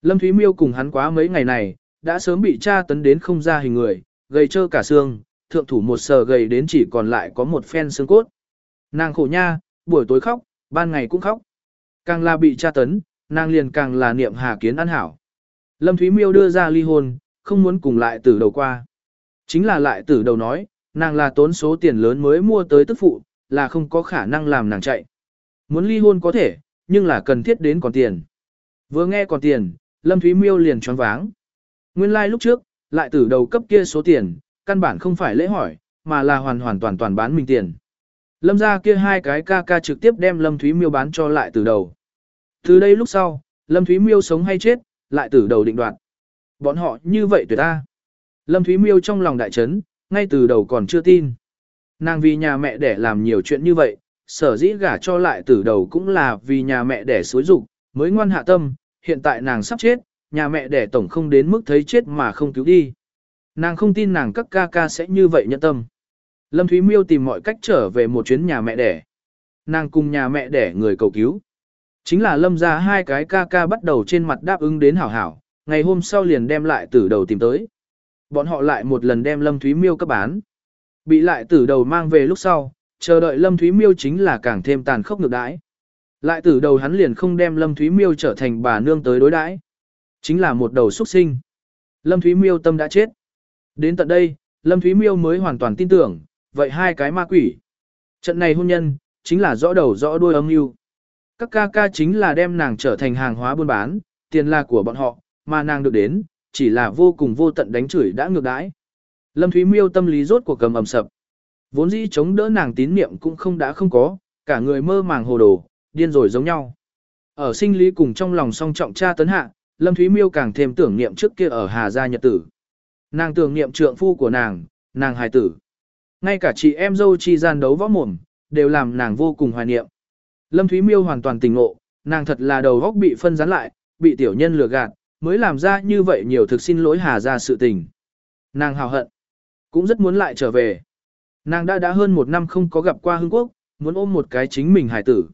Lâm Thúy Miêu cùng hắn quá mấy ngày này, đã sớm bị tra tấn đến không ra hình người, gầy trơ cả xương, thượng thủ một sờ gầy đến chỉ còn lại có một phen xương cốt. Nàng khổ nha, buổi tối khóc, ban ngày cũng khóc. Càng là bị tra tấn, nàng liền càng là niệm Hà Kiến ăn hảo. Lâm Thúy Miêu đưa ra ly hôn, không muốn cùng lại tử đầu qua. Chính là lại tử đầu nói, nàng là tốn số tiền lớn mới mua tới tức phụ, là không có khả năng làm nàng chạy. Muốn ly hôn có thể, nhưng là cần thiết đến còn tiền. Vừa nghe còn tiền, Lâm Thúy Miêu liền choáng váng. Nguyên lai like lúc trước, lại từ đầu cấp kia số tiền, căn bản không phải lễ hỏi, mà là hoàn hoàn toàn toàn bán mình tiền. Lâm ra kia hai cái ca ca trực tiếp đem Lâm Thúy Miêu bán cho lại từ đầu. Từ đây lúc sau, Lâm Thúy Miêu sống hay chết, lại từ đầu định đoạt. Bọn họ như vậy tuyệt ta. Lâm Thúy Miêu trong lòng đại chấn, ngay từ đầu còn chưa tin. Nàng vì nhà mẹ để làm nhiều chuyện như vậy, sở dĩ gả cho lại từ đầu cũng là vì nhà mẹ đẻ xối dục mới ngoan hạ tâm, hiện tại nàng sắp chết, nhà mẹ đẻ tổng không đến mức thấy chết mà không cứu đi. Nàng không tin nàng các ca ca sẽ như vậy nhận tâm. Lâm Thúy Miêu tìm mọi cách trở về một chuyến nhà mẹ đẻ. Nàng cùng nhà mẹ đẻ người cầu cứu. Chính là lâm ra hai cái ca ca bắt đầu trên mặt đáp ứng đến hảo hảo, ngày hôm sau liền đem lại từ đầu tìm tới. Bọn họ lại một lần đem Lâm Thúy Miêu cấp bán. Bị lại từ đầu mang về lúc sau, chờ đợi Lâm Thúy Miêu chính là càng thêm tàn khốc ngược đãi. Lại từ đầu hắn liền không đem Lâm Thúy Miêu trở thành bà nương tới đối đãi. Chính là một đầu xuất sinh. Lâm Thúy Miêu tâm đã chết. Đến tận đây, Lâm Thúy Miêu mới hoàn toàn tin tưởng, vậy hai cái ma quỷ. Trận này hôn nhân, chính là rõ đầu rõ đuôi âm mưu. Các ca ca chính là đem nàng trở thành hàng hóa buôn bán, tiền là của bọn họ, mà nàng được đến, chỉ là vô cùng vô tận đánh chửi đã ngược đãi. Lâm Thúy Miêu tâm lý rốt của cầm ầm sập. Vốn dĩ chống đỡ nàng tín niệm cũng không đã không có, cả người mơ màng hồ đồ, điên rồi giống nhau. Ở sinh lý cùng trong lòng song trọng cha tấn hạ, Lâm Thúy Miêu càng thêm tưởng niệm trước kia ở Hà Gia Nhật Tử. Nàng tưởng niệm trượng phu của nàng, nàng hài tử. Ngay cả chị em dâu chi gian đấu võ mồm, đều làm nàng vô cùng hoài niệm. Lâm Thúy Miêu hoàn toàn tình ngộ, nàng thật là đầu góc bị phân rắn lại, bị tiểu nhân lừa gạt, mới làm ra như vậy nhiều thực xin lỗi Hà Gia sự tình. Nàng hào hận, cũng rất muốn lại trở về. Nàng đã đã hơn một năm không có gặp qua Hưng Quốc, muốn ôm một cái chính mình hải tử.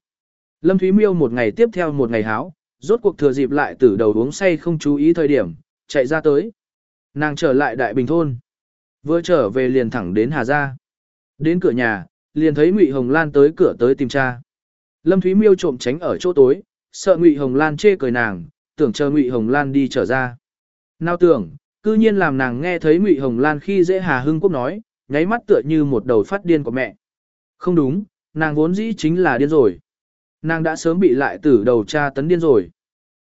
Lâm Thúy Miêu một ngày tiếp theo một ngày háo, rốt cuộc thừa dịp lại từ đầu uống say không chú ý thời điểm, chạy ra tới. Nàng trở lại Đại Bình Thôn. Vừa trở về liền thẳng đến Hà Gia. Đến cửa nhà, liền thấy Ngụy Hồng Lan tới cửa tới tìm cha. Lâm Thúy Miêu trộm tránh ở chỗ tối, sợ Ngụy Hồng Lan chê cười nàng, tưởng chờ Ngụy Hồng Lan đi trở ra. Nào tưởng, cư nhiên làm nàng nghe thấy Ngụy Hồng Lan khi dễ Hà Hưng Quốc nói, nháy mắt tựa như một đầu phát điên của mẹ. Không đúng, nàng vốn dĩ chính là điên rồi. Nàng đã sớm bị lại tử đầu cha tấn điên rồi.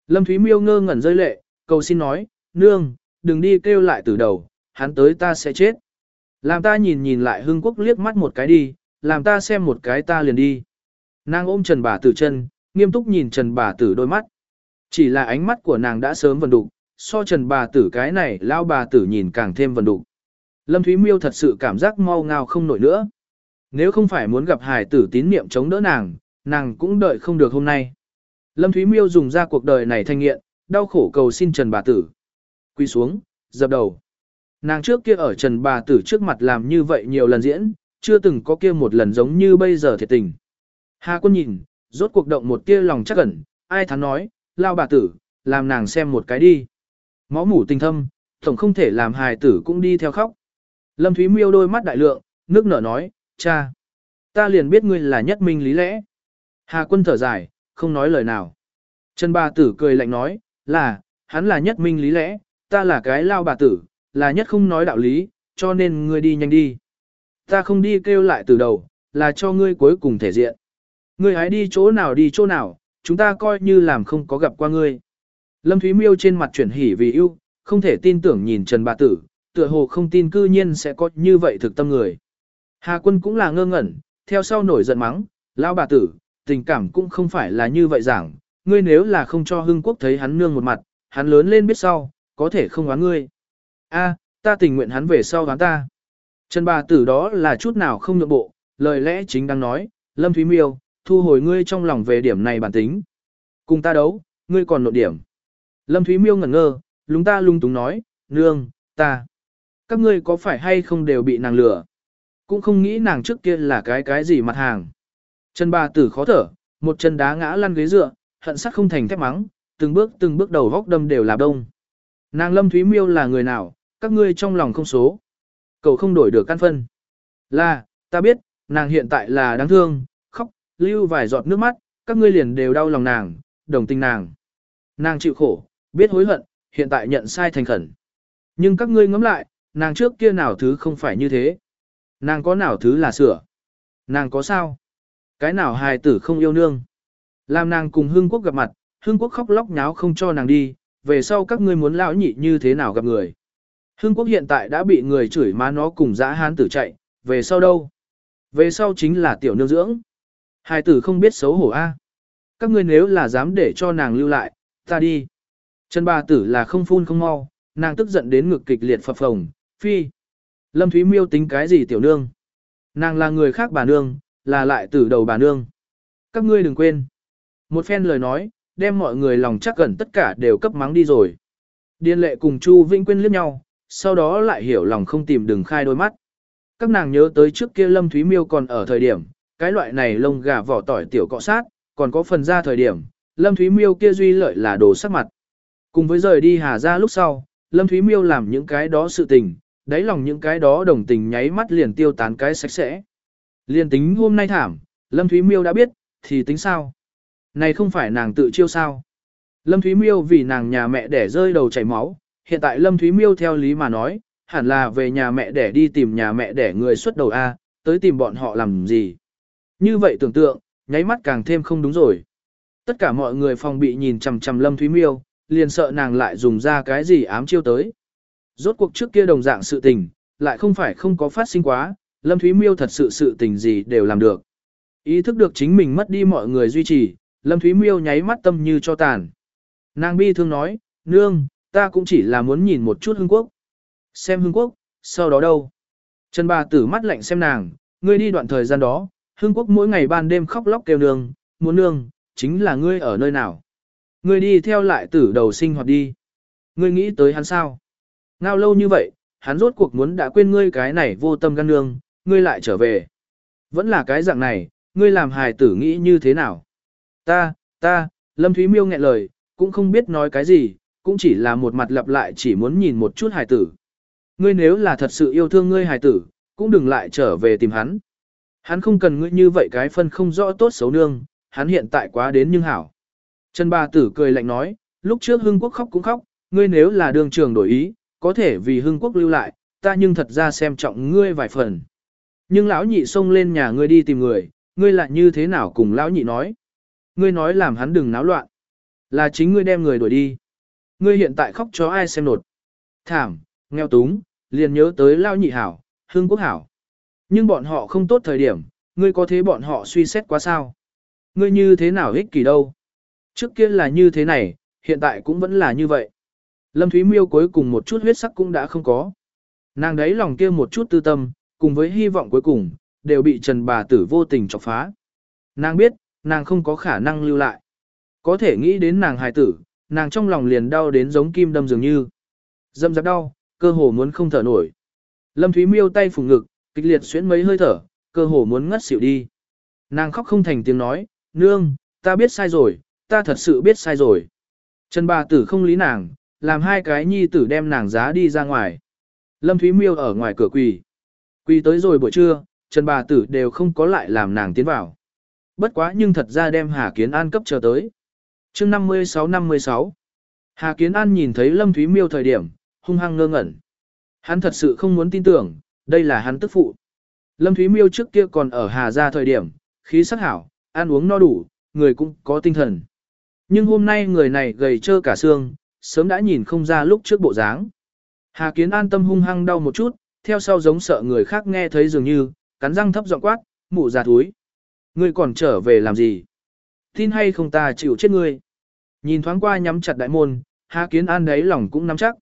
Lâm Thúy Miêu ngơ ngẩn rơi lệ, cầu xin nói, nương, đừng đi kêu lại tử đầu, hắn tới ta sẽ chết. Làm ta nhìn nhìn lại hưng quốc liếc mắt một cái đi, làm ta xem một cái ta liền đi. Nàng ôm Trần bà tử chân, nghiêm túc nhìn Trần bà tử đôi mắt. Chỉ là ánh mắt của nàng đã sớm vần đục, so Trần bà tử cái này lao bà tử nhìn càng thêm vần đục. Lâm Thúy Miêu thật sự cảm giác mau ngao không nổi nữa. Nếu không phải muốn gặp hài tử tín niệm chống đỡ nàng, nàng cũng đợi không được hôm nay. Lâm Thúy Miêu dùng ra cuộc đời này thanh nghiện, đau khổ cầu xin Trần bà tử. Quy xuống, dập đầu. Nàng trước kia ở Trần bà tử trước mặt làm như vậy nhiều lần diễn, chưa từng có kia một lần giống như bây giờ thiệt tình. Hà quân nhìn, rốt cuộc động một tia lòng chắc ẩn, ai thắn nói, lao bà tử, làm nàng xem một cái đi. Máu mủ tình thâm, tổng không thể làm hài tử cũng đi theo khóc. Lâm Thúy miêu đôi mắt đại lượng, nước nở nói, cha, ta liền biết ngươi là nhất minh lý lẽ. Hà quân thở dài, không nói lời nào. Trần bà tử cười lạnh nói, là, hắn là nhất minh lý lẽ, ta là cái lao bà tử, là nhất không nói đạo lý, cho nên ngươi đi nhanh đi. Ta không đi kêu lại từ đầu, là cho ngươi cuối cùng thể diện. Ngươi hãy đi chỗ nào đi chỗ nào, chúng ta coi như làm không có gặp qua ngươi. Lâm Thúy Miêu trên mặt chuyển hỉ vì ưu, không thể tin tưởng nhìn Trần bà tử, tựa hồ không tin cư nhiên sẽ có như vậy thực tâm người. Hà quân cũng là ngơ ngẩn, theo sau nổi giận mắng, lao bà tử, tình cảm cũng không phải là như vậy giảng, ngươi nếu là không cho hưng quốc thấy hắn nương một mặt, hắn lớn lên biết sau, có thể không oán ngươi. A, ta tình nguyện hắn về sau oán ta. Trần bà tử đó là chút nào không nhượng bộ, lời lẽ chính đang nói, Lâm Thúy Miêu, thu hồi ngươi trong lòng về điểm này bản tính. Cùng ta đấu, ngươi còn nộn điểm. Lâm Thúy Miêu ngẩn ngơ, lúng ta lung túng nói, nương, ta. Các ngươi có phải hay không đều bị nàng lừa? Cũng không nghĩ nàng trước kia là cái cái gì mặt hàng. chân bà tử khó thở, một chân đá ngã lăn ghế dựa, hận sắc không thành thép mắng, từng bước từng bước đầu góc đâm đều là đông. Nàng Lâm Thúy Miêu là người nào, các ngươi trong lòng không số. Cậu không đổi được căn phân. Là, ta biết, nàng hiện tại là đáng thương, khóc, lưu vài giọt nước mắt, các ngươi liền đều đau lòng nàng, đồng tình nàng. Nàng chịu khổ, biết hối hận, hiện tại nhận sai thành khẩn. Nhưng các ngươi ngẫm lại, nàng trước kia nào thứ không phải như thế. Nàng có nào thứ là sửa. Nàng có sao? Cái nào hài tử không yêu nương. Làm nàng cùng Hương Quốc gặp mặt, Hương Quốc khóc lóc nháo không cho nàng đi, về sau các ngươi muốn lão nhị như thế nào gặp người. Hương Quốc hiện tại đã bị người chửi má nó cùng dã hán tử chạy, về sau đâu? Về sau chính là tiểu nương dưỡng. Hài tử không biết xấu hổ a. Các ngươi nếu là dám để cho nàng lưu lại, ta đi. Chân bà tử là không phun không mau, nàng tức giận đến ngực kịch liệt phập phồng, phi. Lâm Thúy Miêu tính cái gì tiểu nương? Nàng là người khác bà nương, là lại từ đầu bà nương. Các ngươi đừng quên. Một phen lời nói, đem mọi người lòng chắc gần tất cả đều cấp mắng đi rồi. Điên lệ cùng Chu Vĩnh Quyên liếc nhau, sau đó lại hiểu lòng không tìm đừng khai đôi mắt. Các nàng nhớ tới trước kia Lâm Thúy Miêu còn ở thời điểm, cái loại này lông gà vỏ tỏi tiểu cọ sát, còn có phần ra thời điểm, Lâm Thúy Miêu kia duy lợi là đồ sắc mặt. Cùng với rời đi Hà ra lúc sau, Lâm Thúy Miêu làm những cái đó sự tình, đáy lòng những cái đó đồng tình nháy mắt liền tiêu tán cái sạch sẽ. liền tính hôm nay thảm, Lâm Thúy Miêu đã biết, thì tính sao? Này không phải nàng tự chiêu sao? Lâm Thúy Miêu vì nàng nhà mẹ đẻ rơi đầu chảy máu, hiện tại Lâm Thúy Miêu theo lý mà nói, hẳn là về nhà mẹ đẻ đi tìm nhà mẹ đẻ người xuất đầu A, tới tìm bọn họ làm gì. Như vậy tưởng tượng, nháy mắt càng thêm không đúng rồi. Tất cả mọi người phòng bị nhìn chằm chằm Lâm Thúy Miêu, liền sợ nàng lại dùng ra cái gì ám chiêu tới. Rốt cuộc trước kia đồng dạng sự tình, lại không phải không có phát sinh quá, Lâm Thúy Miêu thật sự sự tình gì đều làm được. Ý thức được chính mình mất đi mọi người duy trì, Lâm Thúy Miêu nháy mắt tâm như cho tàn. Nàng bi thương nói, nương, ta cũng chỉ là muốn nhìn một chút hương quốc. Xem hương quốc, sau đó đâu? Trần bà tử mắt lạnh xem nàng, ngươi đi đoạn thời gian đó, hương quốc mỗi ngày ban đêm khóc lóc kêu nương, muốn nương, chính là ngươi ở nơi nào? Ngươi đi theo lại tử đầu sinh hoạt đi. Ngươi nghĩ tới hắn sao? Ngao lâu như vậy, hắn rốt cuộc muốn đã quên ngươi cái này vô tâm gan nương, ngươi lại trở về. Vẫn là cái dạng này, ngươi làm hài tử nghĩ như thế nào? Ta, ta, Lâm Thúy Miêu nghẹn lời, cũng không biết nói cái gì, cũng chỉ là một mặt lặp lại chỉ muốn nhìn một chút hài tử. Ngươi nếu là thật sự yêu thương ngươi hài tử, cũng đừng lại trở về tìm hắn. Hắn không cần ngươi như vậy cái phân không rõ tốt xấu nương, hắn hiện tại quá đến nhưng hảo. Trần bà tử cười lạnh nói, lúc trước Hưng Quốc khóc cũng khóc, ngươi nếu là đường trường đổi ý, có thể vì Hưng Quốc lưu lại, ta nhưng thật ra xem trọng ngươi vài phần. Nhưng lão nhị xông lên nhà ngươi đi tìm người, ngươi lại như thế nào cùng lão nhị nói. Ngươi nói làm hắn đừng náo loạn. Là chính ngươi đem người đuổi đi. Ngươi hiện tại khóc cho ai xem nột. Thảm, nghèo túng, liền nhớ tới lão nhị hảo, hương quốc hảo. Nhưng bọn họ không tốt thời điểm, ngươi có thế bọn họ suy xét quá sao? Ngươi như thế nào ích kỷ đâu? Trước kia là như thế này, hiện tại cũng vẫn là như vậy. Lâm Thúy Miêu cuối cùng một chút huyết sắc cũng đã không có. Nàng đấy lòng kia một chút tư tâm, cùng với hy vọng cuối cùng, đều bị Trần bà tử vô tình chọc phá. Nàng biết, nàng không có khả năng lưu lại. Có thể nghĩ đến nàng hài tử, nàng trong lòng liền đau đến giống kim đâm dường như. Dâm dạp đau, cơ hồ muốn không thở nổi. Lâm Thúy Miêu tay phủ ngực, kịch liệt xuyến mấy hơi thở, cơ hồ muốn ngất xỉu đi. Nàng khóc không thành tiếng nói, nương, ta biết sai rồi, ta thật sự biết sai rồi. Trần bà tử không lý nàng, làm hai cái nhi tử đem nàng giá đi ra ngoài. Lâm Thúy Miêu ở ngoài cửa quỳ. Quỳ tới rồi buổi trưa, Trần bà tử đều không có lại làm nàng tiến vào. Bất quá nhưng thật ra đem Hà Kiến An cấp chờ tới. chương 56-56 Hà Kiến An nhìn thấy Lâm Thúy Miêu thời điểm, hung hăng ngơ ngẩn. Hắn thật sự không muốn tin tưởng, đây là hắn tức phụ. Lâm Thúy Miêu trước kia còn ở Hà Gia thời điểm, khí sắc hảo, ăn uống no đủ, người cũng có tinh thần. Nhưng hôm nay người này gầy trơ cả xương, sớm đã nhìn không ra lúc trước bộ dáng. Hà Kiến an tâm hung hăng đau một chút, theo sau giống sợ người khác nghe thấy dường như, cắn răng thấp giọng quát, mụ già thúi. Ngươi còn trở về làm gì? Tin hay không ta chịu chết ngươi? Nhìn thoáng qua nhắm chặt đại môn, Hà Kiến an đấy lòng cũng nắm chắc.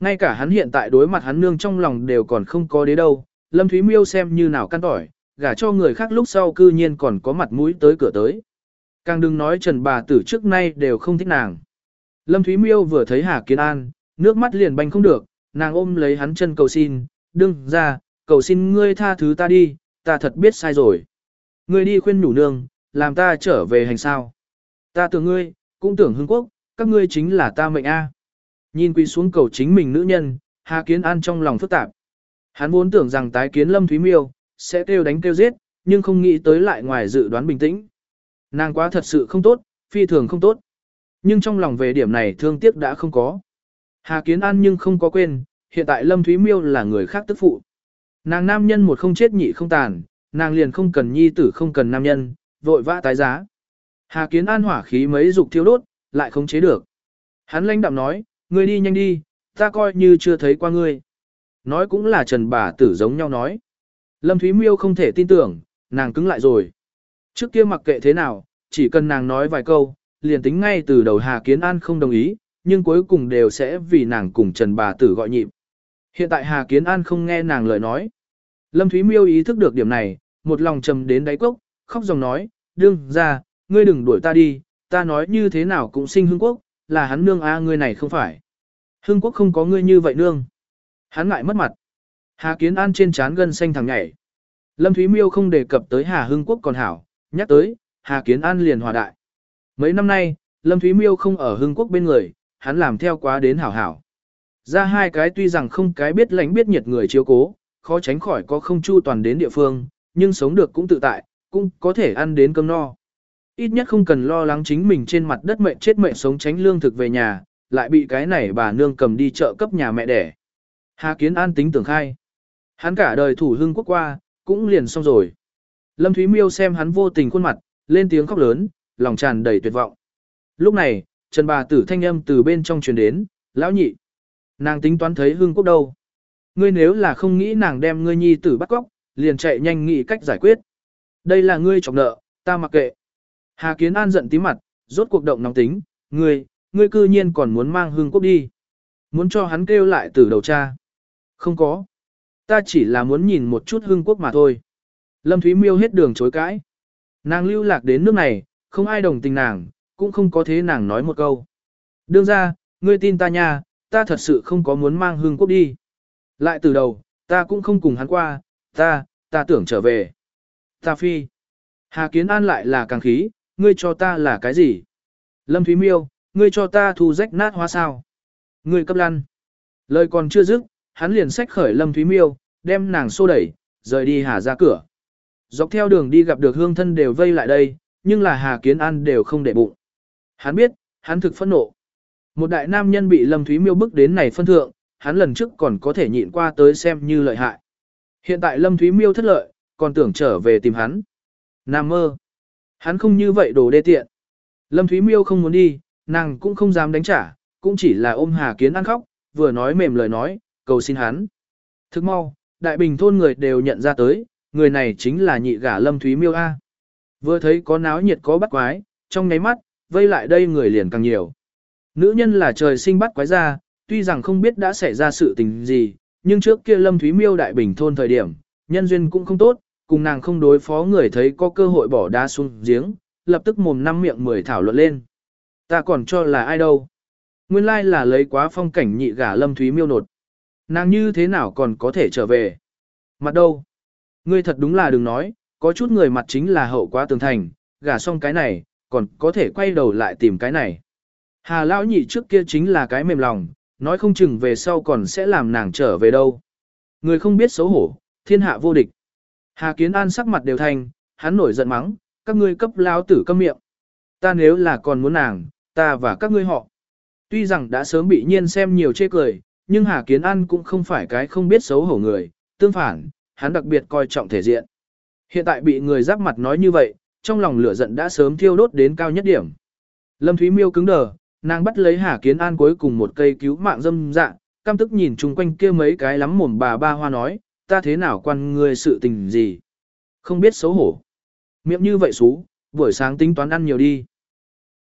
Ngay cả hắn hiện tại đối mặt hắn nương trong lòng đều còn không có đế đâu, Lâm Thúy Miêu xem như nào căn tỏi, gả cho người khác lúc sau cư nhiên còn có mặt mũi tới cửa tới. Càng đừng nói Trần bà tử trước nay đều không thích nàng. Lâm Thúy Miêu vừa thấy Hà Kiến An, nước mắt liền banh không được, nàng ôm lấy hắn chân cầu xin, đừng ra, cầu xin ngươi tha thứ ta đi, ta thật biết sai rồi. Ngươi đi khuyên nhủ nương, làm ta trở về hành sao. Ta tưởng ngươi, cũng tưởng hương quốc, các ngươi chính là ta mệnh A. Nhìn quỳ xuống cầu chính mình nữ nhân, Hà Kiến An trong lòng phức tạp. Hắn vốn tưởng rằng tái kiến Lâm Thúy Miêu, sẽ kêu đánh kêu giết, nhưng không nghĩ tới lại ngoài dự đoán bình tĩnh. Nàng quá thật sự không tốt, phi thường không tốt. Nhưng trong lòng về điểm này thương tiếc đã không có. Hà Kiến An nhưng không có quên, hiện tại Lâm Thúy Miêu là người khác tức phụ. Nàng nam nhân một không chết nhị không tàn, nàng liền không cần nhi tử không cần nam nhân, vội vã tái giá. Hà Kiến An hỏa khí mấy dục thiêu đốt, lại không chế được. Hắn lãnh đạm nói, ngươi đi nhanh đi, ta coi như chưa thấy qua ngươi. Nói cũng là Trần bà tử giống nhau nói. Lâm Thúy Miêu không thể tin tưởng, nàng cứng lại rồi. Trước kia mặc kệ thế nào, chỉ cần nàng nói vài câu, liền tính ngay từ đầu Hà Kiến An không đồng ý, nhưng cuối cùng đều sẽ vì nàng cùng Trần bà tử gọi nhịp. Hiện tại Hà Kiến An không nghe nàng lời nói. Lâm Thúy Miêu ý thức được điểm này, một lòng trầm đến đáy cốc, khóc dòng nói, đương ra, ngươi đừng đuổi ta đi, ta nói như thế nào cũng sinh hương quốc, là hắn nương a ngươi này không phải. Hương quốc không có ngươi như vậy nương. Hắn ngại mất mặt. Hà Kiến An trên trán gân xanh thẳng nhảy. Lâm Thúy Miêu không đề cập tới Hà Hưng Quốc còn hảo, nhắc tới, Hà Kiến An liền hòa đại. Mấy năm nay, Lâm Thúy Miêu không ở Hưng Quốc bên người, hắn làm theo quá đến hảo hảo. Ra hai cái tuy rằng không cái biết lãnh biết nhiệt người chiếu cố, khó tránh khỏi có không chu toàn đến địa phương, nhưng sống được cũng tự tại, cũng có thể ăn đến cơm no. Ít nhất không cần lo lắng chính mình trên mặt đất mệnh chết mệnh sống tránh lương thực về nhà, lại bị cái này bà nương cầm đi chợ cấp nhà mẹ đẻ. Hà Kiến An tính tưởng khai. Hắn cả đời thủ hưng quốc qua, cũng liền xong rồi. Lâm Thúy Miêu xem hắn vô tình khuôn mặt, lên tiếng khóc lớn, lòng tràn đầy tuyệt vọng. Lúc này, Trần bà tử thanh âm từ bên trong truyền đến, lão nhị. Nàng tính toán thấy hưng quốc đâu. Ngươi nếu là không nghĩ nàng đem ngươi nhi tử bắt cóc, liền chạy nhanh nghĩ cách giải quyết. Đây là ngươi trọng nợ, ta mặc kệ. Hà Kiến An giận tím mặt, rốt cuộc động nóng tính, ngươi, ngươi cư nhiên còn muốn mang hưng quốc đi. Muốn cho hắn kêu lại từ đầu cha. Không có. Ta chỉ là muốn nhìn một chút hưng quốc mà thôi. Lâm Thúy Miêu hết đường chối cãi. Nàng lưu lạc đến nước này, không ai đồng tình nàng, cũng không có thế nàng nói một câu. Đương ra, ngươi tin ta nha, ta thật sự không có muốn mang hương quốc đi. Lại từ đầu, ta cũng không cùng hắn qua, ta, ta tưởng trở về. Ta phi. Hà Kiến An lại là càng khí, ngươi cho ta là cái gì? Lâm Thúy Miêu, ngươi cho ta thu rách nát hóa sao? Ngươi cấp lăn. Lời còn chưa dứt, hắn liền xách khởi Lâm Thúy Miêu, đem nàng xô đẩy, rời đi Hà ra cửa. Dọc theo đường đi gặp được hương thân đều vây lại đây, nhưng là Hà Kiến An đều không để bụng. Hắn biết, hắn thực phẫn nộ. Một đại nam nhân bị Lâm Thúy Miêu bức đến này phân thượng, hắn lần trước còn có thể nhịn qua tới xem như lợi hại. Hiện tại Lâm Thúy Miêu thất lợi, còn tưởng trở về tìm hắn. Nam mơ. Hắn không như vậy đồ đê tiện. Lâm Thúy Miêu không muốn đi, nàng cũng không dám đánh trả, cũng chỉ là ôm Hà Kiến An khóc, vừa nói mềm lời nói, cầu xin hắn. Thức mau, đại bình thôn người đều nhận ra tới, người này chính là nhị gả Lâm Thúy Miêu A. Vừa thấy có náo nhiệt có bắt quái, trong nháy mắt, vây lại đây người liền càng nhiều. Nữ nhân là trời sinh bắt quái ra, tuy rằng không biết đã xảy ra sự tình gì, nhưng trước kia Lâm Thúy Miêu đại bình thôn thời điểm, nhân duyên cũng không tốt, cùng nàng không đối phó người thấy có cơ hội bỏ đá xuống giếng, lập tức mồm năm miệng mười thảo luận lên. Ta còn cho là ai đâu. Nguyên lai là lấy quá phong cảnh nhị gả Lâm Thúy Miêu nột. Nàng như thế nào còn có thể trở về? Mặt đâu? Ngươi thật đúng là đừng nói, có chút người mặt chính là hậu quá tường thành, gả xong cái này, còn có thể quay đầu lại tìm cái này. Hà lão nhị trước kia chính là cái mềm lòng, nói không chừng về sau còn sẽ làm nàng trở về đâu. Người không biết xấu hổ, thiên hạ vô địch. Hà Kiến An sắc mặt đều thành, hắn nổi giận mắng, các ngươi cấp lao tử câm miệng. Ta nếu là còn muốn nàng, ta và các ngươi họ. Tuy rằng đã sớm bị nhiên xem nhiều chê cười, nhưng Hà Kiến An cũng không phải cái không biết xấu hổ người, tương phản, hắn đặc biệt coi trọng thể diện. Hiện tại bị người giáp mặt nói như vậy, trong lòng lửa giận đã sớm thiêu đốt đến cao nhất điểm. Lâm Thúy Miêu cứng đờ, nàng bắt lấy Hà Kiến An cuối cùng một cây cứu mạng dâm dạ, cam tức nhìn chung quanh kia mấy cái lắm mồm bà ba hoa nói, ta thế nào quan ngươi sự tình gì. Không biết xấu hổ. Miệng như vậy xú, buổi sáng tính toán ăn nhiều đi.